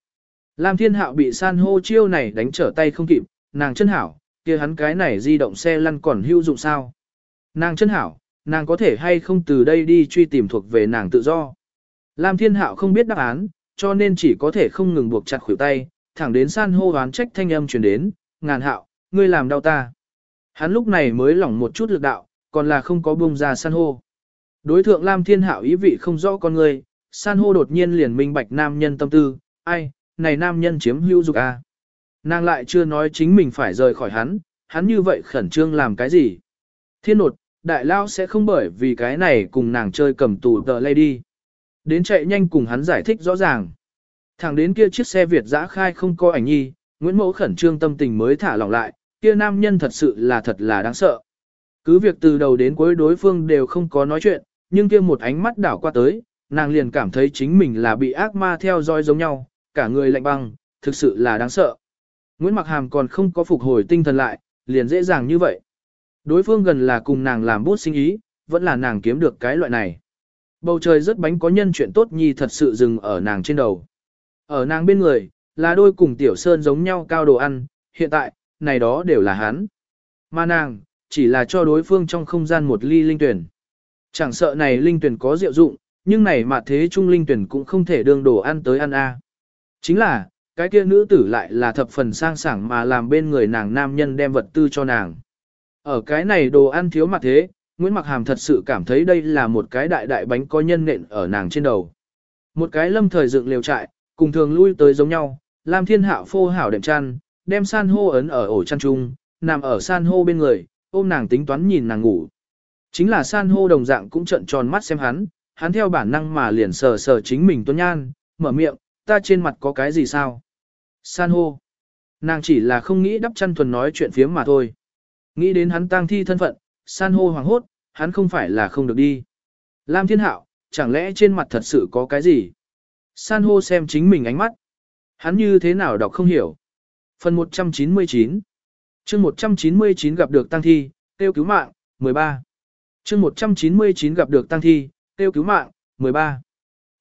Lam Thiên Hạo bị san hô chiêu này đánh trở tay không kịp, nàng chân hảo, kia hắn cái này di động xe lăn còn hữu dụng sao. Nàng chân hảo, nàng có thể hay không từ đây đi truy tìm thuộc về nàng tự do. Lam Thiên Hạo không biết đáp án, cho nên chỉ có thể không ngừng buộc chặt khuỷu tay, thẳng đến san hô oán trách thanh âm truyền đến, ngàn hạo, ngươi làm đau ta. Hắn lúc này mới lỏng một chút lực đạo, còn là không có bung ra san hô. Đối thượng Lam Thiên Hạo ý vị không rõ con người, san hô đột nhiên liền minh bạch nam nhân tâm tư, ai, này nam nhân chiếm hữu dục a. Nàng lại chưa nói chính mình phải rời khỏi hắn, hắn như vậy khẩn trương làm cái gì. Thiên nột, đại lao sẽ không bởi vì cái này cùng nàng chơi cầm tù tờ lady. Đến chạy nhanh cùng hắn giải thích rõ ràng. Thẳng đến kia chiếc xe Việt giã khai không có ảnh nhi, Nguyễn Mẫu khẩn trương tâm tình mới thả lỏng lại, kia nam nhân thật sự là thật là đáng sợ. Cứ việc từ đầu đến cuối đối phương đều không có nói chuyện, nhưng kia một ánh mắt đảo qua tới, nàng liền cảm thấy chính mình là bị ác ma theo dõi giống nhau, cả người lạnh băng, thực sự là đáng sợ. Nguyễn Mặc Hàm còn không có phục hồi tinh thần lại, liền dễ dàng như vậy. Đối phương gần là cùng nàng làm bút sinh ý, vẫn là nàng kiếm được cái loại này. Bầu trời rất bánh có nhân chuyện tốt nhi thật sự dừng ở nàng trên đầu. Ở nàng bên người, là đôi cùng tiểu sơn giống nhau cao đồ ăn, hiện tại, này đó đều là hắn. Mà nàng, chỉ là cho đối phương trong không gian một ly linh tuyển. Chẳng sợ này linh tuyển có diệu dụng, nhưng này mà thế trung linh tuyển cũng không thể đương đồ ăn tới ăn a. Chính là, cái kia nữ tử lại là thập phần sang sảng mà làm bên người nàng nam nhân đem vật tư cho nàng. Ở cái này đồ ăn thiếu mặt thế, Nguyễn Mặc Hàm thật sự cảm thấy đây là một cái đại đại bánh có nhân nện ở nàng trên đầu. Một cái lâm thời dựng liều trại, cùng thường lui tới giống nhau, Lam Thiên Hạo phô hảo đệm chăn, đem san hô ấn ở ổ chăn chung, nằm ở san hô bên người, ôm nàng tính toán nhìn nàng ngủ. Chính là san hô đồng dạng cũng trận tròn mắt xem hắn, hắn theo bản năng mà liền sờ sờ chính mình tuấn nhan, mở miệng, ta trên mặt có cái gì sao? San hô. Nàng chỉ là không nghĩ đắp chăn thuần nói chuyện phiếm mà thôi. Nghĩ đến hắn tang thi thân phận, san hô hoàng hốt, hắn không phải là không được đi. Lam thiên hạo, chẳng lẽ trên mặt thật sự có cái gì? San hô xem chính mình ánh mắt. Hắn như thế nào đọc không hiểu. Phần 199 chương 199 gặp được tăng thi, tiêu cứu mạng, 13 chương 199 gặp được tăng thi, tiêu cứu mạng, 13.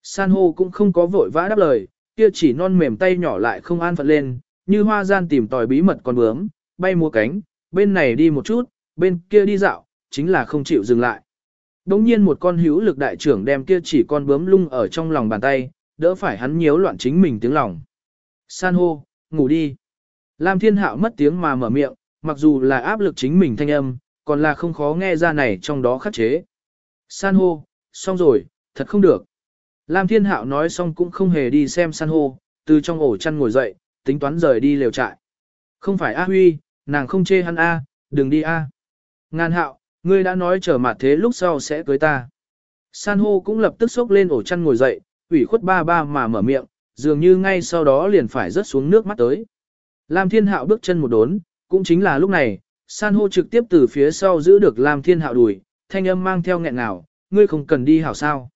San hô cũng không có vội vã đáp lời, kia chỉ non mềm tay nhỏ lại không an phận lên, như hoa gian tìm tòi bí mật con bướm, bay múa cánh, bên này đi một chút, bên kia đi dạo, chính là không chịu dừng lại. Đống nhiên một con hữu lực đại trưởng đem kia chỉ con bướm lung ở trong lòng bàn tay, đỡ phải hắn nhiễu loạn chính mình tiếng lòng. San hô, ngủ đi. Lam thiên hạo mất tiếng mà mở miệng, mặc dù là áp lực chính mình thanh âm, còn là không khó nghe ra này trong đó khắc chế. San hô, xong rồi, thật không được. Lam thiên hạo nói xong cũng không hề đi xem san hô, từ trong ổ chăn ngồi dậy, tính toán rời đi lều trại. Không phải A Huy, nàng không chê hắn A, đừng đi A. Ngàn hạo, ngươi đã nói chờ mặt thế lúc sau sẽ cưới ta. San hô cũng lập tức xốc lên ổ chăn ngồi dậy, ủy khuất ba ba mà mở miệng, dường như ngay sau đó liền phải rớt xuống nước mắt tới. Lam Thiên Hạo bước chân một đốn, cũng chính là lúc này, san hô trực tiếp từ phía sau giữ được Lam Thiên Hạo đuổi, thanh âm mang theo nghẹn nào, ngươi không cần đi hảo sao.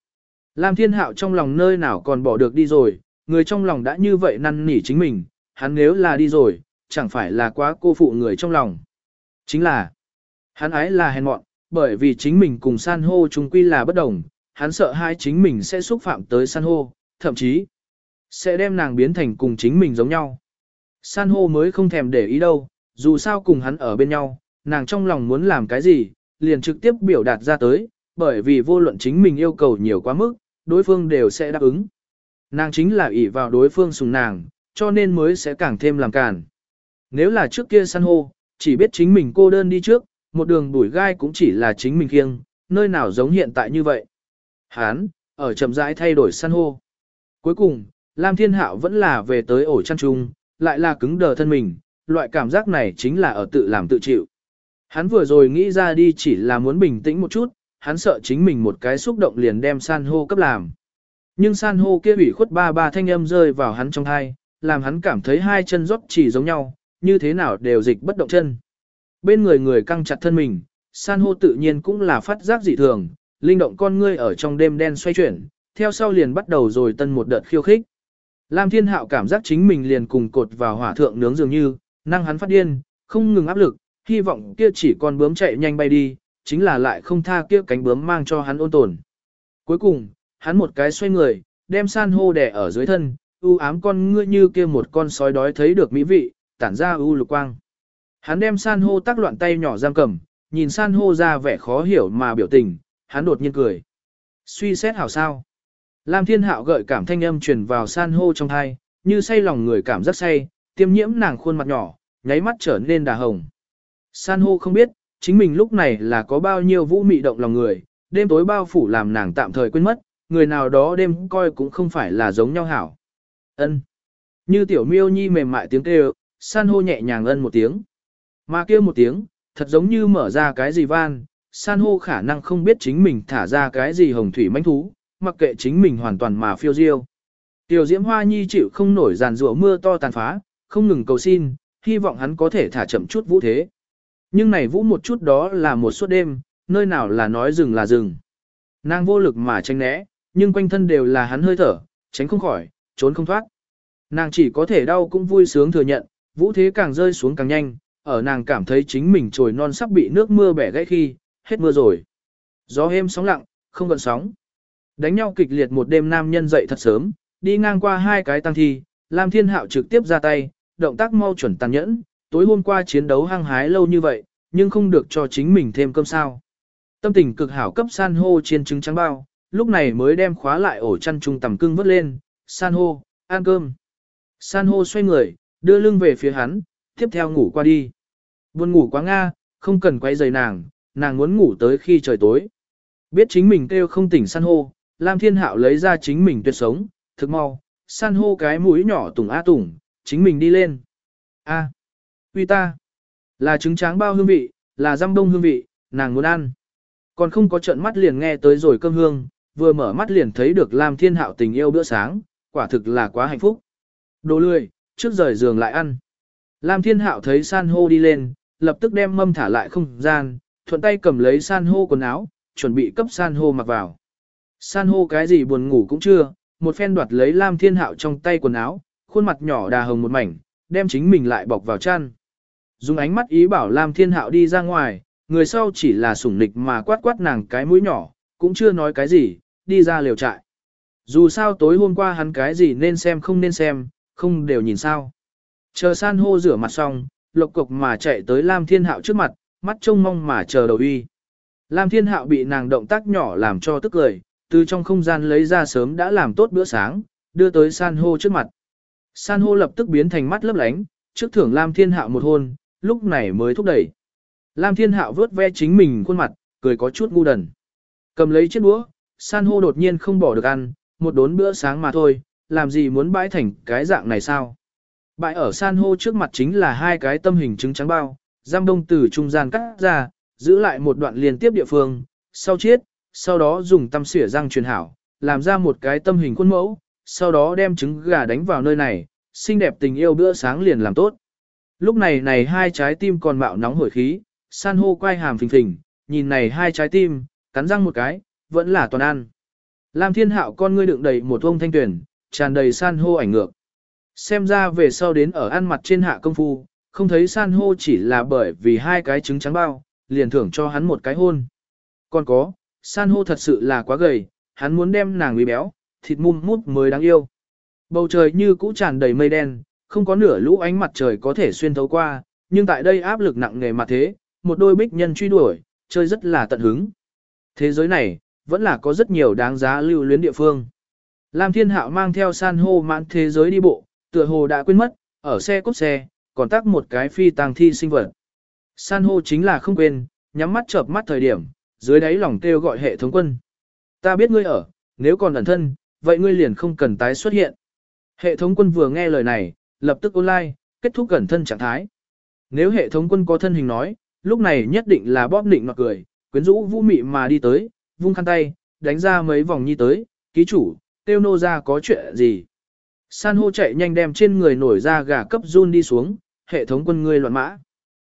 Lam Thiên Hạo trong lòng nơi nào còn bỏ được đi rồi, người trong lòng đã như vậy năn nỉ chính mình, hắn nếu là đi rồi, chẳng phải là quá cô phụ người trong lòng. Chính là, hắn ái là hèn mọn, bởi vì chính mình cùng san hô chúng quy là bất đồng, hắn sợ hai chính mình sẽ xúc phạm tới san hô, thậm chí sẽ đem nàng biến thành cùng chính mình giống nhau. San hô mới không thèm để ý đâu, dù sao cùng hắn ở bên nhau, nàng trong lòng muốn làm cái gì, liền trực tiếp biểu đạt ra tới, bởi vì vô luận chính mình yêu cầu nhiều quá mức, đối phương đều sẽ đáp ứng. Nàng chính là ỷ vào đối phương sùng nàng, cho nên mới sẽ càng thêm làm càn. Nếu là trước kia san hô, chỉ biết chính mình cô đơn đi trước, một đường đuổi gai cũng chỉ là chính mình kiêng, nơi nào giống hiện tại như vậy. Hán, ở chậm rãi thay đổi san hô. Cuối cùng, Lam Thiên Hạo vẫn là về tới ổ chăn trung, lại là cứng đờ thân mình, loại cảm giác này chính là ở tự làm tự chịu. Hắn vừa rồi nghĩ ra đi chỉ là muốn bình tĩnh một chút, hắn sợ chính mình một cái xúc động liền đem san hô cấp làm. Nhưng san hô kia ủy khuất ba ba thanh âm rơi vào hắn trong thai, làm hắn cảm thấy hai chân rót chỉ giống nhau, như thế nào đều dịch bất động chân. Bên người người căng chặt thân mình, san hô tự nhiên cũng là phát giác dị thường, linh động con ngươi ở trong đêm đen xoay chuyển, theo sau liền bắt đầu rồi tân một đợt khiêu khích. Lam Thiên Hạo cảm giác chính mình liền cùng cột vào hỏa thượng nướng dường như, năng hắn phát điên, không ngừng áp lực, hy vọng kia chỉ con bướm chạy nhanh bay đi, chính là lại không tha kia cánh bướm mang cho hắn ôn tồn. Cuối cùng, hắn một cái xoay người, đem san hô đè ở dưới thân, u ám con ngươi như kia một con sói đói thấy được mỹ vị, tản ra u lục quang. Hắn đem san hô tác loạn tay nhỏ giam cầm, nhìn san hô ra vẻ khó hiểu mà biểu tình, hắn đột nhiên cười. Suy xét hảo sao. Lam thiên hạo gợi cảm thanh âm truyền vào san hô trong thai, như say lòng người cảm rất say, tiêm nhiễm nàng khuôn mặt nhỏ, nháy mắt trở nên đà hồng. San hô không biết, chính mình lúc này là có bao nhiêu vũ mị động lòng người, đêm tối bao phủ làm nàng tạm thời quên mất, người nào đó đêm coi cũng không phải là giống nhau hảo. Ân. Như tiểu miêu nhi mềm mại tiếng kêu, san hô nhẹ nhàng ân một tiếng. Mà kêu một tiếng, thật giống như mở ra cái gì van, san hô khả năng không biết chính mình thả ra cái gì hồng thủy manh thú, mặc kệ chính mình hoàn toàn mà phiêu diêu. Tiểu diễm hoa nhi chịu không nổi giàn rủa mưa to tàn phá, không ngừng cầu xin, hy vọng hắn có thể thả chậm chút vũ thế. Nhưng này vũ một chút đó là một suốt đêm, nơi nào là nói rừng là rừng. Nàng vô lực mà tránh né, nhưng quanh thân đều là hắn hơi thở, tránh không khỏi, trốn không thoát. Nàng chỉ có thể đau cũng vui sướng thừa nhận, vũ thế càng rơi xuống càng nhanh, ở nàng cảm thấy chính mình trồi non sắp bị nước mưa bẻ gãy khi, hết mưa rồi. Gió êm sóng lặng, không gần sóng. Đánh nhau kịch liệt một đêm nam nhân dậy thật sớm, đi ngang qua hai cái tăng thi, Lam Thiên Hạo trực tiếp ra tay, động tác mau chuẩn tàn nhẫn, tối hôm qua chiến đấu hăng hái lâu như vậy, nhưng không được cho chính mình thêm cơm sao. Tâm tình cực hảo cấp san hô chiên trứng trắng bao, lúc này mới đem khóa lại ổ chăn trung tầm cưng vớt lên, san hô, ăn cơm. San hô xoay người, đưa lưng về phía hắn, tiếp theo ngủ qua đi. Buồn ngủ quá Nga, không cần quay giày nàng, nàng muốn ngủ tới khi trời tối. Biết chính mình kêu không tỉnh san hô, Lam Thiên Hạo lấy ra chính mình tuyệt sống, thực mau, san hô cái mũi nhỏ tùng a tùng, chính mình đi lên. A, uy ta, là trứng tráng bao hương vị, là răm đông hương vị, nàng muốn ăn. Còn không có trận mắt liền nghe tới rồi cơm hương, vừa mở mắt liền thấy được Lam Thiên Hạo tình yêu bữa sáng, quả thực là quá hạnh phúc. Đồ lười, trước rời giường lại ăn. Lam Thiên Hạo thấy san hô đi lên, lập tức đem mâm thả lại không gian, thuận tay cầm lấy san hô quần áo, chuẩn bị cấp san hô mặc vào. San hô cái gì buồn ngủ cũng chưa, một phen đoạt lấy Lam Thiên Hạo trong tay quần áo, khuôn mặt nhỏ đà hồng một mảnh, đem chính mình lại bọc vào chăn. Dùng ánh mắt ý bảo Lam Thiên Hạo đi ra ngoài, người sau chỉ là sủng nịch mà quát quát nàng cái mũi nhỏ, cũng chưa nói cái gì, đi ra liều trại. Dù sao tối hôm qua hắn cái gì nên xem không nên xem, không đều nhìn sao. Chờ san hô rửa mặt xong, lộc cục mà chạy tới Lam Thiên Hạo trước mặt, mắt trông mong mà chờ đầu uy. Lam Thiên Hạo bị nàng động tác nhỏ làm cho tức cười, từ trong không gian lấy ra sớm đã làm tốt bữa sáng, đưa tới san hô trước mặt. San hô lập tức biến thành mắt lấp lánh, trước thưởng Lam Thiên Hạo một hôn, lúc này mới thúc đẩy. Lam Thiên Hạo vớt ve chính mình khuôn mặt, cười có chút ngu đần. Cầm lấy chiếc đũa, san hô đột nhiên không bỏ được ăn, một đốn bữa sáng mà thôi, làm gì muốn bãi thành cái dạng này sao? Bãi ở san hô trước mặt chính là hai cái tâm hình trứng trắng bao, giam đông từ trung gian cắt ra, giữ lại một đoạn liên tiếp địa phương, sau chiết, sau đó dùng tăm xỉa răng truyền hảo, làm ra một cái tâm hình khuôn mẫu, sau đó đem trứng gà đánh vào nơi này, xinh đẹp tình yêu bữa sáng liền làm tốt. Lúc này này hai trái tim còn mạo nóng hổi khí, san hô quay hàm phình phình, nhìn này hai trái tim, cắn răng một cái, vẫn là toàn ăn. Lam thiên hạo con ngươi đựng đầy một ông thanh tuyển, tràn đầy san hô ảnh ngược. Xem ra về sau đến ở ăn mặt trên hạ công phu, không thấy san hô chỉ là bởi vì hai cái trứng trắng bao, liền thưởng cho hắn một cái hôn. Còn có, san hô thật sự là quá gầy, hắn muốn đem nàng uy béo, thịt mum mút mới đáng yêu. Bầu trời như cũ tràn đầy mây đen, không có nửa lũ ánh mặt trời có thể xuyên thấu qua, nhưng tại đây áp lực nặng nề mà thế, một đôi bích nhân truy đuổi, chơi rất là tận hứng. Thế giới này, vẫn là có rất nhiều đáng giá lưu luyến địa phương. Lam Thiên Hạo mang theo san hô mãn thế giới đi bộ, tựa hồ đã quên mất, ở xe cốt xe, còn tắc một cái phi tàng thi sinh vật. San hô chính là không quên, nhắm mắt chợp mắt thời điểm, dưới đáy lòng kêu gọi hệ thống quân. Ta biết ngươi ở, nếu còn ẩn thân, vậy ngươi liền không cần tái xuất hiện. Hệ thống quân vừa nghe lời này, lập tức online, kết thúc gần thân trạng thái. Nếu hệ thống quân có thân hình nói, lúc này nhất định là bóp định mặt cười, quyến rũ vũ mị mà đi tới, vung khăn tay, đánh ra mấy vòng nhi tới, ký chủ, tiêu nô ra có chuyện gì. San hô chạy nhanh đem trên người nổi ra gà cấp run đi xuống, hệ thống quân ngươi loạn mã.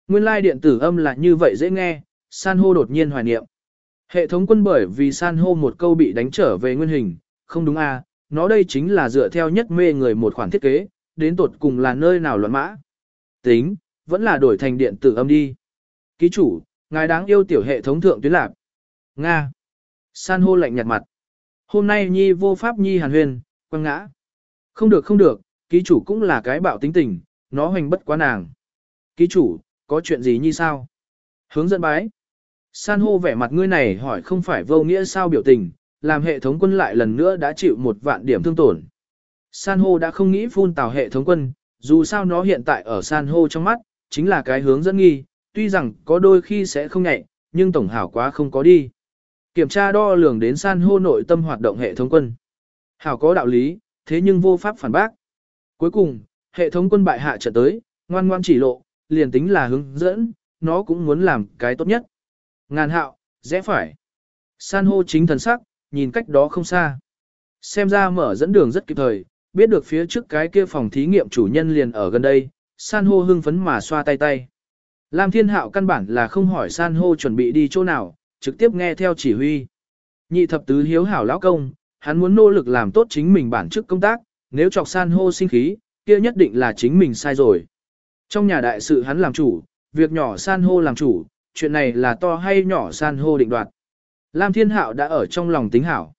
Nguyên lai điện tử âm là như vậy dễ nghe, san hô đột nhiên hoài niệm. Hệ thống quân bởi vì san hô một câu bị đánh trở về nguyên hình, không đúng à, nó đây chính là dựa theo nhất mê người một khoản thiết kế, đến tột cùng là nơi nào loạn mã. Tính, vẫn là đổi thành điện tử âm đi. Ký chủ, ngài đáng yêu tiểu hệ thống thượng tuyến lạc. Nga. San hô lạnh nhạt mặt. Hôm nay nhi vô pháp nhi hàn huyền, quăng ngã. Không được không được, ký chủ cũng là cái bạo tính tình, nó hoành bất quá nàng. Ký chủ, có chuyện gì nhi sao? Hướng dẫn bái. San hô vẻ mặt ngươi này hỏi không phải vô nghĩa sao biểu tình, làm hệ thống quân lại lần nữa đã chịu một vạn điểm thương tổn. San hô đã không nghĩ phun tào hệ thống quân, dù sao nó hiện tại ở san hô trong mắt, chính là cái hướng dẫn nghi, tuy rằng có đôi khi sẽ không nhạy, nhưng tổng hảo quá không có đi. Kiểm tra đo lường đến san hô nội tâm hoạt động hệ thống quân. Hảo có đạo lý, thế nhưng vô pháp phản bác. Cuối cùng, hệ thống quân bại hạ trở tới, ngoan ngoan chỉ lộ, liền tính là hướng dẫn, nó cũng muốn làm cái tốt nhất. Ngàn hạo, rẽ phải. San hô chính thần sắc, nhìn cách đó không xa. Xem ra mở dẫn đường rất kịp thời, biết được phía trước cái kia phòng thí nghiệm chủ nhân liền ở gần đây, san hô hưng phấn mà xoa tay tay. Lam thiên hạo căn bản là không hỏi san hô chuẩn bị đi chỗ nào, trực tiếp nghe theo chỉ huy. Nhị thập tứ hiếu hảo lão công, hắn muốn nỗ lực làm tốt chính mình bản chức công tác, nếu chọc san hô sinh khí, kia nhất định là chính mình sai rồi. Trong nhà đại sự hắn làm chủ, việc nhỏ san hô làm chủ, chuyện này là to hay nhỏ san hô định đoạt. Lam Thiên Hạo đã ở trong lòng tính hảo.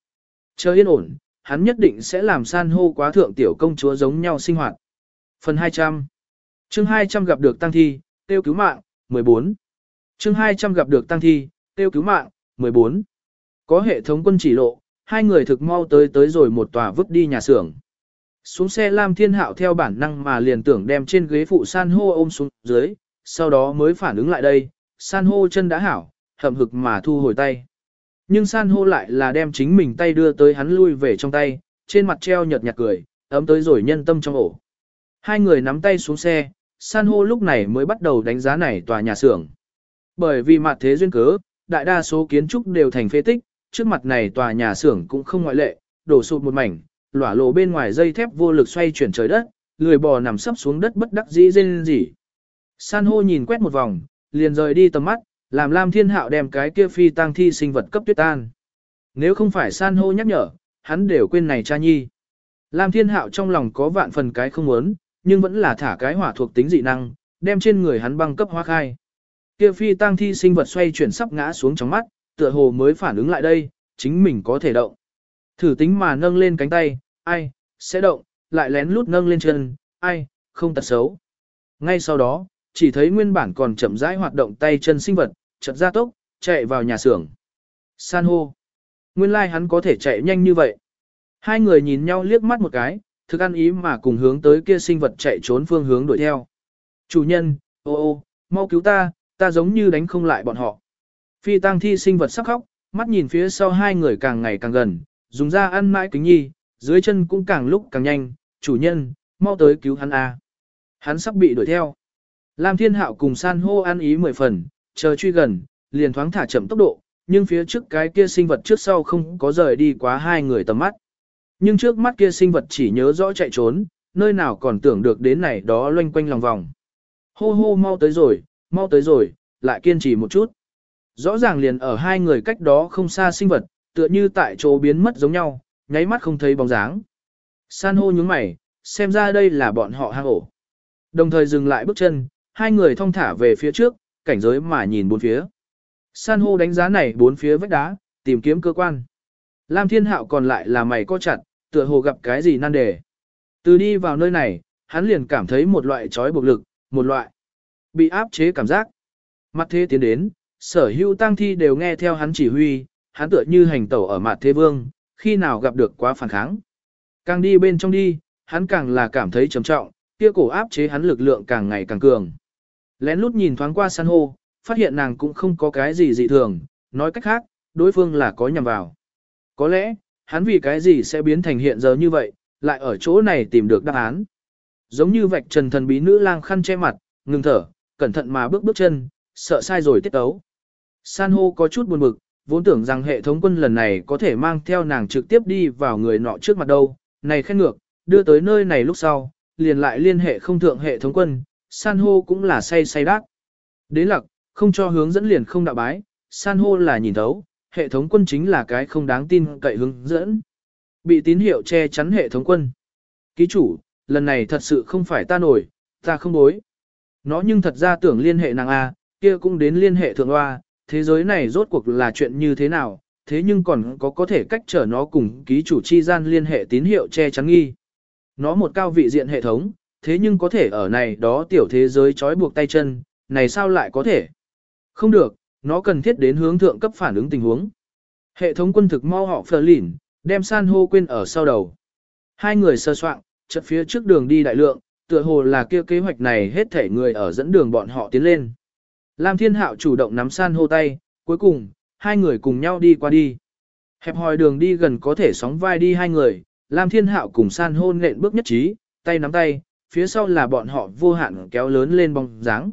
Chờ yên ổn, hắn nhất định sẽ làm san hô quá thượng tiểu công chúa giống nhau sinh hoạt. Phần 200 chương 200 gặp được tăng thi, tiêu cứu mạng, 14 chương 200 gặp được tăng thi, tiêu cứu mạng, 14 Có hệ thống quân chỉ lộ, hai người thực mau tới tới rồi một tòa vứt đi nhà xưởng. Xuống xe Lam Thiên Hạo theo bản năng mà liền tưởng đem trên ghế phụ san hô ôm xuống dưới, sau đó mới phản ứng lại đây, san hô chân đã hảo, hậm hực mà thu hồi tay. Nhưng san hô lại là đem chính mình tay đưa tới hắn lui về trong tay, trên mặt treo nhợt nhạt cười, ấm tới rồi nhân tâm trong ổ. Hai người nắm tay xuống xe, san hô lúc này mới bắt đầu đánh giá này tòa nhà xưởng. Bởi vì mặt thế duyên cớ, đại đa số kiến trúc đều thành phế tích, trước mặt này tòa nhà xưởng cũng không ngoại lệ, đổ sụt một mảnh, lỏa lộ bên ngoài dây thép vô lực xoay chuyển trời đất, lười bò nằm sấp xuống đất bất đắc dĩ rên rỉ. San hô nhìn quét một vòng, liền rời đi tầm mắt, làm Lam Thiên Hạo đem cái kia phi tang thi sinh vật cấp tuyết tan. Nếu không phải san hô nhắc nhở, hắn đều quên này cha nhi. Lam Thiên Hạo trong lòng có vạn phần cái không muốn, nhưng vẫn là thả cái hỏa thuộc tính dị năng, đem trên người hắn băng cấp hóa khai. Kia phi tang thi sinh vật xoay chuyển sắp ngã xuống trong mắt, tựa hồ mới phản ứng lại đây, chính mình có thể động. Thử tính mà nâng lên cánh tay, ai, sẽ động, lại lén lút nâng lên chân, ai, không tật xấu. Ngay sau đó, chỉ thấy nguyên bản còn chậm rãi hoạt động tay chân sinh vật, chợt ra tốc, chạy vào nhà xưởng. San hô. Nguyên lai like hắn có thể chạy nhanh như vậy. Hai người nhìn nhau liếc mắt một cái, thực ăn ý mà cùng hướng tới kia sinh vật chạy trốn phương hướng đuổi theo. Chủ nhân, ô ô, mau cứu ta, ta giống như đánh không lại bọn họ. Phi tăng thi sinh vật sắc khóc, mắt nhìn phía sau hai người càng ngày càng gần, dùng ra ăn mãi kính nhi, dưới chân cũng càng lúc càng nhanh, chủ nhân, mau tới cứu hắn a. Hắn sắp bị đuổi theo. Lam Thiên Hạo cùng san hô ăn ý mười phần, chờ truy gần, liền thoáng thả chậm tốc độ, nhưng phía trước cái kia sinh vật trước sau không có rời đi quá hai người tầm mắt. Nhưng trước mắt kia sinh vật chỉ nhớ rõ chạy trốn, nơi nào còn tưởng được đến này đó loanh quanh lòng vòng. Hô hô mau tới rồi, mau tới rồi, lại kiên trì một chút. Rõ ràng liền ở hai người cách đó không xa sinh vật, tựa như tại chỗ biến mất giống nhau, nháy mắt không thấy bóng dáng. San hô nhướng mày, xem ra đây là bọn họ hang ổ. Đồng thời dừng lại bước chân, hai người thong thả về phía trước, cảnh giới mà nhìn bốn phía. San hô đánh giá này bốn phía vách đá, tìm kiếm cơ quan. Lam Thiên Hạo còn lại là mày co chặt, tựa hồ gặp cái gì nan đề. Từ đi vào nơi này, hắn liền cảm thấy một loại trói buộc lực, một loại bị áp chế cảm giác. Mặt thế tiến đến, sở hữu tăng thi đều nghe theo hắn chỉ huy, hắn tựa như hành tẩu ở mặt thế vương, khi nào gặp được quá phản kháng. Càng đi bên trong đi, hắn càng là cảm thấy trầm trọng, kia cổ áp chế hắn lực lượng càng ngày càng cường. Lén lút nhìn thoáng qua san hô, phát hiện nàng cũng không có cái gì dị thường, nói cách khác, đối phương là có nhầm vào. Có lẽ, hắn vì cái gì sẽ biến thành hiện giờ như vậy, lại ở chỗ này tìm được đáp án. Giống như vạch trần thần bí nữ lang khăn che mặt, ngừng thở, cẩn thận mà bước bước chân, sợ sai rồi tiết tấu. San hô có chút buồn bực, vốn tưởng rằng hệ thống quân lần này có thể mang theo nàng trực tiếp đi vào người nọ trước mặt đâu, này khen ngược, đưa tới nơi này lúc sau, liền lại liên hệ không thượng hệ thống quân, san hô cũng là say say đát. Đế lặc, không cho hướng dẫn liền không đạo bái, san hô là nhìn thấu, hệ thống quân chính là cái không đáng tin cậy hướng dẫn. Bị tín hiệu che chắn hệ thống quân. Ký chủ, lần này thật sự không phải ta nổi, ta không bối. Nó nhưng thật ra tưởng liên hệ nàng A, kia cũng đến liên hệ thượng hoa, thế giới này rốt cuộc là chuyện như thế nào, thế nhưng còn có có thể cách trở nó cùng ký chủ chi gian liên hệ tín hiệu che chắn nghi. Nó một cao vị diện hệ thống, thế nhưng có thể ở này đó tiểu thế giới trói buộc tay chân, này sao lại có thể? Không được, nó cần thiết đến hướng thượng cấp phản ứng tình huống. Hệ thống quân thực mau họ phờ lỉn, đem san hô quên ở sau đầu. Hai người sơ soạn, chợt phía trước đường đi đại lượng, tựa hồ là kia kế hoạch này hết thể người ở dẫn đường bọn họ tiến lên. Lam Thiên Hạo chủ động nắm san hô tay, cuối cùng, hai người cùng nhau đi qua đi. Hẹp hòi đường đi gần có thể sóng vai đi hai người, Lam Thiên Hạo cùng san hô nện bước nhất trí, tay nắm tay, phía sau là bọn họ vô hạn kéo lớn lên bóng dáng.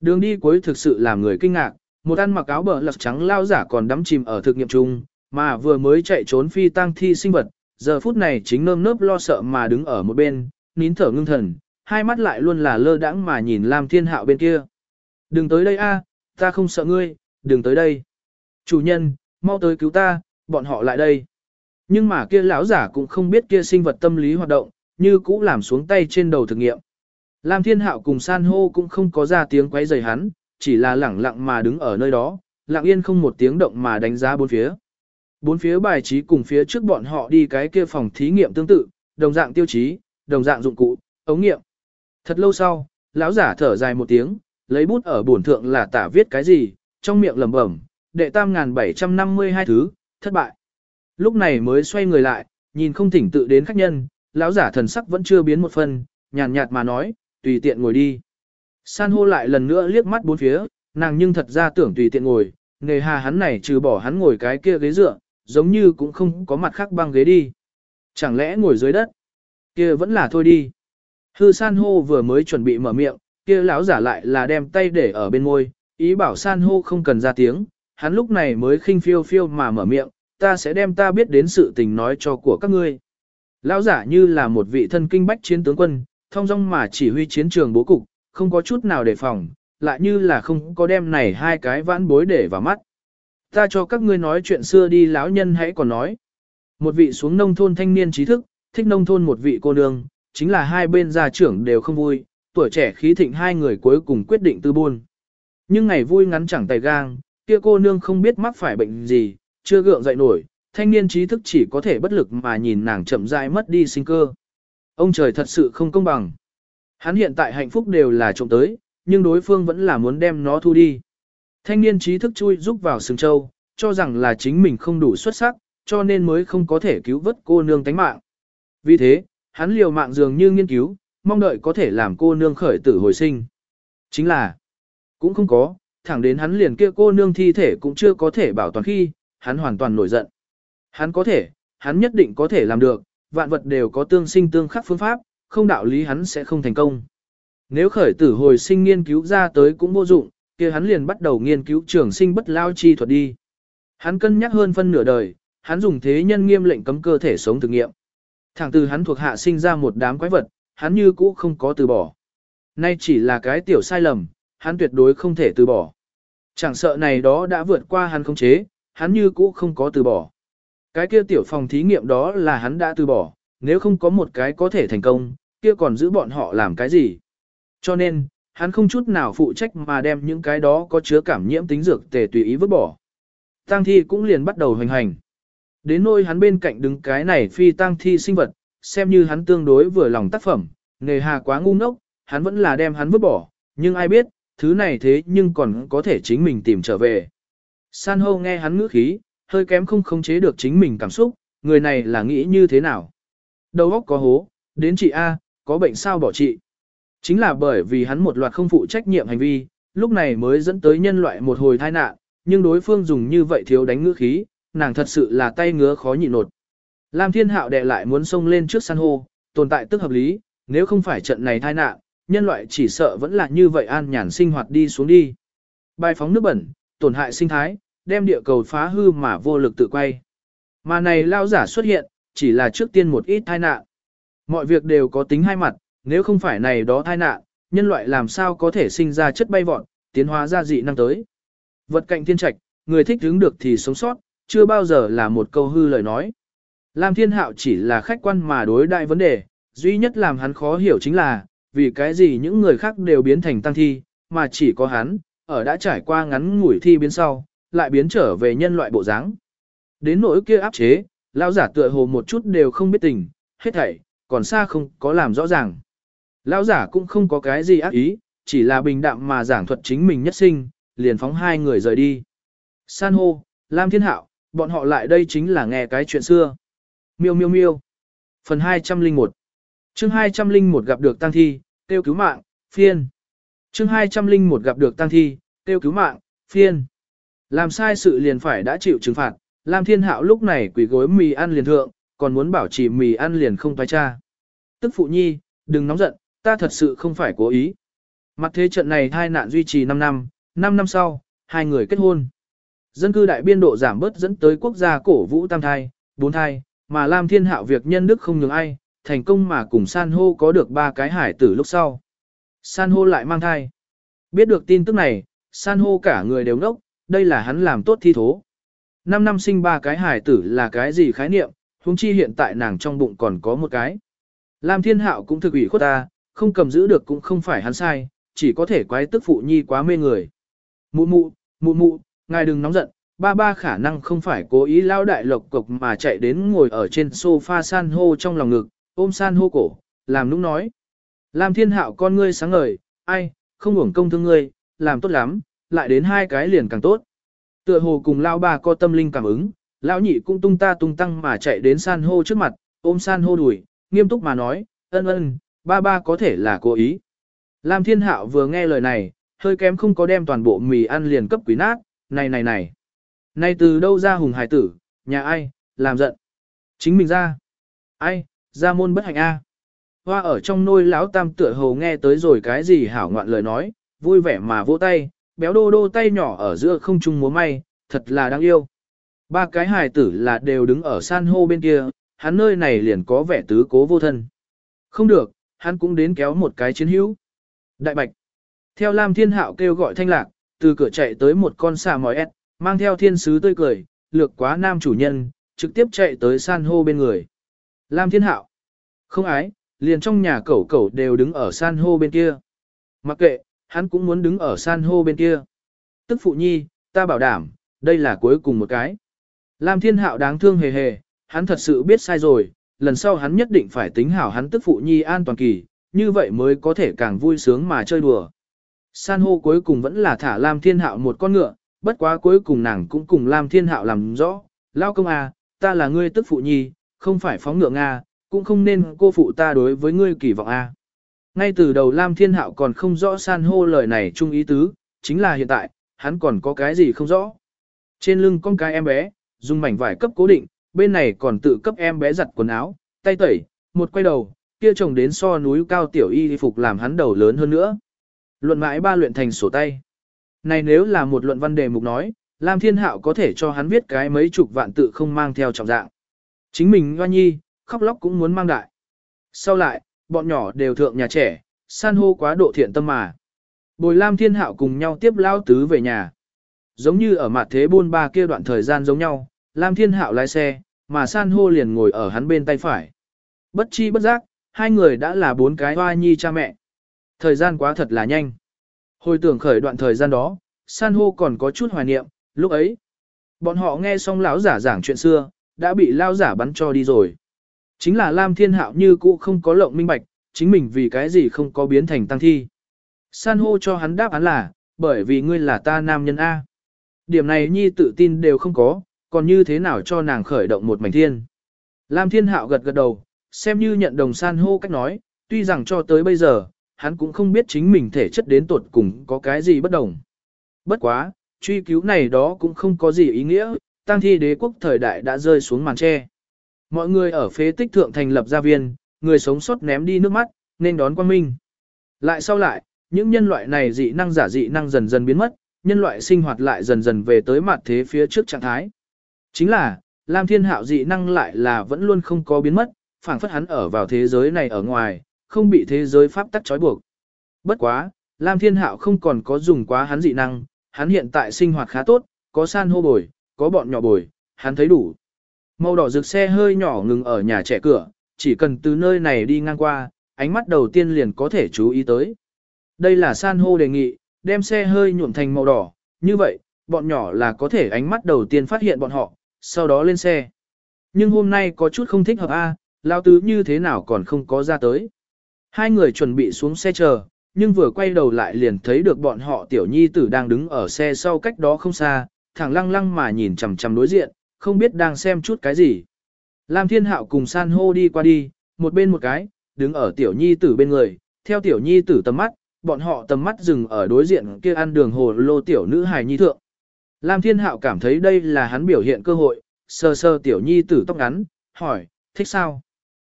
Đường đi cuối thực sự làm người kinh ngạc, một ăn mặc áo bờ lật trắng lao giả còn đắm chìm ở thực nghiệm chung, mà vừa mới chạy trốn phi tăng thi sinh vật, giờ phút này chính nơm nớp lo sợ mà đứng ở một bên, nín thở ngưng thần, hai mắt lại luôn là lơ đãng mà nhìn Lam Thiên Hạo bên kia. Đừng tới đây a, ta không sợ ngươi, đừng tới đây. Chủ nhân, mau tới cứu ta, bọn họ lại đây. Nhưng mà kia lão giả cũng không biết kia sinh vật tâm lý hoạt động, như cũ làm xuống tay trên đầu thực nghiệm. Lam Thiên Hạo cùng san hô cũng không có ra tiếng quấy rầy hắn, chỉ là lẳng lặng mà đứng ở nơi đó, lặng yên không một tiếng động mà đánh giá bốn phía. Bốn phía bài trí cùng phía trước bọn họ đi cái kia phòng thí nghiệm tương tự, đồng dạng tiêu chí, đồng dạng dụng cụ, ống nghiệm. Thật lâu sau, lão giả thở dài một tiếng, lấy bút ở bổn thượng là tả viết cái gì, trong miệng lẩm bẩm, đệ tam ngàn bảy trăm năm mươi hai thứ, thất bại. Lúc này mới xoay người lại, nhìn không thỉnh tự đến khách nhân, lão giả thần sắc vẫn chưa biến một phần, nhàn nhạt mà nói, tùy tiện ngồi đi. San hô lại lần nữa liếc mắt bốn phía, nàng nhưng thật ra tưởng tùy tiện ngồi, nề hà hắn này trừ bỏ hắn ngồi cái kia ghế dựa, giống như cũng không có mặt khác băng ghế đi. Chẳng lẽ ngồi dưới đất? kia vẫn là thôi đi. Hư san hô vừa mới chuẩn bị mở miệng, kia lão giả lại là đem tay để ở bên môi, ý bảo san hô không cần ra tiếng, hắn lúc này mới khinh phiêu phiêu mà mở miệng, ta sẽ đem ta biết đến sự tình nói cho của các ngươi. Lão giả như là một vị thân kinh bách chiến tướng quân, thông dong mà chỉ huy chiến trường bố cục, không có chút nào đề phòng, lại như là không có đem này hai cái vãn bối để vào mắt. Ta cho các ngươi nói chuyện xưa đi lão nhân hãy còn nói. Một vị xuống nông thôn thanh niên trí thức, thích nông thôn một vị cô nương, chính là hai bên gia trưởng đều không vui, tuổi trẻ khí thịnh hai người cuối cùng quyết định tư buôn. Nhưng ngày vui ngắn chẳng tay gang, kia cô nương không biết mắc phải bệnh gì, chưa gượng dậy nổi, thanh niên trí thức chỉ có thể bất lực mà nhìn nàng chậm rãi mất đi sinh cơ. Ông trời thật sự không công bằng. Hắn hiện tại hạnh phúc đều là trộm tới, nhưng đối phương vẫn là muốn đem nó thu đi. Thanh niên trí thức chui rúc vào sừng châu, cho rằng là chính mình không đủ xuất sắc, cho nên mới không có thể cứu vớt cô nương tánh mạng. Vì thế, hắn liều mạng dường như nghiên cứu, mong đợi có thể làm cô nương khởi tử hồi sinh. Chính là, cũng không có, thẳng đến hắn liền kia cô nương thi thể cũng chưa có thể bảo toàn khi, hắn hoàn toàn nổi giận. Hắn có thể, hắn nhất định có thể làm được, vạn vật đều có tương sinh tương khắc phương pháp, không đạo lý hắn sẽ không thành công. Nếu khởi tử hồi sinh nghiên cứu ra tới cũng vô dụng, kia hắn liền bắt đầu nghiên cứu trường sinh bất lao chi thuật đi. Hắn cân nhắc hơn phân nửa đời, hắn dùng thế nhân nghiêm lệnh cấm cơ thể sống thử nghiệm. Thẳng từ hắn thuộc hạ sinh ra một đám quái vật, hắn như cũ không có từ bỏ. Nay chỉ là cái tiểu sai lầm, hắn tuyệt đối không thể từ bỏ. Chẳng sợ này đó đã vượt qua hắn không chế, hắn như cũ không có từ bỏ. Cái kia tiểu phòng thí nghiệm đó là hắn đã từ bỏ, nếu không có một cái có thể thành công, kia còn giữ bọn họ làm cái gì. Cho nên, hắn không chút nào phụ trách mà đem những cái đó có chứa cảm nhiễm tính dược tề tùy ý vứt bỏ. Tăng thi cũng liền bắt đầu hoành hành. Đến nôi hắn bên cạnh đứng cái này phi tăng thi sinh vật, xem như hắn tương đối vừa lòng tác phẩm, nghề hà quá ngu ngốc, hắn vẫn là đem hắn vứt bỏ, nhưng ai biết, thứ này thế nhưng còn có thể chính mình tìm trở về. San hô nghe hắn ngữ khí, hơi kém không khống chế được chính mình cảm xúc, người này là nghĩ như thế nào. Đầu óc có hố, đến chị A, có bệnh sao bỏ chị. Chính là bởi vì hắn một loạt không phụ trách nhiệm hành vi, lúc này mới dẫn tới nhân loại một hồi tai nạn, nhưng đối phương dùng như vậy thiếu đánh ngữ khí, nàng thật sự là tay ngứa khó nhịn nột. Lam Thiên Hạo đệ lại muốn xông lên trước san hô, tồn tại tức hợp lý, nếu không phải trận này tai nạn, nhân loại chỉ sợ vẫn là như vậy an nhàn sinh hoạt đi xuống đi. Bài phóng nước bẩn, tổn hại sinh thái, đem địa cầu phá hư mà vô lực tự quay. Mà này lao giả xuất hiện, chỉ là trước tiên một ít tai nạn. Mọi việc đều có tính hai mặt, nếu không phải này đó tai nạn, nhân loại làm sao có thể sinh ra chất bay vọt, tiến hóa ra dị năng tới. Vật cạnh thiên trạch, người thích đứng được thì sống sót, chưa bao giờ là một câu hư lời nói. Lam Thiên Hạo chỉ là khách quan mà đối đại vấn đề, duy nhất làm hắn khó hiểu chính là, vì cái gì những người khác đều biến thành tăng thi, mà chỉ có hắn, ở đã trải qua ngắn ngủi thi biến sau, lại biến trở về nhân loại bộ dáng. Đến nỗi kia áp chế, lão giả tựa hồ một chút đều không biết tình, hết thảy, còn xa không có làm rõ ràng. Lão giả cũng không có cái gì ác ý, chỉ là bình đạm mà giảng thuật chính mình nhất sinh, liền phóng hai người rời đi. San hô, Lam Thiên Hạo, bọn họ lại đây chính là nghe cái chuyện xưa. Miêu miêu miêu. Phần 201 chương 201 gặp được tăng thi, tiêu cứu mạng, phiên. chương 201 gặp được tăng thi, tiêu cứu mạng, phiên. Làm sai sự liền phải đã chịu trừng phạt, Lam Thiên Hạo lúc này quỷ gối mì ăn liền thượng, còn muốn bảo trì mì ăn liền không toái cha. Tức phụ nhi, đừng nóng giận, ta thật sự không phải cố ý. Mặt thế trận này hai nạn duy trì 5 năm, 5 năm sau, hai người kết hôn. Dân cư đại biên độ giảm bớt dẫn tới quốc gia cổ vũ tam thai, bốn thai, mà Lam Thiên Hạo việc nhân đức không nhường ai, thành công mà cùng san hô có được ba cái hải tử lúc sau. San hô lại mang thai. Biết được tin tức này, san hô cả người đều ngốc, đây là hắn làm tốt thi thố. Năm năm sinh ba cái hài tử là cái gì khái niệm, huống chi hiện tại nàng trong bụng còn có một cái. Lam Thiên Hạo cũng thực ủy khuất ta, không cầm giữ được cũng không phải hắn sai, chỉ có thể quái tức phụ nhi quá mê người. Mụ mụ, mụ mụ, ngài đừng nóng giận, ba ba khả năng không phải cố ý lao đại lộc cục mà chạy đến ngồi ở trên sofa san hô trong lòng ngực, ôm san hô cổ, làm nũng nói. Lam thiên hạo con ngươi sáng ngời, ai, không uổng công thương ngươi, làm tốt lắm, lại đến hai cái liền càng tốt. Tựa hồ cùng lao ba có tâm linh cảm ứng, lão nhị cũng tung ta tung tăng mà chạy đến san hô trước mặt, ôm san hô đùi, nghiêm túc mà nói, ân ân, ba ba có thể là cố ý. Lam thiên hạo vừa nghe lời này, hơi kém không có đem toàn bộ mì ăn liền cấp quý nát, này này này. Này từ đâu ra hùng hải tử, nhà ai, làm giận. Chính mình ra. Ai, ra môn bất hạnh a. Hoa ở trong nôi lão tam tựa hồ nghe tới rồi cái gì hảo ngoạn lời nói, vui vẻ mà vỗ tay, béo đô đô tay nhỏ ở giữa không trung múa may, thật là đáng yêu. Ba cái hài tử là đều đứng ở san hô bên kia, hắn nơi này liền có vẻ tứ cố vô thân. Không được, hắn cũng đến kéo một cái chiến hữu. Đại bạch. Theo Lam Thiên Hạo kêu gọi thanh lạc, từ cửa chạy tới một con xà mòi ép, mang theo thiên sứ tươi cười, lược quá nam chủ nhân, trực tiếp chạy tới san hô bên người. Lam Thiên Hạo. Không ái, liền trong nhà cẩu cẩu đều đứng ở san hô bên kia. Mặc kệ, hắn cũng muốn đứng ở san hô bên kia. Tức phụ nhi, ta bảo đảm, đây là cuối cùng một cái. Lam Thiên Hạo đáng thương hề hề, hắn thật sự biết sai rồi, lần sau hắn nhất định phải tính hảo hắn tức phụ nhi an toàn kỳ, như vậy mới có thể càng vui sướng mà chơi đùa. San hô cuối cùng vẫn là thả Lam Thiên Hạo một con ngựa, bất quá cuối cùng nàng cũng cùng Lam Thiên Hạo làm rõ, lao công à, ta là ngươi tức phụ nhi, không phải phóng ngựa Nga, cũng không nên cô phụ ta đối với ngươi kỳ vọng a. À. Ngay từ đầu Lam Thiên Hạo còn không rõ san hô lời này chung ý tứ, chính là hiện tại, hắn còn có cái gì không rõ. Trên lưng con cái em bé, dùng mảnh vải cấp cố định, bên này còn tự cấp em bé giặt quần áo, tay tẩy, một quay đầu, kia chồng đến so núi cao tiểu y phục làm hắn đầu lớn hơn nữa. Luận mãi ba luyện thành sổ tay. Này nếu là một luận văn đề mục nói, Lam Thiên Hạo có thể cho hắn viết cái mấy chục vạn tự không mang theo trọng dạng. Chính mình Hoa Nhi, khóc lóc cũng muốn mang đại. Sau lại, bọn nhỏ đều thượng nhà trẻ, san hô quá độ thiện tâm mà. Bồi Lam Thiên Hạo cùng nhau tiếp lao tứ về nhà. Giống như ở mặt thế buôn ba kia đoạn thời gian giống nhau, Lam Thiên Hạo lái xe, mà san hô liền ngồi ở hắn bên tay phải. Bất chi bất giác, hai người đã là bốn cái hoa nhi cha mẹ. Thời gian quá thật là nhanh. Hồi tưởng khởi đoạn thời gian đó, san hô còn có chút hoài niệm, lúc ấy. Bọn họ nghe xong lão giả giảng chuyện xưa, đã bị lao giả bắn cho đi rồi. Chính là Lam Thiên Hạo như cũ không có lộng minh bạch, chính mình vì cái gì không có biến thành tăng thi. San hô cho hắn đáp án là, bởi vì ngươi là ta nam nhân A. Điểm này nhi tự tin đều không có, còn như thế nào cho nàng khởi động một mảnh thiên. Lam Thiên Hạo gật gật đầu, xem như nhận đồng san hô cách nói, tuy rằng cho tới bây giờ, hắn cũng không biết chính mình thể chất đến tuột cùng có cái gì bất đồng. Bất quá, truy cứu này đó cũng không có gì ý nghĩa, tăng thi đế quốc thời đại đã rơi xuống màn tre. Mọi người ở phế tích thượng thành lập gia viên, người sống sót ném đi nước mắt, nên đón quang minh. Lại sau lại, những nhân loại này dị năng giả dị năng dần dần biến mất, nhân loại sinh hoạt lại dần dần về tới mặt thế phía trước trạng thái. Chính là, Lam Thiên Hạo dị năng lại là vẫn luôn không có biến mất, phảng phất hắn ở vào thế giới này ở ngoài, không bị thế giới pháp tắc trói buộc. Bất quá, Lam Thiên Hạo không còn có dùng quá hắn dị năng, hắn hiện tại sinh hoạt khá tốt, có san hô bồi, có bọn nhỏ bồi, hắn thấy đủ. Màu đỏ rực xe hơi nhỏ ngừng ở nhà trẻ cửa, chỉ cần từ nơi này đi ngang qua, ánh mắt đầu tiên liền có thể chú ý tới. Đây là san hô đề nghị, đem xe hơi nhuộm thành màu đỏ, như vậy, bọn nhỏ là có thể ánh mắt đầu tiên phát hiện bọn họ, sau đó lên xe. Nhưng hôm nay có chút không thích hợp a, lao tứ như thế nào còn không có ra tới. Hai người chuẩn bị xuống xe chờ, nhưng vừa quay đầu lại liền thấy được bọn họ tiểu nhi tử đang đứng ở xe sau cách đó không xa, thẳng lăng lăng mà nhìn chằm chằm đối diện, không biết đang xem chút cái gì. Lam Thiên Hạo cùng san hô đi qua đi, một bên một cái, đứng ở tiểu nhi tử bên người, theo tiểu nhi tử tầm mắt, bọn họ tầm mắt dừng ở đối diện kia ăn đường hồ lô tiểu nữ hài nhi thượng. Lam Thiên Hạo cảm thấy đây là hắn biểu hiện cơ hội, sơ sơ tiểu nhi tử tóc ngắn, hỏi, thích sao?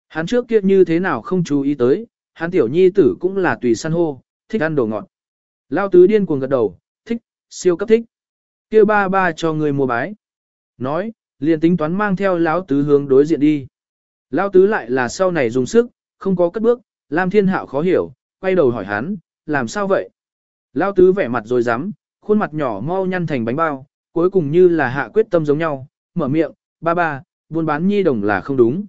Hắn trước kia như thế nào không chú ý tới, hắn tiểu nhi tử cũng là tùy san hô, thích ăn đồ ngọt. Lao tứ điên cuồng gật đầu, thích, siêu cấp thích. kia ba ba cho người mua bái. Nói, liền tính toán mang theo lão tứ hướng đối diện đi. Lão tứ lại là sau này dùng sức, không có cất bước, Lam Thiên Hạo khó hiểu, quay đầu hỏi hắn, làm sao vậy? Lão tứ vẻ mặt rồi dám, khuôn mặt nhỏ mau nhăn thành bánh bao, cuối cùng như là hạ quyết tâm giống nhau, mở miệng, ba ba, buôn bán nhi đồng là không đúng.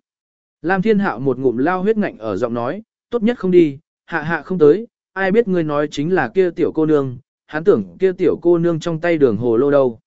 Lam Thiên Hạo một ngụm lao huyết ngạnh ở giọng nói, tốt nhất không đi, hạ hạ không tới, ai biết ngươi nói chính là kia tiểu cô nương, hắn tưởng kia tiểu cô nương trong tay đường hồ lô đâu.